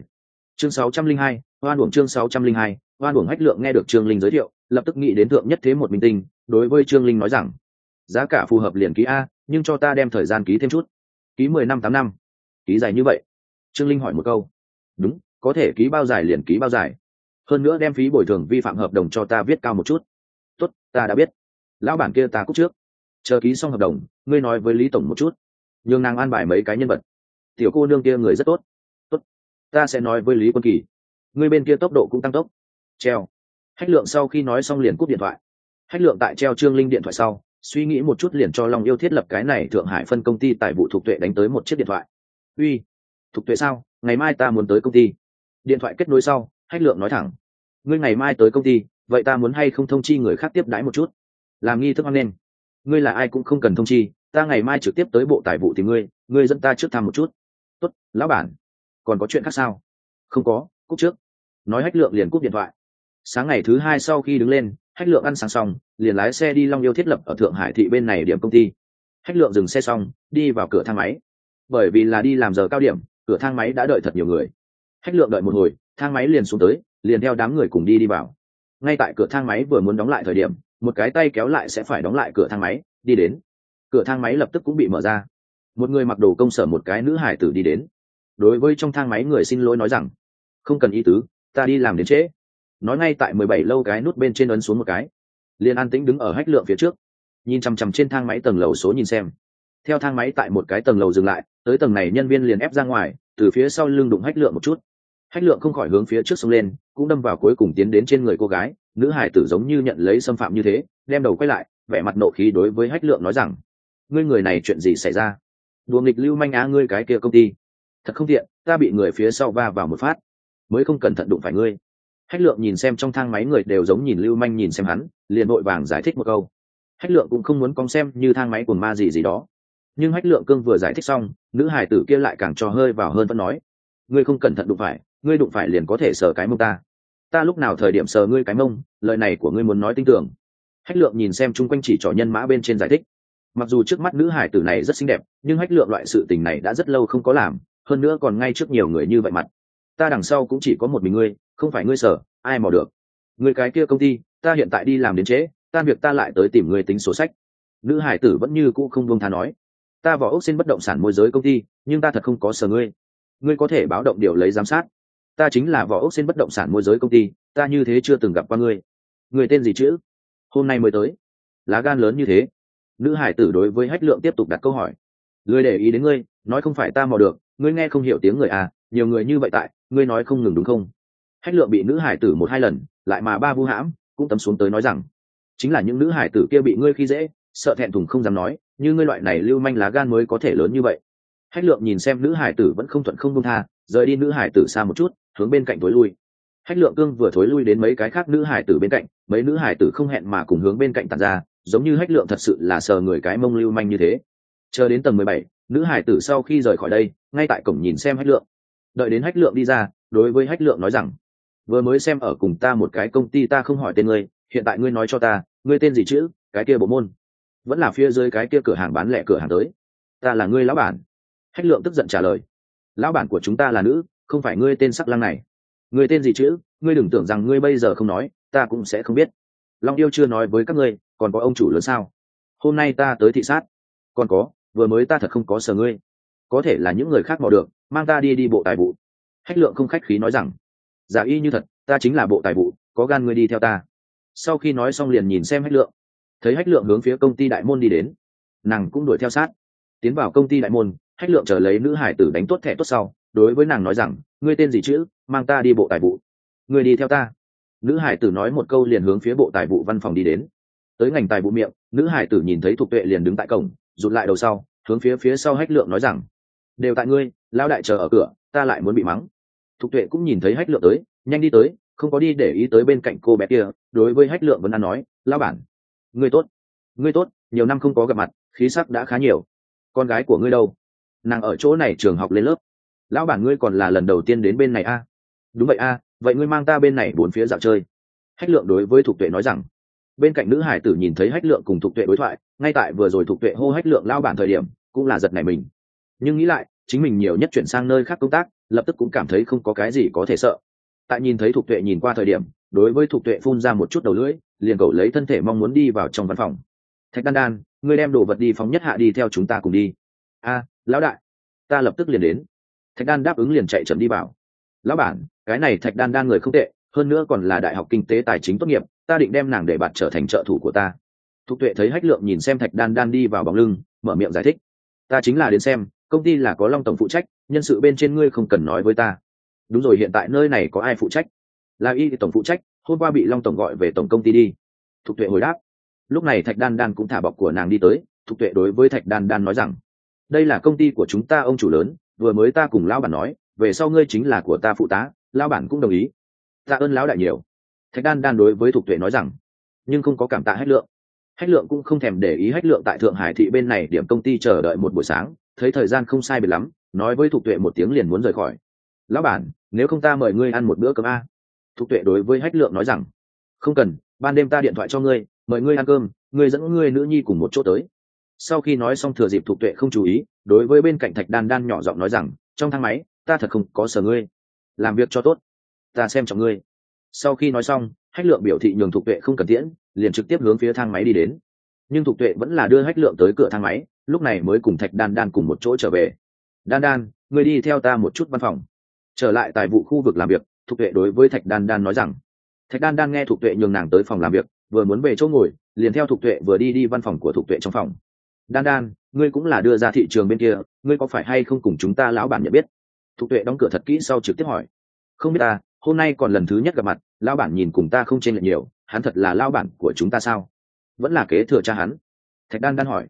Chương sáu trăm linh hai hoan uổng chương sáu trăm linh hai hoan uổng hách lượng nghe được trương linh giới thiệu, lập tức nghĩ đến thượng nhất thế một minh tinh, đối với trương linh nói rằng, giá cả phù hợp liền ký a, nhưng cho ta đem thời gian ký thêm chút. Ký mười năm tám năm. Ký dài như vậy. Trương linh hỏi một câu. Đúng có thể ký bao dài liền ký bao dài. Hơn nữa đem phí bồi thường vi phạm hợp đồng cho ta viết cao một chút. Tốt, ta đã biết. Lão bản kia ta cúc trước. Chờ ký xong hợp đồng, ngươi nói với lý tổng một chút. Nhường nàng an bài mấy cái nhân vật. Tiểu cô nương kia người rất tốt. Tốt. Ta sẽ nói với lý quân kỳ. Ngươi bên kia tốc độ cũng tăng tốc. Treo. Hách lượng sau khi nói xong liền cúp điện thoại. Hách lượng tại treo trương linh điện thoại sau, suy nghĩ một chút liền cho long yêu thiết lập cái này thượng hải phân công ty tại vụ thuộc tuệ đánh tới một chiếc điện thoại. Uy, thuộc tuệ sao? Ngày mai ta muốn tới công ty điện thoại kết nối sau, hách lượng nói thẳng, ngươi ngày mai tới công ty, vậy ta muốn hay không thông chi người khác tiếp đãi một chút? Làm nghi thức hoan nên ngươi là ai cũng không cần thông chi, ta ngày mai trực tiếp tới bộ tài vụ tìm ngươi ngươi dẫn ta trước thăm một chút. Tốt, lão bản, còn có chuyện khác sao? Không có cúc trước. Nói hách lượng liền cúp điện thoại. Sáng ngày thứ hai sau khi đứng lên, hách lượng ăn sáng xong, liền lái xe đi long yêu thiết lập ở thượng hải thị bên này điểm công ty. Hách lượng dừng xe xong, đi vào cửa thang máy. Bởi vì là đi làm giờ cao điểm, cửa thang máy đã đợi thật nhiều người hách lượng đợi một hồi, thang máy liền xuống tới, liền theo đám người cùng đi đi vào. Ngay tại cửa thang máy vừa muốn đóng lại thời điểm, một cái tay kéo lại sẽ phải đóng lại cửa thang máy, đi đến. Cửa thang máy lập tức cũng bị mở ra. Một người mặc đồ công sở một cái nữ hải tử đi đến. Đối với trong thang máy người xin lỗi nói rằng, không cần ý tứ, ta đi làm đến trễ. Nói ngay tại mười bảy lâu cái nút bên trên ấn xuống một cái. Liền an tĩnh đứng ở hách lượng phía trước, nhìn chằm chằm trên thang máy tầng lầu số nhìn xem. Theo thang máy tại một cái tầng lầu dừng lại, tới tầng này nhân viên liền ép ra ngoài, từ phía sau lưng đụng hách lượng một chút hách lượng không khỏi hướng phía trước sông lên, cũng đâm vào cuối cùng tiến đến trên người cô gái, nữ hải tử giống như nhận lấy xâm phạm như thế, đem đầu quay lại, vẻ mặt nộ khí đối với hách lượng nói rằng, ngươi người này chuyện gì xảy ra? Đùa nghịch lưu manh á ngươi cái kia công ty. Thật không tiện, ta bị người phía sau va vào một phát. Mới không cẩn thận đụng phải ngươi. Hách lượng nhìn xem trong thang máy người đều giống nhìn lưu manh nhìn xem hắn, liền vội vàng giải thích một câu. Hách lượng cũng không muốn con xem như thang máy cuồng ma gì gì đó. Nhưng hách lượng cương vừa giải thích xong, nữ hải tử kia lại càng trò hơi vào hơn vẫn nói, ngươi không cẩn thận đụng phải ngươi đụng phải liền có thể sờ cái mông ta. Ta lúc nào thời điểm sờ ngươi cái mông, lời này của ngươi muốn nói tin tưởng. Hách lượng nhìn xem chung quanh chỉ trỏ nhân mã bên trên giải thích. Mặc dù trước mắt nữ hải tử này rất xinh đẹp, nhưng hách lượng loại sự tình này đã rất lâu không có làm, hơn nữa còn ngay trước nhiều người như vậy mặt. Ta đằng sau cũng chỉ có một mình ngươi, không phải ngươi sở ai mò được? Người cái kia công ty, ta hiện tại đi làm đến trễ tan việc ta lại tới tìm người tính sổ sách. Nữ hải tử vẫn như cũ không buông tha nói. Ta vỏ ốc xin bất động sản môi giới công ty, nhưng ta thật không có sở ngươi. Ngươi có thể báo động điều lấy giám sát ta chính là vỏ ốc xin bất động sản môi giới công ty, ta như thế chưa từng gặp qua ngươi. Người tên gì chữ hôm nay mới tới. Lá gan lớn như thế. Nữ hải tử đối với hách lượng tiếp tục đặt câu hỏi. Lười để ý đến ngươi, nói không phải ta mò được, ngươi nghe không hiểu tiếng người à nhiều người như vậy tại, ngươi nói không ngừng đúng không? Hách lượng bị nữ hải tử một hai lần, lại mà ba vu hãm, cũng tấm xuống tới nói rằng, chính là những nữ hải tử kia bị ngươi khi dễ, sợ thẹn thùng không dám nói, như ngươi loại này lưu manh lá gan mới có thể lớn như vậy. Hách lượng nhìn xem nữ hải tử vẫn không thuận không đông tha, rời đi nữ hải tử xa một chút hướng bên cạnh thối lui. Hách lượng cương vừa thối lui đến mấy cái khác nữ hải tử bên cạnh, mấy nữ hải tử không hẹn mà cùng hướng bên cạnh tàn ra, giống như hách lượng thật sự là sờ người cái mông lưu manh như thế. Chờ đến tầng mười bảy, nữ hải tử sau khi rời khỏi đây, ngay tại cổng nhìn xem hách lượng. Đợi đến hách lượng đi ra, đối với hách lượng nói rằng, vừa mới xem ở cùng ta một cái công ty ta không hỏi tên ngươi, hiện tại ngươi nói cho ta, ngươi tên gì chữ cái kia bộ môn? Vẫn là phía dưới cái kia cửa hàng bán lẻ cửa hàng tới. Ta là ngươi lão bản. Hách lượng tức giận trả lời. Lão bản của chúng ta là nữ không phải ngươi tên sắc lang này. Ngươi tên gì chữ ngươi đừng tưởng rằng ngươi bây giờ không nói, ta cũng sẽ không biết. Long yêu chưa nói với các ngươi, còn có ông chủ lớn sao? Hôm nay ta tới thị sát. Còn có, vừa mới ta thật không có sờ ngươi. Có thể là những người khác mò được, mang ta đi đi bộ tài vụ. Hách lượng không khách khí nói rằng, giả y như thật, ta chính là bộ tài vụ, có gan ngươi đi theo ta. Sau khi nói xong liền nhìn xem hách lượng. Thấy hách lượng hướng phía công ty đại môn đi đến, nàng cũng đuổi theo sát. Tiến vào công ty đại môn, hách lượng chờ lấy nữ hải tử đánh tốt thẻ tốt sau đối với nàng nói rằng, ngươi tên gì chữ? Mang ta đi bộ tài vụ. Ngươi đi theo ta. Nữ hải tử nói một câu liền hướng phía bộ tài vụ văn phòng đi đến. Tới ngành tài vụ miệng, nữ hải tử nhìn thấy thục tuệ liền đứng tại cổng, rụt lại đầu sau, hướng phía phía sau hách lượng nói rằng, đều tại ngươi lao đại chờ ở cửa, ta lại muốn bị mắng. Thục tuệ cũng nhìn thấy hách lượng tới, nhanh đi tới, không có đi để ý tới bên cạnh cô bé kia, đối với hách lượng vẫn ăn nói lao bản, ngươi tốt ngươi tốt, nhiều năm không có gặp mặt, khí sắc đã khá nhiều. Con gái của ngươi đâu? Nàng ở chỗ này trường học lên lớp lão bản ngươi còn là lần đầu tiên đến bên này a? À? đúng vậy a à, vậy ngươi mang ta bên này bốn phía dạo chơi. Hách lượng đối với thục tuệ nói rằng. Bên cạnh nữ hải tử nhìn thấy hách lượng cùng thục tuệ đối thoại ngay tại vừa rồi thục tuệ hô hách lượng lao bản thời điểm cũng là giật này mình. Nhưng nghĩ lại chính mình nhiều nhất chuyển sang nơi khác công tác lập tức cũng cảm thấy không có cái gì có thể sợ. Tại nhìn thấy thục tuệ nhìn qua thời điểm đối với thục tuệ phun ra một chút đầu lưỡi liền cậu lấy thân thể mong muốn đi vào trong văn phòng. Thạch đan đan ngươi đem đồ vật đi phóng nhất hạ đi theo chúng ta cùng đi. A lão đại ta lập tức liền đến thạch đan đáp ứng liền chạy chậm đi vào. Lão bản, cái này thạch đan đan người không tệ, hơn nữa còn là đại học kinh tế tài chính tốt nghiệp, ta định đem nàng để bạn trở thành trợ thủ của ta. Thục tuệ thấy hách lượng nhìn xem thạch đan đan đi vào bóng lưng, mở miệng giải thích. Ta chính là đến xem, công ty là có long tổng phụ trách, nhân sự bên trên ngươi không cần nói với ta. Đúng rồi, hiện tại nơi này có ai phụ trách? Là y tổng phụ trách, hôm qua bị long tổng gọi về tổng công ty đi. Thục tuệ hồi đáp. Lúc này thạch đan đan cũng thả bọc của nàng đi tới, thục tuệ đối với thạch đan đan nói rằng, đây là công ty của chúng ta, ông chủ lớn vừa mới ta cùng lão bản nói, về sau ngươi chính là của ta phụ tá, lão bản cũng đồng ý. Tạ ơn lão đại nhiều. Thạch đan đan đối với thục tuệ nói rằng, nhưng không có cảm tạ hách lượng. Hách lượng cũng không thèm để ý hách lượng tại thượng hải thị bên này điểm công ty chờ đợi một buổi sáng, thấy thời gian không sai biệt lắm, nói với thục tuệ một tiếng liền muốn rời khỏi. Lão bản, nếu không ta mời ngươi ăn một bữa cơm a? Thục tuệ đối với hách lượng nói rằng, không cần, ban đêm ta điện thoại cho ngươi, mời ngươi ăn cơm, ngươi dẫn ngươi nữ nhi cùng một chỗ tới. Sau khi nói xong thừa dịp thục tuệ không chú ý đối với bên cạnh thạch đan đan nhỏ giọng nói rằng, trong thang máy, ta thật không có sở ngươi. Làm việc cho tốt. Ta xem trọng ngươi. Sau khi nói xong, hách lượng biểu thị nhường thục tuệ không cần tiễn, liền trực tiếp hướng phía thang máy đi đến. Nhưng thục tuệ vẫn là đưa hách lượng tới cửa thang máy, lúc này mới cùng thạch đan đan cùng một chỗ trở về. Đan đan người đi theo ta một chút văn phòng. Trở lại tại vụ khu vực làm việc thục tuệ đối với thạch đan đan nói rằng. Thạch đan đan nghe thục tuệ nhường nàng tới phòng làm việc, vừa muốn về chỗ ngồi, liền theo thục tuệ vừa đi đi văn phòng của thục tuệ trong phòng. Đan đan ngươi cũng là đưa ra thị trường bên kia ngươi có phải hay không cùng chúng ta lão bản nhận biết? Thục tuệ đóng cửa thật kỹ sau trực tiếp hỏi. Không biết ta hôm nay còn lần thứ nhất gặp mặt lão bản nhìn cùng ta không chênh lệch nhiều hắn thật là lão bản của chúng ta sao? Vẫn là kế thừa cha hắn. Thạch đan đan hỏi.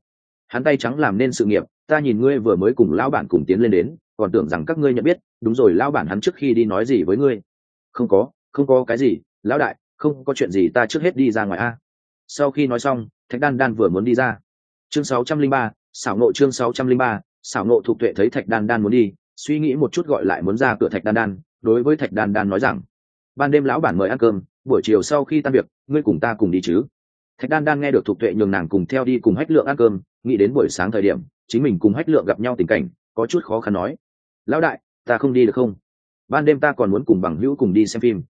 Hắn tay trắng làm nên sự nghiệp ta nhìn ngươi vừa mới cùng lão bản cùng tiến lên đến còn tưởng rằng các ngươi nhận biết đúng rồi lão bản hắn trước khi đi nói gì với ngươi? Không có không có cái gì lão đại không có chuyện gì ta trước hết đi ra ngoài a. Sau khi nói xong thạch đan đan vừa muốn đi ra. Chương 603, xảo nộ chương 603, xảo nộ thuộc tuệ thấy thạch đan đan muốn đi suy nghĩ một chút gọi lại muốn ra cửa thạch đan đan đối với thạch đan đan nói rằng ban đêm lão bản mời ăn cơm buổi chiều sau khi tan việc ngươi cùng ta cùng đi chứ. Thạch đan đan nghe được thuộc tuệ nhường nàng cùng theo đi cùng hách lượng ăn cơm nghĩ đến buổi sáng thời điểm chính mình cùng hách lượng gặp nhau tình cảnh có chút khó khăn nói lão đại ta không đi được không? Ban đêm ta còn muốn cùng bằng hữu cùng đi xem phim.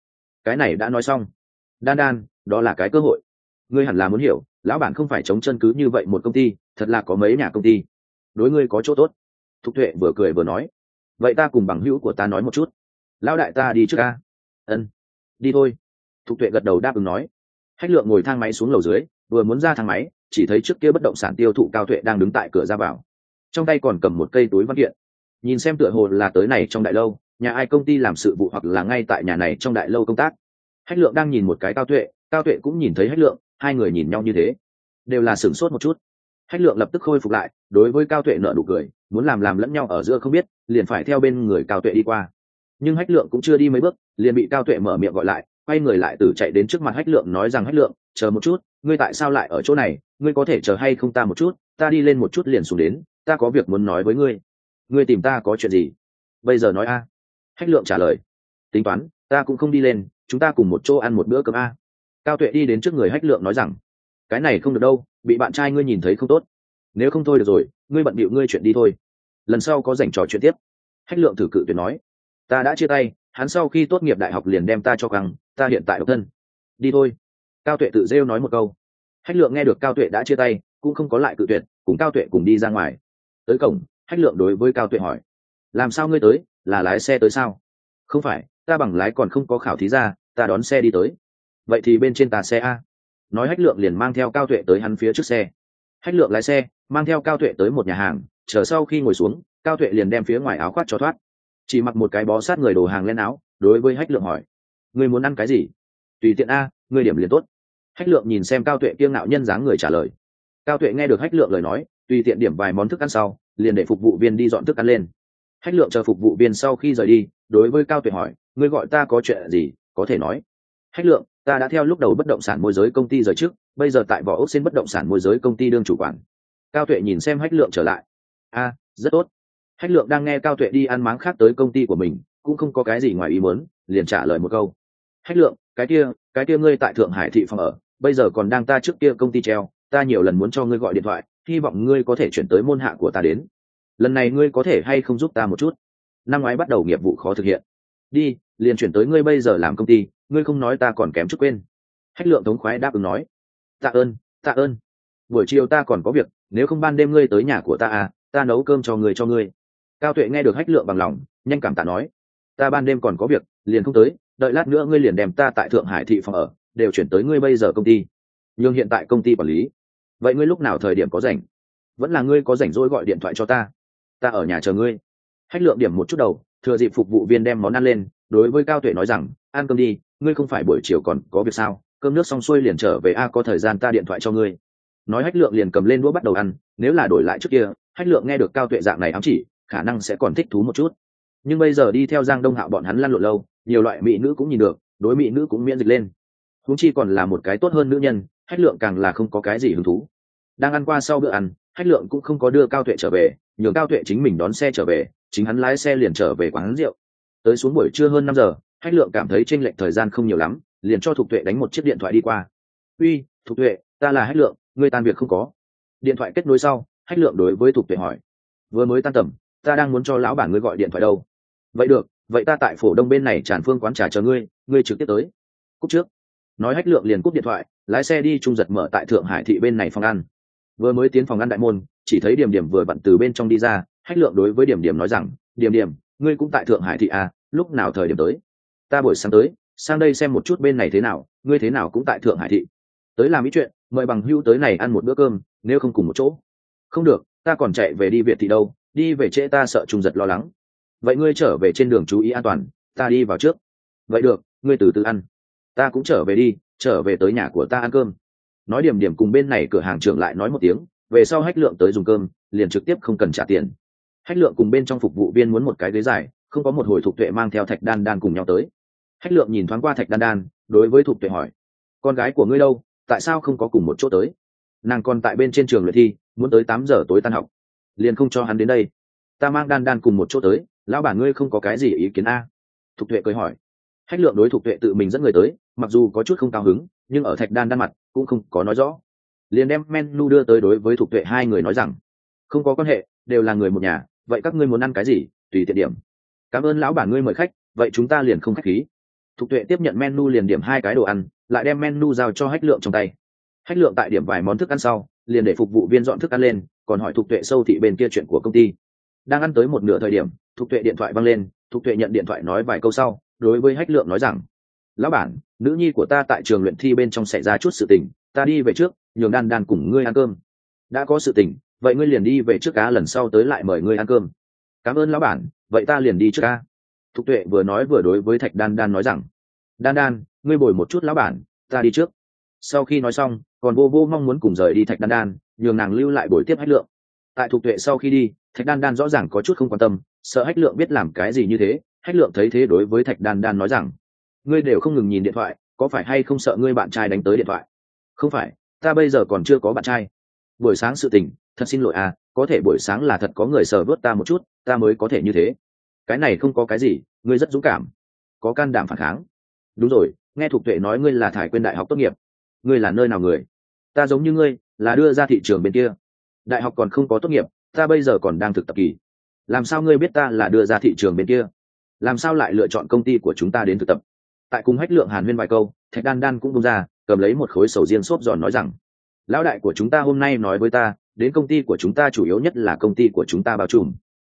Cái này đã nói xong. Đan đan đó là cái cơ hội. Ngươi hẳn là muốn hiểu lão bản không phải chống chân cứ như vậy một công ty, thật là có mấy nhà công ty. Đối ngươi có chỗ tốt. Thục tuệ vừa cười vừa nói. Vậy ta cùng bằng hữu của ta nói một chút. Lão đại ta đi trước ca. Ân. Đi thôi. Thục tuệ gật đầu đáp ứng nói. Hách lượng ngồi thang máy xuống lầu dưới, vừa muốn ra thang máy, chỉ thấy trước kia bất động sản tiêu thụ cao tuệ đang đứng tại cửa ra vào. Trong tay còn cầm một cây túi văn kiện. Nhìn xem tựa hồ là tới này trong đại lâu, nhà ai công ty làm sự vụ hoặc là ngay tại nhà này trong đại lâu công tác. Hách lượng đang nhìn một cái cao tuệ cao tuệ cũng nhìn thấy hách lượng hai người nhìn nhau như thế, đều là sửng sốt một chút. Hách lượng lập tức khôi phục lại, đối với cao tuệ nợ nụ cười, muốn làm làm lẫn nhau ở giữa không biết, liền phải theo bên người cao tuệ đi qua. Nhưng hách lượng cũng chưa đi mấy bước, liền bị cao tuệ mở miệng gọi lại, quay người lại từ chạy đến trước mặt hách lượng nói rằng, hách lượng, chờ một chút, ngươi tại sao lại ở chỗ này? Ngươi có thể chờ hay không ta một chút? Ta đi lên một chút liền xuống đến, ta có việc muốn nói với ngươi. Ngươi tìm ta có chuyện gì? Bây giờ nói a. Hách lượng trả lời, tính toán, ta cũng không đi lên, chúng ta cùng một chỗ ăn một bữa cơm a cao tuệ đi đến trước người hách lượng nói rằng, cái này không được đâu, bị bạn trai ngươi nhìn thấy không tốt. Nếu không thôi được rồi, ngươi bận bịu ngươi chuyện đi thôi. Lần sau có dành trò chuyện tiếp. Hách lượng thử cự tuyệt nói, ta đã chia tay, hắn sau khi tốt nghiệp đại học liền đem ta cho căng, ta hiện tại độc thân. Đi thôi. Cao tuệ tự rêu nói một câu. Hách lượng nghe được cao tuệ đã chia tay, cũng không có lại cự tuyệt, cùng cao tuệ cùng đi ra ngoài. Tới cổng, hách lượng đối với cao tuệ hỏi, làm sao ngươi tới? Là lái xe tới sao? Không phải, ta bằng lái còn không có khảo thí ra, ta đón xe đi tới vậy thì bên trên tà xe a. Nói hách lượng liền mang theo cao tuệ tới hắn phía trước xe. Hách lượng lái xe, mang theo cao tuệ tới một nhà hàng, chờ sau khi ngồi xuống, cao tuệ liền đem phía ngoài áo khoác cho thoát. Chỉ mặc một cái bó sát người đồ hàng lên áo, đối với hách lượng hỏi người muốn ăn cái gì? Tùy tiện a người điểm liền tốt. Hách lượng nhìn xem cao tuệ kiêng ngạo nhân dáng người trả lời. Cao tuệ nghe được hách lượng lời nói, tùy tiện điểm vài món thức ăn sau, liền để phục vụ viên đi dọn thức ăn lên. Hách lượng chờ phục vụ viên sau khi rời đi, đối với cao tuệ hỏi, ngươi gọi ta có chuyện gì, có thể nói? Hách lượng, ta đã theo lúc đầu bất động sản môi giới công ty rời trước, bây giờ tại vỏ ốc xin bất động sản môi giới công ty đương chủ quản. Cao tuệ nhìn xem hách lượng trở lại. A rất tốt. Hách lượng đang nghe cao tuệ đi ăn máng khác tới công ty của mình, cũng không có cái gì ngoài ý muốn, liền trả lời một câu. Hách lượng, cái kia cái kia ngươi tại thượng hải thị phòng ở, bây giờ còn đang ta trước kia công ty treo, ta nhiều lần muốn cho ngươi gọi điện thoại, hy vọng ngươi có thể chuyển tới môn hạ của ta đến. Lần này ngươi có thể hay không giúp ta một chút? Năm ngoái bắt đầu nghiệp vụ khó thực hiện. Đi liền chuyển tới ngươi bây giờ làm công ty, ngươi không nói ta còn kém chút quên. Hách lượng thống khoái đáp ứng nói. Tạ ơn tạ ơn. Buổi chiều ta còn có việc, nếu không ban đêm ngươi tới nhà của ta à ta nấu cơm cho người cho ngươi. Cao tuệ nghe được hách lượng bằng lòng, nhanh cảm tạ nói. Ta ban đêm còn có việc, liền không tới, đợi lát nữa ngươi liền đem ta tại thượng hải thị phòng ở, đều chuyển tới ngươi bây giờ công ty. Nhưng hiện tại công ty quản lý. Vậy ngươi lúc nào thời điểm có rảnh? Vẫn là ngươi có rảnh rỗi gọi điện thoại cho ta. Ta ở nhà chờ ngươi. Hách lượng điểm một chút đầu, thừa dịp phục vụ viên đem món ăn lên đối với cao tuệ nói rằng, ăn cơm đi, ngươi không phải buổi chiều còn có việc sao? Cơm nước xong xuôi liền trở về, a, có thời gian ta điện thoại cho ngươi. Nói hách lượng liền cầm lên đũa bắt đầu ăn, nếu là đổi lại trước kia, hách lượng nghe được cao tuệ dạng này ám chỉ, khả năng sẽ còn thích thú một chút. Nhưng bây giờ đi theo giang đông hạo bọn hắn lăn lộn lâu, nhiều loại mỹ nữ cũng nhìn được, đối mỹ nữ cũng miễn dịch lên. Húng chi còn là một cái tốt hơn nữ nhân, hách lượng càng là không có cái gì hứng thú. Đang ăn qua sau bữa ăn, hách lượng cũng không có đưa cao tuệ trở về, nhường cao tuệ chính mình đón xe trở về, chính hắn lái xe liền trở về quán rượu tới xuống buổi trưa hơn năm giờ, hách lượng cảm thấy tranh lệch thời gian không nhiều lắm, liền cho thục tuệ đánh một chiếc điện thoại đi qua. Uy, thục tuệ, ta là hách lượng, ngươi tan việc không có. Điện thoại kết nối sau, hách lượng đối với thục tuệ hỏi, vừa mới tan tầm, ta đang muốn cho lão bản ngươi gọi điện thoại đâu? Vậy được, vậy ta tại phổ đông bên này tràn phương quán trà chờ ngươi ngươi trực tiếp tới. Cúc trước. Nói hách lượng liền cúp điện thoại, lái xe đi trung giật mở tại thượng hải thị bên này phòng ăn. Vừa mới tiến phòng ăn đại môn, chỉ thấy điểm điểm vừa bận từ bên trong đi ra, hách lượng đối với điểm điểm nói rằng, điểm điểm, ngươi cũng tại thượng hải thị à lúc nào thời điểm tới? Ta buổi sáng tới, sang đây xem một chút bên này thế nào, ngươi thế nào cũng tại thượng hải thị. Tới làm ý chuyện, mời bằng hưu tới này ăn một bữa cơm, nếu không cùng một chỗ. Không được, ta còn chạy về đi việt thị đâu, đi về trễ ta sợ trung giật lo lắng. Vậy ngươi trở về trên đường chú ý an toàn, ta đi vào trước. Vậy được, ngươi từ từ ăn. Ta cũng trở về đi, trở về tới nhà của ta ăn cơm. Nói điểm điểm cùng bên này cửa hàng trưởng lại nói một tiếng, về sau hách lượng tới dùng cơm, liền trực tiếp không cần trả tiền. Hách lượng cùng bên trong phục vụ viên muốn một cái ghế dài không có một hồi thục tuệ mang theo thạch đan đan cùng nhau tới. Hách lượng nhìn thoáng qua thạch đan đan, đối với thục tuệ hỏi, con gái của ngươi đâu? Tại sao không có cùng một chỗ tới? Nàng còn tại bên trên trường luyện thi, muốn tới tám giờ tối tan học. Liền không cho hắn đến đây. Ta mang đan đan cùng một chỗ tới, lão bản ngươi không có cái gì ý kiến a? Thục tuệ cười hỏi. Hách lượng đối thục tuệ tự mình dẫn người tới, mặc dù có chút không cao hứng, nhưng ở thạch đan đan mặt cũng không có nói rõ. Liền đem menu đưa tới đối với thục tuệ hai người nói rằng, không có quan hệ, đều là người một nhà, vậy các ngươi muốn ăn cái gì, tùy tiện điểm cảm ơn lão bản ngươi mời khách, vậy chúng ta liền không khách khí. Thục tuệ tiếp nhận menu liền điểm hai cái đồ ăn, lại đem menu giao cho hách lượng trong tay. Hách lượng tại điểm vài món thức ăn sau, liền để phục vụ viên dọn thức ăn lên, còn hỏi thục tuệ sâu thị bên kia chuyện của công ty. Đang ăn tới một nửa thời điểm, thục tuệ điện thoại văng lên, thục tuệ nhận điện thoại nói vài câu sau, đối với hách lượng nói rằng, lão bản, nữ nhi của ta tại trường luyện thi bên trong xảy ra chút sự tình, ta đi về trước, nhường đan đan cùng ngươi ăn cơm. Đã có sự tình, vậy ngươi liền đi về trước cá lần sau tới lại mời ngươi ăn cơm. Cảm ơn lão bản vậy ta liền đi trước ca. Thục tuệ vừa nói vừa đối với thạch đan đan nói rằng, đan đan, ngươi bồi một chút lão bản, ta đi trước. Sau khi nói xong, còn vô vô mong muốn cùng rời đi thạch đan đan, nhường nàng lưu lại buổi tiếp hách lượng. Tại thục tuệ sau khi đi, thạch đan đan rõ ràng có chút không quan tâm, sợ hách lượng biết làm cái gì như thế, hách lượng thấy thế đối với thạch đan đan nói rằng, ngươi đều không ngừng nhìn điện thoại, có phải hay không sợ ngươi bạn trai đánh tới điện thoại? Không phải, ta bây giờ còn chưa có bạn trai. Buổi sáng sự tình, thật xin lỗi à có thể buổi sáng là thật có người sờ vớt ta một chút ta mới có thể như thế. Cái này không có cái gì, ngươi rất dũng cảm. Có can đảm phản kháng. Đúng rồi, nghe thục tuệ nói ngươi là thải quên đại học tốt nghiệp. Ngươi là nơi nào người? Ta giống như ngươi, là đưa ra thị trường bên kia. Đại học còn không có tốt nghiệp, ta bây giờ còn đang thực tập kỳ. Làm sao ngươi biết ta là đưa ra thị trường bên kia? Làm sao lại lựa chọn công ty của chúng ta đến thực tập? Tại cùng hách lượng hàn huyên vài câu, thạch đan đan cũng bung ra, cầm lấy một khối sầu riêng xốp giòn nói rằng, lão đại của chúng ta hôm nay nói với ta, đến công ty của chúng ta chủ yếu nhất là công ty của chúng ta bao trùm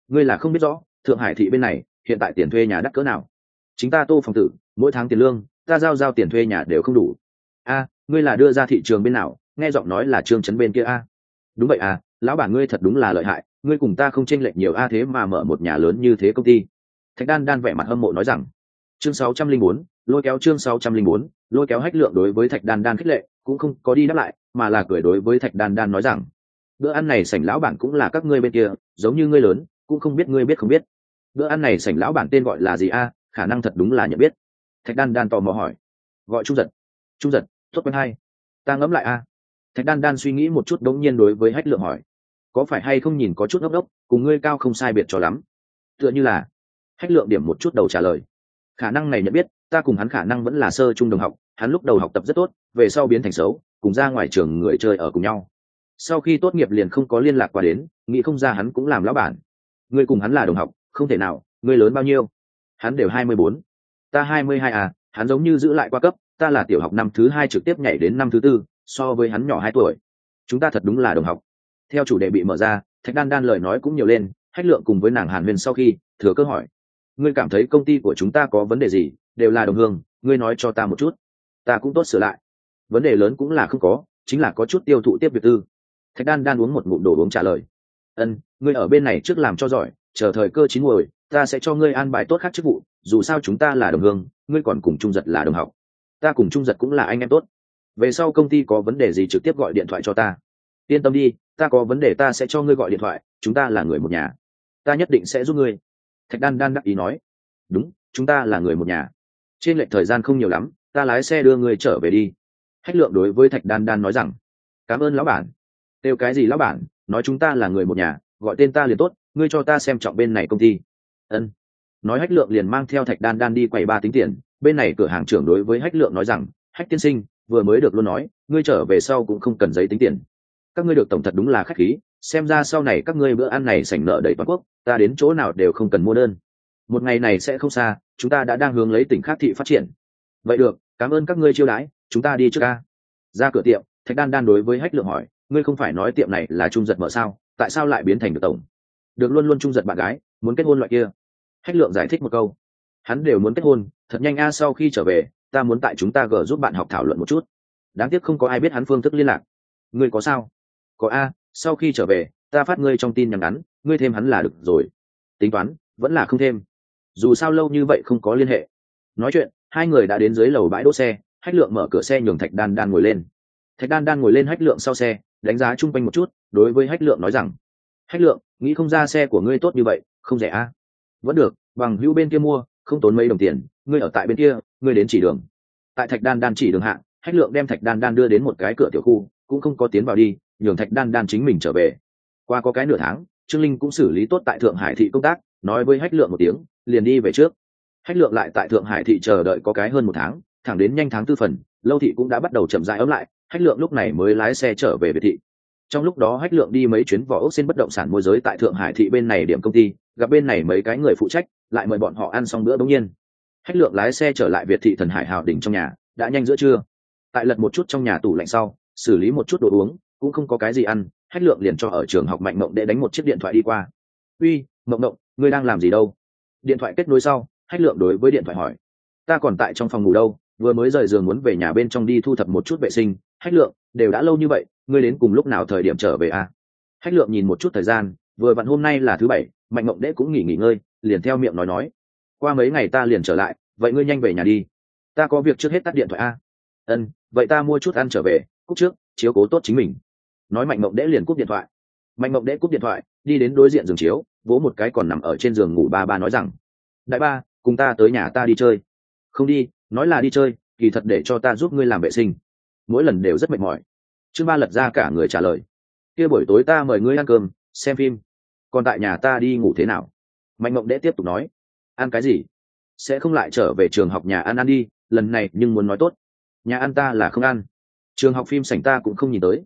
ngươi là không biết rõ thượng hải thị bên này hiện tại tiền thuê nhà đắt cỡ nào? Chính ta tô phòng tử mỗi tháng tiền lương ta giao giao tiền thuê nhà đều không đủ. A ngươi là đưa ra thị trường bên nào? Nghe giọng nói là trương trấn bên kia a. Đúng vậy à lão bản ngươi thật đúng là lợi hại ngươi cùng ta không chênh lệch nhiều a thế mà mở một nhà lớn như thế công ty. Thạch đan đan vẻ mặt hâm mộ nói rằng chương 604, lôi kéo chương 604, lôi kéo hách lượng đối với thạch đan đan khích lệ cũng không có đi đáp lại mà là cười đối với thạch đan đan nói rằng bữa ăn này sảnh lão bản cũng là các ngươi bên kia giống như ngươi lớn cũng không biết ngươi biết không biết. Bữa ăn này sảnh lão bản tên gọi là gì a? Khả năng thật đúng là nhận biết. Thạch đan đan tò mò hỏi. Gọi trung giật. Trung giật, tốt quen hay. Ta ngẫm lại a. Thạch đan đan suy nghĩ một chút đống nhiên đối với hách lượng hỏi. Có phải hay không nhìn có chút ngốc ngốc, cùng ngươi cao không sai biệt cho lắm. Tựa như là, hách lượng điểm một chút đầu trả lời. Khả năng này nhận biết, ta cùng hắn khả năng vẫn là sơ trung đồng học, hắn lúc đầu học tập rất tốt, về sau biến thành xấu, cùng ra ngoài trường người chơi ở cùng nhau. Sau khi tốt nghiệp liền không có liên lạc qua đến, nghĩ không ra hắn cũng làm lão bản ngươi cùng hắn là đồng học, không thể nào, ngươi lớn bao nhiêu? Hắn đều hai mươi bốn. Ta hai mươi hai à hắn giống như giữ lại qua cấp, ta là tiểu học năm thứ hai trực tiếp nhảy đến năm thứ tư, so với hắn nhỏ hai tuổi. Chúng ta thật đúng là đồng học. Theo chủ đề bị mở ra, thạch đan đan lời nói cũng nhiều lên, hách lượng cùng với nàng hàn huyền sau khi, thừa cơ hỏi. Ngươi cảm thấy công ty của chúng ta có vấn đề gì? Đều là đồng hương, ngươi nói cho ta một chút. Ta cũng tốt sửa lại. Vấn đề lớn cũng là không có, chính là có chút tiêu thụ tiếp việc tư. Thạch đan đan uống một ngụm đồ uống trả lời ân, ngươi ở bên này trước làm cho giỏi, chờ thời cơ chín muồi, ta sẽ cho ngươi an bài tốt khác chức vụ, dù sao chúng ta là đồng hương, ngươi còn cùng trung giật là đồng học. Ta cùng trung giật cũng là anh em tốt. Về sau công ty có vấn đề gì trực tiếp gọi điện thoại cho ta. Yên tâm đi, ta có vấn đề ta sẽ cho ngươi gọi điện thoại, chúng ta là người một nhà. Ta nhất định sẽ giúp ngươi. Thạch đan đan đắc ý nói. Đúng, chúng ta là người một nhà. Trên lệch thời gian không nhiều lắm, ta lái xe đưa ngươi trở về đi. Hách lượng đối với thạch đan đan nói rằng, cảm ơn lão bản kêu cái gì lão bản, nói chúng ta là người một nhà, gọi tên ta liền tốt, ngươi cho ta xem trọng bên này công ty. Ân. Nói hách lượng liền mang theo thạch đan đan đi quầy ba tính tiền, bên này cửa hàng trưởng đối với hách lượng nói rằng, hách tiên sinh, vừa mới được luôn nói, ngươi trở về sau cũng không cần giấy tính tiền. Các ngươi được tổng thật đúng là khách khí, xem ra sau này các ngươi bữa ăn này sảnh nợ đầy toàn quốc, ta đến chỗ nào đều không cần mua đơn. Một ngày này sẽ không xa, chúng ta đã đang hướng lấy tỉnh khác thị phát triển. Vậy được, cảm ơn các ngươi chiêu đãi, chúng ta đi trước ca. Ra cửa tiệm, thạch đan đan đối với hách lượng hỏi ngươi không phải nói tiệm này là trung giật mở sao? Tại sao lại biến thành được tổng? Được luôn luôn trung giật bạn gái, muốn kết hôn loại kia. Hách lượng giải thích một câu. Hắn đều muốn kết hôn, thật nhanh a, sau khi trở về, ta muốn tại chúng ta gờ giúp bạn học thảo luận một chút. Đáng tiếc không có ai biết hắn phương thức liên lạc. Ngươi có sao? Có a, sau khi trở về, ta phát ngươi trong tin nhắn ngắn, ngươi thêm hắn là được rồi. Tính toán, vẫn là không thêm. Dù sao lâu như vậy không có liên hệ. Nói chuyện, hai người đã đến dưới lầu bãi đỗ xe, hách lượng mở cửa xe nhường thạch đan đan ngồi lên. Thạch đan đan ngồi lên hách lượng sau xe đánh giá chung quanh một chút, đối với hách lượng nói rằng, hách lượng, nghĩ không ra xe của ngươi tốt như vậy, không rẻ a vẫn được, bằng hữu bên kia mua, không tốn mấy đồng tiền, ngươi ở tại bên kia, ngươi đến chỉ đường. Tại thạch đan đan chỉ đường hạ, hách lượng đem thạch đan đan đưa đến một cái cửa tiểu khu, cũng không có tiến vào đi, nhường thạch đan đan chính mình trở về. Qua có cái nửa tháng, trương linh cũng xử lý tốt tại thượng hải thị công tác, nói với hách lượng một tiếng, liền đi về trước. Hách lượng lại tại thượng hải thị chờ đợi có cái hơn một tháng, thẳng đến nhanh tháng tư phần, lâu thị cũng đã bắt đầu chậm rãi ấm lại hách lượng lúc này mới lái xe trở về việt thị. Trong lúc đó hách lượng đi mấy chuyến vỏ ốc xin bất động sản môi giới tại thượng hải thị bên này điểm công ty, gặp bên này mấy cái người phụ trách, lại mời bọn họ ăn xong bữa bỗng nhiên. Hách lượng lái xe trở lại việt thị thần hải hào đỉnh trong nhà, đã nhanh giữa trưa. Tại lật một chút trong nhà tủ lạnh sau, xử lý một chút đồ uống, cũng không có cái gì ăn, hách lượng liền cho ở trường học mạnh mộng để đánh một chiếc điện thoại đi qua. Uy, mộng mộng, ngươi đang làm gì đâu? Điện thoại kết nối sau, hách lượng đối với điện thoại hỏi. Ta còn tại trong phòng ngủ đâu vừa mới rời giường muốn về nhà bên trong đi thu thập một chút vệ sinh, hách lượng, đều đã lâu như vậy, ngươi đến cùng lúc nào thời điểm trở về à? hách lượng nhìn một chút thời gian, vừa vặn hôm nay là thứ bảy, mạnh mộng đễ cũng nghỉ nghỉ ngơi, liền theo miệng nói nói. Qua mấy ngày ta liền trở lại, vậy ngươi nhanh về nhà đi. Ta có việc trước hết tắt điện thoại a. Ân, vậy ta mua chút ăn trở về cúc trước, chiếu cố tốt chính mình. Nói mạnh mộng đễ liền cúp điện thoại. Mạnh mộng đễ cúp điện thoại, đi đến đối diện giường chiếu, vỗ một cái còn nằm ở trên giường ngủ ba ba nói rằng, đại ba, cùng ta tới nhà ta đi chơi. Không đi nói là đi chơi, kỳ thật để cho ta giúp ngươi làm vệ sinh. Mỗi lần đều rất mệt mỏi. Chương ba lật ra cả người trả lời. Kia buổi tối ta mời ngươi ăn cơm, xem phim. Còn tại nhà ta đi ngủ thế nào? Mạnh mộng đễ tiếp tục nói. Ăn cái gì? Sẽ không lại trở về trường học nhà ăn ăn đi, lần này nhưng muốn nói tốt. Nhà ăn ta là không ăn. Trường học phim sảnh ta cũng không nhìn tới.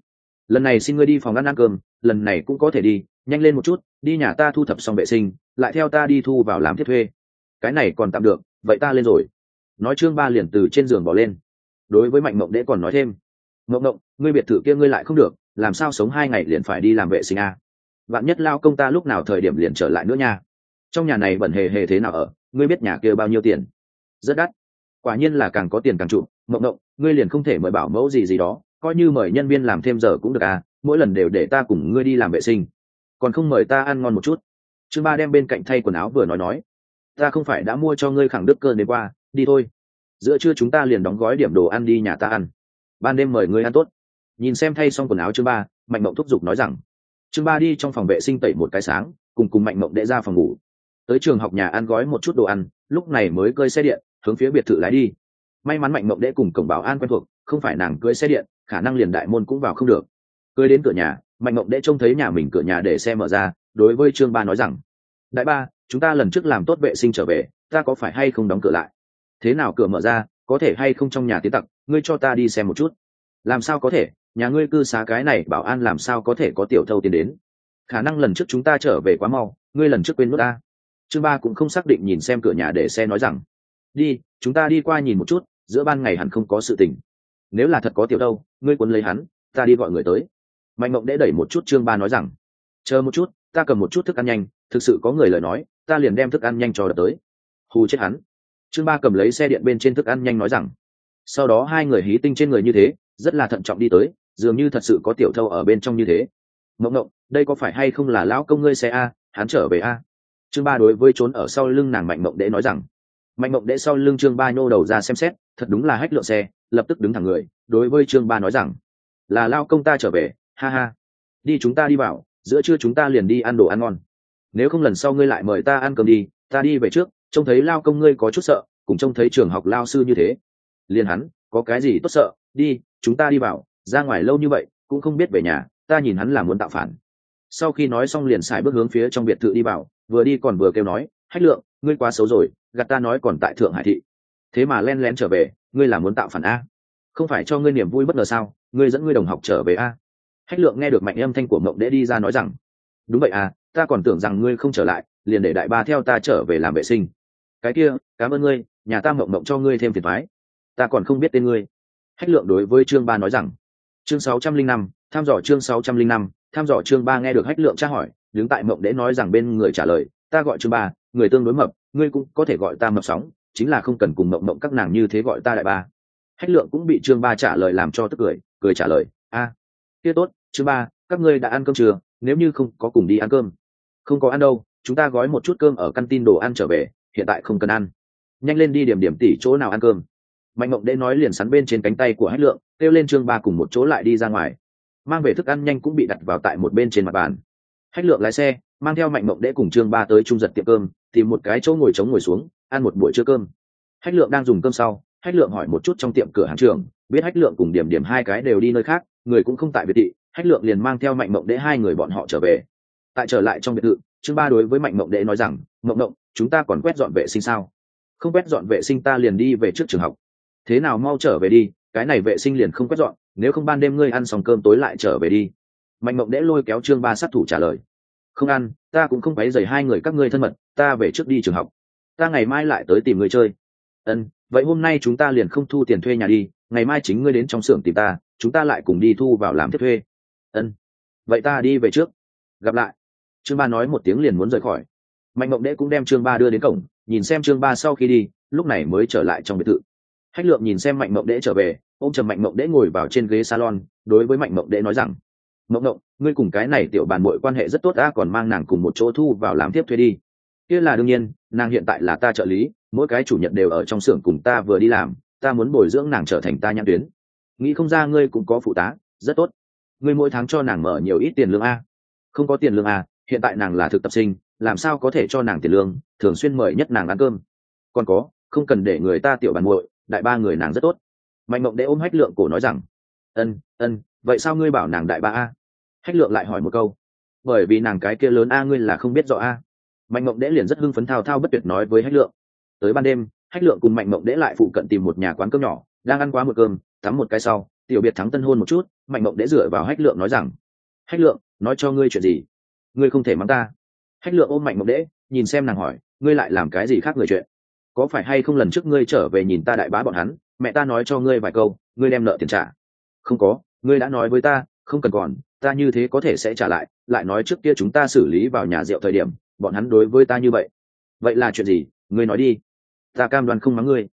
Lần này xin ngươi đi phòng ăn ăn cơm, lần này cũng có thể đi, nhanh lên một chút, đi nhà ta thu thập xong vệ sinh, lại theo ta đi thu vào làm thiết thuê. Cái này còn tạm được, vậy ta lên rồi nói trương ba liền từ trên giường bỏ lên. Đối với mạnh mộng đễ còn nói thêm, mộng mộng, ngươi biệt thự kia ngươi lại không được, làm sao sống hai ngày liền phải đi làm vệ sinh à? vạn nhất lao công ta lúc nào thời điểm liền trở lại nữa nha. Trong nhà này bẩn hề hề thế nào ở, ngươi biết nhà kia bao nhiêu tiền? Rất đắt. Quả nhiên là càng có tiền càng trụ. Mộng mộng, ngươi liền không thể mời bảo mẫu gì gì đó, coi như mời nhân viên làm thêm giờ cũng được à mỗi lần đều để ta cùng ngươi đi làm vệ sinh. Còn không mời ta ăn ngon một chút. Chứ ba đem bên cạnh thay quần áo vừa nói nói, ta không phải đã mua cho ngươi khẳng đức cơn đến qua đi thôi. Giữa trưa chúng ta liền đóng gói điểm đồ ăn đi nhà ta ăn. Ban đêm mời ngươi ăn tốt. Nhìn xem thay xong quần áo chương ba, mạnh mộng thúc giục nói rằng chương ba đi trong phòng vệ sinh tẩy một cái sáng, cùng cùng mạnh mộng đệ ra phòng ngủ. Tới trường học nhà ăn gói một chút đồ ăn, lúc này mới cơi xe điện, hướng phía biệt thự lái đi. May mắn mạnh mộng đệ cùng cổng bảo an quen thuộc, không phải nàng cưới xe điện, khả năng liền đại môn cũng vào không được. Cưới đến cửa nhà, mạnh mộng đệ trông thấy nhà mình cửa nhà để xe mở ra, đối với trương ba nói rằng, đại ba, chúng ta lần trước làm tốt vệ sinh trở về, ta có phải hay không đóng cửa lại? Thế nào cửa mở ra, có thể hay không trong nhà tiến tặc, ngươi cho ta đi xem một chút. Làm sao có thể, nhà ngươi cư xá cái này bảo an làm sao có thể có tiểu thâu tiến đến? Khả năng lần trước chúng ta trở về quá mau, ngươi lần trước quên nút ta. Chương ba cũng không xác định nhìn xem cửa nhà để xe nói rằng, đi, chúng ta đi qua nhìn một chút, giữa ban ngày hẳn không có sự tình. Nếu là thật có tiểu đâu ngươi cuốn lấy hắn, ta đi gọi người tới. Mạnh mộng đễ đẩy một chút chương ba nói rằng, chờ một chút, ta cầm một chút thức ăn nhanh, thực sự có người lời nói, ta liền đem thức ăn nhanh cho đợt tới. Hù chết hắn chương ba cầm lấy xe điện bên trên thức ăn nhanh nói rằng, sau đó hai người hí tinh trên người như thế, rất là thận trọng đi tới, dường như thật sự có tiểu thâu ở bên trong như thế. Mộng mộng đây có phải hay không là lão công ngươi xe a, hắn trở về a? Chương ba đối với trốn ở sau lưng nàng mạnh mộng đễ nói rằng, mạnh mộng đễ sau lưng chương ba nhô đầu ra xem xét, thật đúng là hách lượng xe, lập tức đứng thẳng người, đối với chương ba nói rằng, là lao công ta trở về, ha ha. Đi chúng ta đi vào, giữa trưa chúng ta liền đi ăn đồ ăn ngon. Nếu không lần sau ngươi lại mời ta ăn cơm đi, ta đi về trước trông thấy lao công ngươi có chút sợ, cùng trông thấy trường học lao sư như thế. Liền hắn, có cái gì tốt sợ, đi, chúng ta đi vào, ra ngoài lâu như vậy, cũng không biết về nhà, ta nhìn hắn là muốn tạo phản. Sau khi nói xong liền xài bước hướng phía trong biệt thự đi vào, vừa đi còn vừa kêu nói, hách lượng, ngươi quá xấu rồi, gạt ta nói còn tại thượng hải thị. Thế mà len lén trở về, ngươi là muốn tạo phản a? Không phải cho ngươi niềm vui bất ngờ sao? Ngươi dẫn ngươi đồng học trở về a? Hách lượng nghe được mạnh âm thanh của mộng đễ đi ra nói rằng, đúng vậy à ta còn tưởng rằng ngươi không trở lại, liền để đại ba theo ta trở về làm vệ sinh cái kia, cảm ơn ngươi, nhà ta mộng mộng cho ngươi thêm phiền thoái. Ta còn không biết tên ngươi. Hách lượng đối với trương ba nói rằng, chương sáu trăm linh năm, tham dò chương sáu trăm linh năm, tham dò chương ba nghe được hách lượng tra hỏi, đứng tại mộng để nói rằng bên người trả lời, ta gọi chương ba, người tương đối mập, ngươi cũng có thể gọi ta mập sóng, chính là không cần cùng mộng mộng các nàng như thế gọi ta đại ba. Hách lượng cũng bị chương ba trả lời làm cho tức cười cười trả lời, a, kia tốt, chương ba, các ngươi đã ăn cơm chưa? Nếu như không có cùng đi ăn cơm. Không có ăn đâu, chúng ta gói một chút cơm ở căn tin đồ ăn trở về hiện tại không cần ăn. Nhanh lên đi điểm điểm tỉ chỗ nào ăn cơm. Mạnh mộng đễ nói liền sắn bên trên cánh tay của hách lượng, kêu lên trương ba cùng một chỗ lại đi ra ngoài. Mang về thức ăn nhanh cũng bị đặt vào tại một bên trên mặt bàn. Hách lượng lái xe, mang theo mạnh mộng đễ cùng trương ba tới trung giật tiệm cơm, tìm một cái chỗ ngồi trống ngồi xuống, ăn một buổi trưa cơm. Hách lượng đang dùng cơm sau, hách lượng hỏi một chút trong tiệm cửa hàng trường biết hách lượng cùng điểm điểm hai cái đều đi nơi khác, người cũng không tại biệt thị, hách lượng liền mang theo mạnh mộng đễ hai người bọn họ trở về. Tại trở lại trong biệt thự chương ba đối với mạnh mộng đễ nói rằng, mộng mộng chúng ta còn quét dọn vệ sinh sao? Không quét dọn vệ sinh ta liền đi về trước trường học. Thế nào mau trở về đi, cái này vệ sinh liền không quét dọn, nếu không ban đêm ngươi ăn xong cơm tối lại trở về đi. Mạnh mộng đễ lôi kéo trương ba sát thủ trả lời. Không ăn, ta cũng không quấy dày hai người các ngươi thân mật, ta về trước đi trường học. Ta ngày mai lại tới tìm người chơi. Ân, vậy hôm nay chúng ta liền không thu tiền thuê nhà đi, ngày mai chính ngươi đến trong xưởng tìm ta, chúng ta lại cùng đi thu vào làm tiếp thuê. Ân, vậy ta đi về trước. Gặp lại. Trương ba nói một tiếng liền muốn rời khỏi mạnh mộng Đệ cũng đem trương ba đưa đến cổng, nhìn xem trương ba sau khi đi, lúc này mới trở lại trong biệt thự. Hách lượng nhìn xem mạnh mộng Đệ trở về ô m trầm mạnh mộng Đệ ngồi vào trên ghế salon, đối với mạnh mộng Đệ nói rằng mộng mộng ngươi cùng cái này tiểu bàn mội quan hệ rất tốt, ta còn mang nàng cùng một chỗ thu vào làm tiếp thuê đi. Kia là đương nhiên, nàng hiện tại là ta trợ lý, mỗi cái chủ nhật đều ở trong xưởng cùng ta vừa đi làm, ta muốn bồi dưỡng nàng trở thành ta nhãn tuyến. Nghĩ không ra ngươi cũng có phụ tá, rất tốt. Ngươi mỗi tháng cho nàng mở nhiều ít tiền lương a. Không có tiền lương a hiện tại nàng là thực tập sinh làm sao có thể cho nàng tiền lương, thường xuyên mời nhất nàng ăn cơm. Còn có, không cần để người ta tiểu bàn muội, đại ba người nàng rất tốt. Mạnh mộng đệ ôm hách lượng cổ nói rằng, ân ân, vậy sao ngươi bảo nàng đại ba a? Hách lượng lại hỏi một câu, bởi vì nàng cái kia lớn a ngươi là không biết rõ a. Mạnh mộng đễ liền rất hưng phấn thao thao bất tuyệt nói với hách lượng, tới ban đêm, hách lượng cùng mạnh mộng đễ lại phụ cận tìm một nhà quán cơm nhỏ, đang ăn quá một cơm, tắm một cái sau, tiểu biệt thắng tân hôn một chút. Mạnh mộng đễ dựa vào hách lượng nói rằng, hách lượng, nói cho ngươi chuyện gì? Ngươi không thể mắng ta hách lượng ôm mạnh mộng đễ, nhìn xem nàng hỏi, ngươi lại làm cái gì khác người chuyện? Có phải hay không lần trước ngươi trở về nhìn ta đại bá bọn hắn, mẹ ta nói cho ngươi vài câu, ngươi đem nợ tiền trả? Không có, ngươi đã nói với ta, không cần còn, ta như thế có thể sẽ trả lại lại nói trước kia chúng ta xử lý vào nhà rượu thời điểm, bọn hắn đối với ta như vậy. Vậy là chuyện gì? Ngươi nói đi. Ta cam đoan không mắng ngươi.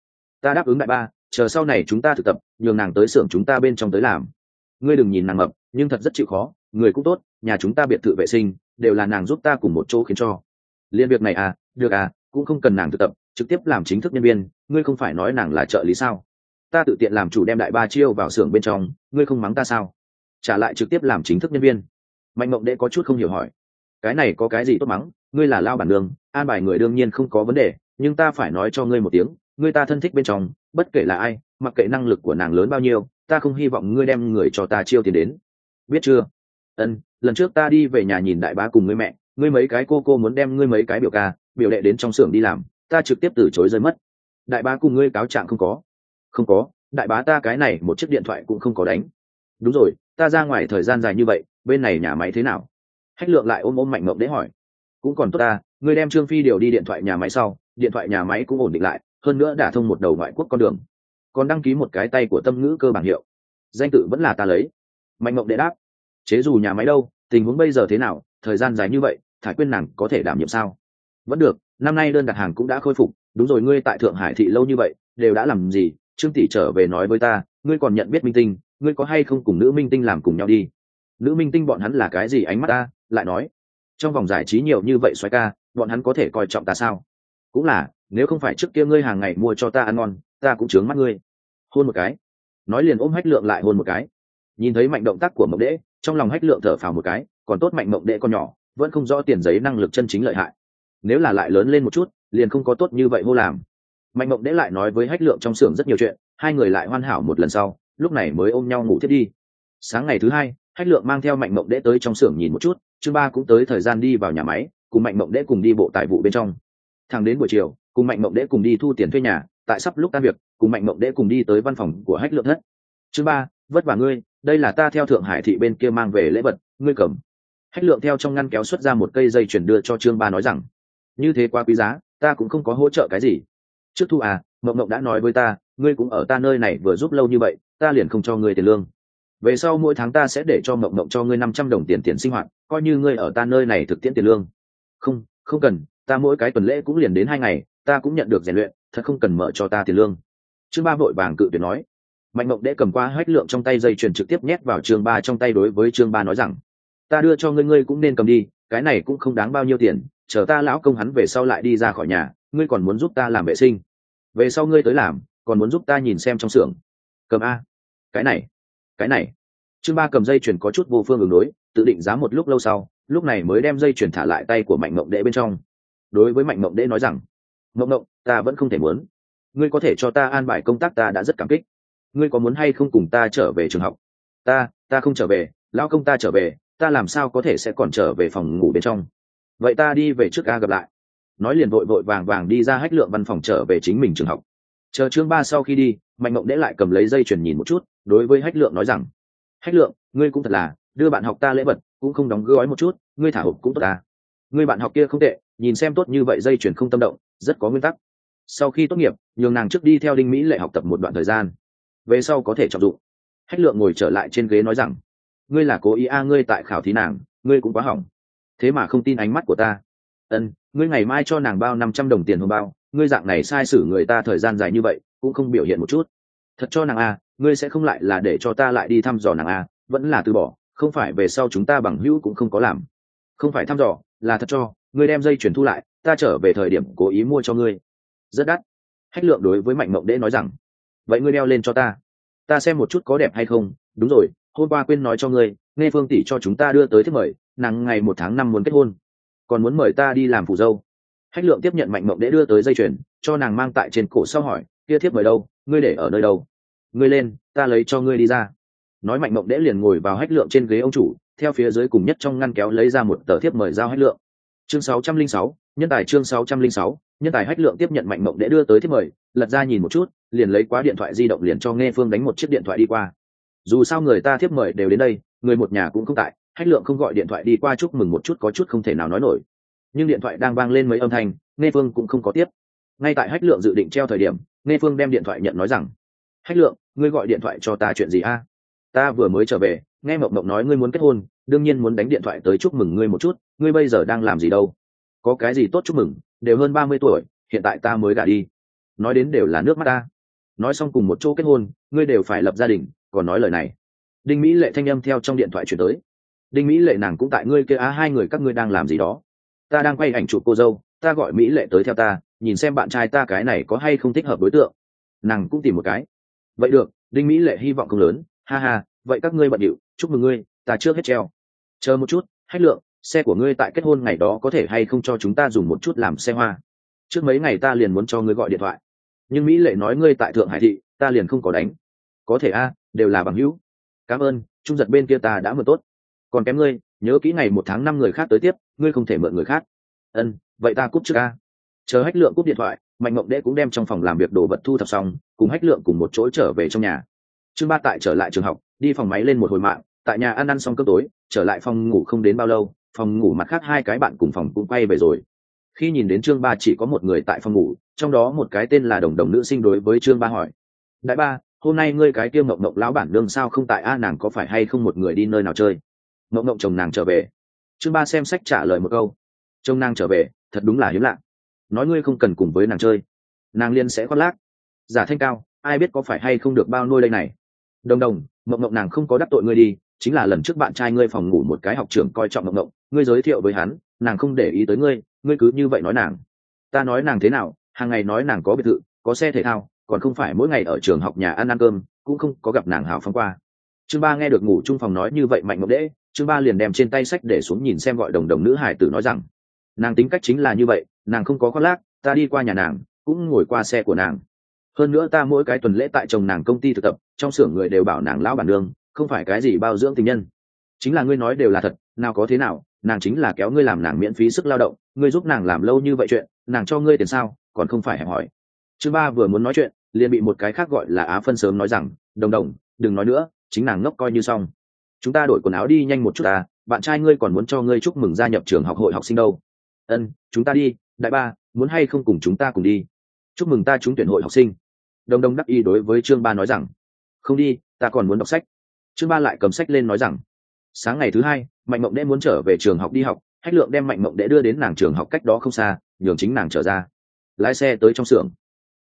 Ta đáp ứng đại ba, chờ sau này chúng ta thực tập, nhường nàng tới xưởng chúng ta bên trong tới làm. Ngươi đừng nhìn nàng mập, nhưng thật rất chịu khó, người cũng tốt, nhà chúng ta biệt thự vệ sinh đều là nàng giúp ta cùng một chỗ khiến cho. Liên việc này à được à cũng không cần nàng thực tập, trực tiếp làm chính thức nhân viên, ngươi không phải nói nàng là trợ lý sao? Ta tự tiện làm chủ đem đại ba chiêu vào xưởng bên trong, ngươi không mắng ta sao? Trả lại trực tiếp làm chính thức nhân viên. Mạnh mộng đệ có chút không hiểu hỏi. Cái này có cái gì tốt mắng, ngươi là lao bản đường an bài người đương nhiên không có vấn đề, nhưng ta phải nói cho ngươi một tiếng, ngươi ta thân thích bên trong, bất kể là ai, mặc kệ năng lực của nàng lớn bao nhiêu, ta không hy vọng ngươi đem người cho ta chiêu tiền đến. Biết chưa? Ân, lần trước ta đi về nhà nhìn đại bá cùng ngươi mẹ, ngươi mấy cái cô cô muốn đem ngươi mấy cái biểu ca, biểu đệ đến trong xưởng đi làm, ta trực tiếp từ chối rơi mất. Đại bá cùng ngươi cáo trạng không có. Không có, đại bá ta cái này một chiếc điện thoại cũng không có đánh. Đúng rồi, ta ra ngoài thời gian dài như vậy, bên này nhà máy thế nào? Hách lượng lại ôm ôm mạnh mộng để hỏi. Cũng còn tốt ta, ngươi đem trương phi điều đi điện thoại nhà máy sau, điện thoại nhà máy cũng ổn định lại, hơn nữa đả thông một đầu ngoại quốc con đường. Còn đăng ký một cái tay của tâm ngữ cơ bản hiệu. Danh tự vẫn là ta lấy. Mạnh mộng đệ đáp chế dù nhà máy đâu, tình huống bây giờ thế nào, thời gian dài như vậy, thải quyên nàng có thể đảm nhiệm sao? Vẫn được, năm nay đơn đặt hàng cũng đã khôi phục, đúng rồi, ngươi tại thượng hải thị lâu như vậy, đều đã làm gì? Trương tỷ trở về nói với ta, ngươi còn nhận biết minh tinh, ngươi có hay không cùng nữ minh tinh làm cùng nhau đi? Nữ minh tinh bọn hắn là cái gì ánh mắt ta, lại nói. Trong vòng giải trí nhiều như vậy xoáy ca, bọn hắn có thể coi trọng ta sao? Cũng là, nếu không phải trước kia ngươi hàng ngày mua cho ta ăn ngon, ta cũng chướng mắt ngươi. Hôn một cái. Nói liền ôm hách lượng lại hôn một cái. Nhìn thấy mạnh động tác của mộng đễ trong lòng hách lượng thở phào một cái, còn tốt mạnh mộng đệ con nhỏ, vẫn không rõ tiền giấy năng lực chân chính lợi hại. Nếu là lại lớn lên một chút, liền không có tốt như vậy hô làm. Mạnh mộng đễ lại nói với hách lượng trong xưởng rất nhiều chuyện, hai người lại hoàn hảo một lần sau, lúc này mới ôm nhau ngủ thiết đi. Sáng ngày thứ hai, hách lượng mang theo mạnh mộng đễ tới trong xưởng nhìn một chút, chương ba cũng tới thời gian đi vào nhà máy, cùng mạnh mộng đễ cùng đi bộ tài vụ bên trong. Thẳng đến buổi chiều, cùng mạnh mộng đễ cùng đi thu tiền thuê nhà, tại sắp lúc tan việc, cùng mạnh mộng đễ cùng đi tới văn phòng của hách lượng thất. Chương ba, vất vả ngươi đây là ta theo thượng hải thị bên kia mang về lễ vật, ngươi cầm. Hách lượng theo trong ngăn kéo xuất ra một cây dây chuyển đưa cho trương ba nói rằng, như thế quá quý giá, ta cũng không có hỗ trợ cái gì. Trước thu à mộng mộng đã nói với ta, ngươi cũng ở ta nơi này vừa giúp lâu như vậy, ta liền không cho ngươi tiền lương. Về sau mỗi tháng ta sẽ để cho mộng mộng cho ngươi năm trăm đồng tiền tiền sinh hoạt, coi như ngươi ở ta nơi này thực tiễn tiền lương. Không không cần, ta mỗi cái tuần lễ cũng liền đến hai ngày, ta cũng nhận được rèn luyện, thật không cần mở cho ta tiền lương. Trương ba vội vàng cự tuyệt nói mạnh mộng đễ cầm qua hách lượng trong tay dây chuyền trực tiếp nhét vào chương ba trong tay đối với chương ba nói rằng, ta đưa cho ngươi ngươi cũng nên cầm đi, cái này cũng không đáng bao nhiêu tiền, chờ ta lão công hắn về sau lại đi ra khỏi nhà, ngươi còn muốn giúp ta làm vệ sinh. Về sau ngươi tới làm, còn muốn giúp ta nhìn xem trong xưởng. Cầm a, cái này cái này. Chương ba cầm dây chuyền có chút vô phương ứng đối, tự định giá một lúc lâu sau, lúc này mới đem dây chuyền thả lại tay của mạnh mộng đệ bên trong. Đối với mạnh mộng đệ nói rằng, mộng mộng, ta vẫn không thể muốn. Ngươi có thể cho ta an bài công tác ta đã rất cảm kích ngươi có muốn hay không cùng ta trở về trường học? Ta ta không trở về, lão công ta trở về, ta làm sao có thể sẽ còn trở về phòng ngủ bên trong? Vậy ta đi về trước a gặp lại. Nói liền vội vội vàng vàng đi ra hách lượng văn phòng trở về chính mình trường học. Chờ chương ba sau khi đi, mạnh mộng đễ lại cầm lấy dây chuyền nhìn một chút, đối với hách lượng nói rằng, hách lượng, ngươi cũng thật là, đưa bạn học ta lễ vật, cũng không đóng gói một chút, ngươi thả hộp cũng tốt ta. Ngươi bạn học kia không tệ, nhìn xem tốt như vậy dây chuyền không tâm động, rất có nguyên tắc. Sau khi tốt nghiệp, nhường nàng trước đi theo đinh mỹ lệ học tập một đoạn thời gian về sau có thể trọng dụng. Hách lượng ngồi trở lại trên ghế nói rằng, ngươi là cố ý a, ngươi tại khảo thí nàng, ngươi cũng quá hỏng. Thế mà không tin ánh mắt của ta. Ân, ngươi ngày mai cho nàng bao năm trăm đồng tiền hôm bao, ngươi dạng này sai sử người ta thời gian dài như vậy, cũng không biểu hiện một chút. Thật cho nàng a, ngươi sẽ không lại là để cho ta lại đi thăm dò nàng a, vẫn là từ bỏ, không phải về sau chúng ta bằng hữu cũng không có làm. Không phải thăm dò, là thật cho, ngươi đem dây chuyển thu lại, ta trở về thời điểm cố ý mua cho ngươi. Rất đắt. Hách lượng đối với mạnh mộng đễ nói rằng vậy ngươi đeo lên cho ta. Ta xem một chút có đẹp hay không. Đúng rồi hôm qua quên nói cho ngươi nghe phương tỷ cho chúng ta đưa tới thiết mời nàng ngày một tháng năm muốn kết hôn. Còn muốn mời ta đi làm phù dâu. Hách lượng tiếp nhận mạnh mộng để đưa tới dây chuyền cho nàng mang tại trên cổ sau hỏi kia thiếp mời đâu? Ngươi để ở nơi đâu? Ngươi lên ta lấy cho ngươi đi ra. Nói mạnh mộng đễ liền ngồi vào hách lượng trên ghế ông chủ theo phía dưới cùng nhất trong ngăn kéo lấy ra một tờ thiếp mời giao hách lượng. Chương 606, nhân tài chương 606, nhân tài hách lượng tiếp nhận mạnh mộng để đưa tới thiết mời, lật ra nhìn một chút, liền lấy quá điện thoại di động liền cho nghe phương đánh một chiếc điện thoại đi qua. Dù sao người ta thiếp mời đều đến đây, người một nhà cũng không tại, hách lượng không gọi điện thoại đi qua chúc mừng một chút có chút không thể nào nói nổi. Nhưng điện thoại đang vang lên mấy âm thanh, nghe phương cũng không có tiếp. Ngay tại hách lượng dự định treo thời điểm, nghe phương đem điện thoại nhận nói rằng, hách lượng, ngươi gọi điện thoại cho ta chuyện gì a? Ta vừa mới trở về, nghe mộng mộng nói ngươi muốn kết hôn, đương nhiên muốn đánh điện thoại tới chúc mừng ngươi một chút, ngươi bây giờ đang làm gì đâu? Có cái gì tốt chúc mừng? Đều hơn ba mươi tuổi, hiện tại ta mới gả đi. Nói đến đều là nước mắt ta. Nói xong cùng một chỗ kết hôn, ngươi đều phải lập gia đình, còn nói lời này. Đinh mỹ lệ thanh âm theo trong điện thoại chuyển tới. Đinh mỹ lệ nàng cũng tại ngươi kia á, hai người các ngươi đang làm gì đó. Ta đang quay ảnh chụp cô dâu, ta gọi mỹ lệ tới theo ta, nhìn xem bạn trai ta cái này có hay không thích hợp đối tượng. Nàng cũng tìm một cái. Vậy được, đinh mỹ lệ hy vọng không lớn. Ha ha, vậy các ngươi bận điệu, chúc mừng ngươi, ta trước hết treo. Chờ một chút, hách lượng xe của ngươi tại kết hôn ngày đó có thể hay không cho chúng ta dùng một chút làm xe hoa? Trước mấy ngày ta liền muốn cho ngươi gọi điện thoại. Nhưng mỹ lệ nói ngươi tại thượng hải thị, ta liền không có đánh. Có thể a, đều là bằng hữu. Cảm ơn, trung giật bên kia ta đã mượn tốt. Còn kém ngươi, nhớ kỹ ngày một tháng năm người khác tới tiếp, ngươi không thể mượn người khác. Ân, vậy ta cúp trước a. Chờ hách lượng cúp điện thoại, mạnh mộng đệ cũng đem trong phòng làm việc đồ vật thu thập xong, cùng hách lượng cùng một chỗ trở về trong nhà. Trương ba tại trở lại trường học, đi phòng máy lên một hồi mạng, tại nhà ăn ăn xong cơm tối, trở lại phòng ngủ không đến bao lâu phòng ngủ mặt khác hai cái bạn cùng phòng cũng quay về rồi. Khi nhìn đến trương ba chỉ có một người tại phòng ngủ, trong đó một cái tên là đồng đồng nữ sinh đối với trương ba hỏi, đại ba, hôm nay ngươi cái kia mộng mộng lão bản đương sao không tại? A, nàng có phải hay không một người đi nơi nào chơi? Mộng mộng chồng nàng trở về. Trương ba xem sách trả lời một câu, chồng nàng trở về, thật đúng là hiếm lạ. Nói ngươi không cần cùng với nàng chơi. Nàng liên sẽ khoác lác. Giả thanh cao, ai biết có phải hay không được bao nuôi đây này? Đồng đồng, mộng mộng nàng không có đắc tội ngươi đi, chính là lần trước bạn trai ngươi phòng ngủ một cái học trưởng coi trọng mộng mộng ngươi giới thiệu với hắn, nàng không để ý tới ngươi ngươi cứ như vậy nói nàng. Ta nói nàng thế nào, hàng ngày nói nàng có biệt thự, có xe thể thao, còn không phải mỗi ngày ở trường học nhà ăn ăn cơm, cũng không có gặp nàng hào phóng qua. Chương ba nghe được ngủ chung phòng nói như vậy mạnh ngọc đễ chương ba liền đem trên tay sách để xuống nhìn xem gọi đồng đồng nữ hải tử nói rằng, nàng tính cách chính là như vậy, nàng không có khoác lác, ta đi qua nhà nàng, cũng ngồi qua xe của nàng. Hơn nữa ta mỗi cái tuần lễ tại chồng nàng công ty thực tập, trong xưởng người đều bảo nàng lão bản nương, không phải cái gì bao dưỡng tình nhân. Chính là ngươi nói đều là thật, nào có thế nào nàng chính là kéo ngươi làm nàng miễn phí sức lao động, ngươi giúp nàng làm lâu như vậy chuyện, nàng cho ngươi tiền sao, còn không phải hẹp hỏi. Chứ ba vừa muốn nói chuyện, liền bị một cái khác gọi là á phân sớm nói rằng, đồng đồng, đừng nói nữa, chính nàng ngốc coi như xong. Chúng ta đổi quần áo đi nhanh một chút à bạn trai ngươi còn muốn cho ngươi chúc mừng gia nhập trường học hội học sinh đâu. Ân, chúng ta đi, đại ba, muốn hay không cùng chúng ta cùng đi? Chúc mừng ta trúng tuyển hội học sinh. Đồng đồng đắc y đối với trương ba nói rằng, không đi, ta còn muốn đọc sách. Trương ba lại cầm sách lên nói rằng sáng ngày thứ hai, mạnh mộng đẽ muốn trở về trường học đi học, hách lượng đem mạnh mộng đẽ đưa đến nàng trường học cách đó không xa, nhường chính nàng trở ra. Lái xe tới trong xưởng.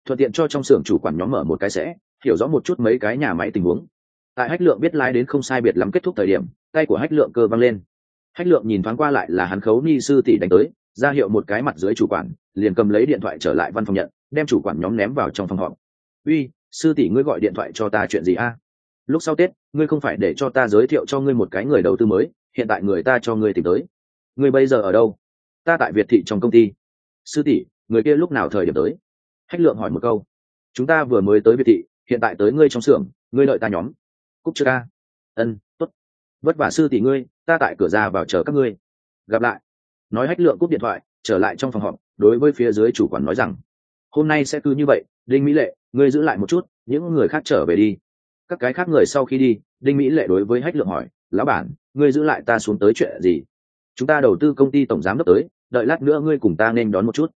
Thuận tiện cho trong xưởng chủ quản nhóm mở một cái sẽ, hiểu rõ một chút mấy cái nhà máy tình huống. Tại hách lượng biết lái đến không sai biệt lắm kết thúc thời điểm, tay của hách lượng cơ văng lên. Hách lượng nhìn thoáng qua lại là hắn khấu ni sư tỷ đánh tới, ra hiệu một cái mặt dưới chủ quản, liền cầm lấy điện thoại trở lại văn phòng nhận, đem chủ quản nhóm ném vào trong phòng họp. Uy, sư tỷ ngươi gọi điện thoại cho ta chuyện gì a? Lúc sau tết, ngươi không phải để cho ta giới thiệu cho ngươi một cái người đầu tư mới, hiện tại người ta cho ngươi tìm tới. Ngươi bây giờ ở đâu? Ta tại việt thị trong công ty. Sư tỷ, người kia lúc nào thời điểm tới? Hách lượng hỏi một câu. Chúng ta vừa mới tới việt thị, hiện tại tới ngươi trong xưởng, ngươi đợi ta nhóm. Cúc chưa ca. Ân t ố t vất vả sư tỷ ngươi, ta tại cửa ra vào chờ các ngươi. Gặp lại. Nói hách lượng cúp điện thoại, trở lại trong phòng họp, đối với phía dưới chủ quản nói rằng, hôm nay sẽ cứ như vậy, đinh mỹ lệ, ngươi giữ lại một chút, những người khác trở về đi các cái khác người sau khi đi, đinh mỹ lệ đối với hách lượng hỏi, lão bản, ngươi giữ lại ta xuống tới chuyện gì? Chúng ta đầu tư công ty tổng giám đốc tới, đợi lát nữa ngươi cùng ta nên đón một chút.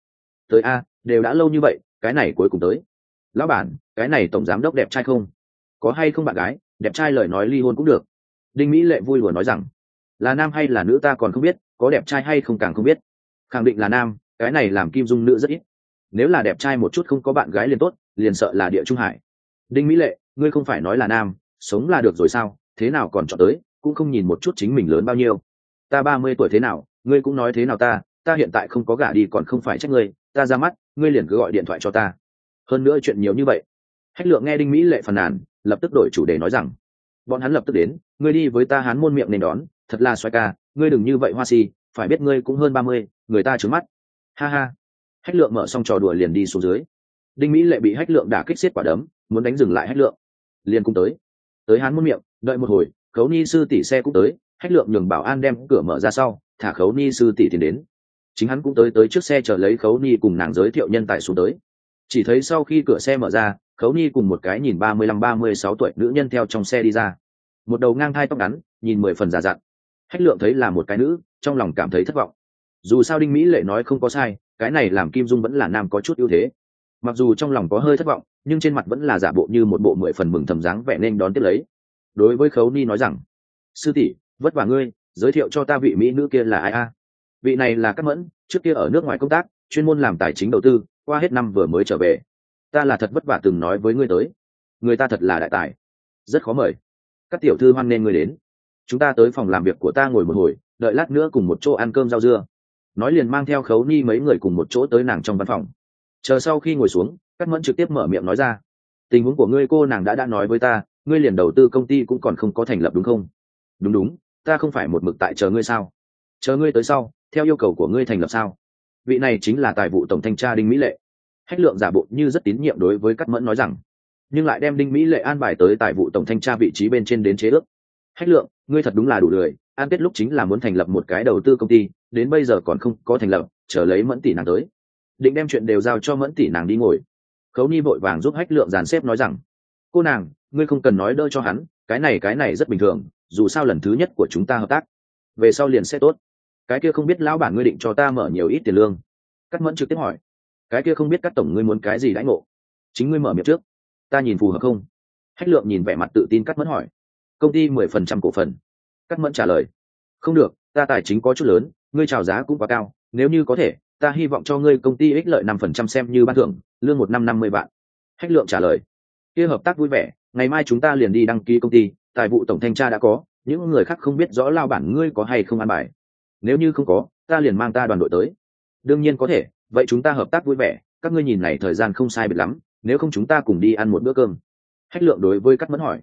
Tới a, đều đã lâu như vậy, cái này cuối cùng tới. Lão bản, cái này tổng giám đốc đẹp trai không? Có hay không bạn gái, đẹp trai lời nói ly hôn cũng được. Đinh mỹ lệ vui vừa nói rằng, là nam hay là nữ ta còn không biết, có đẹp trai hay không càng không biết. Khẳng định là nam, cái này làm kim dung nữ rất ít. Nếu là đẹp trai một chút không có bạn gái liền tốt, liền sợ là địa trung hải. Đinh mỹ lệ ngươi không phải nói là nam, sống là được rồi sao, thế nào còn chọn tới, cũng không nhìn một chút chính mình lớn bao nhiêu. Ta ba mươi tuổi thế nào, ngươi cũng nói thế nào ta ta hiện tại không có gả đi còn không phải trách ngươi, ta ra mắt, ngươi liền cứ gọi điện thoại cho ta. Hơn nữa chuyện nhiều như vậy. Hách lượng nghe đinh mỹ lệ phàn nàn, lập tức đổi chủ đề nói rằng, bọn hắn lập tức đến, ngươi đi với ta hán môn miệng nên đón, thật là xoay ca, ngươi đừng như vậy hoa si, phải biết ngươi cũng hơn ba mươi, người ta trứng mắt. Ha ha. Hách lượng mở xong trò đùa liền đi xuống dưới. Đinh mỹ lệ bị hách lượng đả kích xiết quả đấm, muốn đánh dừng lại hách lượng liền cũng tới. Tới hắn muốn miệng, đợi một hồi, khấu ni sư tỷ xe cũng tới, hách lượng nhường bảo an đem cửa mở ra sau, thả khấu ni sư tỷ tiền đến. Chính hắn cũng tới tới trước xe chờ lấy khấu ni cùng nàng giới thiệu nhân tài xuống tới. Chỉ thấy sau khi cửa xe mở ra, khấu ni cùng một cái nhìn ba mươi lăm, ba mươi sáu tuổi nữ nhân theo trong xe đi ra. Một đầu ngang thai tóc ngắn, nhìn mười phần già dặn. Hách lượng thấy là một cái nữ, trong lòng cảm thấy thất vọng. Dù sao đinh mỹ lệ nói không có sai, cái này làm kim dung vẫn là nam có chút ưu thế mặc dù trong lòng có hơi thất vọng, nhưng trên mặt vẫn là giả bộ như một bộ mười phần mừng thầm dáng vẻ nên đón tiếp lấy. Đối với khấu ni nói rằng, sư tỷ, vất vả ngươi, giới thiệu cho ta vị mỹ nữ kia là ai a? Vị này là các mẫn, trước kia ở nước ngoài công tác, chuyên môn làm tài chính đầu tư, qua hết năm vừa mới trở về. Ta là thật vất vả từng nói với ngươi tới. Người ta thật là đại tài. Rất khó mời. Các tiểu thư hoan nên ngươi đến. Chúng ta tới phòng làm việc của ta ngồi một hồi, đợi lát nữa cùng một chỗ ăn cơm rau dưa. Nói liền mang theo khấu ni mấy người cùng một chỗ tới nàng trong văn phòng chờ sau khi ngồi xuống cắt mẫn trực tiếp mở miệng nói ra. Tình huống của ngươi cô nàng đã đã nói với ta, ngươi liền đầu tư công ty cũng còn không có thành lập đúng không? Đúng đúng, ta không phải một mực tại chờ ngươi sao? Chờ ngươi tới sau, theo yêu cầu của ngươi thành lập sao? Vị này chính là tài vụ tổng thanh tra đinh mỹ lệ. Hách lượng giả bộ như rất tín nhiệm đối với cắt mẫn nói rằng, nhưng lại đem đinh mỹ lệ an bài tới tài vụ tổng thanh tra vị trí bên trên đến chế ước. Hách lượng, ngươi thật đúng là đủ lười, an kết lúc chính là muốn thành lập một cái đầu tư công ty, đến bây giờ còn không có thành lập, chờ lấy mẫn tỷ nàng tới định đem chuyện đều giao cho mẫn tỷ nàng đi ngồi. Khấu ni vội vàng giúp hách lượng dàn xếp nói rằng, cô nàng, ngươi không cần nói đỡ cho hắn, cái này cái này rất bình thường, dù sao lần thứ nhất của chúng ta hợp tác, về sau liền sẽ tốt. Cái kia không biết lão bản ngươi định cho ta mở nhiều ít tiền lương. Cắt mẫn trực tiếp hỏi, cái kia không biết các tổng ngươi muốn cái gì đãi ngộ? Chính ngươi mở miệng trước, ta nhìn phù hợp không? Hách lượng nhìn vẻ mặt tự tin cắt mẫn hỏi, công ty mười phần trăm cổ phần. Cắt mẫn trả lời, không được, ta tài chính có chút lớn, ngươi trào giá cũng quá cao, nếu như có thể ta hy vọng cho ngươi công ty ích lợi năm phần trăm xem như ban thưởng, lương một năm năm mươi vạn. Hách lượng trả lời. Kia hợp tác vui vẻ, ngày mai chúng ta liền đi đăng ký công ty, tài vụ tổng thanh tra đã có, những người khác không biết rõ lao bản ngươi có hay không ăn bài. Nếu như không có, ta liền mang ta đoàn đội tới. Đương nhiên có thể, vậy chúng ta hợp tác vui vẻ, các ngươi nhìn này thời gian không sai biệt lắm, nếu không chúng ta cùng đi ăn một bữa cơm. Hách lượng đối với cắt mẫn hỏi.